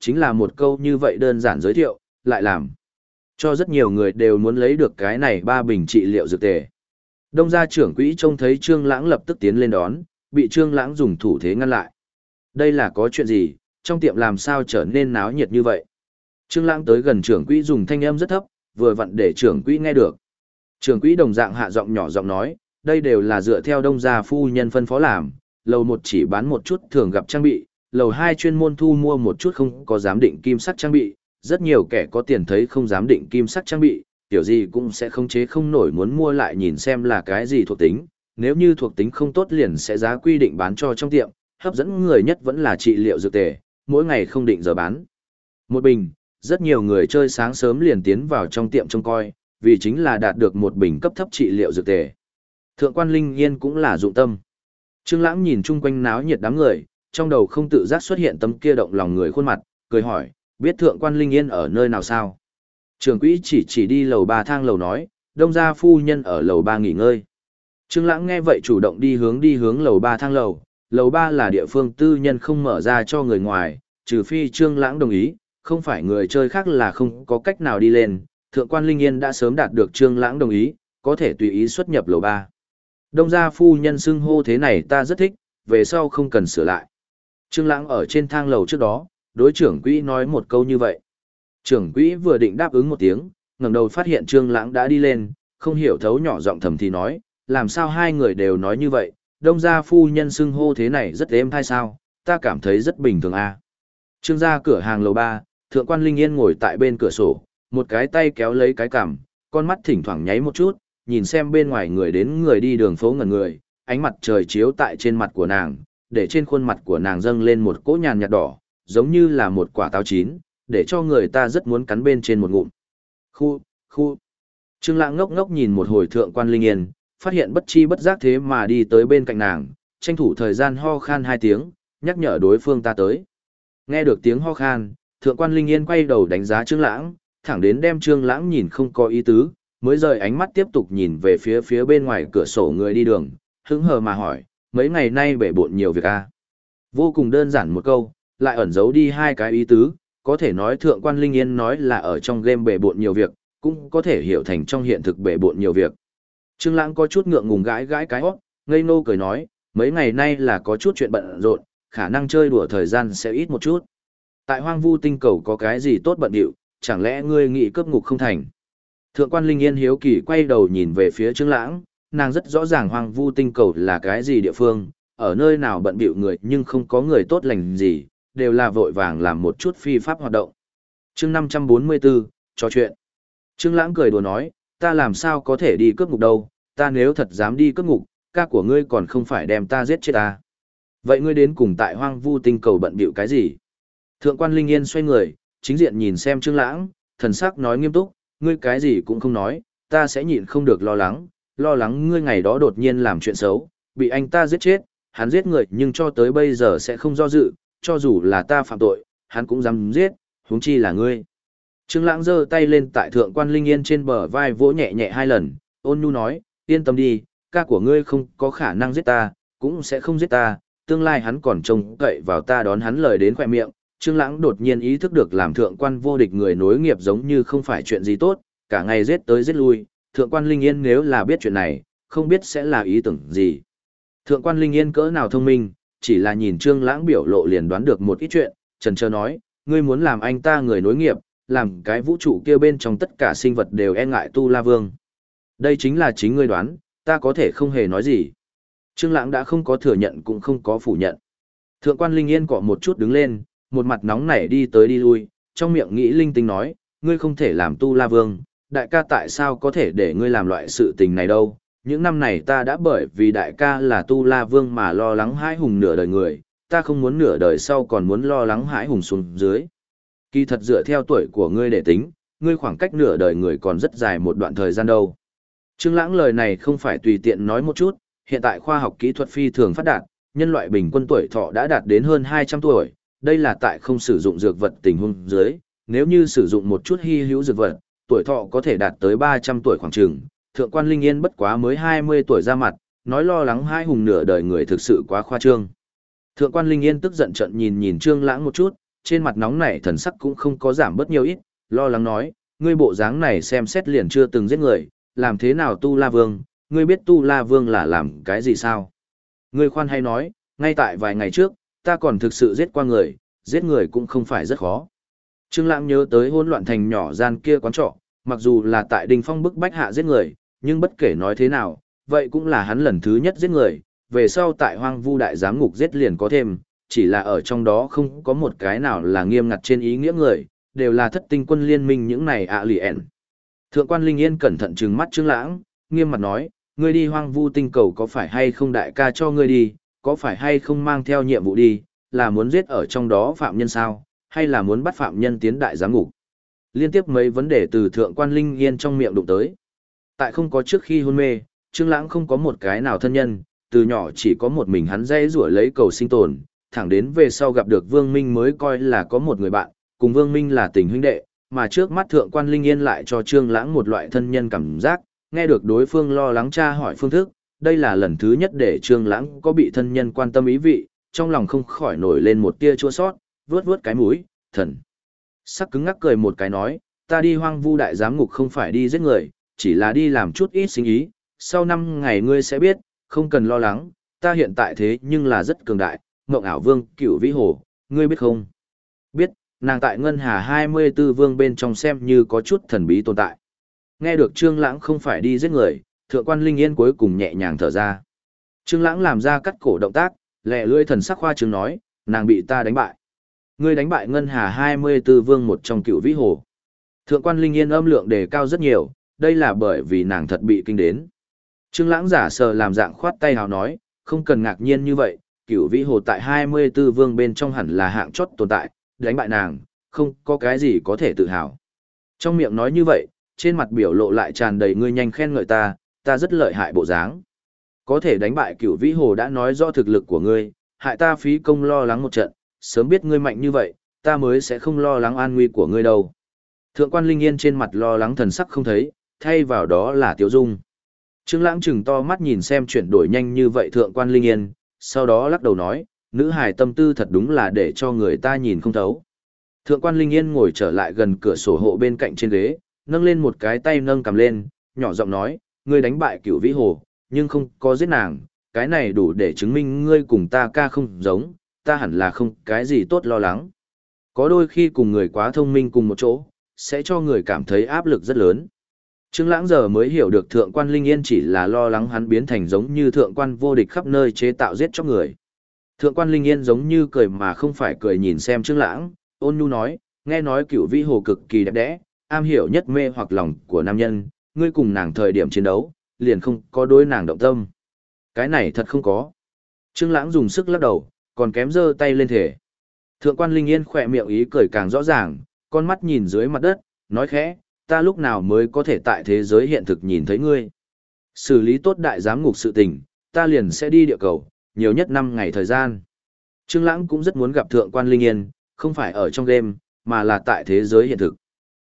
chính là một câu như vậy đơn giản giới thiệu, lại làm cho rất nhiều người đều muốn lấy được cái này ba bình trị liệu dược tề. Đông gia trưởng quỹ trông thấy Trương Lãng lập tức tiến lên đón, bị Trương Lãng dùng thủ thế ngăn lại. Đây là có chuyện gì, trong tiệm làm sao trở nên náo nhiệt như vậy? Trương Lãng tới gần trưởng quỹ dùng thanh âm rất thấp, vừa vặn để trưởng quỹ nghe được. Trưởng quỹ đồng dạng hạ giọng nhỏ giọng nói, đây đều là dựa theo đông gia phu nhân phân phó làm, lầu một chỉ bán một chút thường gặp trang bị, lầu hai chuyên môn thu mua một chút không có giám định kim sắt trang bị, rất nhiều kẻ có tiền thấy không giám định kim sắt trang bị, tiểu gì cũng sẽ không chế không nổi muốn mua lại nhìn xem là cái gì thuộc tính, nếu như thuộc tính không tốt liền sẽ giá quy định bán cho trong tiệm, hấp dẫn người nhất vẫn là trị liệu dược tề, mỗi ngày không định giờ bán. Một bình, rất nhiều người chơi sáng sớm liền tiến vào trong tiệm trông coi, vì chính là đạt được một bình cấp thấp trị liệu dược tề. Thượng quan Linh Yên cũng là dụng tâm. Trương Lãng nhìn chung quanh náo nhiệt đám người, trong đầu không tự giác xuất hiện tấm kia động lòng người khuôn mặt, cười hỏi, biết thượng quan Linh Yên ở nơi nào sao? Trường quỹ chỉ chỉ đi lầu ba thang lầu nói, đông gia phu nhân ở lầu ba nghỉ ngơi. Trương Lãng nghe vậy chủ động đi hướng đi hướng lầu ba thang lầu, lầu ba là địa phương tư nhân không mở ra cho người ngoài, trừ phi Trương Lãng đồng ý, không phải người chơi khác là không có cách nào đi lên. Thượng quan Linh Yên đã sớm đạt được Trương Lãng đồng ý, có thể tùy ý xuất nhập lầu ba. Đông gia phu nhân xưng hô thế này ta rất thích, về sau không cần sửa lại. Trương Lãng ở trên thang lầu trước đó, đối trưởng quỹ nói một câu như vậy. Trưởng quỹ vừa định đáp ứng một tiếng, ngẩng đầu phát hiện Trương Lãng đã đi lên, không hiểu thấu nhỏ giọng thầm thì nói, làm sao hai người đều nói như vậy, đông gia phu nhân xưng hô thế này rất êm hay sao, ta cảm thấy rất bình thường a. À. Trương gia cửa hàng lầu ba, thượng quan Linh Yên ngồi tại bên cửa sổ, một cái tay kéo lấy cái cằm, con mắt thỉnh thoảng nháy một chút, nhìn xem bên ngoài người đến người đi đường phố ngẩn người, ánh mặt trời chiếu tại trên mặt của nàng, để trên khuôn mặt của nàng dâng lên một cỗ nhàn nhạt đỏ, giống như là một quả táo chín, để cho người ta rất muốn cắn bên trên một ngụm. Khu, khu. Trương Lãng ngốc ngốc nhìn một hồi thượng quan Linh Yên, phát hiện bất chi bất giác thế mà đi tới bên cạnh nàng, tranh thủ thời gian ho khan hai tiếng, nhắc nhở đối phương ta tới. Nghe được tiếng ho khan, thượng quan Linh Yên quay đầu đánh giá Trương Lãng, thẳng đến đem Trương Lãng nhìn không có ý tứ, mới rời ánh mắt tiếp tục nhìn về phía phía bên ngoài cửa sổ người đi đường, hứng hờ mà hỏi, mấy ngày nay bể bộn nhiều việc à? Vô cùng đơn giản một câu, lại ẩn giấu đi hai cái ý tứ, có thể nói thượng quan Linh Yên nói là ở trong game bể bộn nhiều việc, cũng có thể hiểu thành trong hiện thực bể bộn nhiều việc. Trương Lãng có chút ngượng ngùng gãi gãi cái hốc, ngây ngô cười nói, mấy ngày nay là có chút chuyện bận rộn, khả năng chơi đùa thời gian sẽ ít một chút. Tại Hoang Vu tinh cầu có cái gì tốt bận điệu, chẳng lẽ ngươi nghĩ cấp ngục không thành? Thượng quan Linh Yên hiếu kỳ quay đầu nhìn về phía Trương Lãng, nàng rất rõ ràng Hoang Vu tinh cầu là cái gì địa phương, ở nơi nào bận bịu người nhưng không có người tốt lành gì, đều là vội vàng làm một chút phi pháp hoạt động. Chương 544, trò chuyện. Trương Lãng cười đùa nói, ta làm sao có thể đi cướp ngục đâu, ta nếu thật dám đi cướp ngục, ca của ngươi còn không phải đem ta giết chết ta. Vậy ngươi đến cùng tại hoang vu tinh cầu bận bịu cái gì? Thượng quan Linh Yên xoay người, chính diện nhìn xem Trương Lãng, thần sắc nói nghiêm túc, ngươi cái gì cũng không nói, ta sẽ nhịn không được lo lắng, lo lắng ngươi ngày đó đột nhiên làm chuyện xấu, bị anh ta giết chết, hắn giết người nhưng cho tới bây giờ sẽ không do dự, cho dù là ta phạm tội, hắn cũng dám giết, huống chi là ngươi. Trương Lãng giơ tay lên tại thượng quan Linh Yên trên bờ vai vỗ nhẹ nhẹ hai lần, ôn nhu nói, yên tâm đi, ca của ngươi không có khả năng giết ta, cũng sẽ không giết ta, tương lai hắn còn trông cậy vào ta đón hắn lời đến khỏe miệng. Trương Lãng đột nhiên ý thức được làm thượng quan vô địch người nối nghiệp giống như không phải chuyện gì tốt, cả ngày giết tới giết lui, thượng quan Linh Yên nếu là biết chuyện này, không biết sẽ là ý tưởng gì. Thượng quan Linh Yên cỡ nào thông minh, chỉ là nhìn Trương Lãng biểu lộ liền đoán được một ít chuyện, trần chờ nói, ngươi muốn làm anh ta người nối nghiệp, làm cái vũ trụ kia bên trong tất cả sinh vật đều e ngại Tu La Vương. Đây chính là chính ngươi đoán, ta có thể không hề nói gì. Trương Lãng đã không có thừa nhận cũng không có phủ nhận. Thượng quan Linh Yên cọ một chút đứng lên, một mặt nóng nảy đi tới đi lui, trong miệng nghĩ linh tinh nói, ngươi không thể làm Tu La Vương, đại ca tại sao có thể để ngươi làm loại sự tình này đâu? Những năm này ta đã bởi vì đại ca là Tu La Vương mà lo lắng hãi hùng nửa đời người, ta không muốn nửa đời sau còn muốn lo lắng hãi hùng xuống dưới. Kỳ thật dựa theo tuổi của ngươi để tính, ngươi khoảng cách nửa đời người còn rất dài một đoạn thời gian đâu. Trương Lãng lời này không phải tùy tiện nói một chút, hiện tại khoa học kỹ thuật phi thường phát đạt, nhân loại bình quân tuổi thọ đã đạt đến hơn 200 tuổi, đây là tại không sử dụng dược vật tình huống dưới, nếu như sử dụng một chút hi hữu dược vật, tuổi thọ có thể đạt tới 300 tuổi khoảng chừng. Thượng quan Linh Yên bất quá mới 20 tuổi ra mặt, nói lo lắng hai hùng nửa đời người thực sự quá khoa trương. Thượng quan Linh Yên tức giận trận nhìn nhìn Trương Lãng một chút, trên mặt nóng nảy thần sắc cũng không có giảm bớt nhiều ít, lo lắng nói, ngươi bộ dáng này xem xét liền chưa từng giết người, làm thế nào Tu La Vương, ngươi biết Tu La Vương là làm cái gì sao? Ngươi khoan hay nói, ngay tại vài ngày trước, ta còn thực sự giết qua người, giết người cũng không phải rất khó. Trương Lãng nhớ tới hỗn loạn thành nhỏ gian kia quán trọ, mặc dù là tại Đình Phong bức bách hạ giết người, nhưng bất kể nói thế nào, vậy cũng là hắn lần thứ nhất giết người, về sau tại Hoang Vu đại giám ngục giết liền có thêm, chỉ là ở trong đó không có một cái nào là nghiêm ngặt trên ý nghĩa người, đều là thất tinh quân liên minh những này ạ lì ẻn. Thượng quan Linh Yên cẩn thận trừng mắt Trương Lãng, nghiêm mặt nói, ngươi đi hoang vu tinh cầu có phải hay không đại ca cho ngươi đi, có phải hay không mang theo nhiệm vụ đi, là muốn giết ở trong đó phạm nhân sao, hay là muốn bắt phạm nhân tiến đại giám ngục. liên tiếp mấy vấn đề từ thượng quan linh yên trong miệng đụng tới. Tại không có trước khi hôn mê, Trương Lãng không có một cái nào thân nhân, từ nhỏ chỉ có một mình hắn dây rủa lấy cầu sinh tồn, thẳng đến về sau gặp được Vương Minh mới coi là có một người bạn, cùng Vương Minh là tình huynh đệ, mà trước mắt thượng quan Linh Yên lại cho Trương Lãng một loại thân nhân cảm giác, nghe được đối phương lo lắng tra hỏi phương thức, đây là lần thứ nhất để Trương Lãng có bị thân nhân quan tâm ý vị, trong lòng không khỏi nổi lên một tia chua xót, vướt vướt cái mũi, thần. Sắc cứng ngắc cười một cái nói, ta đi hoang vu đại giám ngục không phải đi giết người, chỉ là đi làm chút ít sinh ý, sau năm ngày ngươi sẽ biết, không cần lo lắng, ta hiện tại thế nhưng là rất cường đại, mộng ảo vương, cửu vĩ hồ, ngươi biết không? Nàng tại ngân hà 24 vương bên trong xem như có chút thần bí tồn tại. Nghe được Trương Lãng không phải đi giết người, thượng quan Linh Yên cuối cùng nhẹ nhàng thở ra. Trương Lãng làm ra cắt cổ động tác, lẹ lưỡi thần sắc khoa trương nói, nàng bị ta đánh bại. Ngươi đánh bại ngân hà 24 vương một trong cựu vĩ hồ. Thượng quan Linh Yên âm lượng đề cao rất nhiều, đây là bởi vì nàng thật bị kinh đến. Trương Lãng giả sờ làm dạng khoát tay hào nói, không cần ngạc nhiên như vậy, cửu vĩ hồ tại 24 vương bên trong hẳn là hạng chót tồn tại, đánh bại nàng, không có cái gì có thể tự hào. Trong miệng nói như vậy, trên mặt biểu lộ lại tràn đầy ngươi nhanh khen ngợi ta, ta rất lợi hại bộ dáng. Có thể đánh bại cửu vĩ hồ đã nói rõ thực lực của ngươi, hại ta phí công lo lắng một trận, sớm biết ngươi mạnh như vậy, ta mới sẽ không lo lắng an nguy của ngươi đâu. Thượng quan Linh Yên trên mặt lo lắng thần sắc không thấy, thay vào đó là tiêu Dung. Trương Lãng trừng to mắt nhìn xem chuyển đổi nhanh như vậy thượng quan Linh Yên, sau đó lắc đầu nói, nữ hài tâm tư thật đúng là để cho người ta nhìn không thấu. Thượng quan Linh Yên ngồi trở lại gần cửa sổ hộ bên cạnh trên ghế, nâng lên một cái tay nâng cầm lên, nhỏ giọng nói, ngươi đánh bại cửu vĩ hồ, nhưng không có giết nàng, cái này đủ để chứng minh ngươi cùng ta ca không giống, ta hẳn là không cái gì tốt lo lắng. Có đôi khi cùng người quá thông minh cùng một chỗ, sẽ cho người cảm thấy áp lực rất lớn. Trương Lãng giờ mới hiểu được thượng quan Linh Yên chỉ là lo lắng hắn biến thành giống như thượng quan vô địch khắp nơi chế tạo giết chóc người. Thượng quan Linh Yên giống như cười mà không phải cười nhìn xem Trương Lãng, ôn nhu nói, nghe nói cửu vĩ hồ cực kỳ đẹp đẽ, am hiểu nhất mê hoặc lòng của nam nhân, ngươi cùng nàng thời điểm chiến đấu, liền không có đối nàng động tâm. Cái này thật không có. Trương Lãng dùng sức lắc đầu, còn kém giơ tay lên thể. Thượng quan Linh Yên khẽ miệng ý cười càng rõ ràng, con mắt nhìn dưới mặt đất, nói khẽ, ta lúc nào mới có thể tại thế giới hiện thực nhìn thấy ngươi. Xử lý tốt đại giám ngục sự tình, ta liền sẽ đi địa cầu, nhiều nhất 5 ngày thời gian. Trương Lãng cũng rất muốn gặp Thượng quan Linh Yên, không phải ở trong game, mà là tại thế giới hiện thực.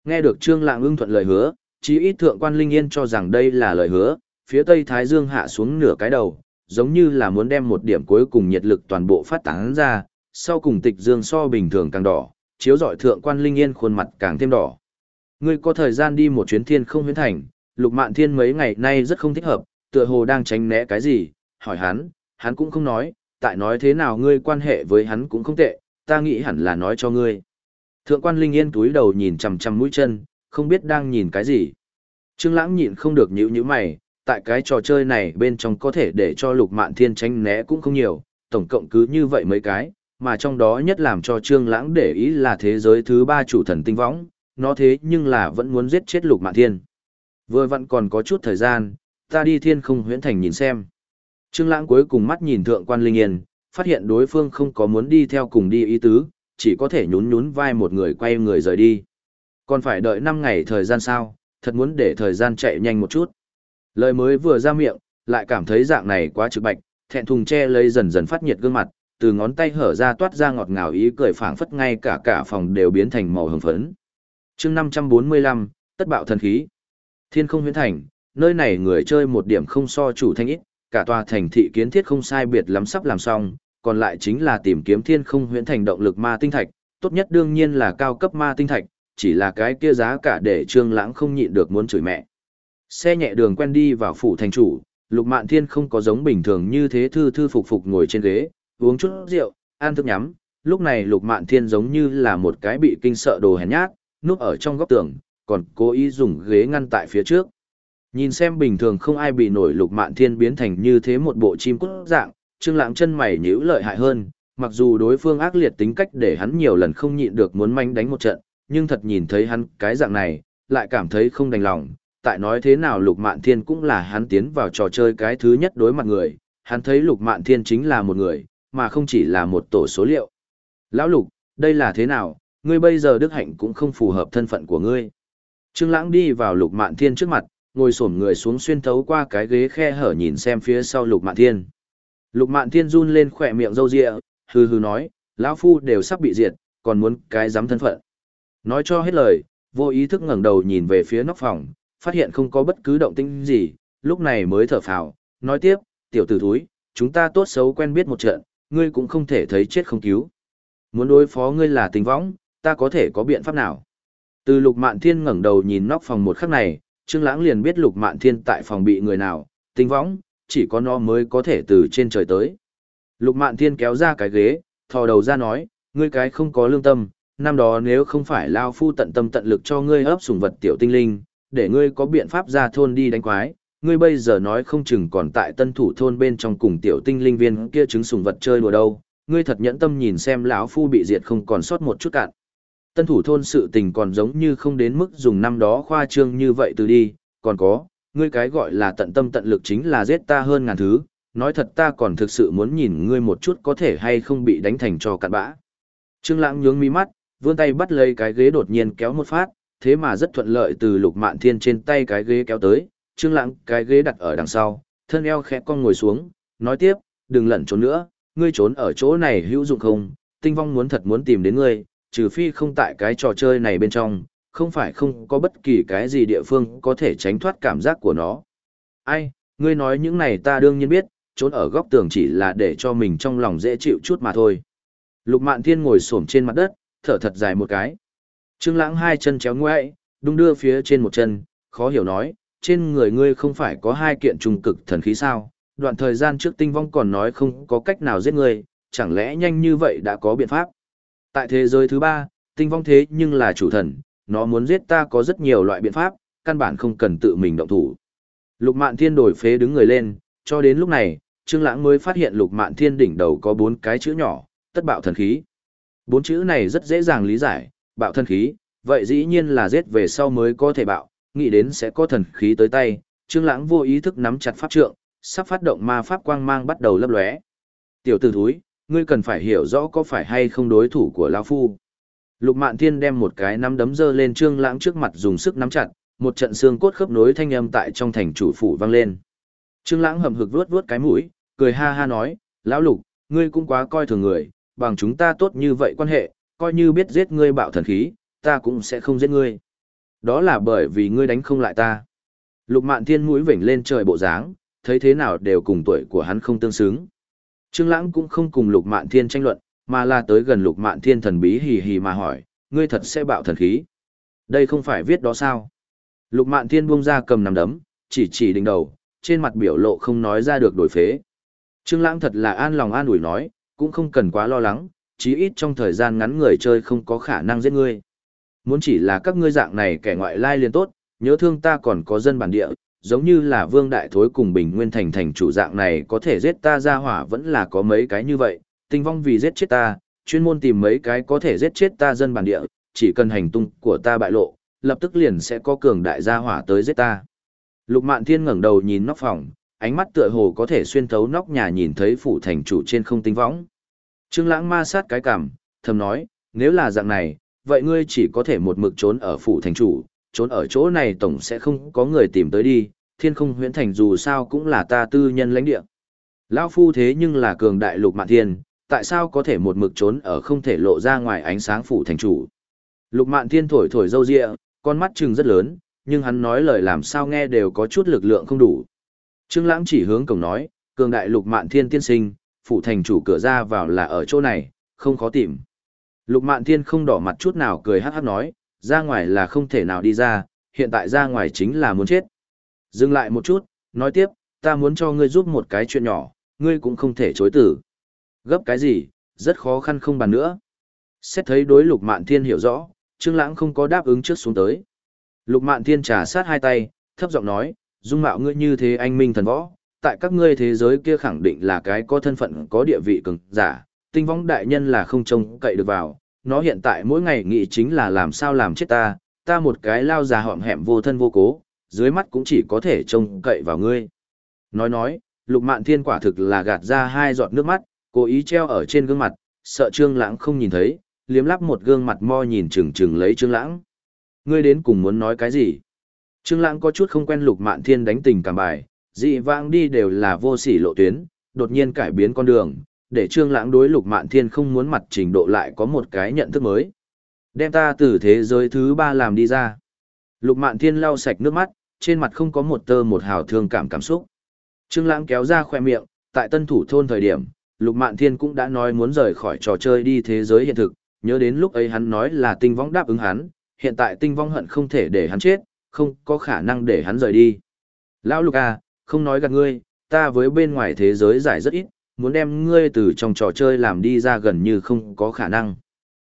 Nghe được Trương Lãng ưng thuận lời hứa, chí ít Thượng quan Linh Yên cho rằng đây là lời hứa, phía Tây Thái Dương hạ xuống nửa cái đầu, giống như là muốn đem một điểm cuối cùng nhiệt lực toàn bộ phát tán ra, sau cùng tịch dương so bình thường càng đỏ, chiếu rọi Thượng quan Linh Yên khuôn mặt càng thêm đỏ. Ngươi có thời gian đi một chuyến thiên không Huyền thành, lục mạn thiên mấy ngày nay rất không thích hợp, tựa hồ đang tránh né cái gì, hỏi hắn, hắn cũng không nói, tại nói thế nào ngươi quan hệ với hắn cũng không tệ, ta nghĩ hẳn là nói cho ngươi. Thượng quan Linh Yên túi đầu nhìn chằm chằm mũi chân, không biết đang nhìn cái gì. Trương Lãng nhịn không được nhíu nhíu mày, tại cái trò chơi này bên trong có thể để cho Lục Mạn Thiên tránh né cũng không nhiều, tổng cộng cứ như vậy mấy cái, mà trong đó nhất làm cho Trương Lãng để ý là thế giới thứ ba chủ thần tinh võng, nó thế nhưng là vẫn muốn giết chết lục mạn thiên. Vừa vặn còn có chút thời gian, ta đi thiên không huyễn thành nhìn xem. Trương Lãng cuối cùng mắt nhìn thượng quan Linh Yên, phát hiện đối phương không có muốn đi theo cùng đi ý tứ, chỉ có thể nhún nhún vai một người quay người rời đi. Còn phải đợi 5 ngày thời gian sao, thật muốn để thời gian chạy nhanh một chút. Lời mới vừa ra miệng, lại cảm thấy dạng này quá trực bạch, thẹn thùng che lấy dần dần phát nhiệt gương mặt, từ ngón tay hở ra toát ra ngọt ngào ý cười phảng phất ngay cả cả phòng đều biến thành màu hồng phấn chương 545, tất bạo thần khí. Thiên không huyễn thành, nơi này người chơi một điểm không so chủ thanh ít, cả tòa thành thị kiến thiết không sai biệt lắm sắp làm xong, còn lại chính là tìm kiếm thiên không huyễn thành động lực ma tinh thạch, tốt nhất đương nhiên là cao cấp ma tinh thạch, chỉ là cái kia giá cả để trương lãng không nhịn được muốn chửi mẹ. Xe nhẹ đường quen đi vào phủ thành chủ, lục mạn thiên không có giống bình thường như thế thư thư phục phục ngồi trên ghế, uống chút rượu, ăn thức nhắm, lúc này lục mạn thiên giống như là một cái bị kinh sợ đồ hèn nhát, núp ở trong góc tường, còn cố ý dùng ghế ngăn tại phía trước. Nhìn xem bình thường không ai bị nổi lục mạn thiên biến thành như thế một bộ chim cút dạng, trương lãng chân mày nhíu lợi hại hơn, mặc dù đối phương ác liệt tính cách để hắn nhiều lần không nhịn được muốn manh đánh một trận, nhưng thật nhìn thấy hắn cái dạng này, lại cảm thấy không đành lòng. Tại nói thế nào lục mạn thiên cũng là hắn tiến vào trò chơi cái thứ nhất đối mặt người, hắn thấy lục mạn thiên chính là một người, mà không chỉ là một tổ số liệu. Lão lục, đây là thế nào, ngươi bây giờ đức hạnh cũng không phù hợp thân phận của ngươi. Trương Lãng đi vào Lục Mạn Thiên trước mặt, ngồi xổm người xuống xuyên thấu qua cái ghế khe hở nhìn xem phía sau Lục Mạn Thiên. Lục Mạn Thiên run lên khỏe miệng râu ria, hừ hừ nói, lão phu đều sắp bị diệt, còn muốn cái dám thân phận. Nói cho hết lời, vô ý thức ngẩng đầu nhìn về phía nóc phòng, phát hiện không có bất cứ động tĩnh gì, lúc này mới thở phào, nói tiếp, tiểu tử thúi, chúng ta tốt xấu quen biết một trận, ngươi cũng không thể thấy chết không cứu. Muốn đối phó ngươi là tình võng, ta có thể có biện pháp nào? Từ lục mạn thiên ngẩng đầu nhìn nóc phòng một khắc này, Trương Lãng liền biết lục mạn thiên tại phòng bị người nào, tính võng, chỉ có nó mới có thể từ trên trời tới. Lục mạn thiên kéo ra cái ghế, thò đầu ra nói, ngươi cái không có lương tâm, năm đó nếu không phải Lao Phu tận tâm tận lực cho ngươi ấp sủng vật tiểu tinh linh, để ngươi có biện pháp ra thôn đi đánh quái, ngươi bây giờ nói không chừng còn tại tân thủ thôn bên trong cùng tiểu tinh linh viên kia trứng sủng vật chơi đùa đâu, ngươi thật nhẫn tâm nhìn xem lão phu bị diệt không còn sót một chút cạn. Tân thủ thôn sự tình còn giống như không đến mức dùng năm đó khoa trương như vậy từ đi, còn có, ngươi cái gọi là tận tâm tận lực chính là giết ta hơn ngàn thứ, nói thật ta còn thực sự muốn nhìn ngươi một chút có thể hay không bị đánh thành cho cạn bã. Trương Lãng nhướng mí mắt, vươn tay bắt lấy cái ghế đột nhiên kéo một phát, thế mà rất thuận lợi từ Lục Mạn Thiên trên tay cái ghế kéo tới, Trương Lãng cái ghế đặt ở đằng sau, thân eo khẽ cong ngồi xuống, nói tiếp, đừng lẩn trốn nữa, ngươi trốn ở chỗ này hữu dụng không? Tinh vong muốn thật muốn tìm đến ngươi, trừ phi không tại cái trò chơi này bên trong, không phải không có bất kỳ cái gì địa phương có thể tránh thoát cảm giác của nó. Ai, ngươi nói những này ta đương nhiên biết, trốn ở góc tường chỉ là để cho mình trong lòng dễ chịu chút mà thôi. Lục Mạn Thiên ngồi xổm trên mặt đất, thở thật dài một cái. Trương Lãng hai chân chéo ngoại, đung đưa phía trên một chân, khó hiểu nói, trên người ngươi không phải có hai kiện trùng cực thần khí sao? Đoạn thời gian trước tinh vong còn nói không có cách nào giết ngươi, chẳng lẽ nhanh như vậy đã có biện pháp? Tại thế giới thứ ba, tinh vong thế nhưng là chủ thần, nó muốn giết ta có rất nhiều loại biện pháp, căn bản không cần tự mình động thủ. Lục Mạn Thiên đổi phế đứng người lên, cho đến lúc này, Trương Lãng mới phát hiện Lục Mạn Thiên đỉnh đầu có bốn cái chữ nhỏ, tất bạo thần khí. Bốn chữ này rất dễ dàng lý giải, bạo thần khí, vậy dĩ nhiên là giết về sau mới có thể bạo, nghĩ đến sẽ có thần khí tới tay, Trương Lãng vô ý thức nắm chặt pháp trượng, sắp phát động ma pháp quang mang bắt đầu lấp lóe. Tiểu tử thúi, ngươi cần phải hiểu rõ có phải hay không đối thủ của lão phu. Lục Mạn Thiên đem một cái nắm đấm giơ lên Trương Lãng trước mặt dùng sức nắm chặt, một trận xương cốt khớp nối thanh âm tại trong thành chủ phủ vang lên. Trương Lãng hậm hực vuốt vuốt cái mũi, cười ha ha nói, "Lão Lục, ngươi cũng quá coi thường người, bằng chúng ta tốt như vậy quan hệ, coi như biết giết ngươi bạo thần khí, ta cũng sẽ không giết ngươi. Đó là bởi vì ngươi đánh không lại ta." Lục Mạn Thiên mũi vểnh lên trời bộ dáng, thấy thế nào đều cùng tuổi của hắn không tương xứng. Trương Lãng cũng không cùng Lục Mạn Thiên tranh luận, mà là tới gần Lục Mạn Thiên thần bí hì hì mà hỏi, ngươi thật sẽ bạo thần khí? Đây không phải viết đó sao? Lục Mạn Thiên buông ra cầm nắm đấm, chỉ chỉ đỉnh đầu, trên mặt biểu lộ không nói ra được đổi phế. Trương Lãng thật là an lòng an ủi nói, cũng không cần quá lo lắng, chí ít trong thời gian ngắn người chơi không có khả năng giết ngươi. Muốn chỉ là các ngươi dạng này kẻ ngoại lai liền tốt, nhớ thương ta còn có dân bản địa, giống như là Vương Đại Thối cùng Bình Nguyên Thành thành chủ dạng này có thể giết ta ra hỏa vẫn là có mấy cái như vậy, tinh vong vì giết chết ta, chuyên môn tìm mấy cái có thể giết chết ta dân bản địa, chỉ cần hành tung của ta bại lộ, lập tức liền sẽ có cường đại gia hỏa tới giết ta. Lục Mạn Thiên ngẩng đầu nhìn nóc phòng, ánh mắt tựa hồ có thể xuyên thấu nóc nhà nhìn thấy phủ thành chủ trên không tinh võng. Trương Lãng ma sát cái cằm, thầm nói, nếu là dạng này, vậy ngươi chỉ có thể một mực trốn ở phủ thành chủ, trốn ở chỗ này tổng sẽ không có người tìm tới đi, thiên không huyễn thành dù sao cũng là ta tư nhân lãnh địa. Lão phu thế nhưng là cường đại lục mạn thiên, tại sao có thể một mực trốn ở không thể lộ ra ngoài ánh sáng phủ thành chủ. Lục mạn thiên thổi thổi dâu rịa, con mắt trừng rất lớn, nhưng hắn nói lời làm sao nghe đều có chút lực lượng không đủ. Trương Lãng chỉ hướng cổng nói, cường đại lục mạn thiên tiên sinh, phủ thành chủ cửa ra vào là ở chỗ này, không khó tìm. Lục mạn thiên không đỏ mặt chút nào cười hát hát nói, ra ngoài là không thể nào đi ra, hiện tại ra ngoài chính là muốn chết. Dừng lại một chút, nói tiếp, ta muốn cho ngươi giúp một cái chuyện nhỏ, ngươi cũng không thể chối tử. Gấp cái gì, rất khó khăn không bàn nữa. Xét thấy đối lục mạn thiên hiểu rõ, Trương Lãng không có đáp ứng trước xuống tới. Lục mạn thiên trà sát hai tay, thấp giọng nói, dung mạo ngươi như thế anh minh thần võ, tại các ngươi thế giới kia khẳng định là cái có thân phận có địa vị cường giả, tinh võng đại nhân là không trông cậy được vào, nó hiện tại mỗi ngày nghĩ chính là làm sao làm chết ta, ta một cái lao già họm hẹm vô thân vô cố, dưới mắt cũng chỉ có thể trông cậy vào ngươi. Nói nói, lục mạn thiên quả thực là gạt ra hai giọt nước mắt, cố ý treo ở trên gương mặt, sợ trương lãng không nhìn thấy, liếm lắp một gương mặt mo nhìn chừng chừng lấy Trương Lãng. Ngươi đến cùng muốn nói cái gì? Trương Lãng có chút không quen Lục Mạn Thiên đánh tình cảm bài, dị vãng đi đều là vô sỉ lộ tuyến, đột nhiên cải biến con đường, để Trương Lãng đối Lục Mạn Thiên không muốn mặt trình độ lại có một cái nhận thức mới. Đem ta từ thế giới thứ ba làm đi ra. Lục Mạn Thiên lau sạch nước mắt, trên mặt không có một tơ một hào thương cảm cảm xúc. Trương Lãng kéo ra khóe miệng, tại Tân Thủ thôn thời điểm, Lục Mạn Thiên cũng đã nói muốn rời khỏi trò chơi đi thế giới hiện thực, nhớ đến lúc ấy hắn nói là Tinh Vong đáp ứng hắn, hiện tại Tinh Vong hận không thể để hắn chết, không có khả năng để hắn rời đi. Lão Lục à, không nói gạt ngươi, ta với bên ngoài thế giới giải rất ít, muốn đem ngươi từ trong trò chơi làm đi ra gần như không có khả năng.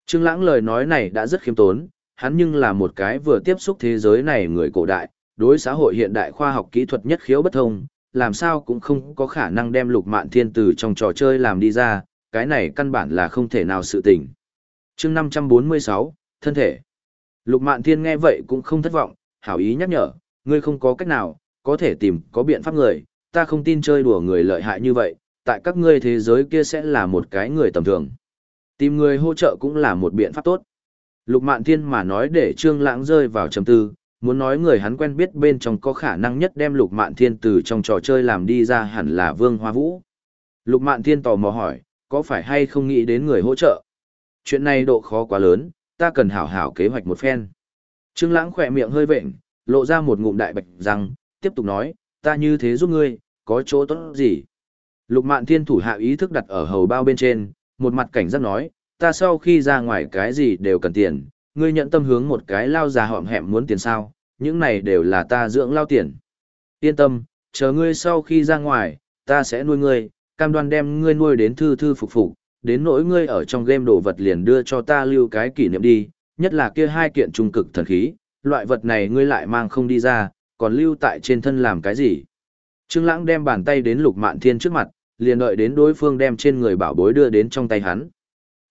Trương Lãng lời nói này đã rất khiêm tốn, hắn nhưng là một cái vừa tiếp xúc thế giới này người cổ đại, đối xã hội hiện đại khoa học kỹ thuật nhất khiếu bất thông, làm sao cũng không có khả năng đem Lục Mạn Thiên từ trong trò chơi làm đi ra, cái này căn bản là không thể nào sự tình. Chương 546, thân thể. Lục Mạn Thiên nghe vậy cũng không thất vọng, hảo ý nhắc nhở, ngươi không có cách nào, có thể tìm có biện pháp người, ta không tin chơi đùa người lợi hại như vậy, tại các ngươi thế giới kia sẽ là một cái người tầm thường. Tìm người hỗ trợ cũng là một biện pháp tốt. Lục Mạn Thiên mà nói để Trương Lãng rơi vào trầm tư, muốn nói người hắn quen biết bên trong có khả năng nhất đem Lục Mạn Thiên từ trong trò chơi làm đi ra hẳn là Vương Hoa Vũ. Lục Mạn Thiên tò mò hỏi, có phải hay không nghĩ đến người hỗ trợ? Chuyện này độ khó quá lớn, ta cần hảo hảo kế hoạch một phen. Trương Lãng khẽ miệng hơi vện, lộ ra một ngụm đại bạch răng, tiếp tục nói, ta như thế giúp ngươi, có chỗ tốt gì? Lục Mạn Thiên thủ hạ ý thức đặt ở hầu bao bên trên, một mặt cảnh giác nói, ta sau khi ra ngoài cái gì đều cần tiền, ngươi nhận tâm hướng một cái lao già họm hẹm muốn tiền sao, những này đều là ta dưỡng lao tiền. Yên tâm, chờ ngươi sau khi ra ngoài, ta sẽ nuôi ngươi, cam đoan đem ngươi nuôi đến thư thư phục phục, đến nỗi ngươi ở trong game đồ vật liền đưa cho ta lưu cái kỷ niệm đi, nhất là kia hai kiện trung cực thần khí, loại vật này ngươi lại mang không đi ra, còn lưu tại trên thân làm cái gì. Trương Lãng đem bàn tay đến Lục Mạn Thiên trước mặt, liền đợi đến đối phương đem trên người bảo bối đưa đến trong tay hắn.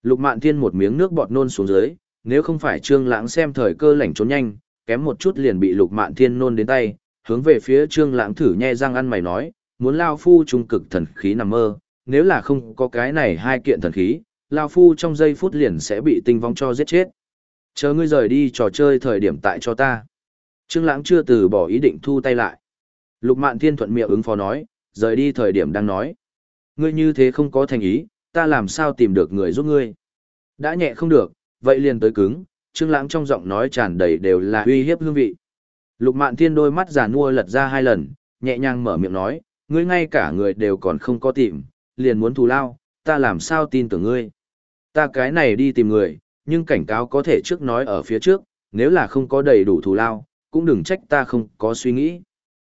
Lục Mạn Thiên một miếng nước bọt nôn xuống dưới, nếu không phải Trương Lãng xem thời cơ lảnh trốn nhanh, kém một chút liền bị Lục Mạn Thiên nôn đến tay, hướng về phía Trương Lãng thử nhe răng ăn mày nói, muốn lao phu trung cực thần khí nằm mơ, nếu là không có cái này hai kiện thần khí, lao phu trong giây phút liền sẽ bị tinh vong cho giết chết. Chờ ngươi rời đi trò chơi thời điểm tại cho ta. Trương Lãng chưa từ bỏ ý định thu tay lại. Lục Mạn Thiên thuận miệng ứng phó nói, rời đi thời điểm đang nói. Ngươi như thế không có thành ý, ta làm sao tìm được người giúp ngươi. Đã nhẹ không được, vậy liền tới cứng, Trương Lãng trong giọng nói tràn đầy đều là uy hiếp hương vị. Lục Mạn Thiên đôi mắt già nua lật ra hai lần, nhẹ nhàng mở miệng nói, ngươi ngay cả người đều còn không có tìm, liền muốn thù lao, ta làm sao tin tưởng ngươi. Ta cái này đi tìm người, nhưng cảnh cáo có thể trước nói ở phía trước, nếu là không có đầy đủ thù lao, cũng đừng trách ta không có suy nghĩ.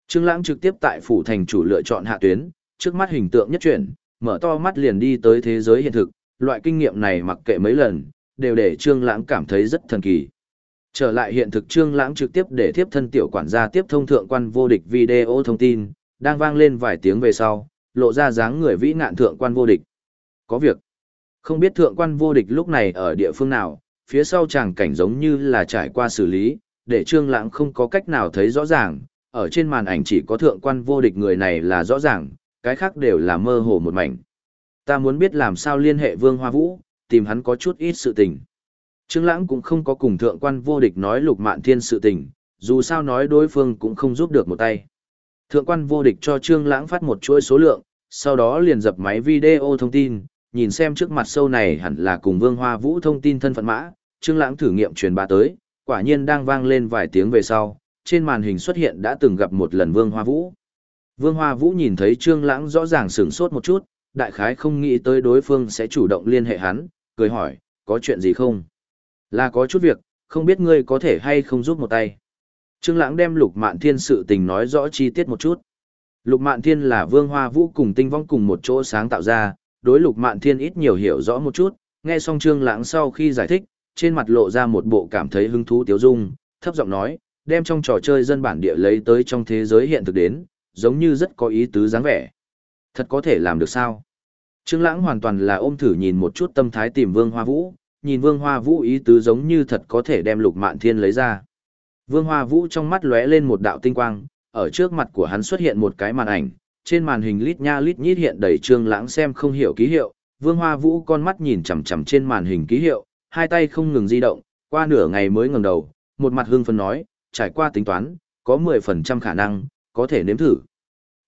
Trương Lãng trực tiếp tại phủ thành chủ lựa chọn hạ tuyến, trước mắt hình tượng nhất chuyển, mở to mắt liền đi tới thế giới hiện thực, loại kinh nghiệm này mặc kệ mấy lần, đều để Trương Lãng cảm thấy rất thần kỳ. Trở lại hiện thực Trương Lãng trực tiếp để tiếp thân tiểu quản gia tiếp thông thượng quan vô địch video thông tin, đang vang lên vài tiếng về sau, lộ ra dáng người vĩ ngạn thượng quan vô địch. Có việc. Không biết thượng quan vô địch lúc này ở địa phương nào, phía sau chàng cảnh giống như là trải qua xử lý, để Trương Lãng không có cách nào thấy rõ ràng, ở trên màn ảnh chỉ có thượng quan vô địch người này là rõ ràng, cái khác đều là mơ hồ một mảnh. Ta muốn biết làm sao liên hệ Vương Hoa Vũ, tìm hắn có chút ít sự tình. Trương Lãng cũng không có cùng thượng quan vô địch nói Lục Mạn Thiên sự tình, dù sao nói đối phương cũng không giúp được một tay. Thượng quan vô địch cho Trương Lãng phát một chuỗi số lượng, sau đó liền dập máy video thông tin, nhìn xem trước mặt sâu này hẳn là cùng Vương Hoa Vũ thông tin thân phận mã, Trương Lãng thử nghiệm truyền bá tới, quả nhiên đang vang lên vài tiếng về sau, trên màn hình xuất hiện đã từng gặp một lần Vương Hoa Vũ. Vương Hoa Vũ nhìn thấy Trương Lãng rõ ràng sửng sốt một chút, đại khái không nghĩ tới đối phương sẽ chủ động liên hệ hắn, cười hỏi, có chuyện gì không? Là có chút việc, không biết ngươi có thể hay không giúp một tay. Trương Lãng đem Lục Mạn Thiên sự tình nói rõ chi tiết một chút. Lục Mạn Thiên là Vương Hoa Vũ cùng Tinh Vong cùng một chỗ sáng tạo ra, đối Lục Mạn Thiên ít nhiều hiểu rõ một chút, nghe xong Trương Lãng sau khi giải thích, trên mặt lộ ra một bộ cảm thấy hứng thú tiêu dung, thấp giọng nói, đem trong trò chơi dân bản địa lấy tới trong thế giới hiện thực đến, giống như rất có ý tứ dáng vẻ. Thật có thể làm được sao? Trương Lãng hoàn toàn là ôm thử nhìn một chút tâm thái tìm Vương Hoa Vũ, nhìn Vương Hoa Vũ ý tứ giống như thật có thể đem Lục Mạn Thiên lấy ra. Vương Hoa Vũ trong mắt lóe lên một đạo tinh quang, ở trước mặt của hắn xuất hiện một cái màn ảnh, trên màn hình lít nha lít nhít hiện đầy Trương Lãng xem không hiểu ký hiệu, Vương Hoa Vũ con mắt nhìn chằm chằm trên màn hình ký hiệu, hai tay không ngừng di động, qua nửa ngày mới ngẩng đầu, một mặt hưng phấn nói, trải qua tính toán, có 10% khả năng, có thể nếm thử.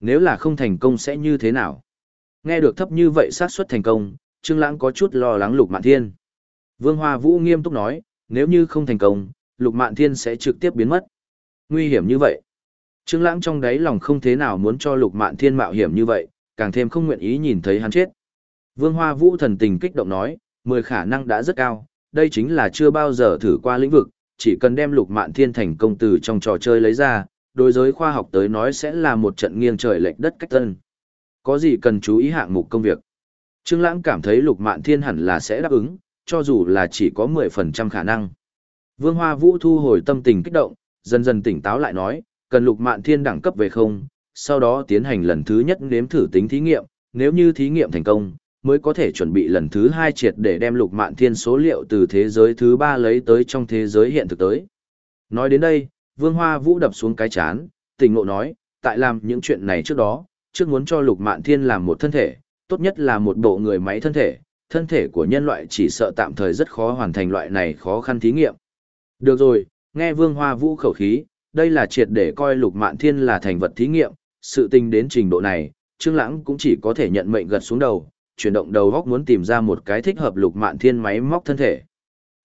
Nếu là không thành công sẽ như thế nào? Nghe được thấp như vậy xác suất thành công, Trương Lãng có chút lo lắng Lục Mạn Thiên. Vương Hoa Vũ nghiêm túc nói, nếu như không thành công, Lục Mạn Thiên sẽ trực tiếp biến mất. Nguy hiểm như vậy. Trương Lãng trong đáy lòng không thế nào muốn cho Lục Mạn Thiên mạo hiểm như vậy, càng thêm không nguyện ý nhìn thấy hắn chết. Vương Hoa Vũ thần tình kích động nói, mười khả năng đã rất cao, đây chính là chưa bao giờ thử qua lĩnh vực, chỉ cần đem Lục Mạn Thiên thành công từ trong trò chơi lấy ra, đối giới khoa học tới nói sẽ là một trận nghiêng trời lệch đất cách tân. Có gì cần chú ý hạng mục công việc? Trương Lãng cảm thấy Lục Mạn Thiên hẳn là sẽ đáp ứng, cho dù là chỉ có 10% khả năng. Vương Hoa Vũ thu hồi tâm tình kích động, dần dần tỉnh táo lại nói, cần Lục Mạn Thiên đẳng cấp về không, sau đó tiến hành lần thứ nhất nếm thử tính thí nghiệm, nếu như thí nghiệm thành công, mới có thể chuẩn bị lần thứ hai triệt để đem Lục Mạn Thiên số liệu từ thế giới thứ ba lấy tới trong thế giới hiện thực tới. Nói đến đây, Vương Hoa Vũ đập xuống cái chán, tỉnh ngộ nói, tại làm những chuyện này trước đó, trước muốn cho Lục Mạn Thiên làm một thân thể, tốt nhất là một bộ người máy thân thể, thân thể của nhân loại chỉ sợ tạm thời rất khó hoàn thành loại này khó khăn thí nghiệm. Được rồi, nghe Vương Hoa Vũ khẩu khí, đây là triệt để coi Lục Mạn Thiên là thành vật thí nghiệm, sự tình đến trình độ này, Trương Lãng cũng chỉ có thể nhận mệnh gật xuống đầu, chuyển động đầu góc muốn tìm ra một cái thích hợp Lục Mạn Thiên máy móc thân thể.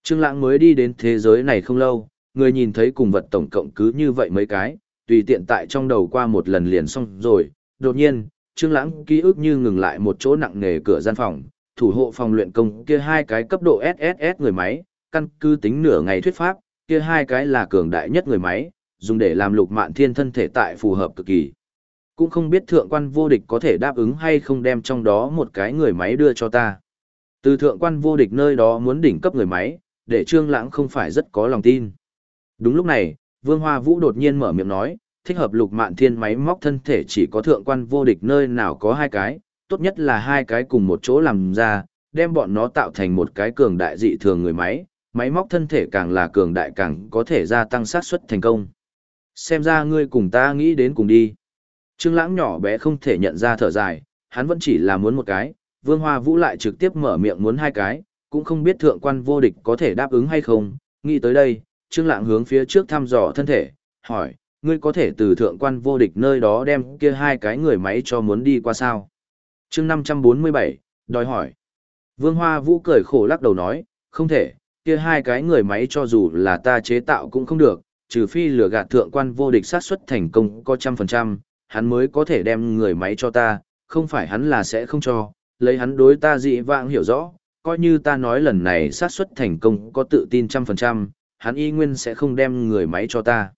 Trương Lãng mới đi đến thế giới này không lâu, người nhìn thấy cùng vật tổng cộng cứ như vậy mấy cái, tùy tiện tại trong đầu qua một lần liền xong rồi, đột nhiên, Trương Lãng ký ức như ngừng lại một chỗ nặng nề cửa gian phòng, thủ hộ phòng luyện công kia hai cái cấp độ SSS người máy, căn cứ tính nửa ngày thuyết pháp, kia hai cái là cường đại nhất người máy, dùng để làm lục mạn thiên thân thể tại phù hợp cực kỳ. Cũng không biết thượng quan vô địch có thể đáp ứng hay không đem trong đó một cái người máy đưa cho ta. Từ thượng quan vô địch nơi đó muốn đỉnh cấp người máy, để Trương Lãng không phải rất có lòng tin. Đúng lúc này, Vương Hoa Vũ đột nhiên mở miệng nói, thích hợp lục mạn thiên máy móc thân thể chỉ có thượng quan vô địch nơi nào có hai cái, tốt nhất là hai cái cùng một chỗ làm ra, đem bọn nó tạo thành một cái cường đại dị thường người máy, máy móc thân thể càng là cường đại càng có thể gia tăng xác suất thành công. Xem ra ngươi cùng ta nghĩ đến cùng đi. Trương Lãng nhỏ bé không thể nhận ra thở dài, hắn vẫn chỉ là muốn một cái, Vương Hoa Vũ lại trực tiếp mở miệng muốn hai cái, cũng không biết thượng quan vô địch có thể đáp ứng hay không, nghĩ tới đây, Trương Lạng hướng phía trước thăm dò thân thể, hỏi, ngươi có thể từ thượng quan vô địch nơi đó đem kia hai cái người máy cho muốn đi qua sao? chương 547, đòi hỏi. Vương Hoa Vũ cười khổ lắc đầu nói, không thể, kia hai cái người máy cho dù là ta chế tạo cũng không được, trừ phi lừa gạt thượng quan vô địch sát suất thành công có trăm phần trăm, hắn mới có thể đem người máy cho ta, không phải hắn là sẽ không cho, lấy hắn đối ta dị vãng hiểu rõ, coi như ta nói lần này sát suất thành công có tự tin trăm phần trăm, hắn y nguyên sẽ không đem người máy cho ta.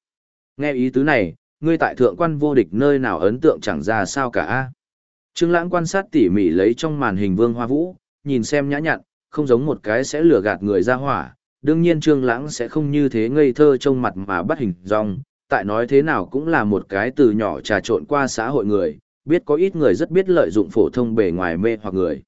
Nghe ý tứ này, ngươi tại thượng quan vô địch nơi nào ấn tượng chẳng ra sao cả a. Trương Lãng quan sát tỉ mỉ lấy trong màn hình Vương Hoa Vũ, nhìn xem nhã nhặn, không giống một cái sẽ lừa gạt người ra hỏa, đương nhiên Trương Lãng sẽ không như thế ngây thơ trông mặt mà bắt hình dong, tại nói thế nào cũng là một cái từ nhỏ trà trộn qua xã hội người, biết có ít người rất biết lợi dụng phổ thông bề ngoài mê hoặc người.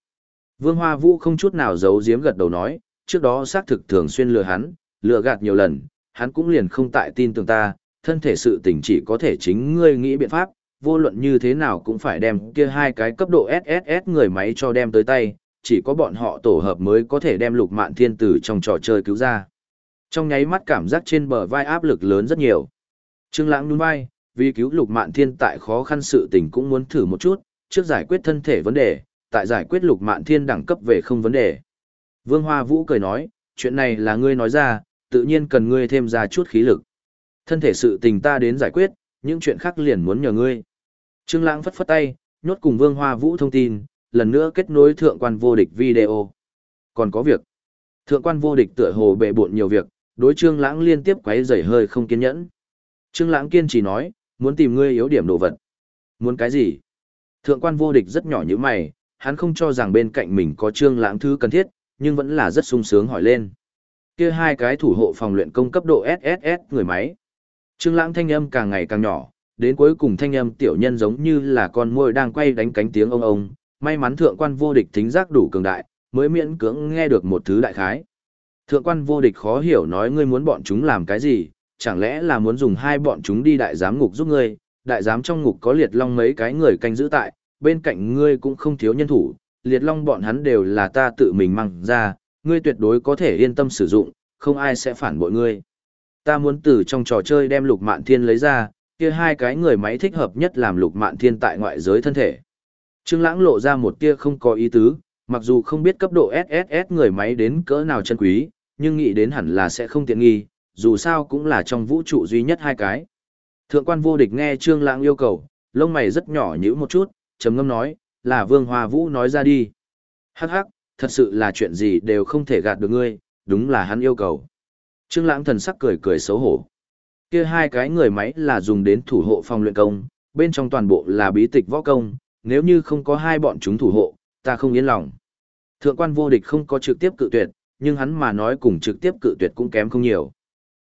Vương Hoa Vũ không chút nào giấu giếm gật đầu nói, trước đó xác thực thường xuyên lừa hắn, lừa gạt nhiều lần, hắn cũng liền không tại tin tưởng ta, thân thể sự tình chỉ có thể chính ngươi nghĩ biện pháp, vô luận như thế nào cũng phải đem kia hai cái cấp độ SSS người máy cho đem tới tay, chỉ có bọn họ tổ hợp mới có thể đem lục mạn thiên tử trong trò chơi cứu ra. Trong nháy mắt cảm giác trên bờ vai áp lực lớn rất nhiều. Trương Lãng nhún vai, vì cứu lục mạn thiên tại khó khăn sự tình cũng muốn thử một chút, trước giải quyết thân thể vấn đề, tại giải quyết lục mạn thiên đẳng cấp về không vấn đề. Vương Hoa Vũ cười nói, chuyện này là ngươi nói ra, tự nhiên cần ngươi thêm ra chút khí lực. Thân thể sự tình ta đến giải quyết, những chuyện khác liền muốn nhờ ngươi. Trương Lãng phất phất tay, nhốt cùng Vương Hoa Vũ thông tin, lần nữa kết nối thượng quan vô địch video. Còn có việc. Thượng quan vô địch tựa hồ bệ bội nhiều việc, đối Trương Lãng liên tiếp quấy rầy hơi không kiên nhẫn. Trương Lãng kiên trì nói, muốn tìm ngươi yếu điểm đồ vật. Muốn cái gì? Thượng quan vô địch rất nhỏ như mày, hắn không cho rằng bên cạnh mình có Trương Lãng thứ cần thiết, nhưng vẫn là rất sung sướng hỏi lên. Kia hai cái thủ hộ phòng luyện công cấp độ SSS người máy. Trương Lãng thanh âm càng ngày càng nhỏ, đến cuối cùng thanh âm tiểu nhân giống như là con muỗi đang quay đánh cánh tiếng ông ông, may mắn thượng quan vô địch thính giác đủ cường đại, mới miễn cưỡng nghe được một thứ đại khái. Thượng quan vô địch khó hiểu nói ngươi muốn bọn chúng làm cái gì, chẳng lẽ là muốn dùng hai bọn chúng đi đại giám ngục giúp ngươi, đại giám trong ngục có liệt long mấy cái người canh giữ tại, bên cạnh ngươi cũng không thiếu nhân thủ, liệt long bọn hắn đều là ta tự mình mang ra, ngươi tuyệt đối có thể yên tâm sử dụng, không ai sẽ phản bội ngươi. Ta muốn từ trong trò chơi đem lục mạn thiên lấy ra, kia hai cái người máy thích hợp nhất làm lục mạn thiên tại ngoại giới thân thể. Trương Lãng lộ ra một tia không có ý tứ, mặc dù không biết cấp độ SSS người máy đến cỡ nào chân quý, nhưng nghĩ đến hẳn là sẽ không tiện nghi, dù sao cũng là trong vũ trụ duy nhất hai cái. Thượng quan vô địch nghe Trương Lãng yêu cầu, lông mày rất nhỏ nhíu một chút, trầm ngâm nói, là Vương Hoa Vũ nói ra đi. Hắc hắc, thật sự là chuyện gì đều không thể gạt được ngươi, đúng là hắn yêu cầu. Trương Lãng thần sắc cười cười xấu hổ. Kia hai cái người máy là dùng đến thủ hộ phòng luyện công, bên trong toàn bộ là bí tịch võ công, nếu như không có hai bọn chúng thủ hộ, ta không yên lòng. Thượng quan vô địch không có trực tiếp cự tuyệt, nhưng hắn mà nói cùng trực tiếp cự tuyệt cũng kém không nhiều.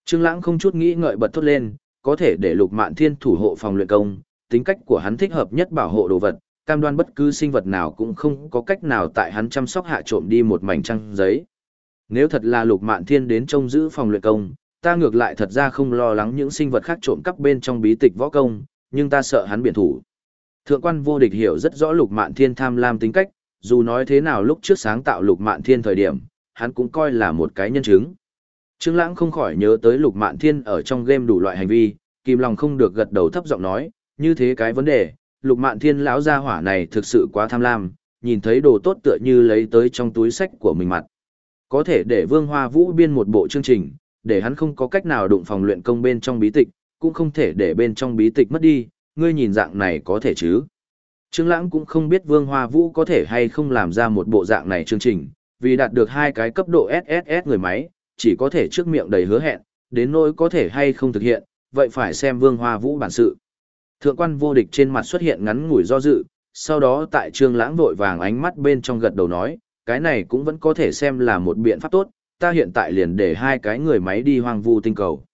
Trương Lãng không chút nghĩ ngợi bật thốt lên, có thể để Lục Mạn Thiên thủ hộ phòng luyện công, tính cách của hắn thích hợp nhất bảo hộ đồ vật, cam đoan bất cứ sinh vật nào cũng không có cách nào tại hắn chăm sóc hạ trộm đi một mảnh trăng giấy. Nếu thật là Lục Mạn Thiên đến trông giữ phòng luyện công, ta ngược lại thật ra không lo lắng những sinh vật khác trộm cắp bên trong bí tịch võ công, nhưng ta sợ hắn biển thủ. Thượng quan vô địch hiểu rất rõ Lục Mạn Thiên tham lam tính cách, dù nói thế nào lúc trước sáng tạo Lục Mạn Thiên thời điểm, hắn cũng coi là một cái nhân chứng. Trương Lãng không khỏi nhớ tới Lục Mạn Thiên ở trong game đủ loại hành vi, kìm lòng không được gật đầu thấp giọng nói, như thế cái vấn đề, Lục Mạn Thiên lão gia hỏa này thực sự quá tham lam, nhìn thấy đồ tốt tựa như lấy tới trong túi sách của mình mặt. Có thể để Vương Hoa Vũ biên một bộ chương trình, để hắn không có cách nào đụng phòng luyện công bên trong bí tịch, cũng không thể để bên trong bí tịch mất đi, ngươi nhìn dạng này có thể chứ? Trương Lãng cũng không biết Vương Hoa Vũ có thể hay không làm ra một bộ dạng này chương trình, vì đạt được hai cái cấp độ SSS người máy, chỉ có thể trước miệng đầy hứa hẹn, đến nỗi có thể hay không thực hiện, vậy phải xem Vương Hoa Vũ bản sự. Thượng quan vô địch trên mặt xuất hiện ngắn ngủi do dự, sau đó tại Trương Lãng vội vàng ánh mắt bên trong gật đầu nói, cái này cũng vẫn có thể xem là một biện pháp tốt, ta hiện tại liền để hai cái người máy đi hoang vu tinh cầu.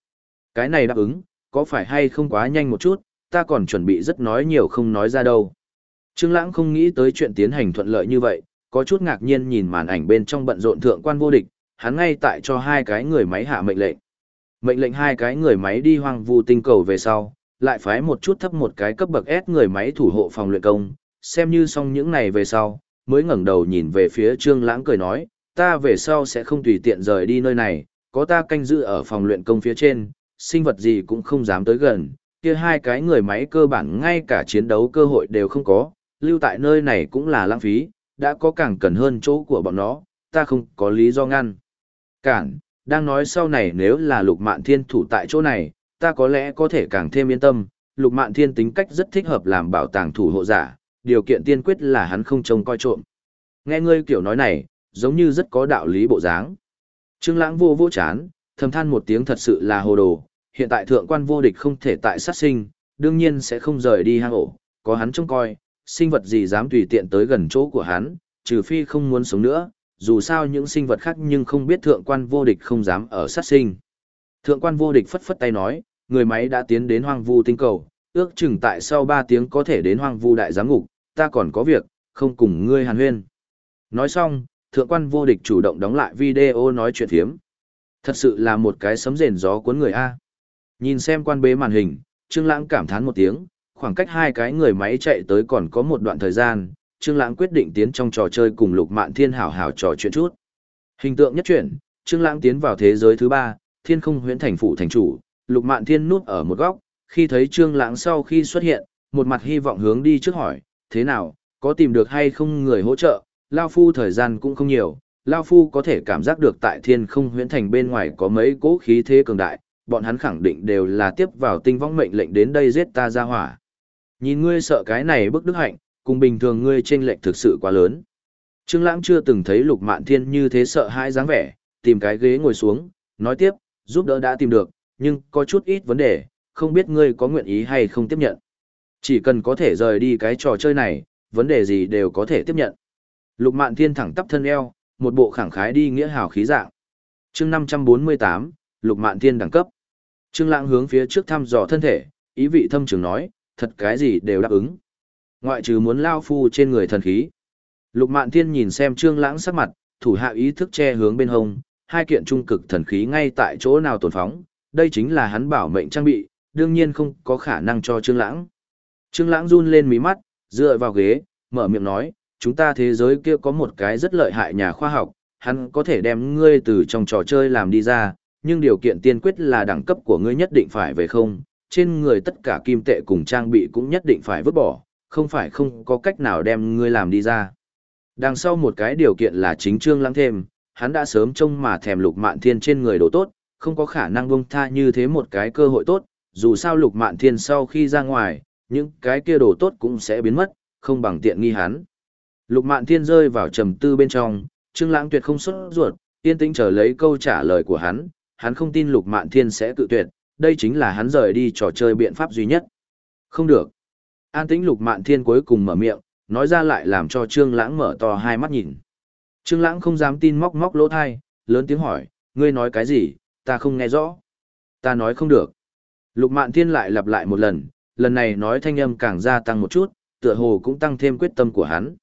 Cái này đáp ứng, có phải hay không quá nhanh một chút, ta còn chuẩn bị rất nói nhiều không nói ra đâu. Trương Lãng không nghĩ tới chuyện tiến hành thuận lợi như vậy, có chút ngạc nhiên nhìn màn ảnh bên trong bận rộn thượng quan vô địch, hắn ngay tại cho hai cái người máy hạ mệnh lệnh. Mệnh lệnh hai cái người máy đi hoang vu tinh cầu về sau, lại phái một chút thấp một cái cấp bậc S người máy thủ hộ phòng luyện công, xem như xong những này về sau, mới ngẩng đầu nhìn về phía Trương Lãng cười nói, ta về sau sẽ không tùy tiện rời đi nơi này, có ta canh giữ ở phòng luyện công phía trên, sinh vật gì cũng không dám tới gần, kia hai cái người máy cơ bản ngay cả chiến đấu cơ hội đều không có, lưu tại nơi này cũng là lãng phí, đã có càng cần hơn chỗ của bọn nó, ta không có lý do ngăn. Cản, đang nói sau này nếu là lục mạn thiên thủ tại chỗ này, ta có lẽ có thể càng thêm yên tâm, lục mạn thiên tính cách rất thích hợp làm bảo tàng thủ hộ giả, điều kiện tiên quyết là hắn không trông coi trộm. Nghe ngươi kiểu nói này, giống như rất có đạo lý bộ dáng. Trương lãng vô vô chán, thầm than một tiếng thật sự là hồ đồ, hiện tại thượng quan vô địch không thể tại sát sinh, đương nhiên sẽ không rời đi hang ổ, có hắn trông coi, sinh vật gì dám tùy tiện tới gần chỗ của hắn, trừ phi không muốn sống nữa, dù sao những sinh vật khác nhưng không biết thượng quan vô địch không dám ở sát sinh. Thượng quan vô địch phất phất tay nói, người máy đã tiến đến hoang vu tinh cầu, ước chừng tại sau 3 tiếng có thể đến hoang vu đại giám ngục, ta còn có việc, không cùng ngươi hàn huyên. Nói xong, thượng quan vô địch chủ động đóng lại video nói chuyện thiếm. Thật sự là một cái sấm rền gió cuốn người A. Nhìn xem quan bế màn hình, Trương Lãng cảm thán một tiếng, khoảng cách hai cái người máy chạy tới còn có một đoạn thời gian, Trương Lãng quyết định tiến trong trò chơi cùng Lục Mạn Thiên hảo hảo trò chuyện chút. Hình tượng nhất chuyển, Trương Lãng tiến vào thế giới thứ ba, Thiên Không Huyễn Thành phủ thành chủ, Lục Mạn Thiên núp ở một góc, khi thấy Trương Lãng sau khi xuất hiện, một mặt hy vọng hướng đi trước hỏi, "Thế nào, có tìm được hay không người hỗ trợ?" Lão phu thời gian cũng không nhiều, Lão phu có thể cảm giác được tại Thiên Không Huyễn Thành bên ngoài có mấy cỗ khí thế cường đại, bọn hắn khẳng định đều là tiếp vào tinh vong mệnh lệnh đến đây giết ta ra hỏa. Nhìn ngươi sợ cái này bức đức hạnh, cùng bình thường ngươi chênh lệch thực sự quá lớn. Trương Lãng chưa từng thấy Lục Mạn Thiên như thế sợ hãi dáng vẻ, tìm cái ghế ngồi xuống, nói tiếp, giúp đỡ đã tìm được, nhưng có chút ít vấn đề, không biết ngươi có nguyện ý hay không tiếp nhận. Chỉ cần có thể rời đi cái trò chơi này, vấn đề gì đều có thể tiếp nhận. Lục Mạn Thiên thẳng tắp thân eo, một bộ khẳng khái đi nghĩa hào khí dạng. Chương 548, Lục Mạn Thiên đẳng cấp. Trương Lãng hướng phía trước thăm dò thân thể, ý vị thâm trường nói, thật cái gì đều đáp ứng. Ngoại trừ muốn lao phu trên người thần khí. Lục Mạn Thiên nhìn xem Trương Lãng sắc mặt, thủ hạ ý thức che hướng bên hông, hai kiện trung cực thần khí ngay tại chỗ nào tồn phóng, đây chính là hắn bảo mệnh trang bị, đương nhiên không có khả năng cho Trương Lãng. Trương Lãng run lên mí mắt, dựa vào ghế, mở miệng nói, chúng ta thế giới kia có một cái rất lợi hại nhà khoa học, hắn có thể đem ngươi từ trong trò chơi làm đi ra, nhưng điều kiện tiên quyết là đẳng cấp của ngươi nhất định phải về không, trên người tất cả kim tệ cùng trang bị cũng nhất định phải vứt bỏ, không phải không có cách nào đem ngươi làm đi ra. Đằng sau một cái điều kiện là chính trương lãng thêm, hắn đã sớm trông mà thèm lục mạn thiên trên người đồ tốt, không có khả năng bông tha như thế một cái cơ hội tốt, dù sao lục mạn thiên sau khi ra ngoài, những cái kia đồ tốt cũng sẽ biến mất, không bằng tiện nghi hắn. Lục mạn thiên rơi vào trầm tư bên trong, trương lãng tuyệt không xuất ruột, yên tĩnh chờ lấy câu trả lời của hắn, hắn không tin lục mạn thiên sẽ tự tuyệt, đây chính là hắn rời đi trò chơi biện pháp duy nhất. Không được. An tĩnh lục mạn thiên cuối cùng mở miệng, nói ra lại làm cho trương lãng mở to hai mắt nhìn. Trương lãng không dám tin móc móc lỗ thai, lớn tiếng hỏi, ngươi nói cái gì, ta không nghe rõ. Ta nói không được. Lục mạn thiên lại lặp lại một lần, lần này nói thanh âm càng gia tăng một chút, tựa hồ cũng tăng thêm quyết tâm của hắn.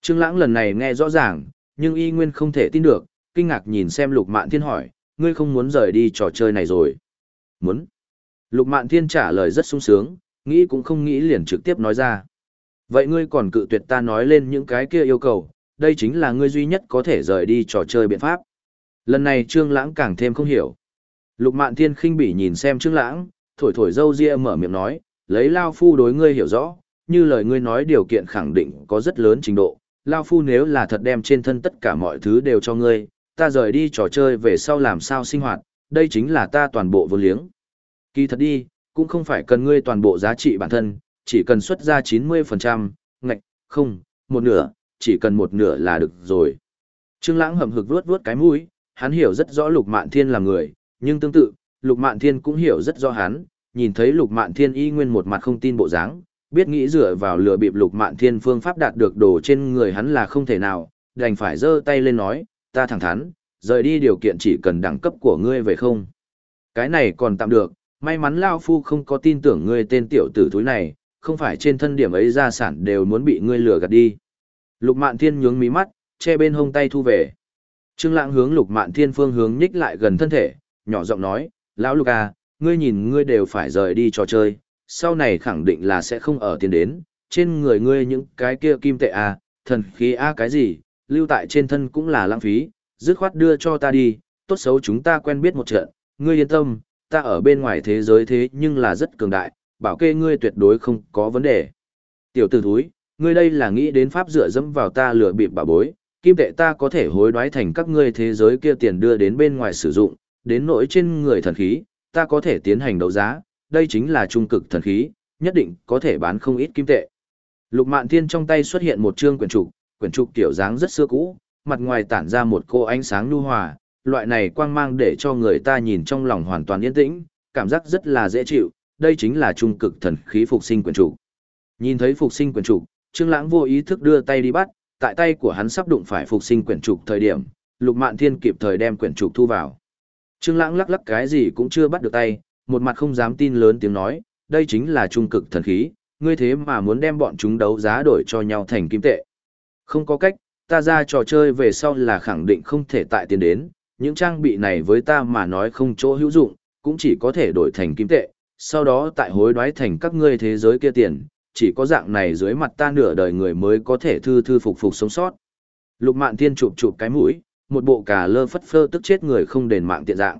Trương lãng lần này nghe rõ ràng, nhưng y nguyên không thể tin được, kinh ngạc nhìn xem lục mạn thiên hỏi, ngươi không muốn rời đi trò chơi này rồi. Muốn. Lục mạn thiên trả lời rất sung sướng, nghĩ cũng không nghĩ liền trực tiếp nói ra. Vậy ngươi còn cự tuyệt ta nói lên những cái kia yêu cầu, đây chính là ngươi duy nhất có thể rời đi trò chơi biện pháp. Lần này Trương Lãng càng thêm không hiểu. Lục Mạn Thiên khinh bỉ nhìn xem Trương Lãng, thổi thổi râu ria mở miệng nói, lấy Lao Phu đối ngươi hiểu rõ, như lời ngươi nói điều kiện khẳng định có rất lớn trình độ. Lao Phu nếu là thật đem trên thân tất cả mọi thứ đều cho ngươi, ta rời đi trò chơi về sau làm sao sinh hoạt, đây chính là ta toàn bộ vô liếng. Kỳ thật đi, cũng không phải cần ngươi toàn bộ giá trị bản thân, chỉ cần xuất ra 90%, ngạch, không, một nửa, chỉ cần một nửa là được rồi. Trương Lãng hậm hực vuốt vuốt cái mũi, hắn hiểu rất rõ Lục Mạn Thiên là người, nhưng tương tự, Lục Mạn Thiên cũng hiểu rất rõ hắn, nhìn thấy Lục Mạn Thiên y nguyên một mặt không tin bộ dáng, biết nghĩ dựa vào lừa bịp Lục Mạn Thiên phương pháp đạt được đồ trên người hắn là không thể nào, đành phải giơ tay lên nói, ta thẳng thắn, rời đi điều kiện chỉ cần đẳng cấp của ngươi về không. Cái này còn tạm được, may mắn Lao Phu không có tin tưởng ngươi tên tiểu tử thúi này, không phải trên thân điểm ấy gia sản đều muốn bị ngươi lừa gạt đi. Lục Mạn Thiên nhướng mí mắt, che bên hông tay thu về. Trương Lãng hướng Lục Mạn Thiên phương hướng nhích lại gần thân thể, nhỏ giọng nói, "Lão Luca, à, ngươi nhìn ngươi đều phải rời đi trò chơi, sau này khẳng định là sẽ không ở tiền đến, trên người ngươi những cái kia kim tệ à, thần khí a à cái gì, lưu tại trên thân cũng là lãng phí, dứt khoát đưa cho ta đi, tốt xấu chúng ta quen biết một trận, ngươi yên tâm, ta ở bên ngoài thế giới thế nhưng là rất cường đại, bảo kê ngươi tuyệt đối không có vấn đề." Tiểu tử thúi, ngươi đây là nghĩ đến pháp dựa dẫm vào ta lừa bịp bà bối, kim tệ ta có thể hối đoái thành các ngươi thế giới kia tiền đưa đến bên ngoài sử dụng, đến nỗi trên người thần khí, ta có thể tiến hành đấu giá, đây chính là trung cực thần khí, nhất định có thể bán không ít kim tệ. Lục Mạn Thiên trong tay xuất hiện một trương quyển trục, quyển trục tiểu dáng rất xưa cũ, mặt ngoài tản ra một cô ánh sáng nhu hòa, loại này quang mang để cho người ta nhìn trong lòng hoàn toàn yên tĩnh, cảm giác rất là dễ chịu, đây chính là trung cực thần khí phục sinh quyển trục. Nhìn thấy phục sinh quyển trục, Trương Lãng vô ý thức đưa tay đi bắt, tại tay của hắn sắp đụng phải phục sinh quyển trục thời điểm, Lục Mạn Thiên kịp thời đem quyển trục thu vào. Trương Lãng lắc lắc cái gì cũng chưa bắt được tay, một mặt không dám tin lớn tiếng nói, đây chính là trung cực thần khí, ngươi thế mà muốn đem bọn chúng đấu giá đổi cho nhau thành kim tệ. Không có cách, ta ra trò chơi về sau là khẳng định không thể tại tiền đến, những trang bị này với ta mà nói không chỗ hữu dụng, cũng chỉ có thể đổi thành kim tệ, sau đó tại hối đoái thành các ngươi thế giới kia tiền, chỉ có dạng này dưới mặt ta nửa đời người mới có thể thư thư phục phục sống sót. Lục Mạn Thiên chụp chụp cái mũi, một bộ cà lơ phất phơ tức chết người không đền mạng tiện dạng.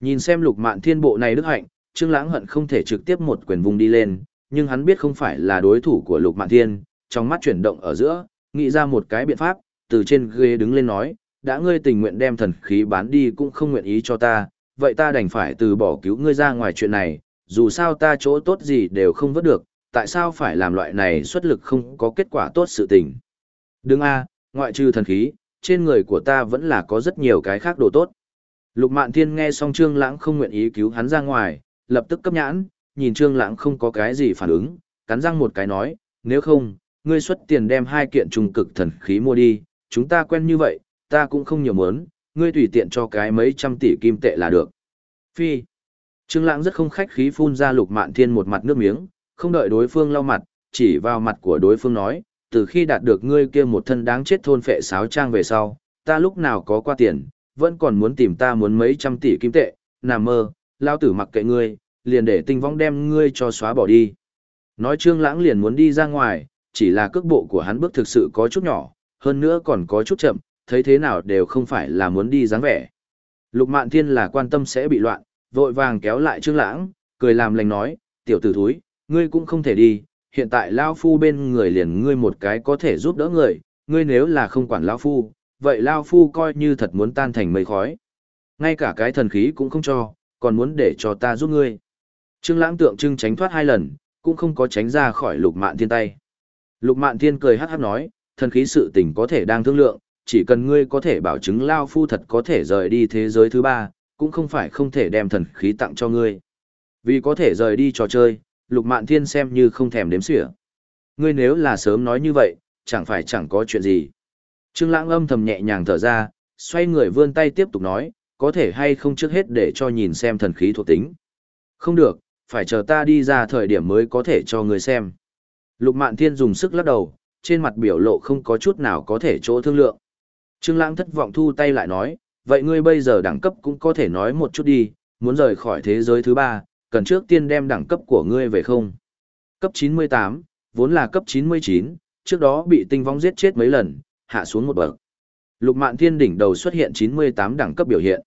Nhìn xem Lục Mạn Thiên bộ này đức hạnh, Trương Lãng hận không thể trực tiếp một quyền vùng đi lên, nhưng hắn biết không phải là đối thủ của Lục Mạn Thiên, trong mắt chuyển động ở giữa, nghĩ ra một cái biện pháp, từ trên ghế đứng lên nói, đã ngươi tình nguyện đem thần khí bán đi cũng không nguyện ý cho ta, vậy ta đành phải từ bỏ cứu ngươi ra ngoài chuyện này, dù sao ta chỗ tốt gì đều không vớt được, tại sao phải làm loại này xuất lực không có kết quả tốt sự tình. Đừng a, ngoại trừ thần khí, trên người của ta vẫn là có rất nhiều cái khác đồ tốt. Lục Mạn Thiên nghe xong Trương Lãng không nguyện ý cứu hắn ra ngoài, lập tức cấp nhãn, nhìn Trương Lãng không có cái gì phản ứng, cắn răng một cái nói, nếu không, ngươi xuất tiền đem hai kiện trùng cực thần khí mua đi, chúng ta quen như vậy, ta cũng không nhiều muốn, ngươi tùy tiện cho cái mấy trăm tỷ kim tệ là được. Phi. Trương Lãng rất không khách khí phun ra Lục Mạn Thiên một mặt nước miếng, không đợi đối phương lau mặt, chỉ vào mặt của đối phương nói, từ khi đạt được ngươi kia một thân đáng chết thôn phệ sáo trang về sau, ta lúc nào có qua tiền, vẫn còn muốn tìm ta muốn mấy trăm tỷ kim tệ, nằm mơ, lao tử mặc kệ ngươi, liền để tinh vong đem ngươi cho xóa bỏ đi. Nói trương lãng liền muốn đi ra ngoài, chỉ là cước bộ của hắn bước thực sự có chút nhỏ, hơn nữa còn có chút chậm, thấy thế nào đều không phải là muốn đi dáng vẻ. Lục Mạn Thiên là quan tâm sẽ bị loạn, vội vàng kéo lại Trương Lãng, cười làm lành nói, tiểu tử thúi, ngươi cũng không thể đi, hiện tại Lao Phu bên người liền ngươi một cái có thể giúp đỡ người, ngươi nếu là không quản Lao Phu, vậy Lao Phu coi như thật muốn tan thành mây khói. Ngay cả cái thần khí cũng không cho, còn muốn để cho ta giúp ngươi. Trương Lãng tượng trưng tránh thoát hai lần, cũng không có tránh ra khỏi Lục Mạn Thiên tay. Lục Mạn Thiên cười hắc hắc nói, thần khí sự tình có thể đang thương lượng, chỉ cần ngươi có thể bảo chứng Lao Phu thật có thể rời đi thế giới thứ ba, cũng không phải không thể đem thần khí tặng cho ngươi. Vì có thể rời đi trò chơi, Lục Mạn Thiên xem như không thèm đếm xỉa. Ngươi nếu là sớm nói như vậy, chẳng phải chẳng có chuyện gì. Trương Lãng âm thầm nhẹ nhàng thở ra, xoay người vươn tay tiếp tục nói, có thể hay không trước hết để cho nhìn xem thần khí thuộc tính. Không được, phải chờ ta đi ra thời điểm mới có thể cho ngươi xem. Lục Mạn Thiên dùng sức lắc đầu, trên mặt biểu lộ không có chút nào có thể chỗ thương lượng. Trương Lãng thất vọng thu tay lại nói, vậy ngươi bây giờ đẳng cấp cũng có thể nói một chút đi, muốn rời khỏi thế giới thứ ba, cần trước tiên đem đẳng cấp của ngươi về không? Cấp 98, vốn là cấp 99, trước đó bị tinh vong giết chết mấy lần, hạ xuống một bậc. Lục Mạn Thiên đỉnh đầu xuất hiện 98 đẳng cấp biểu hiện.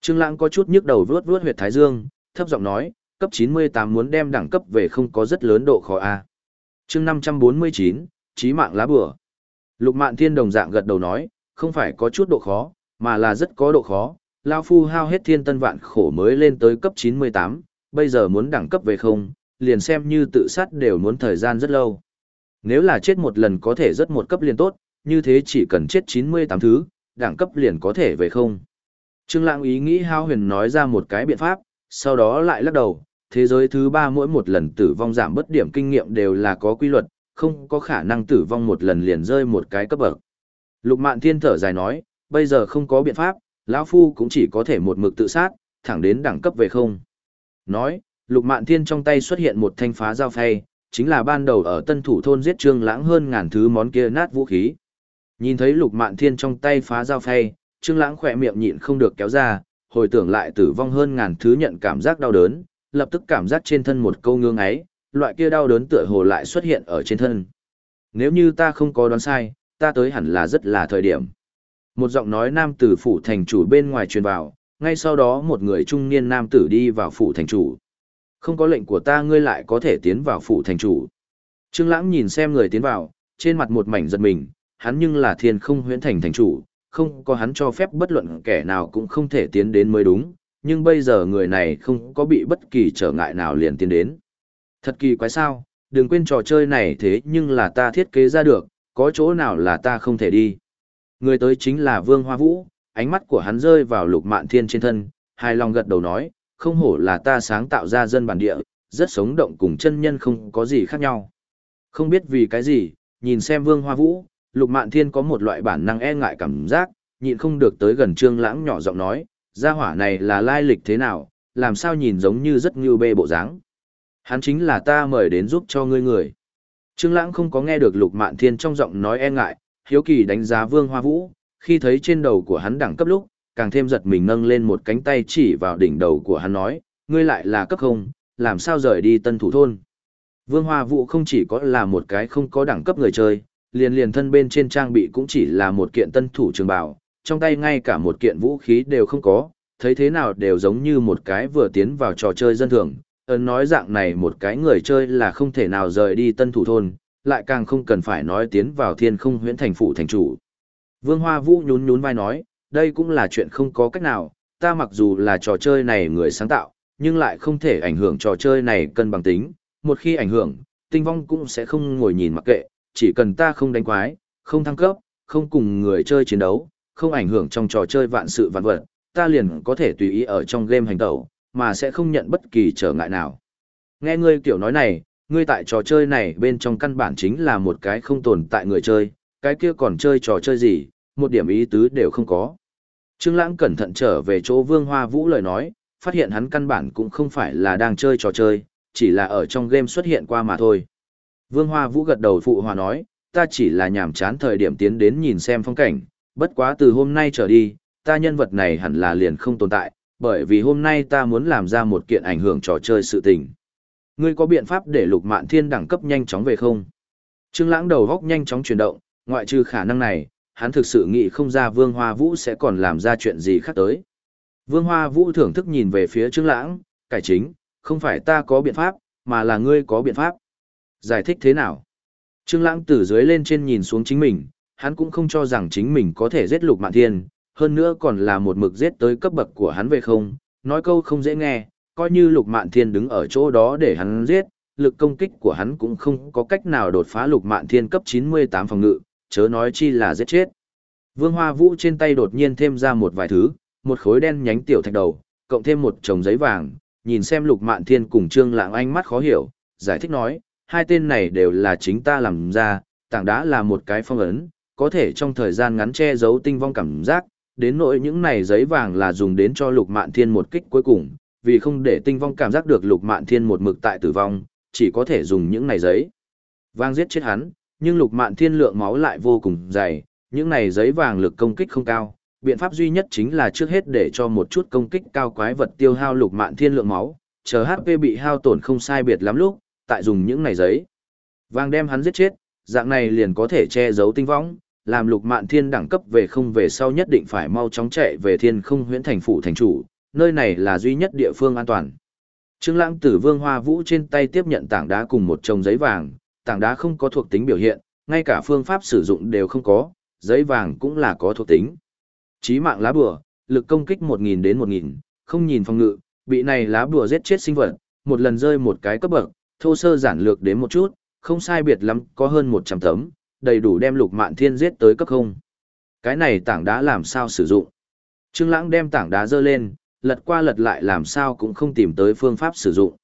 Trương Lãng có chút nhức đầu vuốt vuốt huyệt thái dương, thấp giọng nói, cấp 98 muốn đem đẳng cấp về không có rất lớn độ khó a. Chương 549, chí mạng lá bùa. Lục Mạn Thiên đồng dạng gật đầu nói, không phải có chút độ khó, mà là rất có độ khó. Lao Phu hao hết thiên tân vạn khổ mới lên tới cấp 98, bây giờ muốn đẳng cấp về không, liền xem như tự sát đều muốn thời gian rất lâu. Nếu là chết một lần có thể rất một cấp liền tốt, như thế chỉ cần chết 98 thứ, đẳng cấp liền có thể về không. Trương Lãng ý nghĩ hao huyền nói ra một cái biện pháp, sau đó lại lắc đầu, thế giới thứ ba mỗi một lần tử vong giảm bất điểm kinh nghiệm đều là có quy luật, không có khả năng tử vong một lần liền rơi một cái cấp bậc. Lục Mạn Thiên thở dài nói, bây giờ không có biện pháp, lão phu cũng chỉ có thể một mực tự sát, thẳng đến đẳng cấp về không. Nói, Lục Mạn Thiên trong tay xuất hiện một thanh phá dao phay, chính là ban đầu ở Tân Thủ thôn giết Trương Lãng hơn ngàn thứ món kia nát vũ khí. Nhìn thấy Lục Mạn Thiên trong tay phá dao phay, Trương Lãng khỏe miệng nhịn không được kéo ra, hồi tưởng lại tử vong hơn ngàn thứ nhận cảm giác đau đớn, lập tức cảm giác trên thân một câu ngương ấy, loại kia đau đớn tựa hồ lại xuất hiện ở trên thân. Nếu như ta không có đoán sai, ta tới hẳn là rất là thời điểm. Một giọng nói nam tử phủ thành chủ bên ngoài truyền vào, ngay sau đó một người trung niên nam tử đi vào phủ thành chủ. Không có lệnh của ta ngươi lại có thể tiến vào phủ thành chủ. Trương Lãng nhìn xem người tiến vào, trên mặt một mảnh giật mình, hắn nhưng là thiên không huyễn thành thành chủ, không có hắn cho phép bất luận kẻ nào cũng không thể tiến đến mới đúng, nhưng bây giờ người này không có bị bất kỳ trở ngại nào liền tiến đến. Thật kỳ quái sao, đừng quên trò chơi này thế nhưng là ta thiết kế ra được, có chỗ nào là ta không thể đi. Người tới chính là Vương Hoa Vũ, ánh mắt của hắn rơi vào lục mạn thiên trên thân, hài lòng gật đầu nói, không hổ là ta sáng tạo ra dân bản địa, rất sống động cùng chân nhân không có gì khác nhau. Không biết vì cái gì, nhìn xem Vương Hoa Vũ, lục mạn thiên có một loại bản năng e ngại cảm giác, nhịn không được tới gần trương lãng nhỏ giọng nói, gia hỏa này là lai lịch thế nào, làm sao nhìn giống như rất như bê bộ dáng. Hắn chính là ta mời đến giúp cho ngươi người. Trương Lãng không có nghe được Lục Mạn Thiên trong giọng nói e ngại, hiếu kỳ đánh giá Vương Hoa Vũ, khi thấy trên đầu của hắn đẳng cấp lúc, càng thêm giật mình nâng lên một cánh tay chỉ vào đỉnh đầu của hắn nói, ngươi lại là cấp không, làm sao rời đi tân thủ thôn. Vương Hoa Vũ không chỉ có là một cái không có đẳng cấp người chơi, liền liền thân bên trên trang bị cũng chỉ là một kiện tân thủ trường bào, trong tay ngay cả một kiện vũ khí đều không có, thấy thế nào đều giống như một cái vừa tiến vào trò chơi dân thường, ấn nói dạng này một cái người chơi là không thể nào rời đi tân thủ thôn, lại càng không cần phải nói tiến vào thiên không huyễn thành phủ thành chủ. Vương Hoa Vũ nhún nhún vai nói, đây cũng là chuyện không có cách nào, ta mặc dù là trò chơi này người sáng tạo, nhưng lại không thể ảnh hưởng trò chơi này cân bằng tính, một khi ảnh hưởng, tinh vong cũng sẽ không ngồi nhìn mặc kệ, chỉ cần ta không đánh quái, không thăng cấp, không cùng người chơi chiến đấu, không ảnh hưởng trong trò chơi vạn sự vạn vật, ta liền có thể tùy ý ở trong game hành tẩu, mà sẽ không nhận bất kỳ trở ngại nào. Nghe ngươi kiểu nói này, ngươi tại trò chơi này bên trong căn bản chính là một cái không tồn tại người chơi, cái kia còn chơi trò chơi gì, một điểm ý tứ đều không có. Trương Lãng cẩn thận trở về chỗ Vương Hoa Vũ lời nói, phát hiện hắn căn bản cũng không phải là đang chơi trò chơi, chỉ là ở trong game xuất hiện qua mà thôi. Vương Hoa Vũ gật đầu phụ hòa nói, ta chỉ là nhàm chán thời điểm tiến đến nhìn xem phong cảnh, bất quá từ hôm nay trở đi, ta nhân vật này hẳn là liền không tồn tại, bởi vì hôm nay ta muốn làm ra một kiện ảnh hưởng trò chơi sự tình. Ngươi có biện pháp để lục mạn thiên đẳng cấp nhanh chóng về không? Trương lãng đầu góc nhanh chóng chuyển động, ngoại trừ khả năng này, hắn thực sự nghĩ không ra Vương Hoa Vũ sẽ còn làm ra chuyện gì khác tới. Vương Hoa Vũ thưởng thức nhìn về phía Trương Lãng, cải chính, không phải ta có biện pháp, mà là ngươi có biện pháp. Giải thích thế nào? Trương Lãng từ dưới lên trên nhìn xuống chính mình, hắn cũng không cho rằng chính mình có thể giết Lục Mạn Thiên, hơn nữa còn là một mực giết tới cấp bậc của hắn về không, nói câu không dễ nghe, coi như Lục Mạn Thiên đứng ở chỗ đó để hắn giết, lực công kích của hắn cũng không có cách nào đột phá Lục Mạn Thiên cấp 98 phòng ngự, chớ nói chi là giết chết. Vương Hoa Vũ trên tay đột nhiên thêm ra một vài thứ, một khối đen nhánh tiểu thạch đầu, cộng thêm một chồng giấy vàng, nhìn xem Lục Mạn Thiên cùng Trương Lãng ánh mắt khó hiểu, giải thích nói, hai tên này đều là chính ta làm ra, tảng đá là một cái phong ấn, có thể trong thời gian ngắn che giấu tinh vong cảm giác, đến nỗi những này giấy vàng là dùng đến cho Lục Mạn Thiên một kích cuối cùng, vì không để tinh vong cảm giác được Lục Mạn Thiên một mực tại tử vong, chỉ có thể dùng những này giấy vàng giết chết hắn, nhưng Lục Mạn Thiên lượng máu lại vô cùng dày, những này giấy vàng lực công kích không cao, biện pháp duy nhất chính là trước hết để cho một chút công kích cao quái vật tiêu hao Lục Mạn Thiên lượng máu, chờ HP bị hao tổn không sai biệt lắm lúc, tại dùng những này giấy vàng đem hắn giết chết, dạng này liền có thể che giấu tinh võng, làm lục mạn thiên đẳng cấp về không về sau nhất định phải mau chóng chạy về thiên không huyễn thành phủ thành chủ, nơi này là duy nhất địa phương an toàn. Trương Lãng Tử Vương Hoa Vũ trên tay tiếp nhận tảng đá cùng một chồng giấy vàng, tảng đá không có thuộc tính biểu hiện, ngay cả phương pháp sử dụng đều không có, giấy vàng cũng là có thuộc tính. Chí mạng lá bùa, lực công kích 1000 đến 1000, không nhìn phòng ngự, bị này lá bùa giết chết sinh vật, một lần rơi một cái cấp bậc, thô sơ giản lược đến một chút, không sai biệt lắm, có hơn 100 tấm, đầy đủ đem lục mạn thiên giết tới cấp không. Cái này tảng đá làm sao sử dụng? Trương Lãng đem tảng đá giơ lên, lật qua lật lại làm sao cũng không tìm tới phương pháp sử dụng.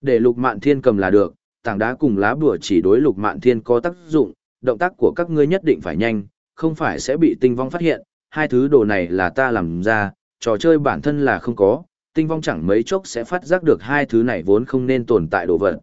Để lục mạn thiên cầm là được, tảng đá cùng lá bùa chỉ đối lục mạn thiên có tác dụng, động tác của các ngươi nhất định phải nhanh, không phải sẽ bị tinh vong phát hiện, hai thứ đồ này là ta làm ra, trò chơi bản thân là không có, tinh vong chẳng mấy chốc sẽ phát giác được hai thứ này vốn không nên tồn tại đồ vật.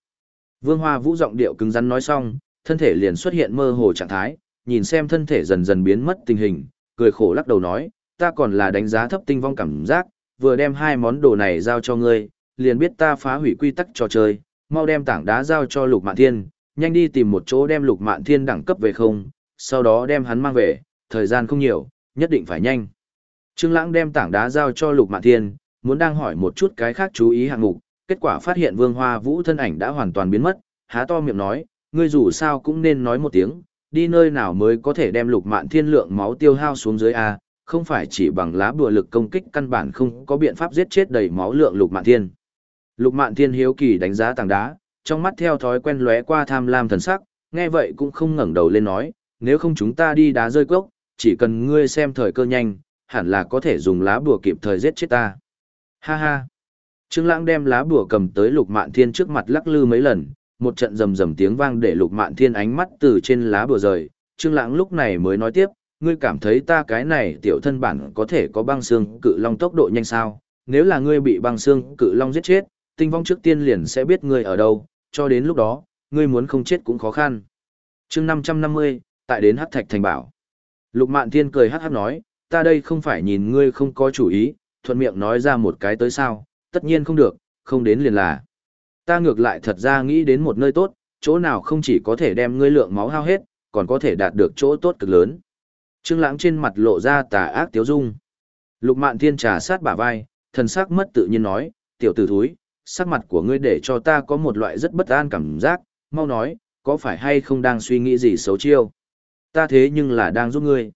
Vương Hoa Vũ giọng điệu cứng rắn nói xong, thân thể liền xuất hiện mơ hồ trạng thái, nhìn xem thân thể dần dần biến mất tình hình, cười khổ lắc đầu nói, ta còn là đánh giá thấp tinh vong cảm giác, vừa đem hai món đồ này giao cho ngươi, liền biết ta phá hủy quy tắc trò chơi, mau đem tảng đá giao cho Lục Mạn Thiên, nhanh đi tìm một chỗ đem Lục Mạn Thiên đẳng cấp về không, sau đó đem hắn mang về, thời gian không nhiều, nhất định phải nhanh. Trương Lãng đem tảng đá giao cho Lục Mạn Thiên, muốn đang hỏi một chút cái khác chú ý hạng mục, kết quả phát hiện Vương Hoa Vũ thân ảnh đã hoàn toàn biến mất, há to miệng nói, ngươi dù sao cũng nên nói một tiếng, đi nơi nào mới có thể đem lục mạn thiên lượng máu tiêu hao xuống dưới A, không phải chỉ bằng lá bùa lực công kích căn bản không có biện pháp giết chết đầy máu lượng lục mạn thiên. Lục mạn thiên hiếu kỳ đánh giá tảng đá, trong mắt theo thói quen lóe qua tham lam thần sắc, nghe vậy cũng không ngẩng đầu lên nói, nếu không chúng ta đi đá rơi cốc, chỉ cần ngươi xem thời cơ nhanh, hẳn là có thể dùng lá bùa kịp thời giết chết ta. Ha ha. Trương Lãng đem lá bùa cầm tới Lục Mạn Thiên trước mặt lắc lư mấy lần, một trận rầm rầm tiếng vang để Lục Mạn Thiên ánh mắt từ trên lá bùa rời, Trương Lãng lúc này mới nói tiếp, ngươi cảm thấy ta cái này tiểu thân bản có thể có băng xương cự long tốc độ nhanh sao? Nếu là ngươi bị băng xương cự long giết chết, tinh vong trước tiên liền sẽ biết ngươi ở đâu, cho đến lúc đó, ngươi muốn không chết cũng khó khăn. Chương 550, tại đến Hắc Thạch thành bảo. Lục Mạn Thiên cười hắc hắc nói, ta đây không phải nhìn ngươi không có chủ ý, thuận miệng nói ra một cái tới sao, tất nhiên không được, không đến liền là. Ta ngược lại thật ra nghĩ đến một nơi tốt, chỗ nào không chỉ có thể đem ngươi lượng máu hao hết, còn có thể đạt được chỗ tốt cực lớn. Trương Lãng trên mặt lộ ra tà ác tiếu dung. Lục Mạn Thiên trà sát bả vai, thần sắc mất tự nhiên nói, "Tiểu tử thúi, sắc mặt của ngươi để cho ta có một loại rất bất an cảm giác, mau nói, có phải hay không đang suy nghĩ gì xấu chiêu? Ta thế nhưng là đang giúp ngươi."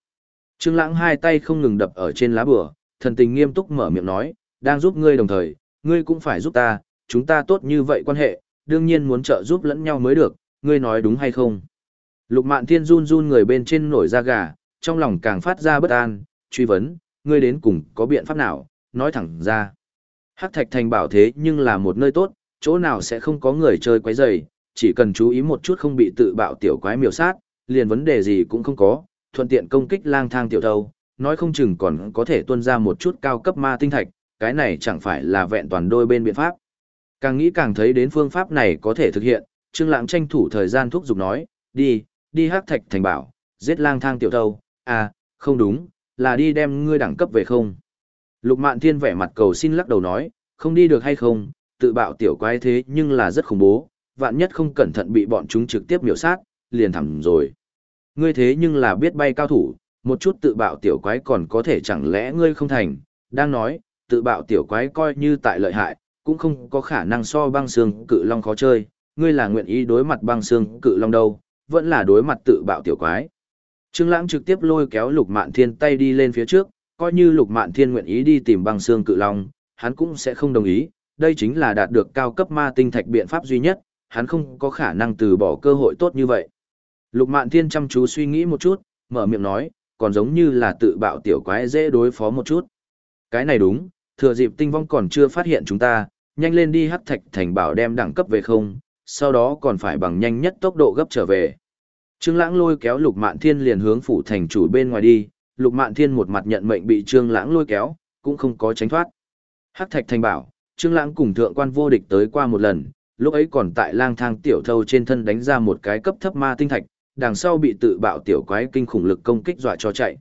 Trương Lãng hai tay không ngừng đập ở trên lá bùa, thần tình nghiêm túc mở miệng nói, "Đang giúp ngươi đồng thời, ngươi cũng phải giúp ta, chúng ta tốt như vậy quan hệ, đương nhiên muốn trợ giúp lẫn nhau mới được, ngươi nói đúng hay không? Lục mạn thiên run run người bên trên nổi da gà, trong lòng càng phát ra bất an, truy vấn, ngươi đến cùng có biện pháp nào, nói thẳng ra. Hắc thạch thành bảo thế nhưng là một nơi tốt, chỗ nào sẽ không có người chơi quấy rầy, chỉ cần chú ý một chút không bị tự bạo tiểu quái miểu sát, liền vấn đề gì cũng không có, thuận tiện công kích lang thang tiểu thâu, nói không chừng còn có thể tuân ra một chút cao cấp ma tinh thạch, cái này chẳng phải là vẹn toàn đôi bên biện pháp. Càng nghĩ càng thấy đến phương pháp này có thể thực hiện, Trương Lãng tranh thủ thời gian thúc giục nói, đi, đi hắc thạch thành bảo, giết lang thang tiểu thâu, à, không đúng, là đi đem ngươi đẳng cấp về không. Lục Mạn Thiên vẻ mặt cầu xin lắc đầu nói, không đi được hay không, tự bạo tiểu quái thế nhưng là rất khủng bố, vạn nhất không cẩn thận bị bọn chúng trực tiếp miểu sát, liền thẳng rồi. Ngươi thế nhưng là biết bay cao thủ, một chút tự bạo tiểu quái còn có thể chẳng lẽ ngươi không thành, đang nói, tự bạo tiểu quái coi như tại lợi hại, cũng không có khả năng so băng xương cự long khó chơi, ngươi là nguyện ý đối mặt băng xương cự long đâu, vẫn là đối mặt tự bạo tiểu quái. Trương Lãng trực tiếp lôi kéo Lục Mạn Thiên tay đi lên phía trước, coi như Lục Mạn Thiên nguyện ý đi tìm băng xương cự long, hắn cũng sẽ không đồng ý, đây chính là đạt được cao cấp ma tinh thạch biện pháp duy nhất, hắn không có khả năng từ bỏ cơ hội tốt như vậy. Lục Mạn Thiên chăm chú suy nghĩ một chút, mở miệng nói, còn giống như là tự bạo tiểu quái dễ đối phó một chút. Cái này đúng, thừa dịp tinh vong còn chưa phát hiện chúng ta, nhanh lên đi hắc thạch thành bảo đem đẳng cấp về không, sau đó còn phải bằng nhanh nhất tốc độ gấp trở về. Trương Lãng lôi kéo Lục Mạn Thiên liền hướng phủ thành chủ bên ngoài đi, Lục Mạn Thiên một mặt nhận mệnh bị Trương Lãng lôi kéo, cũng không có tránh thoát. Hắc Thạch Thành bảo, Trương Lãng cùng thượng quan vô địch tới qua một lần, lúc ấy còn tại lang thang tiểu thâu trên thân đánh ra một cái cấp thấp ma tinh thạch, đằng sau bị tự bạo tiểu quái kinh khủng lực công kích dọa cho chạy.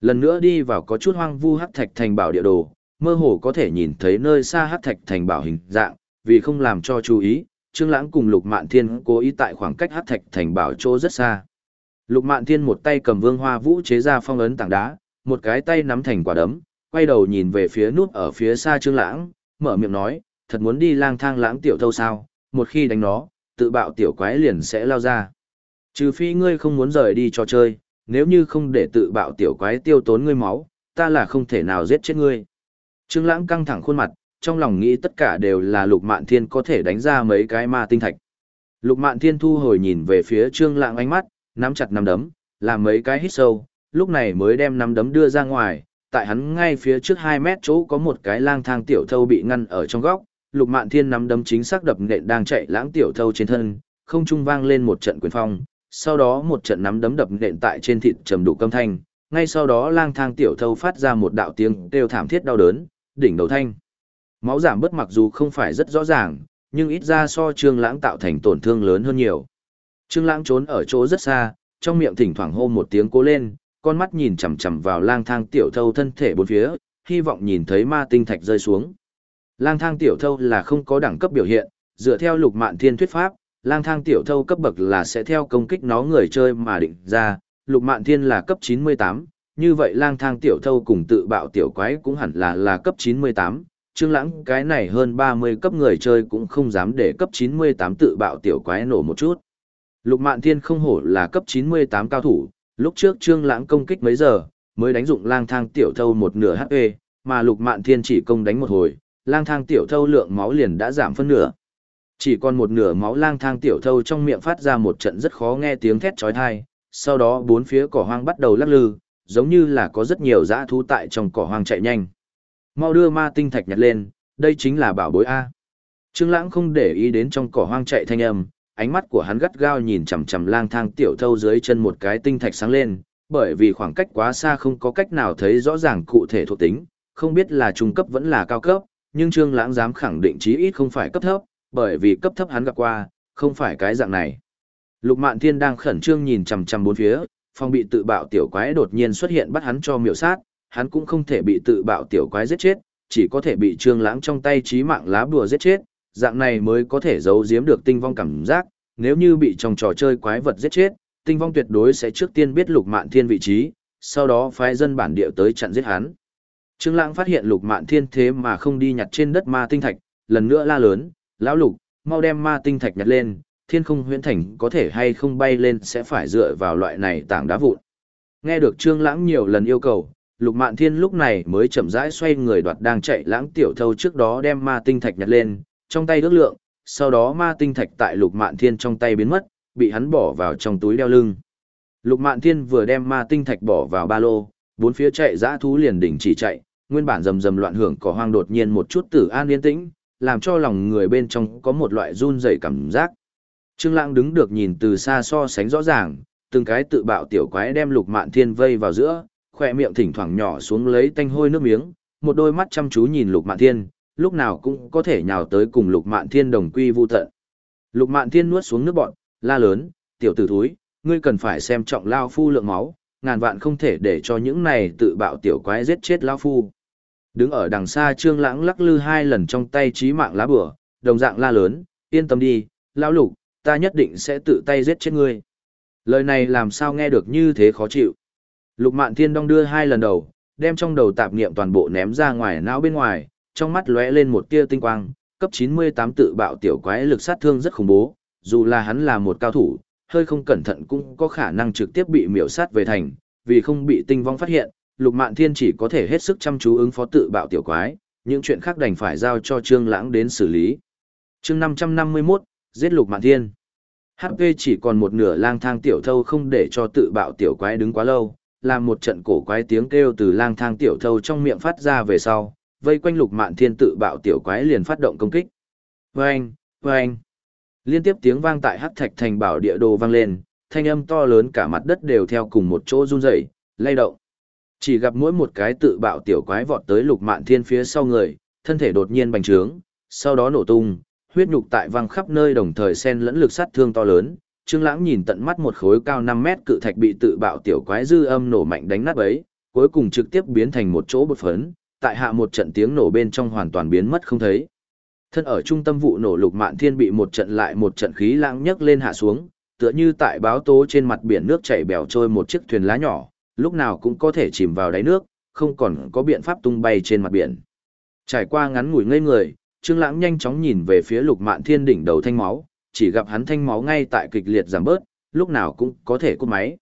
Lần nữa đi vào có chút hoang vu Hắc Thạch Thành bảo địa đồ, mơ hồ có thể nhìn thấy nơi xa Hắc Thạch Thành bảo hình dạng, vì không làm cho chú ý, Trương Lãng cùng Lục Mạn Thiên cố ý tại khoảng cách Hắc Thạch Thành bảo chỗ rất xa. Lục Mạn Thiên một tay cầm Vương Hoa Vũ chế ra phong ấn tảng đá, một cái tay nắm thành quả đấm, quay đầu nhìn về phía nút ở phía xa Trương Lãng, mở miệng nói, thật muốn đi lang thang lãng tiểu thâu sao, một khi đánh nó, tự bạo tiểu quái liền sẽ lao ra. Trừ phi ngươi không muốn rời đi trò chơi, nếu như không để tự bạo tiểu quái tiêu tốn ngươi máu, ta là không thể nào giết chết ngươi. Trương Lãng căng thẳng khuôn mặt, trong lòng nghĩ tất cả đều là Lục Mạn Thiên có thể đánh ra mấy cái ma tinh thạch. Lục Mạn Thiên thu hồi nhìn về phía Trương Lãng ánh mắt, nắm chặt nắm đấm, làm mấy cái hít sâu, lúc này mới đem nắm đấm đưa ra ngoài, tại hắn ngay phía trước 2 mét chỗ có một cái lang thang tiểu thâu bị ngăn ở trong góc, Lục Mạn Thiên nắm đấm chính xác đập nện đang chạy lãng tiểu thâu trên thân, không trung vang lên một trận quyền phong, sau đó một trận nắm đấm đập nện tại trên thịt trầm đủ câm thanh, ngay sau đó lang thang tiểu thâu phát ra một đạo tiếng kêu thảm thiết đau đớn, đỉnh đầu thanh. Máu giảm bớt mặc dù không phải rất rõ ràng, nhưng ít ra so Trương Lãng tạo thành tổn thương lớn hơn nhiều. Trương Lãng trốn ở chỗ rất xa, trong miệng thỉnh thoảng hô một tiếng cố lên, con mắt nhìn chằm chằm vào lang thang tiểu thâu thân thể bốn phía, hy vọng nhìn thấy ma tinh thạch rơi xuống. Lang thang tiểu thâu là không có đẳng cấp biểu hiện, dựa theo lục mạn thiên thuyết pháp, lang thang tiểu thâu cấp bậc là sẽ theo công kích nó người chơi mà định ra, lục mạn thiên là cấp 98, như vậy lang thang tiểu thâu cùng tự bạo tiểu quái cũng hẳn là là cấp 98. Trương Lãng cái này hơn 30 cấp người chơi cũng không dám để cấp 98 tự bạo tiểu quái nổ một chút. Lục Mạn Thiên không hổ là cấp 98 cao thủ, lúc trước Trương Lãng công kích mấy giờ, mới đánh dụng lang thang tiểu thâu một nửa HP, mà Lục Mạn Thiên chỉ công đánh một hồi, lang thang tiểu thâu lượng máu liền đã giảm phân nửa. Chỉ còn một nửa máu lang thang tiểu thâu trong miệng phát ra một trận rất khó nghe tiếng thét chói tai, sau đó bốn phía cỏ hoang bắt đầu lắc lư, giống như là có rất nhiều dã thú tại trong cỏ hoang chạy nhanh. Mau đưa ma tinh thạch nhặt lên, đây chính là bảo bối a. Trương Lãng không để ý đến trong cỏ hoang chạy thanh âm, ánh mắt của hắn gắt gao nhìn chằm chằm lang thang tiểu thâu dưới chân một cái tinh thạch sáng lên, bởi vì khoảng cách quá xa không có cách nào thấy rõ ràng cụ thể thuộc tính, không biết là trung cấp vẫn là cao cấp, nhưng Trương Lãng dám khẳng định chí ít không phải cấp thấp, bởi vì cấp thấp hắn gặp qua, không phải cái dạng này. Lục Mạn Thiên đang khẩn trương nhìn chằm chằm bốn phía, phong bị tự bạo tiểu quái đột nhiên xuất hiện bắt hắn cho miểu sát, hắn cũng không thể bị tự bạo tiểu quái giết chết, chỉ có thể bị Trương Lãng trong tay chí mạng lá bùa giết chết, dạng này mới có thể giấu giếm được tinh vong cảm giác, nếu như bị trong trò chơi quái vật giết chết, tinh vong tuyệt đối sẽ trước tiên biết lục mạn thiên vị trí, sau đó phái dân bản địa tới chặn giết hắn. Trương Lãng phát hiện lục mạn thiên thế mà không đi nhặt trên đất ma tinh thạch, lần nữa la lớn, lão lục, mau đem ma tinh thạch nhặt lên, thiên không huyễn thành có thể hay không bay lên sẽ phải dựa vào loại này tảng đá vụn. Nghe được Trương Lãng nhiều lần yêu cầu, Lục Mạn Thiên lúc này mới chậm rãi xoay người đoạt đang chạy lãng tiểu thâu trước đó đem ma tinh thạch nhặt lên, trong tay ước lượng, sau đó ma tinh thạch tại lục mạn thiên trong tay biến mất, bị hắn bỏ vào trong túi đeo lưng. Lục mạn thiên vừa đem ma tinh thạch bỏ vào ba lô, bốn phía chạy dã thú liền đỉnh chỉ chạy, nguyên bản rầm rầm loạn hưởng cỏ hoang đột nhiên một chút tử an yên tĩnh, làm cho lòng người bên trong có một loại run rẩy cảm giác. Trương Lãng đứng được nhìn từ xa so sánh rõ ràng, từng cái tự bạo tiểu quái đem Lục Mạn Thiên vây vào giữa, khóe miệng thỉnh thoảng nhỏ xuống lấy tanh hôi nước miếng, một đôi mắt chăm chú nhìn Lục Mạn Thiên, lúc nào cũng có thể nhào tới cùng lục mạn thiên đồng quy vu tận. Lục mạn thiên nuốt xuống nước bọn, la lớn, tiểu tử thúi, ngươi cần phải xem trọng lao phu lượng máu, ngàn vạn không thể để cho những này tự bạo tiểu quái giết chết lao phu. Đứng ở đằng xa trương lãng lắc lư hai lần trong tay trí mạng lá bửa, đồng dạng la lớn, yên tâm đi, lao lục, ta nhất định sẽ tự tay giết chết ngươi. Lời này làm sao nghe được như thế khó chịu. Lục Mạn Thiên đong đưa hai lần đầu, đem trong đầu tạp niệm toàn bộ ném ra ngoài não bên ngoài, trong mắt lóe lên một tia tinh quang, cấp 98 tự bạo tiểu quái lực sát thương rất khủng bố, dù là hắn là một cao thủ, hơi không cẩn thận cũng có khả năng trực tiếp bị miểu sát về thành, vì không bị tinh vong phát hiện, Lục Mạn Thiên chỉ có thể hết sức chăm chú ứng phó tự bạo tiểu quái, những chuyện khác đành phải giao cho Trương Lãng đến xử lý. Chương 551, giết Lục Mạn Thiên. HP chỉ còn một nửa lang thang tiểu thâu không để cho tự bạo tiểu quái đứng quá lâu, làm một trận cổ quái tiếng kêu từ lang thang tiểu thâu trong miệng phát ra về sau, vây quanh Lục Mạn Thiên tự bạo tiểu quái liền phát động công kích. Oeng, oeng. Liên tiếp tiếng vang tại Hắc Thạch thành bảo địa đồ vang lên, thanh âm to lớn cả mặt đất đều theo cùng một chỗ run rẩy, lay động. Chỉ gặp mỗi một cái tự bạo tiểu quái vọt tới lục mạn thiên phía sau người, thân thể đột nhiên bành trướng, sau đó nổ tung, huyết nhục tại văng khắp nơi đồng thời xen lẫn lực sát thương to lớn. Trương Lãng nhìn tận mắt một khối cao 5 mét cự thạch bị tự bạo tiểu quái dư âm nổ mạnh đánh nát bấy, cuối cùng trực tiếp biến thành một chỗ bột phấn, tại hạ một trận tiếng nổ bên trong hoàn toàn biến mất không thấy. Thân ở trung tâm vụ nổ lục mạn thiên bị một trận lại một trận khí lãng nhấc lên hạ xuống, tựa như tại báo tố trên mặt biển nước chảy bèo trôi một chiếc thuyền lá nhỏ, lúc nào cũng có thể chìm vào đáy nước, không còn có biện pháp tung bay trên mặt biển. Trải qua ngắn ngủi ngây người, Trương Lãng nhanh chóng nhìn về phía Lục Mạn Thiên đỉnh đầu thanh máu, chỉ gặp hắn thanh máu ngay tại kịch liệt giảm bớt, lúc nào cũng có thể cút máy.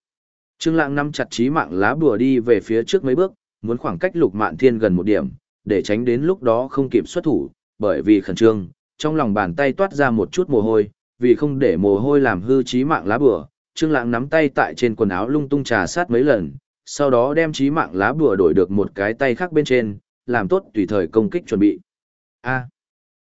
Trương Lãng nắm chặt chí mạng lá bùa đi về phía trước mấy bước, muốn khoảng cách Lục Mạn Thiên gần một điểm, để tránh đến lúc đó không kịp xuất thủ, bởi vì khẩn trương, trong lòng bàn tay toát ra một chút mồ hôi, vì không để mồ hôi làm hư trí mạng lá bùa, Trương Lãng nắm tay tại trên quần áo lung tung trà sát mấy lần, sau đó đem trí mạng lá bùa đổi được một cái tay khác bên trên, làm tốt tùy thời công kích chuẩn bị. A.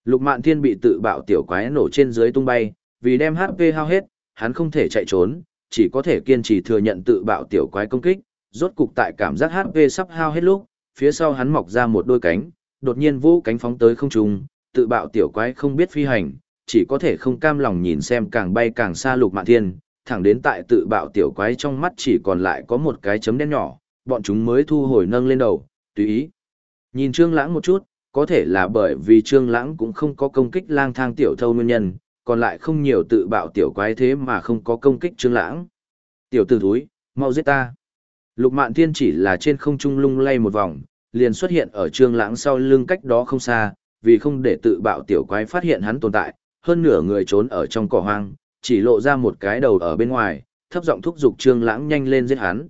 Lục Mạn Thiên bị tự bạo tiểu quái nổ trên dưới tung bay, vì đem HP hao hết, hắn không thể chạy trốn, chỉ có thể kiên trì thừa nhận tự bạo tiểu quái công kích, rốt cục tại cảm giác HP sắp hao hết lúc, phía sau hắn mọc ra một đôi cánh, đột nhiên vũ cánh phóng tới không trung, tự bạo tiểu quái không biết phi hành, chỉ có thể không cam lòng nhìn xem càng bay càng xa Lục Mạn Thiên, thẳng đến tại tự bạo tiểu quái trong mắt chỉ còn lại có một cái chấm đen nhỏ, bọn chúng mới thu hồi nâng lên đầu, tùy ý. Nhìn Trương Lãng một chút, có thể là bởi vì Trương Lãng cũng không có công kích lang thang tiểu thâu nguyên nhân, còn lại không nhiều tự bạo tiểu quái thế mà không có công kích Trương Lãng. Tiểu tử thúi, mau giết ta. Lục Mạn Thiên chỉ là trên không trung lung lay một vòng, liền xuất hiện ở Trương Lãng sau lưng cách đó không xa, vì không để tự bạo tiểu quái phát hiện hắn tồn tại, hơn nửa người trốn ở trong cỏ hoang, chỉ lộ ra một cái đầu ở bên ngoài, thấp giọng thúc giục Trương Lãng nhanh lên giết hắn.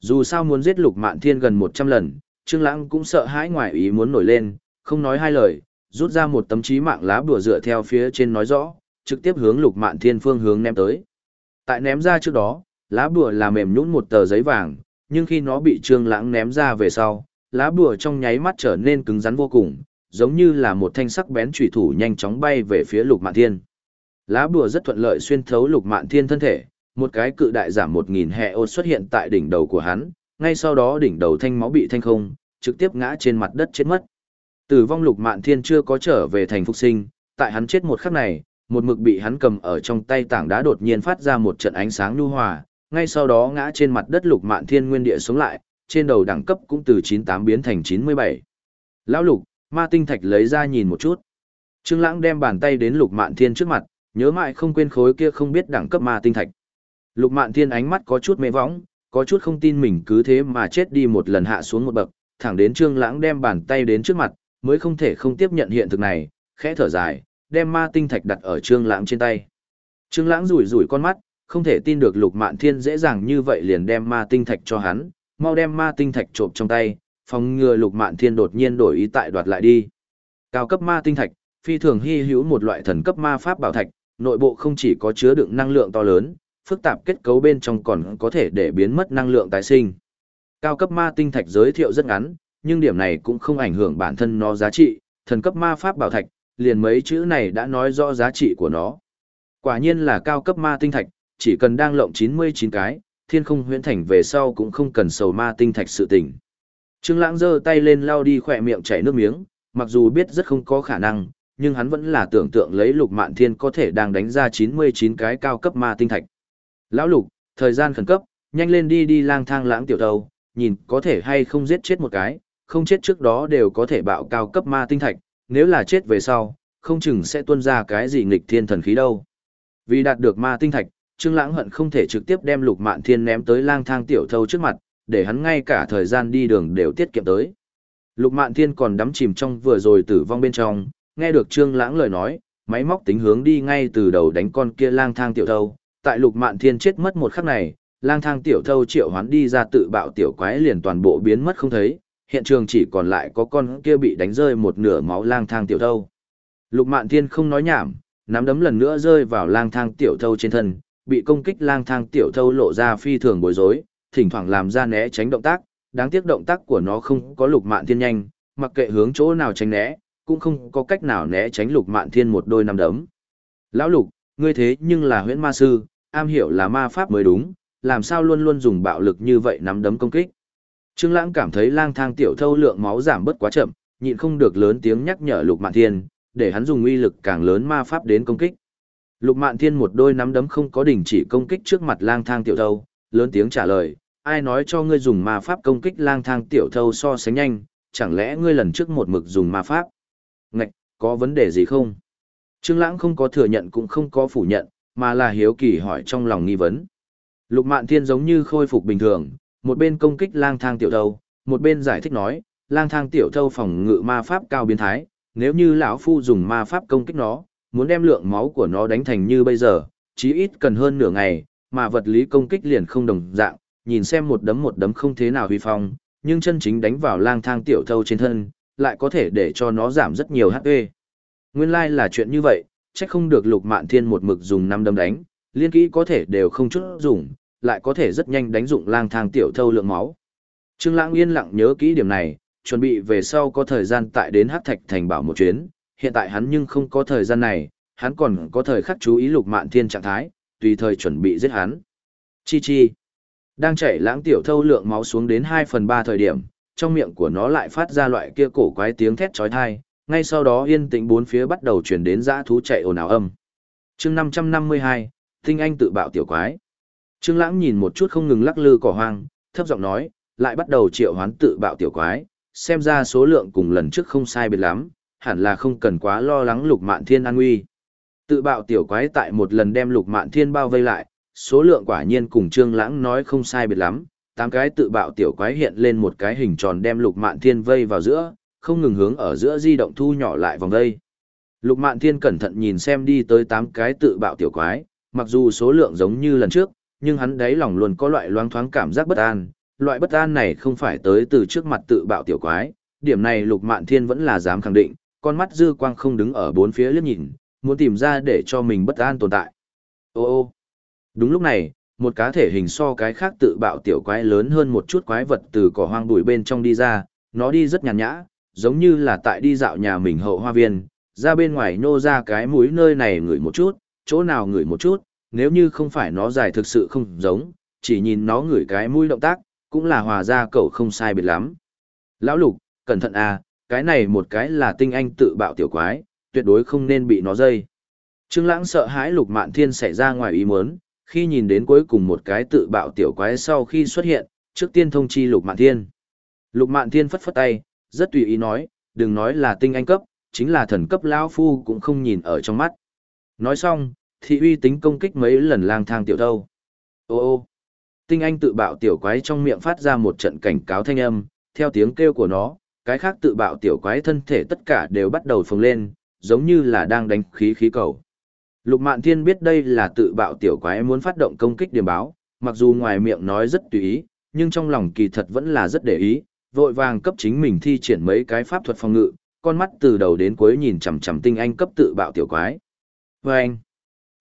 Dù sao muốn giết Lục Mạn Thiên gần 100 lần, Trương Lãng cũng sợ hãi ngoài ý muốn nổi lên, không nói hai lời, rút ra một tấm chí mạng lá bùa dựa theo phía trên nói rõ, trực tiếp hướng Lục Mạn Thiên phương hướng ném tới. Tại ném ra trước đó, lá bùa là mềm nhũn một tờ giấy vàng, nhưng khi nó bị Trương Lãng ném ra về sau, lá bùa trong nháy mắt trở nên cứng rắn vô cùng, giống như là một thanh sắc bén chủy thủ nhanh chóng bay về phía Lục Mạn Thiên. Lá bùa rất thuận lợi xuyên thấu lục mạn thiên thân thể, một cái cự đại giảm một nghìn hệ ô xuất hiện tại đỉnh đầu của hắn, ngay sau đó đỉnh đầu thanh máu bị thanh không, trực tiếp ngã trên mặt đất chết mất. Tử vong lục mạn thiên chưa có trở về thành phục sinh, tại hắn chết một khắc này, một mực bị hắn cầm ở trong tay tảng đá đột nhiên phát ra một trận ánh sáng nhu hòa, ngay sau đó ngã trên mặt đất lục mạn thiên nguyên địa sống lại, trên đầu đẳng cấp cũng từ 98 biến thành 97. Lão lục, ma tinh thạch lấy ra nhìn một chút. Trương Lãng đem bàn tay đến lục mạn thiên trước mặt, nhớ mãi không quên khối kia không biết đẳng cấp ma tinh thạch. Lục Mạn Thiên ánh mắt có chút mê võng, có chút không tin mình cứ thế mà chết đi một lần hạ xuống một bậc, thẳng đến Trương Lãng đem bàn tay đến trước mặt, mới không thể không tiếp nhận hiện thực này, khẽ thở dài, đem ma tinh thạch đặt ở Trương Lãng trên tay. Trương Lãng rủi rủi con mắt, không thể tin được Lục Mạn Thiên dễ dàng như vậy liền đem ma tinh thạch cho hắn, mau đem ma tinh thạch trộm trong tay, phòng ngừa Lục Mạn Thiên đột nhiên đổi ý tại đoạt lại đi. Cao cấp ma tinh thạch, phi thường hy hữu một loại thần cấp ma pháp bảo thạch, nội bộ không chỉ có chứa đựng năng lượng to lớn, phức tạp kết cấu bên trong còn có thể để biến mất năng lượng tái sinh. Cao cấp ma tinh thạch giới thiệu rất ngắn, nhưng điểm này cũng không ảnh hưởng bản thân nó giá trị, thần cấp ma pháp bảo thạch, liền mấy chữ này đã nói rõ giá trị của nó. Quả nhiên là cao cấp ma tinh thạch, chỉ cần đang lộng 99 cái, thiên không huyễn thành về sau cũng không cần sầu ma tinh thạch sự tình. Trương Lãng giơ tay lên lau đi khóe miệng chảy nước miếng, mặc dù biết rất không có khả năng, nhưng hắn vẫn là tưởng tượng lấy lục mạn thiên có thể đang đánh ra 99 cái cao cấp ma tinh thạch. Lão lục, thời gian khẩn cấp, nhanh lên đi đi lang thang lãng tiểu đầu nhìn có thể hay không giết chết một cái, không chết trước đó đều có thể bạo cao cấp ma tinh thạch, nếu là chết về sau, không chừng sẽ tuôn ra cái gì nghịch thiên thần khí đâu. Vì đạt được ma tinh thạch, Trương Lãng hận không thể trực tiếp đem Lục Mạn Thiên ném tới lang thang tiểu thâu trước mặt, để hắn ngay cả thời gian đi đường đều tiết kiệm tới. Lục Mạn Thiên còn đắm chìm trong vừa rồi tử vong bên trong, nghe được Trương Lãng lời nói, máy móc tính hướng đi ngay từ đầu đánh con kia lang thang tiểu thâu. Tại Lục Mạn Thiên chết mất một khắc này, lang thang tiểu thâu triệu hoán đi ra tự bạo tiểu quái liền toàn bộ biến mất không thấy, hiện trường chỉ còn lại có con kia bị đánh rơi một nửa máu lang thang tiểu thâu. Lục Mạn Thiên không nói nhảm, nắm đấm lần nữa rơi vào lang thang tiểu thâu trên thân, bị công kích lang thang tiểu thâu lộ ra phi thường bối rối, thỉnh thoảng làm ra né tránh động tác, đáng tiếc động tác của nó không có Lục Mạn Thiên nhanh, mặc kệ hướng chỗ nào tránh né, cũng không có cách nào né tránh Lục Mạn Thiên một đôi nắm đấm. Lão Lục, ngươi thế nhưng là huyễn ma sư, am hiểu là ma pháp mới đúng, làm sao luôn luôn dùng bạo lực như vậy nắm đấm công kích. Trương Lãng cảm thấy lang thang tiểu thâu lượng máu giảm bớt quá chậm, nhịn không được lớn tiếng nhắc nhở Lục Mạn Thiên, để hắn dùng uy lực càng lớn ma pháp đến công kích. Lục Mạn Thiên một đôi nắm đấm không có đình chỉ công kích trước mặt lang thang tiểu thâu, lớn tiếng trả lời, ai nói cho ngươi dùng ma pháp công kích lang thang tiểu thâu so sánh nhanh, chẳng lẽ ngươi lần trước một mực dùng ma pháp? Ngạch, có vấn đề gì không? Trương Lãng không có thừa nhận cũng không có phủ nhận, mà là hiếu kỳ hỏi trong lòng nghi vấn. Lục Mạn Thiên giống như khôi phục bình thường, một bên công kích lang thang tiểu thâu, một bên giải thích nói, lang thang tiểu thâu phòng ngự ma pháp cao biến thái, nếu như lão phu dùng ma pháp công kích nó, muốn đem lượng máu của nó đánh thành như bây giờ, chí ít cần hơn nửa ngày, mà vật lý công kích liền không đồng dạng, nhìn xem một đấm một đấm không thế nào huy phong, nhưng chân chính đánh vào lang thang tiểu thâu trên thân, lại có thể để cho nó giảm rất nhiều HP. Nguyên lai like là chuyện như vậy, chắc không được lục mạn thiên một mực dùng năm đấm đánh, liên kỹ có thể đều không chút dùng, lại có thể rất nhanh đánh dụng lang thang tiểu thâu lượng máu. Trương Lãng yên lặng nhớ kỹ điểm này, chuẩn bị về sau có thời gian tại đến Hắc Thạch thành bảo một chuyến, hiện tại hắn nhưng không có thời gian này, hắn còn có thời khắc chú ý Lục Mạn Thiên trạng thái, tùy thời chuẩn bị giết hắn. Chi chi. Đang chảy lãng tiểu thâu lượng máu xuống đến 2 phần 3 thời điểm, trong miệng của nó lại phát ra loại kia cổ quái tiếng thét chói tai, ngay sau đó yên tĩnh bốn phía bắt đầu chuyển đến dã thú chạy ồn ào âm. Chương 552, Tinh Anh tự bạo tiểu quái. Trương Lãng nhìn một chút không ngừng lắc lư cỏ hoang, thấp giọng nói, lại bắt đầu triệu hoán tự bạo tiểu quái, xem ra số lượng cùng lần trước không sai biệt lắm, hẳn là không cần quá lo lắng Lục Mạn Thiên an nguy. Tự bạo tiểu quái tại một lần đem Lục Mạn Thiên bao vây lại, số lượng quả nhiên cùng Trương Lãng nói không sai biệt lắm, tám cái tự bạo tiểu quái hiện lên một cái hình tròn đem Lục Mạn Thiên vây vào giữa, không ngừng hướng ở giữa di động thu nhỏ lại vòng vây. Lục Mạn Thiên cẩn thận nhìn xem đi tới tám cái tự bạo tiểu quái, mặc dù số lượng giống như lần trước, nhưng hắn đáy lòng luôn có loại loáng thoáng cảm giác bất an, loại bất an này không phải tới từ trước mặt tự bạo tiểu quái, điểm này Lục Mạn Thiên vẫn là dám khẳng định, con mắt dư quang không đứng ở bốn phía liếc nhìn, muốn tìm ra để cho mình bất an tồn tại. Ô ô. Đúng lúc này, một cá thể hình so cái khác tự bạo tiểu quái lớn hơn một chút quái vật từ cỏ hoang bụi bên trong đi ra, nó đi rất nhàn nhã, giống như là tại đi dạo nhà mình hậu hoa viên, ra bên ngoài nô ra cái mũi nơi này ngửi một chút, chỗ nào ngửi một chút, nếu như không phải nó dài thực sự không giống, chỉ nhìn nó ngửi cái mũi động tác, cũng là hòa ra cậu không sai biệt lắm. Lão lục, cẩn thận à, cái này một cái là tinh anh tự bạo tiểu quái, tuyệt đối không nên bị nó dây. Trương Lãng sợ hãi Lục Mạn Thiên xảy ra ngoài ý muốn, khi nhìn đến cuối cùng một cái tự bạo tiểu quái sau khi xuất hiện, trước tiên thông chi Lục Mạn Thiên. Lục Mạn Thiên phất phất tay, rất tùy ý nói, đừng nói là tinh anh cấp, chính là thần cấp lão phu cũng không nhìn ở trong mắt. Nói xong, thị uy tính công kích mấy lần lang thang tiểu đâu Ô ô, tinh anh tự bạo tiểu quái trong miệng phát ra một trận cảnh cáo thanh âm, theo tiếng kêu của nó, cái khác tự bạo tiểu quái thân thể tất cả đều bắt đầu phồng lên, giống như là đang đánh khí khí cầu. Lục Mạn Thiên biết đây là tự bạo tiểu quái muốn phát động công kích điểm báo, mặc dù ngoài miệng nói rất tùy ý, nhưng trong lòng kỳ thật vẫn là rất để ý, vội vàng cấp chính mình thi triển mấy cái pháp thuật phòng ngự, con mắt từ đầu đến cuối nhìn chằm chằm tinh anh cấp tự bạo tiểu quái. Và anh,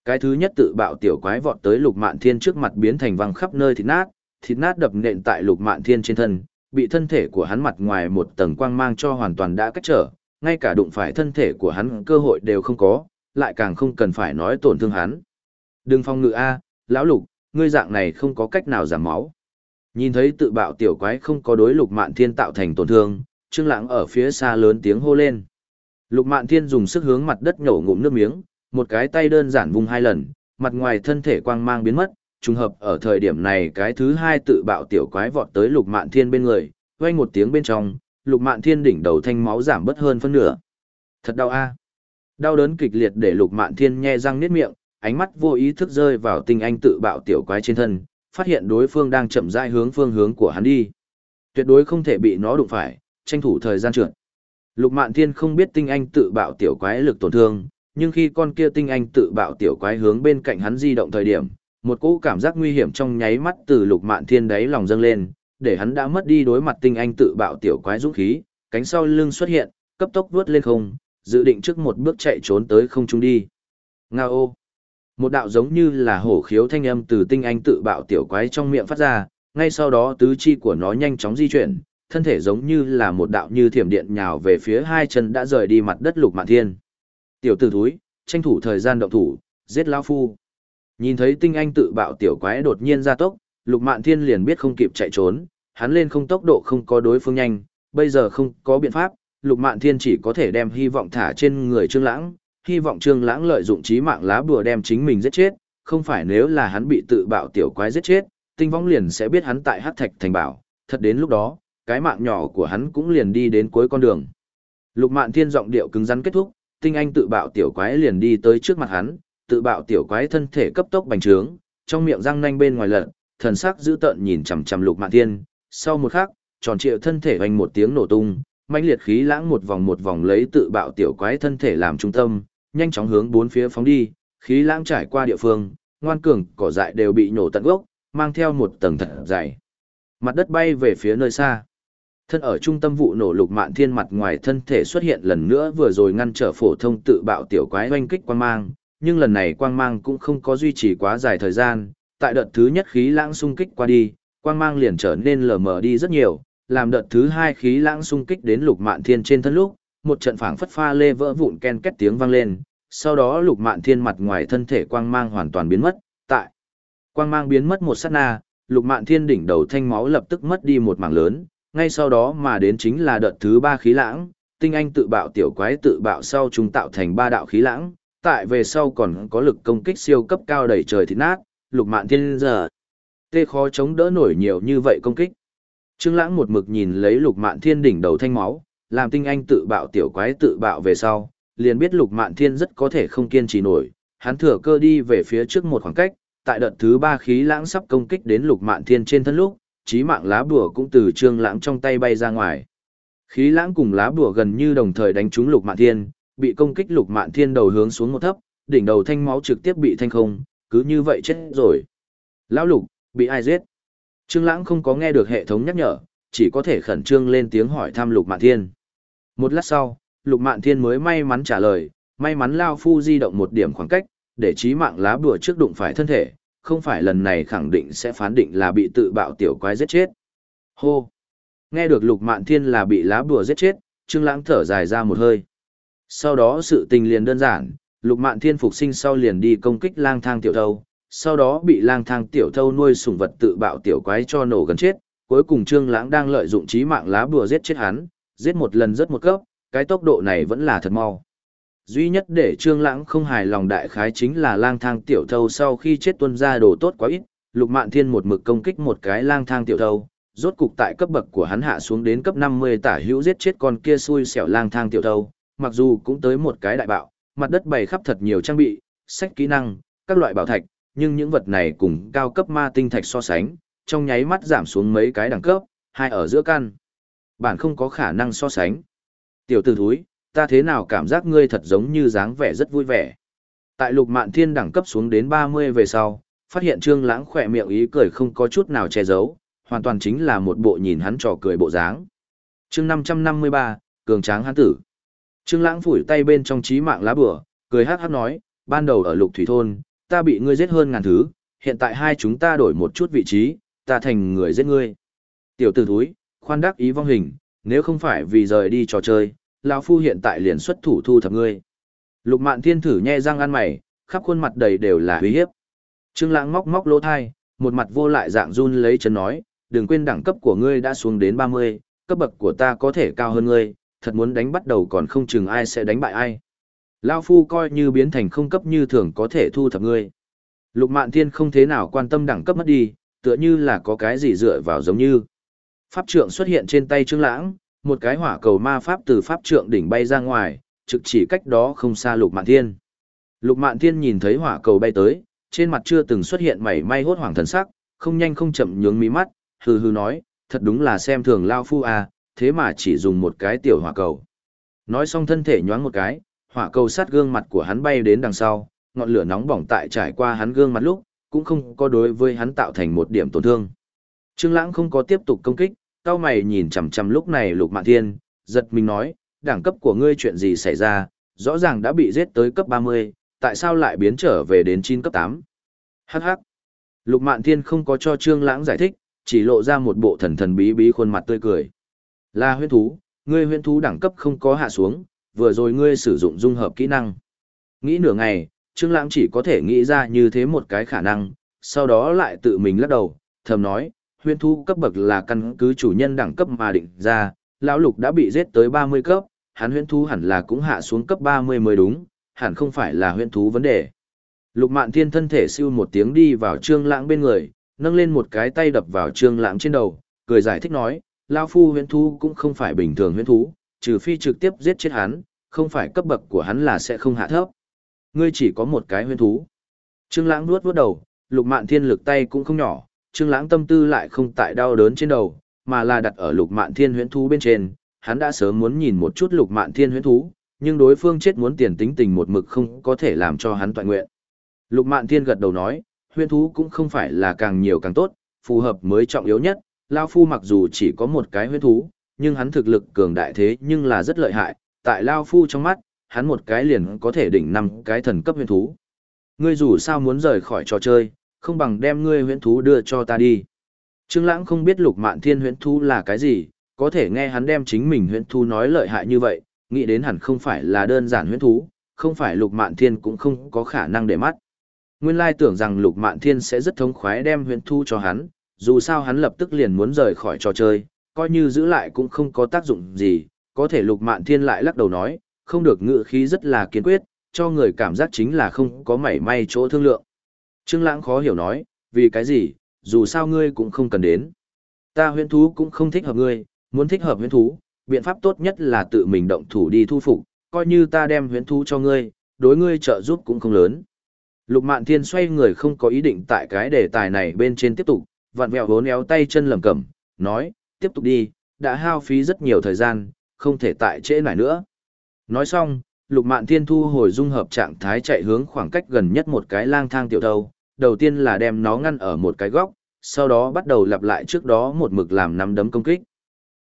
cái thứ nhất tự bạo tiểu quái vọt tới Lục Mạn Thiên trước mặt biến thành văng khắp nơi thịt nát, thịt nát đập nện tại Lục Mạn Thiên trên thân, bị thân thể của hắn mặt ngoài một tầng quang mang cho hoàn toàn đã cách trở, ngay cả đụng phải thân thể của hắn cơ hội đều không có, lại càng không cần phải nói tổn thương hắn. Đừng phong ngự A, lão lục, ngươi dạng này không có cách nào giảm máu. Nhìn thấy tự bạo tiểu quái không có đối lục mạn thiên tạo thành tổn thương, Trương Lãng ở phía xa lớn tiếng hô lên. Lục mạn thiên dùng sức hướng mặt đất nhổ ngụm nước miếng, một cái tay đơn giản vung hai lần, mặt ngoài thân thể quang mang biến mất, trùng hợp ở thời điểm này cái thứ hai tự bạo tiểu quái vọt tới lục mạn thiên bên người, vang một tiếng bên trong, lục mạn thiên đỉnh đầu thanh máu giảm bớt hơn phân nửa. Thật đau a. Đau đớn kịch liệt để lục mạn thiên nhe răng niết miệng, ánh mắt vô ý thức rơi vào tinh anh tự bạo tiểu quái trên thân, phát hiện đối phương đang chậm rãi hướng phương hướng của hắn đi. Tuyệt đối không thể bị nó đụng phải, tranh thủ thời gian trượt. Lục Mạn Thiên không biết tinh anh tự bạo tiểu quái lực tổn thương, nhưng khi con kia tinh anh tự bạo tiểu quái hướng bên cạnh hắn di động thời điểm, một cỗ cảm giác nguy hiểm trong nháy mắt từ Lục Mạn Thiên đáy lòng dâng lên, để hắn đã mất đi đối mặt tinh anh tự bạo tiểu quái dũng khí, cánh sau lưng xuất hiện, cấp tốc vớt lên không, dự định trước một bước chạy trốn tới không trung đi. Ngao Một đạo giống như là hổ khiếu thanh âm từ tinh anh tự bạo tiểu quái trong miệng phát ra, ngay sau đó tứ chi của nó nhanh chóng di chuyển, thân thể giống như là một đạo như thiểm điện nhào về phía hai chân đã rời đi mặt đất lục mạn thiên. Tiểu tử thúi, tranh thủ thời gian động thủ, giết lão phu. Nhìn thấy tinh anh tự bạo tiểu quái đột nhiên ra tốc, lục mạn thiên liền biết không kịp chạy trốn, hắn lên không tốc độ không có đối phương nhanh, bây giờ không có biện pháp, lục mạn thiên chỉ có thể đem hy vọng thả trên người trương lãng, hy vọng trương lãng lợi dụng trí mạng lá bùa đem chính mình giết chết, không phải nếu là hắn bị tự bạo tiểu quái giết chết, tinh vong liền sẽ biết hắn tại hát thạch thành bảo, thật đến lúc đó, cái mạng nhỏ của hắn cũng liền đi đến cuối con đường. Lục Mạn Thiên giọng điệu cứng rắn kết thúc, tinh anh tự bạo tiểu quái liền đi tới trước mặt hắn, tự bạo tiểu quái thân thể cấp tốc bành trướng, trong miệng răng nanh bên ngoài lật, thần sắc dữ tợn nhìn chằm chằm Lục Mạn Thiên, sau một khắc, tròn trịa thân thể vang một tiếng nổ tung, mãnh liệt khí lãng một vòng một vòng lấy tự bạo tiểu quái thân thể làm trung tâm, nhanh chóng hướng bốn phía phóng đi, khí lãng trải qua địa phương, ngoan cường cỏ dại đều bị nổ tận gốc, mang theo một tầng thật dày. Mặt đất bay về phía nơi xa. Thân ở trung tâm vụ nổ lục mạn thiên mặt ngoài thân thể xuất hiện lần nữa vừa rồi ngăn trở phổ thông tự bạo tiểu quái oanh kích quan mang, nhưng lần này quang mang cũng không có duy trì quá dài thời gian, tại đợt thứ nhất khí lãng xung kích qua đi, quang mang liền trở nên lờ mờ đi rất nhiều, làm đợt thứ hai khí lãng xung kích đến lục mạn thiên trên thân lúc, một trận phảng phất pha lê vỡ vụn ken két tiếng vang lên, sau đó lục mạn thiên mặt ngoài thân thể quang mang hoàn toàn biến mất, tại quang mang biến mất một sát na, lục mạn thiên đỉnh đầu thanh máu lập tức mất đi một mảng lớn, ngay sau đó mà đến chính là đợt thứ ba khí lãng, tinh anh tự bạo tiểu quái tự bạo sau chúng tạo thành ba đạo khí lãng, tại về sau còn có lực công kích siêu cấp cao đẩy trời thịt nát, lục mạn thiên giờ. Tê khó chống đỡ nổi nhiều như vậy công kích. Trương lãng một mực nhìn lấy lục mạn thiên đỉnh đầu thanh máu, làm tinh anh tự bạo tiểu quái tự bạo về sau, liền biết lục mạn thiên rất có thể không kiên trì nổi, hắn thừa cơ đi về phía trước một khoảng cách, tại đợt thứ ba khí lãng sắp công kích đến lục mạn thiên trên thân lúc, trí mạng lá bùa cũng từ trương lãng trong tay bay ra ngoài. Khí lãng cùng lá bùa gần như đồng thời đánh trúng lục mạn thiên, bị công kích lục mạn thiên đầu hướng xuống một thấp, đỉnh đầu thanh máu trực tiếp bị thanh không, cứ như vậy chết rồi. Lão lục, bị ai giết? Trương lãng không có nghe được hệ thống nhắc nhở, chỉ có thể khẩn trương lên tiếng hỏi thăm lục mạn thiên. Một lát sau, lục mạn thiên mới may mắn trả lời, may mắn Lao Phu di động một điểm khoảng cách, để trí mạng lá bùa trước đụng phải thân thể, không phải lần này khẳng định sẽ phán định là bị tự bạo tiểu quái giết chết. Hô! Nghe được lục mạn thiên là bị lá bùa giết chết, Trương Lãng thở dài ra một hơi. Sau đó sự tình liền đơn giản, lục mạn thiên phục sinh sau liền đi công kích lang thang tiểu thâu, sau đó bị lang thang tiểu thâu nuôi sủng vật tự bạo tiểu quái cho nổ gần chết, cuối cùng Trương Lãng đang lợi dụng trí mạng lá bùa giết chết hắn, giết một lần rất một cấp, cái tốc độ này vẫn là thật mau. Duy nhất để Trương Lãng không hài lòng đại khái chính là lang thang tiểu thâu sau khi chết tuân ra đồ tốt quá ít, Lục Mạn Thiên một mực công kích một cái lang thang tiểu thâu, rốt cục tại cấp bậc của hắn hạ xuống đến cấp 50 tả hữu giết chết con kia xui xẻo lang thang tiểu thâu, mặc dù cũng tới một cái đại bạo, mặt đất bày khắp thật nhiều trang bị, sách kỹ năng, các loại bảo thạch, nhưng những vật này cùng cao cấp ma tinh thạch so sánh, trong nháy mắt giảm xuống mấy cái đẳng cấp, hai ở giữa căn. Bản không có khả năng so sánh. Tiểu tử thúi, ta thế nào cảm giác ngươi thật giống như dáng vẻ rất vui vẻ. Tại lục mạn thiên đẳng cấp xuống đến 30 về sau, phát hiện trương lãng khỏe miệng ý cười không có chút nào che giấu, hoàn toàn chính là một bộ nhìn hắn trò cười bộ dáng. chương 553, cường tráng hắn tử. Trương lãng phủi tay bên trong trí mạng lá bùa, cười hắc hắc nói, ban đầu ở lục thủy thôn, ta bị ngươi giết hơn ngàn thứ, hiện tại hai chúng ta đổi một chút vị trí, ta thành người giết ngươi. Tiểu tử thúi, khoan đắc ý vong hình, nếu không phải vì rời đi trò chơi, lão phu hiện tại liền xuất thủ thu thập ngươi. Lục Mạn Thiên thử nhe răng ăn mày, khắp khuôn mặt đầy đều là uy hiếp. Trương Lãng móc móc lỗ tai, một mặt vô lại dạng run lấy chân nói, đừng quên đẳng cấp của ngươi đã xuống đến 30, cấp bậc của ta có thể cao hơn ngươi, thật muốn đánh bắt đầu còn không chừng ai sẽ đánh bại ai. Lão phu coi như biến thành không cấp như thường có thể thu thập ngươi. Lục Mạn Thiên không thế nào quan tâm đẳng cấp mất đi, tựa như là có cái gì dựa vào giống như. Pháp trượng xuất hiện trên tay Trương Lãng, một cái hỏa cầu ma pháp từ pháp trượng đỉnh bay ra ngoài, trực chỉ cách đó không xa Lục Mạn Thiên. Lục Mạn Thiên nhìn thấy hỏa cầu bay tới, trên mặt chưa từng xuất hiện mảy may hốt hoảng thần sắc, không nhanh không chậm nhướng mí mắt, hừ hừ nói, thật đúng là xem thường lao phu à, thế mà chỉ dùng một cái tiểu hỏa cầu. Nói xong thân thể nhoáng một cái, hỏa cầu sát gương mặt của hắn bay đến đằng sau, ngọn lửa nóng bỏng tại trải qua hắn gương mặt lúc, cũng không có đối với hắn tạo thành một điểm tổn thương. Trương Lãng không có tiếp tục công kích, cao mày nhìn chằm chằm lúc này Lục Mạn Thiên, giật mình nói, đẳng cấp của ngươi chuyện gì xảy ra, rõ ràng đã bị giết tới cấp 30, tại sao lại biến trở về đến 9 cấp 8? Hắc hắc. Lục Mạn Thiên không có cho Trương Lãng giải thích, chỉ lộ ra một bộ thần thần bí bí khuôn mặt tươi cười. Là huyễn thú, ngươi huyễn thú đẳng cấp không có hạ xuống, vừa rồi ngươi sử dụng dung hợp kỹ năng. Nghĩ nửa ngày, Trương Lãng chỉ có thể nghĩ ra như thế một cái khả năng, sau đó lại tự mình lắc đầu, thầm nói, huyễn thú cấp bậc là căn cứ chủ nhân đẳng cấp mà định ra, lão lục đã bị giết tới 30 cấp, hắn huyễn thú hẳn là cũng hạ xuống cấp 30 mới đúng, hẳn không phải là huyễn thú vấn đề. Lục Mạn Thiên thân thể siêu một tiếng đi vào Trương Lãng bên người, nâng lên một cái tay đập vào Trương Lãng trên đầu, cười giải thích nói, lão phu huyễn thú cũng không phải bình thường huyễn thú, trừ phi trực tiếp giết chết hắn, không phải cấp bậc của hắn là sẽ không hạ thấp. Ngươi chỉ có một cái huyễn thú. Trương Lãng nuốt nuốt đầu, Lục Mạn Thiên lực tay cũng không nhỏ, Trương Lãng tâm tư lại không tại đau đớn trên đầu, mà là đặt ở Lục Mạn Thiên huyễn thú bên trên, hắn đã sớm muốn nhìn một chút Lục Mạn Thiên huyễn thú, nhưng đối phương chết muốn tiền tính tình một mực không có thể làm cho hắn toàn nguyện. Lục Mạn Thiên gật đầu nói, huyễn thú cũng không phải là càng nhiều càng tốt, phù hợp mới trọng yếu nhất, lão phu mặc dù chỉ có một cái huyễn thú, nhưng hắn thực lực cường đại thế nhưng là rất lợi hại, tại lão phu trong mắt, hắn một cái liền có thể đỉnh năm cái thần cấp huyễn thú. Ngươi dù sao muốn rời khỏi trò chơi, không bằng đem ngươi huyễn thú đưa cho ta đi. Trương Lãng không biết Lục Mạn Thiên huyễn thú là cái gì, có thể nghe hắn đem chính mình huyễn thú nói lợi hại như vậy, nghĩ đến hẳn không phải là đơn giản huyễn thú, không phải Lục Mạn Thiên cũng không có khả năng để mắt. Nguyên lai tưởng rằng Lục Mạn Thiên sẽ rất thống khoái đem huyễn thú cho hắn, dù sao hắn lập tức liền muốn rời khỏi trò chơi, coi như giữ lại cũng không có tác dụng gì, có thể Lục Mạn Thiên lại lắc đầu nói, không được ngự khí rất là kiên quyết, cho người cảm giác chính là không có mảy may chỗ thương lượng. Trương Lãng khó hiểu nói, vì cái gì, dù sao ngươi cũng không cần đến. Ta huyễn thú cũng không thích hợp ngươi, muốn thích hợp huyễn thú, biện pháp tốt nhất là tự mình động thủ đi thu phục, coi như ta đem huyễn thú cho ngươi, đối ngươi trợ giúp cũng không lớn. Lục Mạn Thiên xoay người không có ý định tại cái đề tài này bên trên tiếp tục, vặn vẹo vốn éo tay chân lầm cẩm, nói, tiếp tục đi, đã hao phí rất nhiều thời gian, không thể tại trễ nải nữa. Nói xong, Lục Mạn Thiên thu hồi dung hợp trạng thái chạy hướng khoảng cách gần nhất một cái lang thang tiểu thâu, đầu tiên là đem nó ngăn ở một cái góc, sau đó bắt đầu lặp lại trước đó một mực làm nắm đấm công kích.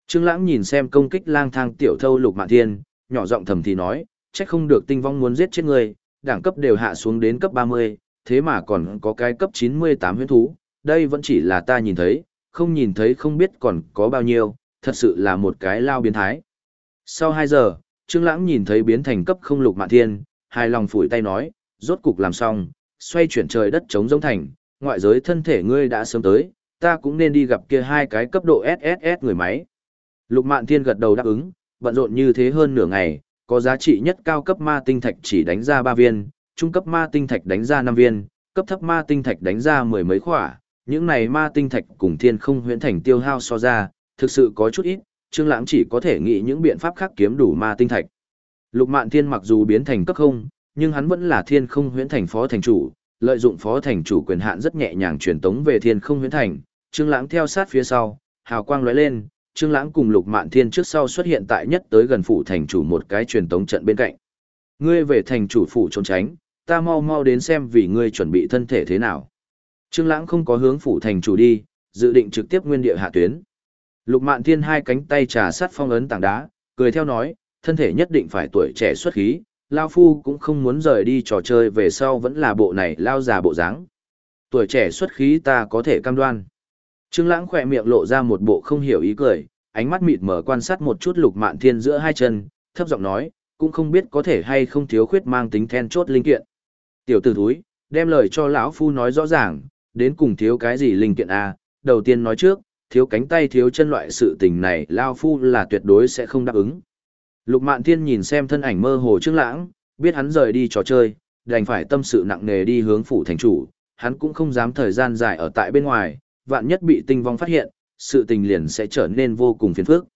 Trương Lãng nhìn xem công kích lang thang tiểu thâu Lục Mạn Thiên, nhỏ giọng thầm thì nói, chắc không được tinh vong muốn giết chết người, đẳng cấp đều hạ xuống đến cấp 30, thế mà còn có cái cấp 98 huyết thú, đây vẫn chỉ là ta nhìn thấy, không nhìn thấy không biết còn có bao nhiêu, thật sự là một cái lao biến thái. Sau 2 giờ, Trương Lãng nhìn thấy biến thành cấp không lục mạn thiên, hài lòng phủi tay nói, rốt cục làm xong, xoay chuyển trời đất chống giống thành, ngoại giới thân thể ngươi đã sớm tới, ta cũng nên đi gặp kia hai cái cấp độ SSS người máy. Lục Mạn Thiên gật đầu đáp ứng, bận rộn như thế hơn nửa ngày, có giá trị nhất cao cấp ma tinh thạch chỉ đánh ra 3 viên, trung cấp ma tinh thạch đánh ra 5 viên, cấp thấp ma tinh thạch đánh ra mười mấy khỏa, những này ma tinh thạch cùng thiên không huyễn thành tiêu hao so ra, thực sự có chút ít, Trương Lãng chỉ có thể nghĩ những biện pháp khác kiếm đủ ma tinh thạch. Lục Mạn Thiên mặc dù biến thành cấp không, nhưng hắn vẫn là thiên không huyễn thành phó thành chủ, lợi dụng phó thành chủ quyền hạn rất nhẹ nhàng truyền tống về thiên không huyễn thành, Trương Lãng theo sát phía sau, hào quang lóe lên, Trương Lãng cùng Lục Mạn Thiên trước sau xuất hiện tại nhất tới gần phủ thành chủ một cái truyền tống trận bên cạnh. Ngươi về thành chủ phủ trốn tránh, ta mau mau đến xem vì ngươi chuẩn bị thân thể thế nào. Trương Lãng không có hướng phủ thành chủ đi, dự định trực tiếp nguyên địa hạ tuyến. Lục Mạn Thiên hai cánh tay trà sát phong ấn tảng đá, cười theo nói, thân thể nhất định phải tuổi trẻ xuất khí, Lão Phu cũng không muốn rời đi trò chơi về sau vẫn là bộ này lao già bộ dáng. Tuổi trẻ xuất khí ta có thể cam đoan. Trương Lãng khẽ miệng lộ ra một bộ không hiểu ý cười, ánh mắt mịt mờ quan sát một chút Lục Mạn Thiên giữa hai chân, thấp giọng nói, cũng không biết có thể hay không thiếu khuyết mang tính then chốt linh kiện. Tiểu tử thúi, đem lời cho lão phu nói rõ ràng, đến cùng thiếu cái gì linh kiện a? Đầu tiên nói trước, thiếu cánh tay thiếu chân loại sự tình này lao phu là tuyệt đối sẽ không đáp ứng. Lục Mạn Thiên nhìn xem thân ảnh mơ hồ Trương Lãng, biết hắn rời đi trò chơi, đành phải tâm sự nặng nề đi hướng phủ thành chủ, hắn cũng không dám thời gian dài ở tại bên ngoài, vạn nhất bị tinh vong phát hiện, sự tình liền sẽ trở nên vô cùng phiền phức.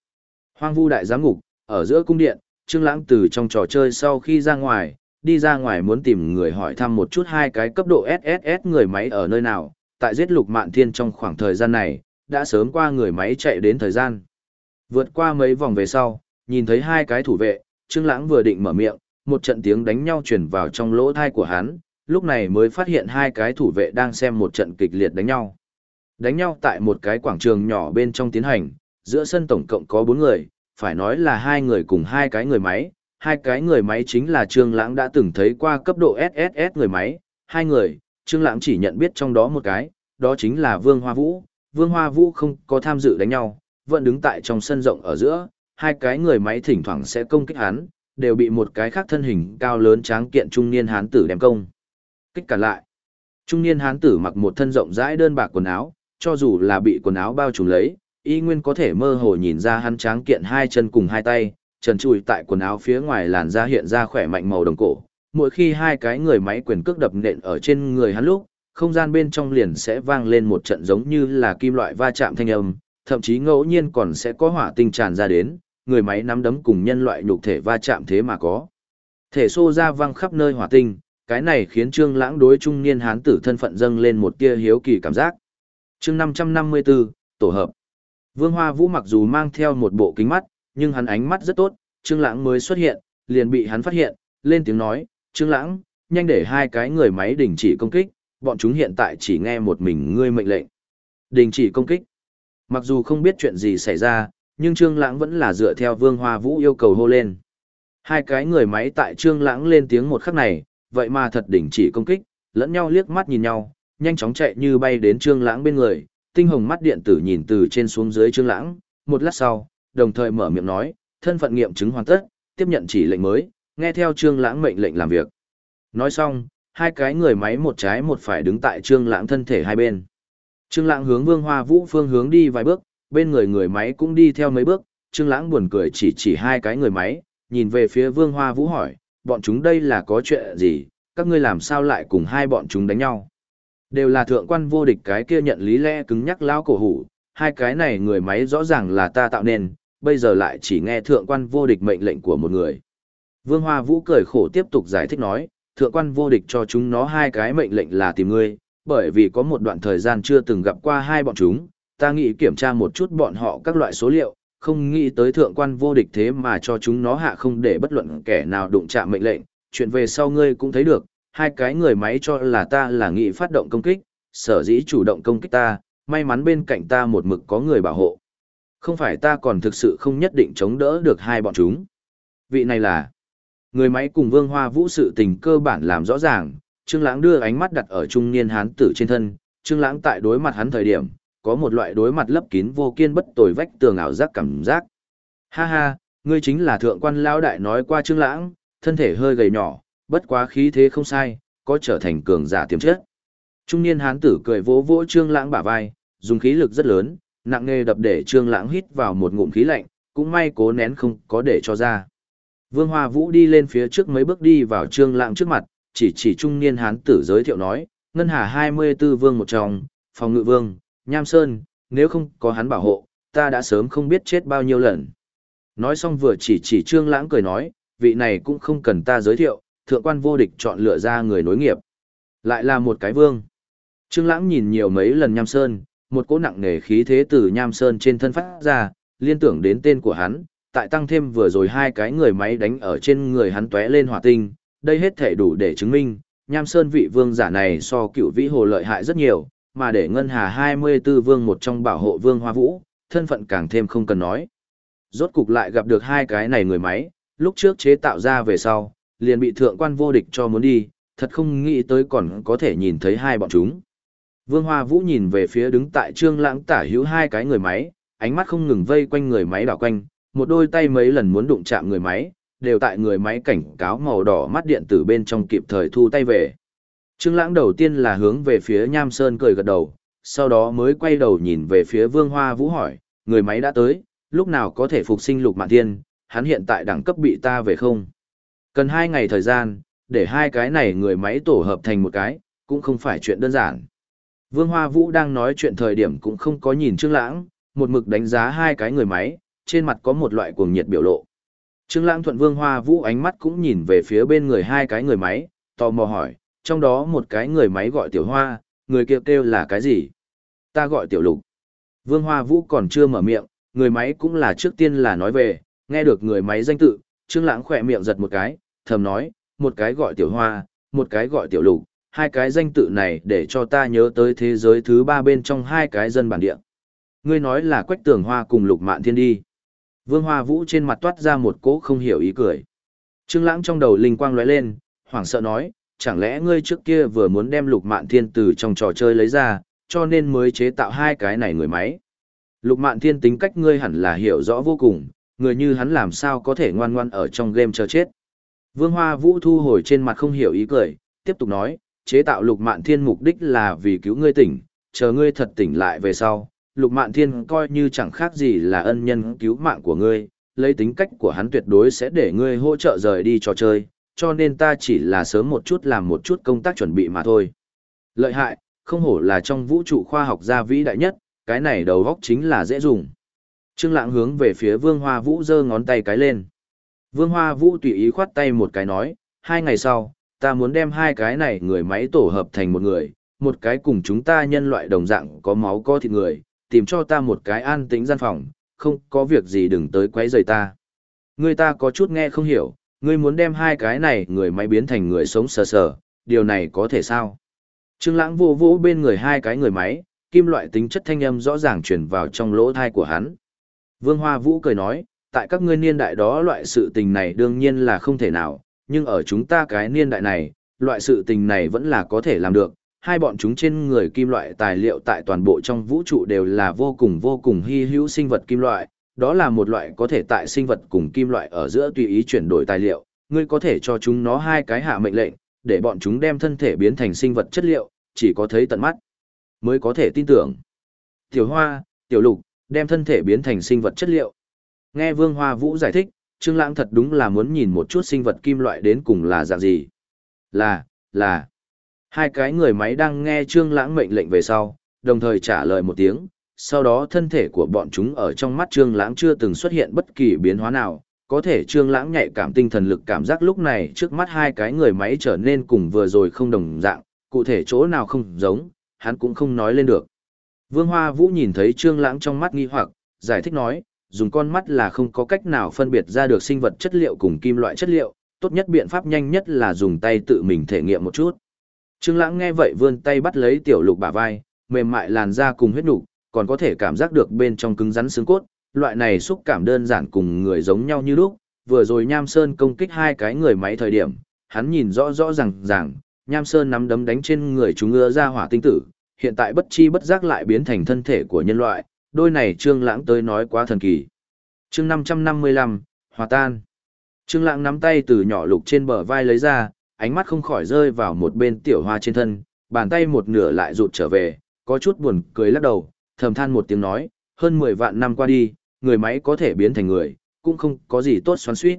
Hoang vu đại giám ngục, ở giữa cung điện, Trương Lãng từ trong trò chơi sau khi ra ngoài, đi ra ngoài muốn tìm người hỏi thăm một chút hai cái cấp độ SSS người máy ở nơi nào, tại giết lục mạn thiên trong khoảng thời gian này, đã sớm qua người máy chạy đến thời gian. Vượt qua mấy vòng về sau, nhìn thấy hai cái thủ vệ, Trương Lãng vừa định mở miệng, một trận tiếng đánh nhau truyền vào trong lỗ tai của hắn, lúc này mới phát hiện hai cái thủ vệ đang xem một trận kịch liệt đánh nhau. Đánh nhau tại một cái quảng trường nhỏ bên trong tiến hành, giữa sân tổng cộng có bốn người, phải nói là hai người cùng hai cái người máy, hai cái người máy chính là Trương Lãng đã từng thấy qua cấp độ SSS người máy, hai người, Trương Lãng chỉ nhận biết trong đó một cái, đó chính là Vương Hoa Vũ. Vương Hoa Vũ không có tham dự đánh nhau, vẫn đứng tại trong sân rộng ở giữa, hai cái người máy thỉnh thoảng sẽ công kích hắn, đều bị một cái khác thân hình cao lớn tráng kiện trung niên hán tử đem công. Kích cả lại. Trung niên hán tử mặc một thân rộng rãi đơn bạc quần áo, cho dù là bị quần áo bao trùm lấy, y nguyên có thể mơ hồ nhìn ra hắn tráng kiện hai chân cùng hai tay, trần trụi tại quần áo phía ngoài làn da hiện ra khỏe mạnh màu đồng cổ. Mỗi khi hai cái người máy quyền cước đập nện ở trên người hắn lúc, không gian bên trong liền sẽ vang lên một trận giống như là kim loại va chạm thanh âm, thậm chí ngẫu nhiên còn sẽ có hỏa tinh tràn ra đến, người máy nắm đấm cùng nhân loại nhục thể va chạm thế mà có. Thể xô ra văng khắp nơi hỏa tinh, cái này khiến Trương Lãng đối trung niên hán tử thân phận dâng lên một tia hiếu kỳ cảm giác. Chương 554, tổ hợp. Vương Hoa Vũ mặc dù mang theo một bộ kính mắt, nhưng hắn ánh mắt rất tốt, Trương Lãng mới xuất hiện, liền bị hắn phát hiện, lên tiếng nói, "Trương Lãng, nhanh để hai cái người máy đình chỉ công kích, bọn chúng hiện tại chỉ nghe một mình ngươi mệnh lệnh." Đình chỉ công kích. Mặc dù không biết chuyện gì xảy ra, nhưng Trương Lãng vẫn là dựa theo Vương Hoa Vũ yêu cầu hô lên. Hai cái người máy tại Trương Lãng lên tiếng một khắc này, vậy mà thật đình chỉ công kích, lẫn nhau liếc mắt nhìn nhau, nhanh chóng chạy như bay đến Trương Lãng bên người, tinh hồng mắt điện tử nhìn từ trên xuống dưới Trương Lãng, một lát sau, đồng thời mở miệng nói, thân phận nghiệm chứng hoàn tất, tiếp nhận chỉ lệnh mới, nghe theo Trương Lãng mệnh lệnh làm việc. Nói xong, hai cái người máy một trái một phải đứng tại Trương Lãng thân thể hai bên. Trương Lãng hướng Vương Hoa Vũ phương hướng đi vài bước, bên người người máy cũng đi theo mấy bước, Trương Lãng buồn cười chỉ chỉ hai cái người máy, nhìn về phía Vương Hoa Vũ hỏi, bọn chúng đây là có chuyện gì, các ngươi làm sao lại cùng hai bọn chúng đánh nhau? Đều là thượng quan vô địch cái kia nhận lý lẽ cứng nhắc lão cổ hủ, hai cái này người máy rõ ràng là ta tạo nên, bây giờ lại chỉ nghe thượng quan vô địch mệnh lệnh của một người. Vương Hoa Vũ cười khổ tiếp tục giải thích nói, thượng quan vô địch cho chúng nó hai cái mệnh lệnh là tìm ngươi, bởi vì có một đoạn thời gian chưa từng gặp qua hai bọn chúng, ta nghĩ kiểm tra một chút bọn họ các loại số liệu, không nghĩ tới thượng quan vô địch thế mà cho chúng nó hạ không để bất luận kẻ nào đụng chạm mệnh lệnh, chuyện về sau ngươi cũng thấy được, hai cái người máy cho là ta là nghĩ phát động công kích, sở dĩ chủ động công kích ta, may mắn bên cạnh ta một mực có người bảo hộ. Không phải ta còn thực sự không nhất định chống đỡ được hai bọn chúng. Vị này là người máy cùng vương hoa vũ sự tình cơ bản làm rõ ràng, Trương Lãng đưa ánh mắt đặt ở trung niên hán tử trên thân, Trương Lãng tại đối mặt hắn thời điểm, có một loại đối mặt lấp kín vô kiên bất tồi vách tường ảo giác cảm giác. Ha ha, ngươi chính là thượng quan lão đại nói qua Trương Lãng, thân thể hơi gầy nhỏ, bất quá khí thế không sai, có trở thành cường giả tiềm chất. Trung niên hán tử cười vỗ vỗ Trương Lãng bả vai, dùng khí lực rất lớn, nặng nề đập để Trương Lãng hít vào một ngụm khí lạnh, cũng may cố nén không có để cho ra. Vương Hoa Vũ đi lên phía trước mấy bước đi vào Trương Lãng trước mặt, chỉ chỉ trung niên hán tử giới thiệu nói, ngân hà 24 vương một trong, phòng ngự vương, Nham Sơn, nếu không có hắn bảo hộ, ta đã sớm không biết chết bao nhiêu lần. Nói xong vừa chỉ chỉ Trương Lãng cười nói, vị này cũng không cần ta giới thiệu, thượng quan vô địch chọn lựa ra người nối nghiệp. Lại là một cái vương. Trương Lãng nhìn nhiều mấy lần Nham Sơn, một cỗ nặng nề khí thế từ Nham Sơn trên thân phát ra, liên tưởng đến tên của hắn, tại tăng thêm vừa rồi hai cái người máy đánh ở trên người hắn tóe lên hỏa tinh, đây hết thể đủ để chứng minh, Nham Sơn vị vương giả này so cựu vĩ hồ lợi hại rất nhiều, mà để ngân hà 24 vương một trong bảo hộ vương hoa vũ, thân phận càng thêm không cần nói. Rốt cục lại gặp được hai cái này người máy, lúc trước chế tạo ra về sau, liền bị thượng quan vô địch cho muốn đi, thật không nghĩ tới còn có thể nhìn thấy hai bọn chúng. Vương Hoa Vũ nhìn về phía đứng tại trương lãng tả hữu hai cái người máy, ánh mắt không ngừng vây quanh người máy đảo quanh, một đôi tay mấy lần muốn đụng chạm người máy, đều tại người máy cảnh cáo màu đỏ mắt điện tử bên trong kịp thời thu tay về. Trương Lãng đầu tiên là hướng về phía Nham Sơn cười gật đầu, sau đó mới quay đầu nhìn về phía Vương Hoa Vũ hỏi, người máy đã tới, lúc nào có thể phục sinh Lục Mạn Thiên, hắn hiện tại đẳng cấp bị ta về không? Cần hai ngày thời gian, để hai cái này người máy tổ hợp thành một cái, cũng không phải chuyện đơn giản. Vương Hoa Vũ đang nói chuyện thời điểm cũng không có nhìn Trương Lãng, một mực đánh giá hai cái người máy, trên mặt có một loại cuồng nhiệt biểu lộ. Trương Lãng thuận Vương Hoa Vũ ánh mắt cũng nhìn về phía bên người hai cái người máy, tò mò hỏi, trong đó một cái người máy gọi Tiểu Hoa, người kia kêu, kêu là cái gì? Ta gọi tiểu lục. Vương Hoa Vũ còn chưa mở miệng, người máy cũng là trước tiên là nói về, nghe được người máy danh tự, Trương Lãng khẽ miệng giật một cái, thầm nói, một cái gọi tiểu hoa, một cái gọi tiểu lục, hai cái danh tự này để cho ta nhớ tới thế giới thứ ba bên trong hai cái dân bản địa. Ngươi nói là Quách Tường Hoa cùng Lục Mạn Thiên đi. Vương Hoa Vũ trên mặt toát ra một cỗ không hiểu ý cười. Trương Lãng trong đầu linh quang lóe lên, hoảng sợ nói, chẳng lẽ ngươi trước kia vừa muốn đem Lục Mạn Thiên từ trong trò chơi lấy ra, cho nên mới chế tạo hai cái này người máy. Lục Mạn Thiên tính cách ngươi hẳn là hiểu rõ vô cùng, người như hắn làm sao có thể ngoan ngoãn ở trong game chờ chết. Vương Hoa Vũ thu hồi trên mặt không hiểu ý cười, tiếp tục nói, chế tạo Lục Mạn Thiên mục đích là vì cứu ngươi tỉnh, chờ ngươi thật tỉnh lại về sau, Lục Mạn Thiên coi như chẳng khác gì là ân nhân cứu mạng của ngươi, lấy tính cách của hắn tuyệt đối sẽ để ngươi hỗ trợ rời đi trò chơi, cho nên ta chỉ là sớm một chút làm một chút công tác chuẩn bị mà thôi. Lợi hại, không hổ là trong vũ trụ khoa học gia vĩ đại nhất, cái này đầu góc chính là dễ dùng. Trương Lãng hướng về phía Vương Hoa Vũ giơ ngón tay cái lên. Vương Hoa Vũ tùy ý khoát tay một cái nói, hai ngày sau, ta muốn đem hai cái này người máy tổ hợp thành một người, một cái cùng chúng ta nhân loại đồng dạng có máu có thịt người, tìm cho ta một cái an tĩnh gian phòng, không có việc gì đừng tới quấy rầy ta. Người ta có chút nghe không hiểu, ngươi muốn đem hai cái này người máy biến thành người sống sờ sờ, điều này có thể sao? Trương Lãng vô vỗ bên người hai cái người máy, kim loại tính chất thanh âm rõ ràng truyền vào trong lỗ tai của hắn. Vương Hoa Vũ cười nói, tại các ngươi niên đại đó loại sự tình này đương nhiên là không thể nào, nhưng ở chúng ta cái niên đại này, loại sự tình này vẫn là có thể làm được. Hai bọn chúng trên người kim loại tài liệu tại toàn bộ trong vũ trụ đều là vô cùng vô cùng hy hữu sinh vật kim loại, đó là một loại có thể tại sinh vật cùng kim loại ở giữa tùy ý chuyển đổi tài liệu, ngươi có thể cho chúng nó hai cái hạ mệnh lệnh, để bọn chúng đem thân thể biến thành sinh vật chất liệu, chỉ có thấy tận mắt mới có thể tin tưởng. Tiểu Hoa, Tiểu Lục, đem thân thể biến thành sinh vật chất liệu. Nghe Vương Hoa Vũ giải thích, Trương Lãng thật đúng là muốn nhìn một chút sinh vật kim loại đến cùng là dạng gì. Là, là. Hai cái người máy đang nghe Trương Lãng mệnh lệnh về sau, đồng thời trả lời một tiếng, sau đó thân thể của bọn chúng ở trong mắt Trương Lãng chưa từng xuất hiện bất kỳ biến hóa nào, có thể Trương Lãng nhạy cảm tinh thần lực cảm giác lúc này trước mắt hai cái người máy trở nên cùng vừa rồi không đồng dạng, cụ thể chỗ nào không giống, hắn cũng không nói lên được. Vương Hoa Vũ nhìn thấy Trương Lãng trong mắt nghi hoặc, giải thích nói, dùng con mắt là không có cách nào phân biệt ra được sinh vật chất liệu cùng kim loại chất liệu, tốt nhất biện pháp nhanh nhất là dùng tay tự mình thể nghiệm một chút. Trương Lãng nghe vậy vươn tay bắt lấy tiểu lục bả vai, mềm mại làn da cùng huyết nục, còn có thể cảm giác được bên trong cứng rắn xương cốt, loại này xúc cảm đơn giản cùng người giống nhau như lúc. Vừa rồi Nham Sơn công kích hai cái người máy thời điểm, hắn nhìn rõ rõ ràng ràng, Nham Sơn nắm đấm đánh trên người chúng ngựa ra hỏa tinh tử, hiện tại bất chi bất giác lại biến thành thân thể của nhân loại, đôi này Trương Lãng tới nói quá thần kỳ. Chương 555, hòa tan. Trương Lãng nắm tay từ nhỏ lục trên bờ vai lấy ra, ánh mắt không khỏi rơi vào một bên tiểu hoa trên thân, bàn tay một nửa lại rụt trở về, có chút buồn cười lắc đầu, thầm than một tiếng nói, hơn 10 vạn năm qua đi, người máy có thể biến thành người, cũng không có gì tốt xoắn xuýt.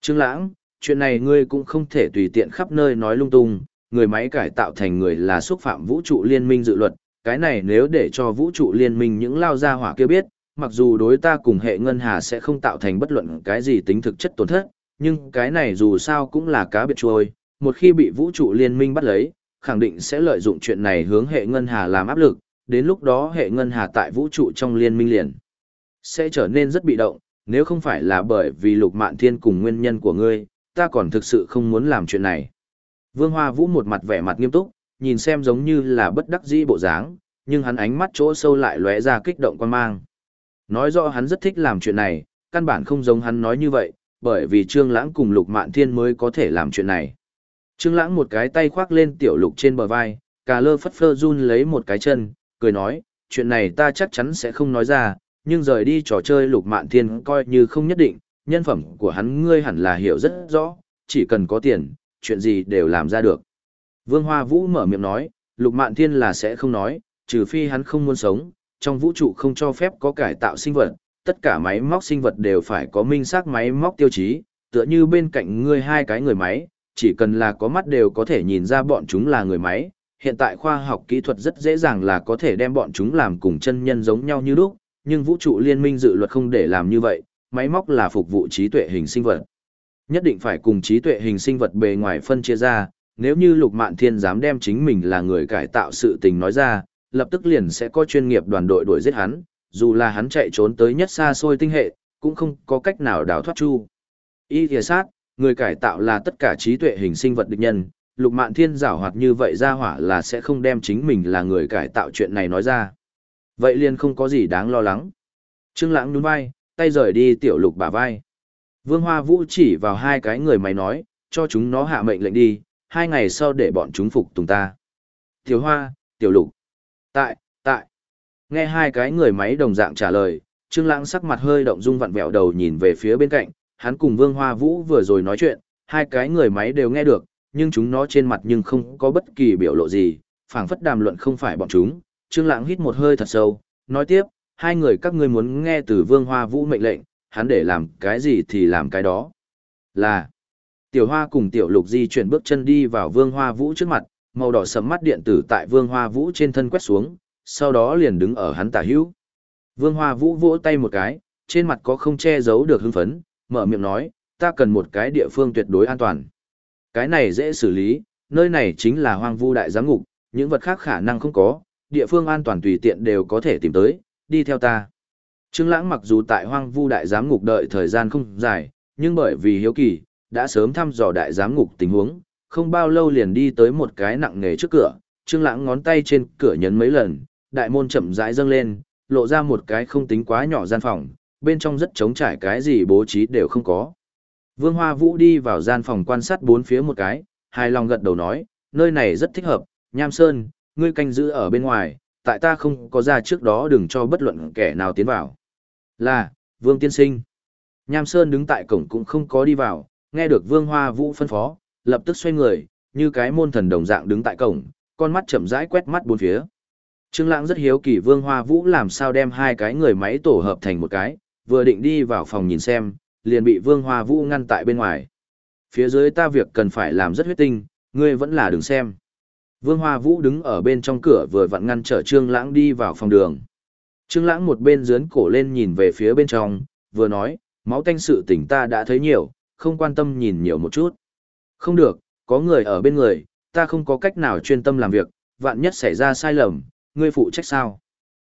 Trương Lãng, chuyện này ngươi cũng không thể tùy tiện khắp nơi nói lung tung, người máy cải tạo thành người là xúc phạm vũ trụ liên minh dự luật, cái này nếu để cho vũ trụ liên minh những lao gia hỏa kia biết, mặc dù đối ta cùng hệ ngân hà sẽ không tạo thành bất luận cái gì tính thực chất tổn thất, nhưng cái này dù sao cũng là cá biệt trôi, một khi bị vũ trụ liên minh bắt lấy, khẳng định sẽ lợi dụng chuyện này hướng hệ ngân hà làm áp lực, đến lúc đó hệ ngân hà tại vũ trụ trong liên minh liền sẽ trở nên rất bị động, nếu không phải là bởi vì lục mạn thiên cùng nguyên nhân của ngươi, ta còn thực sự không muốn làm chuyện này. Vương Hoa Vũ một mặt vẻ mặt nghiêm túc, nhìn xem giống như là bất đắc dĩ bộ dáng, nhưng hắn ánh mắt chỗ sâu lại lóe ra kích động quan mang. Nói rõ hắn rất thích làm chuyện này, căn bản không giống hắn nói như vậy, bởi vì Trương Lãng cùng Lục Mạn Thiên mới có thể làm chuyện này. Trương Lãng một cái tay khoác lên tiểu Lục trên bờ vai, cà lơ phất phơ run lấy một cái chân, cười nói, chuyện này ta chắc chắn sẽ không nói ra, nhưng rời đi trò chơi Lục Mạn Thiên coi như không nhất định, nhân phẩm của hắn ngươi hẳn là hiểu rất rõ, chỉ cần có tiền, chuyện gì đều làm ra được. Vương Hoa Vũ mở miệng nói, Lục Mạn Thiên là sẽ không nói, trừ phi hắn không muốn sống, trong vũ trụ không cho phép có cải tạo sinh vật, tất cả máy móc sinh vật đều phải có minh xác máy móc tiêu chí, tựa như bên cạnh ngươi hai cái người máy, chỉ cần là có mắt đều có thể nhìn ra bọn chúng là người máy. Hiện tại khoa học kỹ thuật rất dễ dàng là có thể đem bọn chúng làm cùng chân nhân giống nhau như lúc, nhưng vũ trụ liên minh dự luật không để làm như vậy, máy móc là phục vụ trí tuệ hình sinh vật. Nhất định phải cùng trí tuệ hình sinh vật bề ngoài phân chia ra, nếu như Lục Mạn Thiên dám đem chính mình là người cải tạo sự tình nói ra, lập tức liền sẽ có chuyên nghiệp đoàn đội đuổi giết hắn, dù là hắn chạy trốn tới nhất xa xôi tinh hệ, cũng không có cách nào đào thoát chu. Y thìa sát, người cải tạo là tất cả trí tuệ hình sinh vật địch nhân, Lục Mạn Thiên giảo hoạt như vậy ra hỏa là sẽ không đem chính mình là người cải tạo chuyện này nói ra. Vậy liền không có gì đáng lo lắng. Trương Lãng nhún vai, tay rời đi tiểu Lục bả vai. Vương Hoa Vũ chỉ vào hai cái người mày nói, cho chúng nó hạ mệnh lệnh đi, hai ngày sau để bọn chúng phục tùng ta. Tiểu Hoa, Tiểu Lục. Tại, tại. Nghe hai cái người máy đồng dạng trả lời, Trương Lãng sắc mặt hơi động dung vặn vẹo đầu nhìn về phía bên cạnh, hắn cùng Vương Hoa Vũ vừa rồi nói chuyện, hai cái người máy đều nghe được, nhưng chúng nó trên mặt nhưng không có bất kỳ biểu lộ gì, phảng phất đàm luận không phải bọn chúng. Trương Lãng hít một hơi thật sâu, nói tiếp, hai người các ngươi muốn nghe từ Vương Hoa Vũ mệnh lệnh, hắn để làm cái gì thì làm cái đó. Là, Tiểu Hoa cùng Tiểu Lục di chuyển bước chân đi vào Vương Hoa Vũ trước mặt, màu đỏ sẫm mắt điện tử tại Vương Hoa Vũ trên thân quét xuống, sau đó liền đứng ở hắn tả hữu. Vương Hoa Vũ vỗ tay một cái, trên mặt có không che giấu được hưng phấn, mở miệng nói, ta cần một cái địa phương tuyệt đối an toàn. Cái này dễ xử lý, nơi này chính là hoang vu đại giám ngục, những vật khác khả năng không có, địa phương an toàn tùy tiện đều có thể tìm tới, đi theo ta. Trương Lãng mặc dù tại hoang vu đại giám ngục đợi thời gian không dài, nhưng bởi vì hiếu kỳ, đã sớm thăm dò đại giám ngục tình huống, không bao lâu liền đi tới một cái nặng nghề trước cửa, Trương Lãng ngón tay trên cửa nhấn mấy lần, đại môn chậm rãi dâng lên, lộ ra một cái không tính quá nhỏ gian phòng, bên trong rất trống trải cái gì bố trí đều không có. Vương Hoa Vũ đi vào gian phòng quan sát bốn phía một cái, hài lòng gật đầu nói, nơi này rất thích hợp, Nham Sơn, ngươi canh giữ ở bên ngoài, tại ta không có ra trước đó đừng cho bất luận kẻ nào tiến vào. Là, Vương Tiên Sinh. Nham Sơn đứng tại cổng cũng không có đi vào, nghe được Vương Hoa Vũ phân phó, lập tức xoay người, như cái môn thần đồng dạng đứng tại cổng, con mắt chậm rãi quét mắt bốn phía. Trương Lãng rất hiếu kỳ Vương Hoa Vũ làm sao đem hai cái người máy tổ hợp thành một cái, vừa định đi vào phòng nhìn xem, liền bị Vương Hoa Vũ ngăn tại bên ngoài. Phía dưới ta việc cần phải làm rất huyết tinh, ngươi vẫn là đừng xem. Vương Hoa Vũ đứng ở bên trong cửa vừa vặn ngăn trở Trương Lãng đi vào phòng đường. Trương Lãng một bên dướn cổ lên nhìn về phía bên trong, vừa nói, máu tanh sự tình ta đã thấy nhiều, không quan tâm nhìn nhiều một chút. Không được, có người ở bên người, ta không có cách nào chuyên tâm làm việc, vạn nhất xảy ra sai lầm, ngươi phụ trách sao?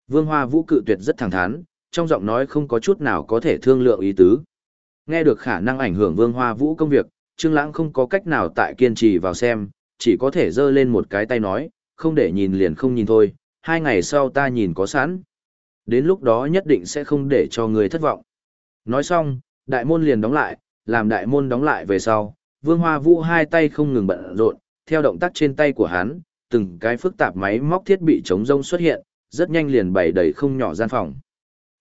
Vương Hoa Vũ cự tuyệt rất thẳng thắn, trong giọng nói không có chút nào có thể thương lượng ý tứ. Nghe được khả năng ảnh hưởng Vương Hoa Vũ công việc, Trương Lãng không có cách nào tại kiên trì vào xem, chỉ có thể giơ lên một cái tay nói, không để nhìn liền không nhìn thôi, hai ngày sau ta nhìn có sẵn. Đến lúc đó nhất định sẽ không để cho người thất vọng. Nói xong, đại môn liền đóng lại, làm đại môn đóng lại về sau, Vương Hoa Vũ hai tay không ngừng bận rộn, theo động tác trên tay của hắn, từng cái phức tạp máy móc thiết bị chống rông xuất hiện, rất nhanh liền bày đầy không nhỏ gian phòng.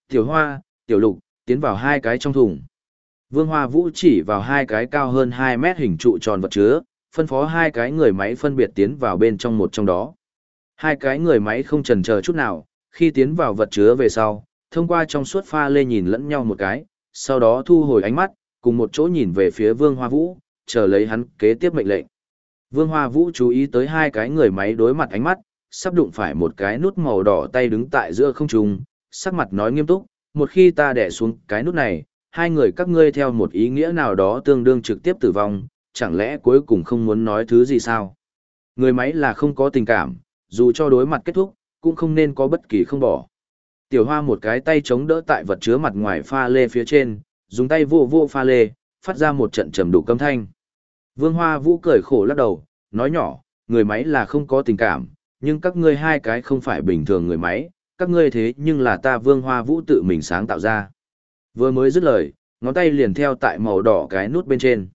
Tiểu Hoa, Tiểu Lục, tiến vào hai cái trong thùng. Vương Hoa Vũ chỉ vào hai cái cao hơn 2 mét hình trụ tròn vật chứa, phân phó hai cái người máy phân biệt tiến vào bên trong một trong đó. Hai cái người máy không chần chờ chút nào, khi tiến vào vật chứa về sau, thông qua trong suốt pha lê nhìn lẫn nhau một cái, sau đó thu hồi ánh mắt, cùng một chỗ nhìn về phía Vương Hoa Vũ, chờ lấy hắn kế tiếp mệnh lệnh. Vương Hoa Vũ chú ý tới hai cái người máy đối mặt ánh mắt, sắp đụng phải một cái nút màu đỏ tay đứng tại giữa không trung, sắc mặt nói nghiêm túc, một khi ta đè xuống cái nút này, hai người các ngươi theo một ý nghĩa nào đó tương đương trực tiếp tử vong, chẳng lẽ cuối cùng không muốn nói thứ gì sao? Người máy là không có tình cảm, dù cho đối mặt kết thúc, cũng không nên có bất kỳ không bỏ. Tiểu hoa một cái tay chống đỡ tại vật chứa mặt ngoài pha lê phía trên, dùng tay vô vô pha lê, phát ra một trận trầm đủ câm thanh. Vương Hoa Vũ cười khổ lắc đầu, nói nhỏ, người máy là không có tình cảm, nhưng các ngươi hai cái không phải bình thường người máy, các ngươi thế nhưng là ta Vương Hoa Vũ tự mình sáng tạo ra. Vừa mới dứt lời, ngón tay liền theo tại màu đỏ cái nút bên trên.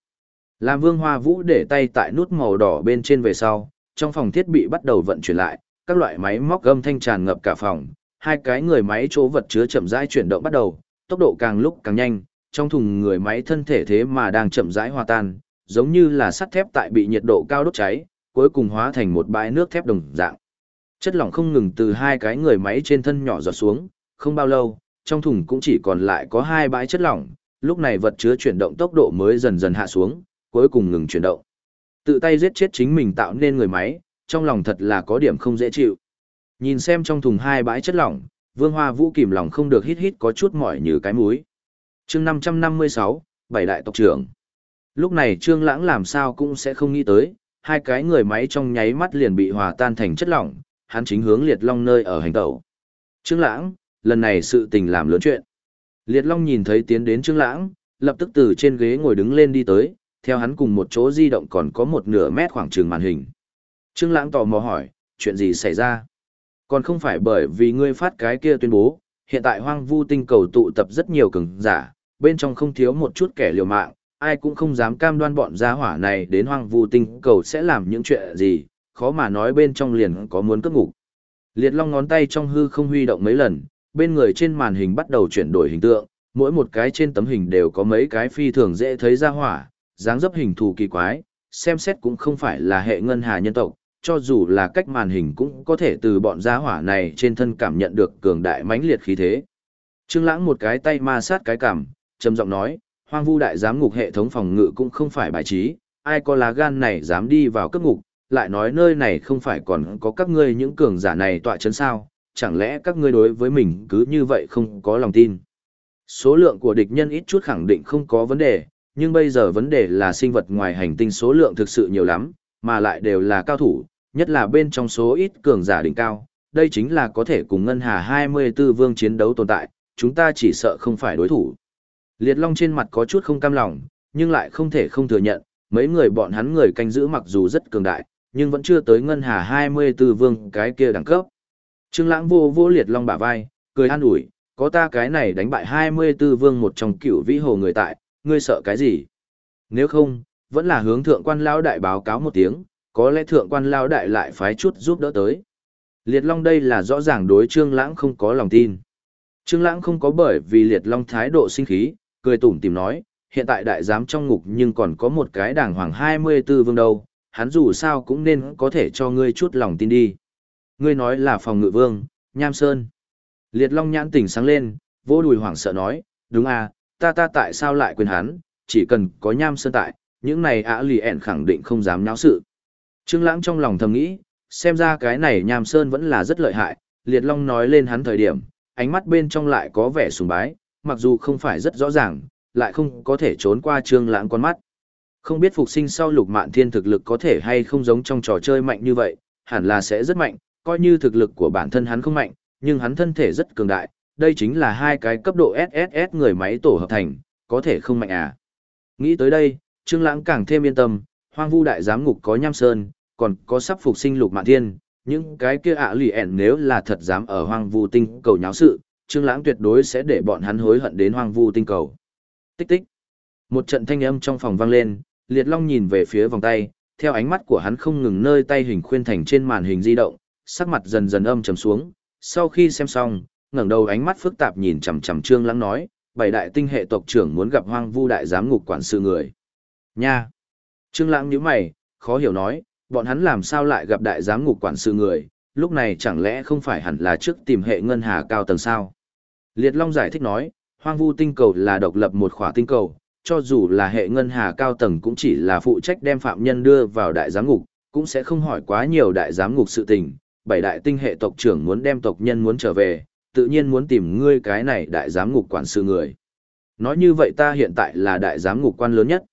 Làm Vương Hoa Vũ để tay tại nút màu đỏ bên trên về sau, trong phòng thiết bị bắt đầu vận chuyển lại, các loại máy móc gâm thanh tràn ngập cả phòng, hai cái người máy chỗ vật chứa chậm rãi chuyển động bắt đầu, tốc độ càng lúc càng nhanh, trong thùng người máy thân thể thế mà đang chậm rãi hòa tan, giống như là sắt thép tại bị nhiệt độ cao đốt cháy, cuối cùng hóa thành một bãi nước thép đồng dạng. Chất lỏng không ngừng từ hai cái người máy trên thân nhỏ giọt xuống, không bao lâu, trong thùng cũng chỉ còn lại có hai bãi chất lỏng, lúc này vật chứa chuyển động tốc độ mới dần dần hạ xuống, cuối cùng ngừng chuyển động. Tự tay giết chết chính mình tạo nên người máy, trong lòng thật là có điểm không dễ chịu. Nhìn xem trong thùng hai bãi chất lỏng, Vương Hoa Vũ kìm lòng không được hít hít có chút mỏi như cái muối Chương 556, bảy đại tộc trưởng. Lúc này Trương Lãng làm sao cũng sẽ không nghĩ tới, hai cái người máy trong nháy mắt liền bị hòa tan thành chất lỏng, hắn chính hướng Liệt Long nơi ở hành tẩu. Trương Lãng, lần này sự tình làm lớn chuyện. Liệt Long nhìn thấy tiến đến Trương Lãng, lập tức từ trên ghế ngồi đứng lên đi tới, theo hắn cùng một chỗ di động còn có một nửa mét khoảng trường màn hình. Trương Lãng tò mò hỏi, chuyện gì xảy ra? Còn không phải bởi vì ngươi phát cái kia tuyên bố, hiện tại hoang vu tinh cầu tụ tập rất nhiều cường giả, bên trong không thiếu một chút kẻ liều mạng, ai cũng không dám cam đoan bọn gia hỏa này đến hoang vu tinh cầu sẽ làm những chuyện gì, khó mà nói bên trong liền có muốn cất ngục. Liệt Long ngón tay trong hư không huy động mấy lần, bên người trên màn hình bắt đầu chuyển đổi hình tượng, mỗi một cái trên tấm hình đều có mấy cái phi thường dễ thấy ra hỏa, dáng dấp hình thù kỳ quái, xem xét cũng không phải là hệ ngân hà nhân tộc, cho dù là cách màn hình cũng có thể từ bọn gia hỏa này trên thân cảm nhận được cường đại mãnh liệt khí thế. Trương Lãng một cái tay ma sát cái cằm, trầm giọng nói, Hoang Vu đại giám ngục hệ thống phòng ngự cũng không phải bài trí, ai có lá gan này dám đi vào cấp ngục, lại nói nơi này không phải còn có các ngươi những cường giả này tọa trấn sao, chẳng lẽ các ngươi đối với mình cứ như vậy không có lòng tin. Số lượng của địch nhân ít chút khẳng định không có vấn đề, nhưng bây giờ vấn đề là sinh vật ngoài hành tinh số lượng thực sự nhiều lắm, mà lại đều là cao thủ, nhất là bên trong số ít cường giả đỉnh cao, đây chính là có thể cùng Ngân Hà 24 vương chiến đấu tồn tại, chúng ta chỉ sợ không phải đối thủ. Liệt Long trên mặt có chút không cam lòng, nhưng lại không thể không thừa nhận, mấy người bọn hắn người canh giữ mặc dù rất cường đại, nhưng vẫn chưa tới Ngân Hà 24 vương cái kia đẳng cấp. Trương Lãng vô vô Liệt Long bả vai, cười an ủi, có ta cái này đánh bại 24 vương một trong cựu vĩ hồ người tại, ngươi sợ cái gì? Nếu không, vẫn là hướng thượng quan lão đại báo cáo một tiếng, có lẽ thượng quan lao đại lại phái chút giúp đỡ tới. Liệt Long đây là rõ ràng đối Trương Lãng không có lòng tin. Trương Lãng không có bởi vì Liệt Long thái độ sinh khí, cười tủm tỉm nói, hiện tại đại giám trong ngục nhưng còn có một cái đảng hoàng 24 vương đâu, hắn dù sao cũng nên có thể cho ngươi chút lòng tin đi. Ngươi nói là phòng ngự vương, Nham Sơn. Liệt Long nhãn tỉnh sáng lên, vô đùi hoảng sợ nói, đúng à, ta ta tại sao lại quên hắn, chỉ cần có Nham Sơn tại, những này ả lì ẹn khẳng định không dám nháo sự. Trương Lãng trong lòng thầm nghĩ, xem ra cái này Nham Sơn vẫn là rất lợi hại, Liệt Long nói lên hắn thời điểm, ánh mắt bên trong lại có vẻ sùng bái, mặc dù không phải rất rõ ràng, lại không có thể trốn qua Trương Lãng con mắt. Không biết phục sinh sau Lục Mạn Thiên thực lực có thể hay không giống trong trò chơi mạnh như vậy, hẳn là sẽ rất mạnh, coi như thực lực của bản thân hắn không mạnh, nhưng hắn thân thể rất cường đại, đây chính là hai cái cấp độ SSS người máy tổ hợp thành, có thể không mạnh à. Nghĩ tới đây, Trương Lãng càng thêm yên tâm, Hoang Vu đại giám ngục có Nham Sơn, còn có sắp phục sinh Lục Mạn Thiên, những cái kia ạ lì ẻn nếu là thật dám ở Hoang Vu tinh cầu nháo sự, Trương Lãng tuyệt đối sẽ để bọn hắn hối hận đến Hoang Vu tinh cầu. Tích tích. Một trận thanh âm trong phòng vang lên, Liệt Long nhìn về phía vòng tay, theo ánh mắt của hắn không ngừng nơi tay hình khuyên thành trên màn hình di động, sắc mặt dần dần âm trầm xuống, sau khi xem xong, ngẩng đầu ánh mắt phức tạp nhìn chằm chằm Trương Lãng nói, bảy đại tinh hệ tộc trưởng muốn gặp Hoang Vu đại giám ngục quản sự người. Nha. Trương Lãng nhíu mày, khó hiểu nói, bọn hắn làm sao lại gặp đại giám ngục quản sự người, lúc này chẳng lẽ không phải hẳn là trước tìm hệ ngân hà cao tầng sao? Liệt Long giải thích nói, Hoang Vu tinh cầu là độc lập một khỏa tinh cầu, cho dù là hệ ngân hà cao tầng cũng chỉ là phụ trách đem phạm nhân đưa vào đại giám ngục, cũng sẽ không hỏi quá nhiều đại giám ngục sự tình, bảy đại tinh hệ tộc trưởng muốn đem tộc nhân muốn trở về, tự nhiên muốn tìm ngươi cái này đại giám ngục quản sự người. Nói như vậy ta hiện tại là đại giám ngục quan lớn nhất.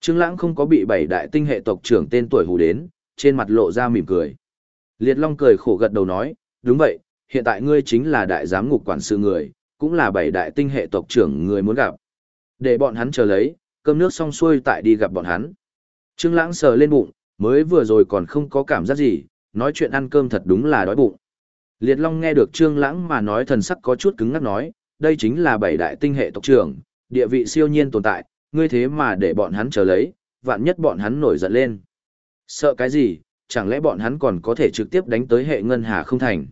Trương Lãng không có bị bảy đại tinh hệ tộc trưởng tên tuổi hù đến, trên mặt lộ ra mỉm cười. Liệt Long cười khổ gật đầu nói, đúng vậy, hiện tại ngươi chính là đại giám ngục quản sự người, cũng là bảy đại tinh hệ tộc trưởng người muốn gặp. Để bọn hắn chờ lấy, cơm nước xong xuôi tại đi gặp bọn hắn. Trương Lãng sờ lên bụng, mới vừa rồi còn không có cảm giác gì, nói chuyện ăn cơm thật đúng là đói bụng. Liệt Long nghe được Trương Lãng mà nói thần sắc có chút cứng ngắc nói, đây chính là bảy đại tinh hệ tộc trưởng, địa vị siêu nhiên tồn tại, ngươi thế mà để bọn hắn chờ lấy, vạn nhất bọn hắn nổi giận lên. Sợ cái gì, chẳng lẽ bọn hắn còn có thể trực tiếp đánh tới hệ ngân hà không thành.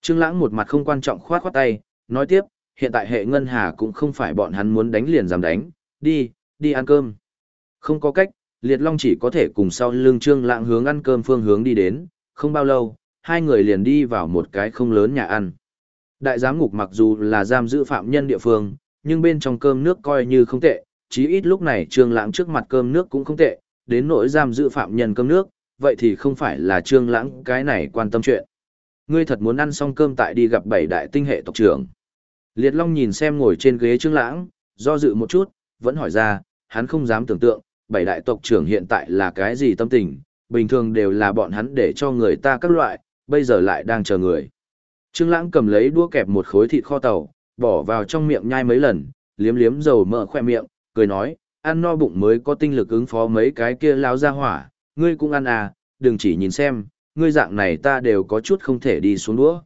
Trương Lãng một mặt không quan trọng khoát khoát tay, nói tiếp, hiện tại hệ ngân hà cũng không phải bọn hắn muốn đánh liền dám đánh, đi, đi ăn cơm. Không có cách, Liệt Long chỉ có thể cùng sau lưng Trương Lãng hướng ăn cơm phương hướng đi đến, không bao lâu, hai người liền đi vào một cái không lớn nhà ăn. Đại giám ngục mặc dù là giam giữ phạm nhân địa phương, nhưng bên trong cơm nước coi như không tệ, chí ít lúc này Trương Lãng trước mặt cơm nước cũng không tệ, đến nỗi giam giữ phạm nhân cơm nước, vậy thì không phải là Trương Lãng cái này quan tâm chuyện. Ngươi thật muốn ăn xong cơm tại đi gặp bảy đại tinh hệ tộc trưởng. Liệt Long nhìn xem ngồi trên ghế Trương Lãng, do dự một chút, vẫn hỏi ra, hắn không dám tưởng tượng, bảy đại tộc trưởng hiện tại là cái gì tâm tình, bình thường đều là bọn hắn để cho người ta các loại, bây giờ lại đang chờ người. Trương Lãng cầm lấy đũa kẹp một khối thịt kho tàu, bỏ vào trong miệng nhai mấy lần, liếm liếm dầu mỡ khóe miệng, cười nói, ăn no bụng mới có tinh lực ứng phó mấy cái kia lao ra hỏa, ngươi cũng ăn à, đừng chỉ nhìn xem, ngươi dạng này ta đều có chút không thể đi xuống đũa.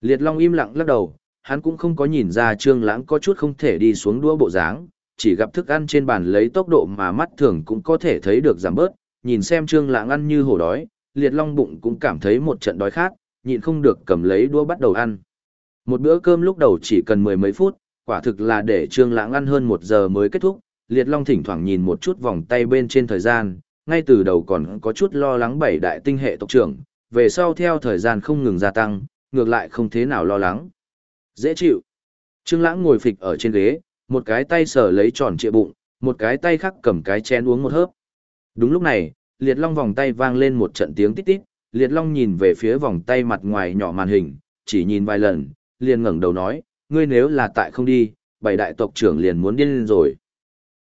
Liệt Long im lặng lắc đầu, hắn cũng không có nhìn ra Trương Lãng có chút không thể đi xuống đũa bộ dáng, chỉ gặp thức ăn trên bàn lấy tốc độ mà mắt thường cũng có thể thấy được giảm bớt, nhìn xem Trương Lãng ăn như hổ đói, Liệt Long bụng cũng cảm thấy một trận đói khát, nhịn không được cầm lấy đũa bắt đầu ăn. Một bữa cơm lúc đầu chỉ cần mười mấy phút, quả thực là để Trương Lãng ăn hơn một giờ mới kết thúc, Liệt Long thỉnh thoảng nhìn một chút vòng tay bên trên thời gian, ngay từ đầu còn có chút lo lắng bảy đại tinh hệ tộc trưởng, về sau theo thời gian không ngừng gia tăng, ngược lại không thế nào lo lắng. Dễ chịu. Trương Lãng ngồi phịch ở trên ghế, một cái tay sờ lấy tròn trịa bụng, một cái tay khác cầm cái chén uống một hớp. Đúng lúc này, Liệt Long vòng tay vang lên một trận tiếng tít tít, Liệt Long nhìn về phía vòng tay mặt ngoài nhỏ màn hình, chỉ nhìn vài lần, liền ngẩng đầu nói, ngươi nếu là tại không đi, bảy đại tộc trưởng liền muốn điên lên rồi.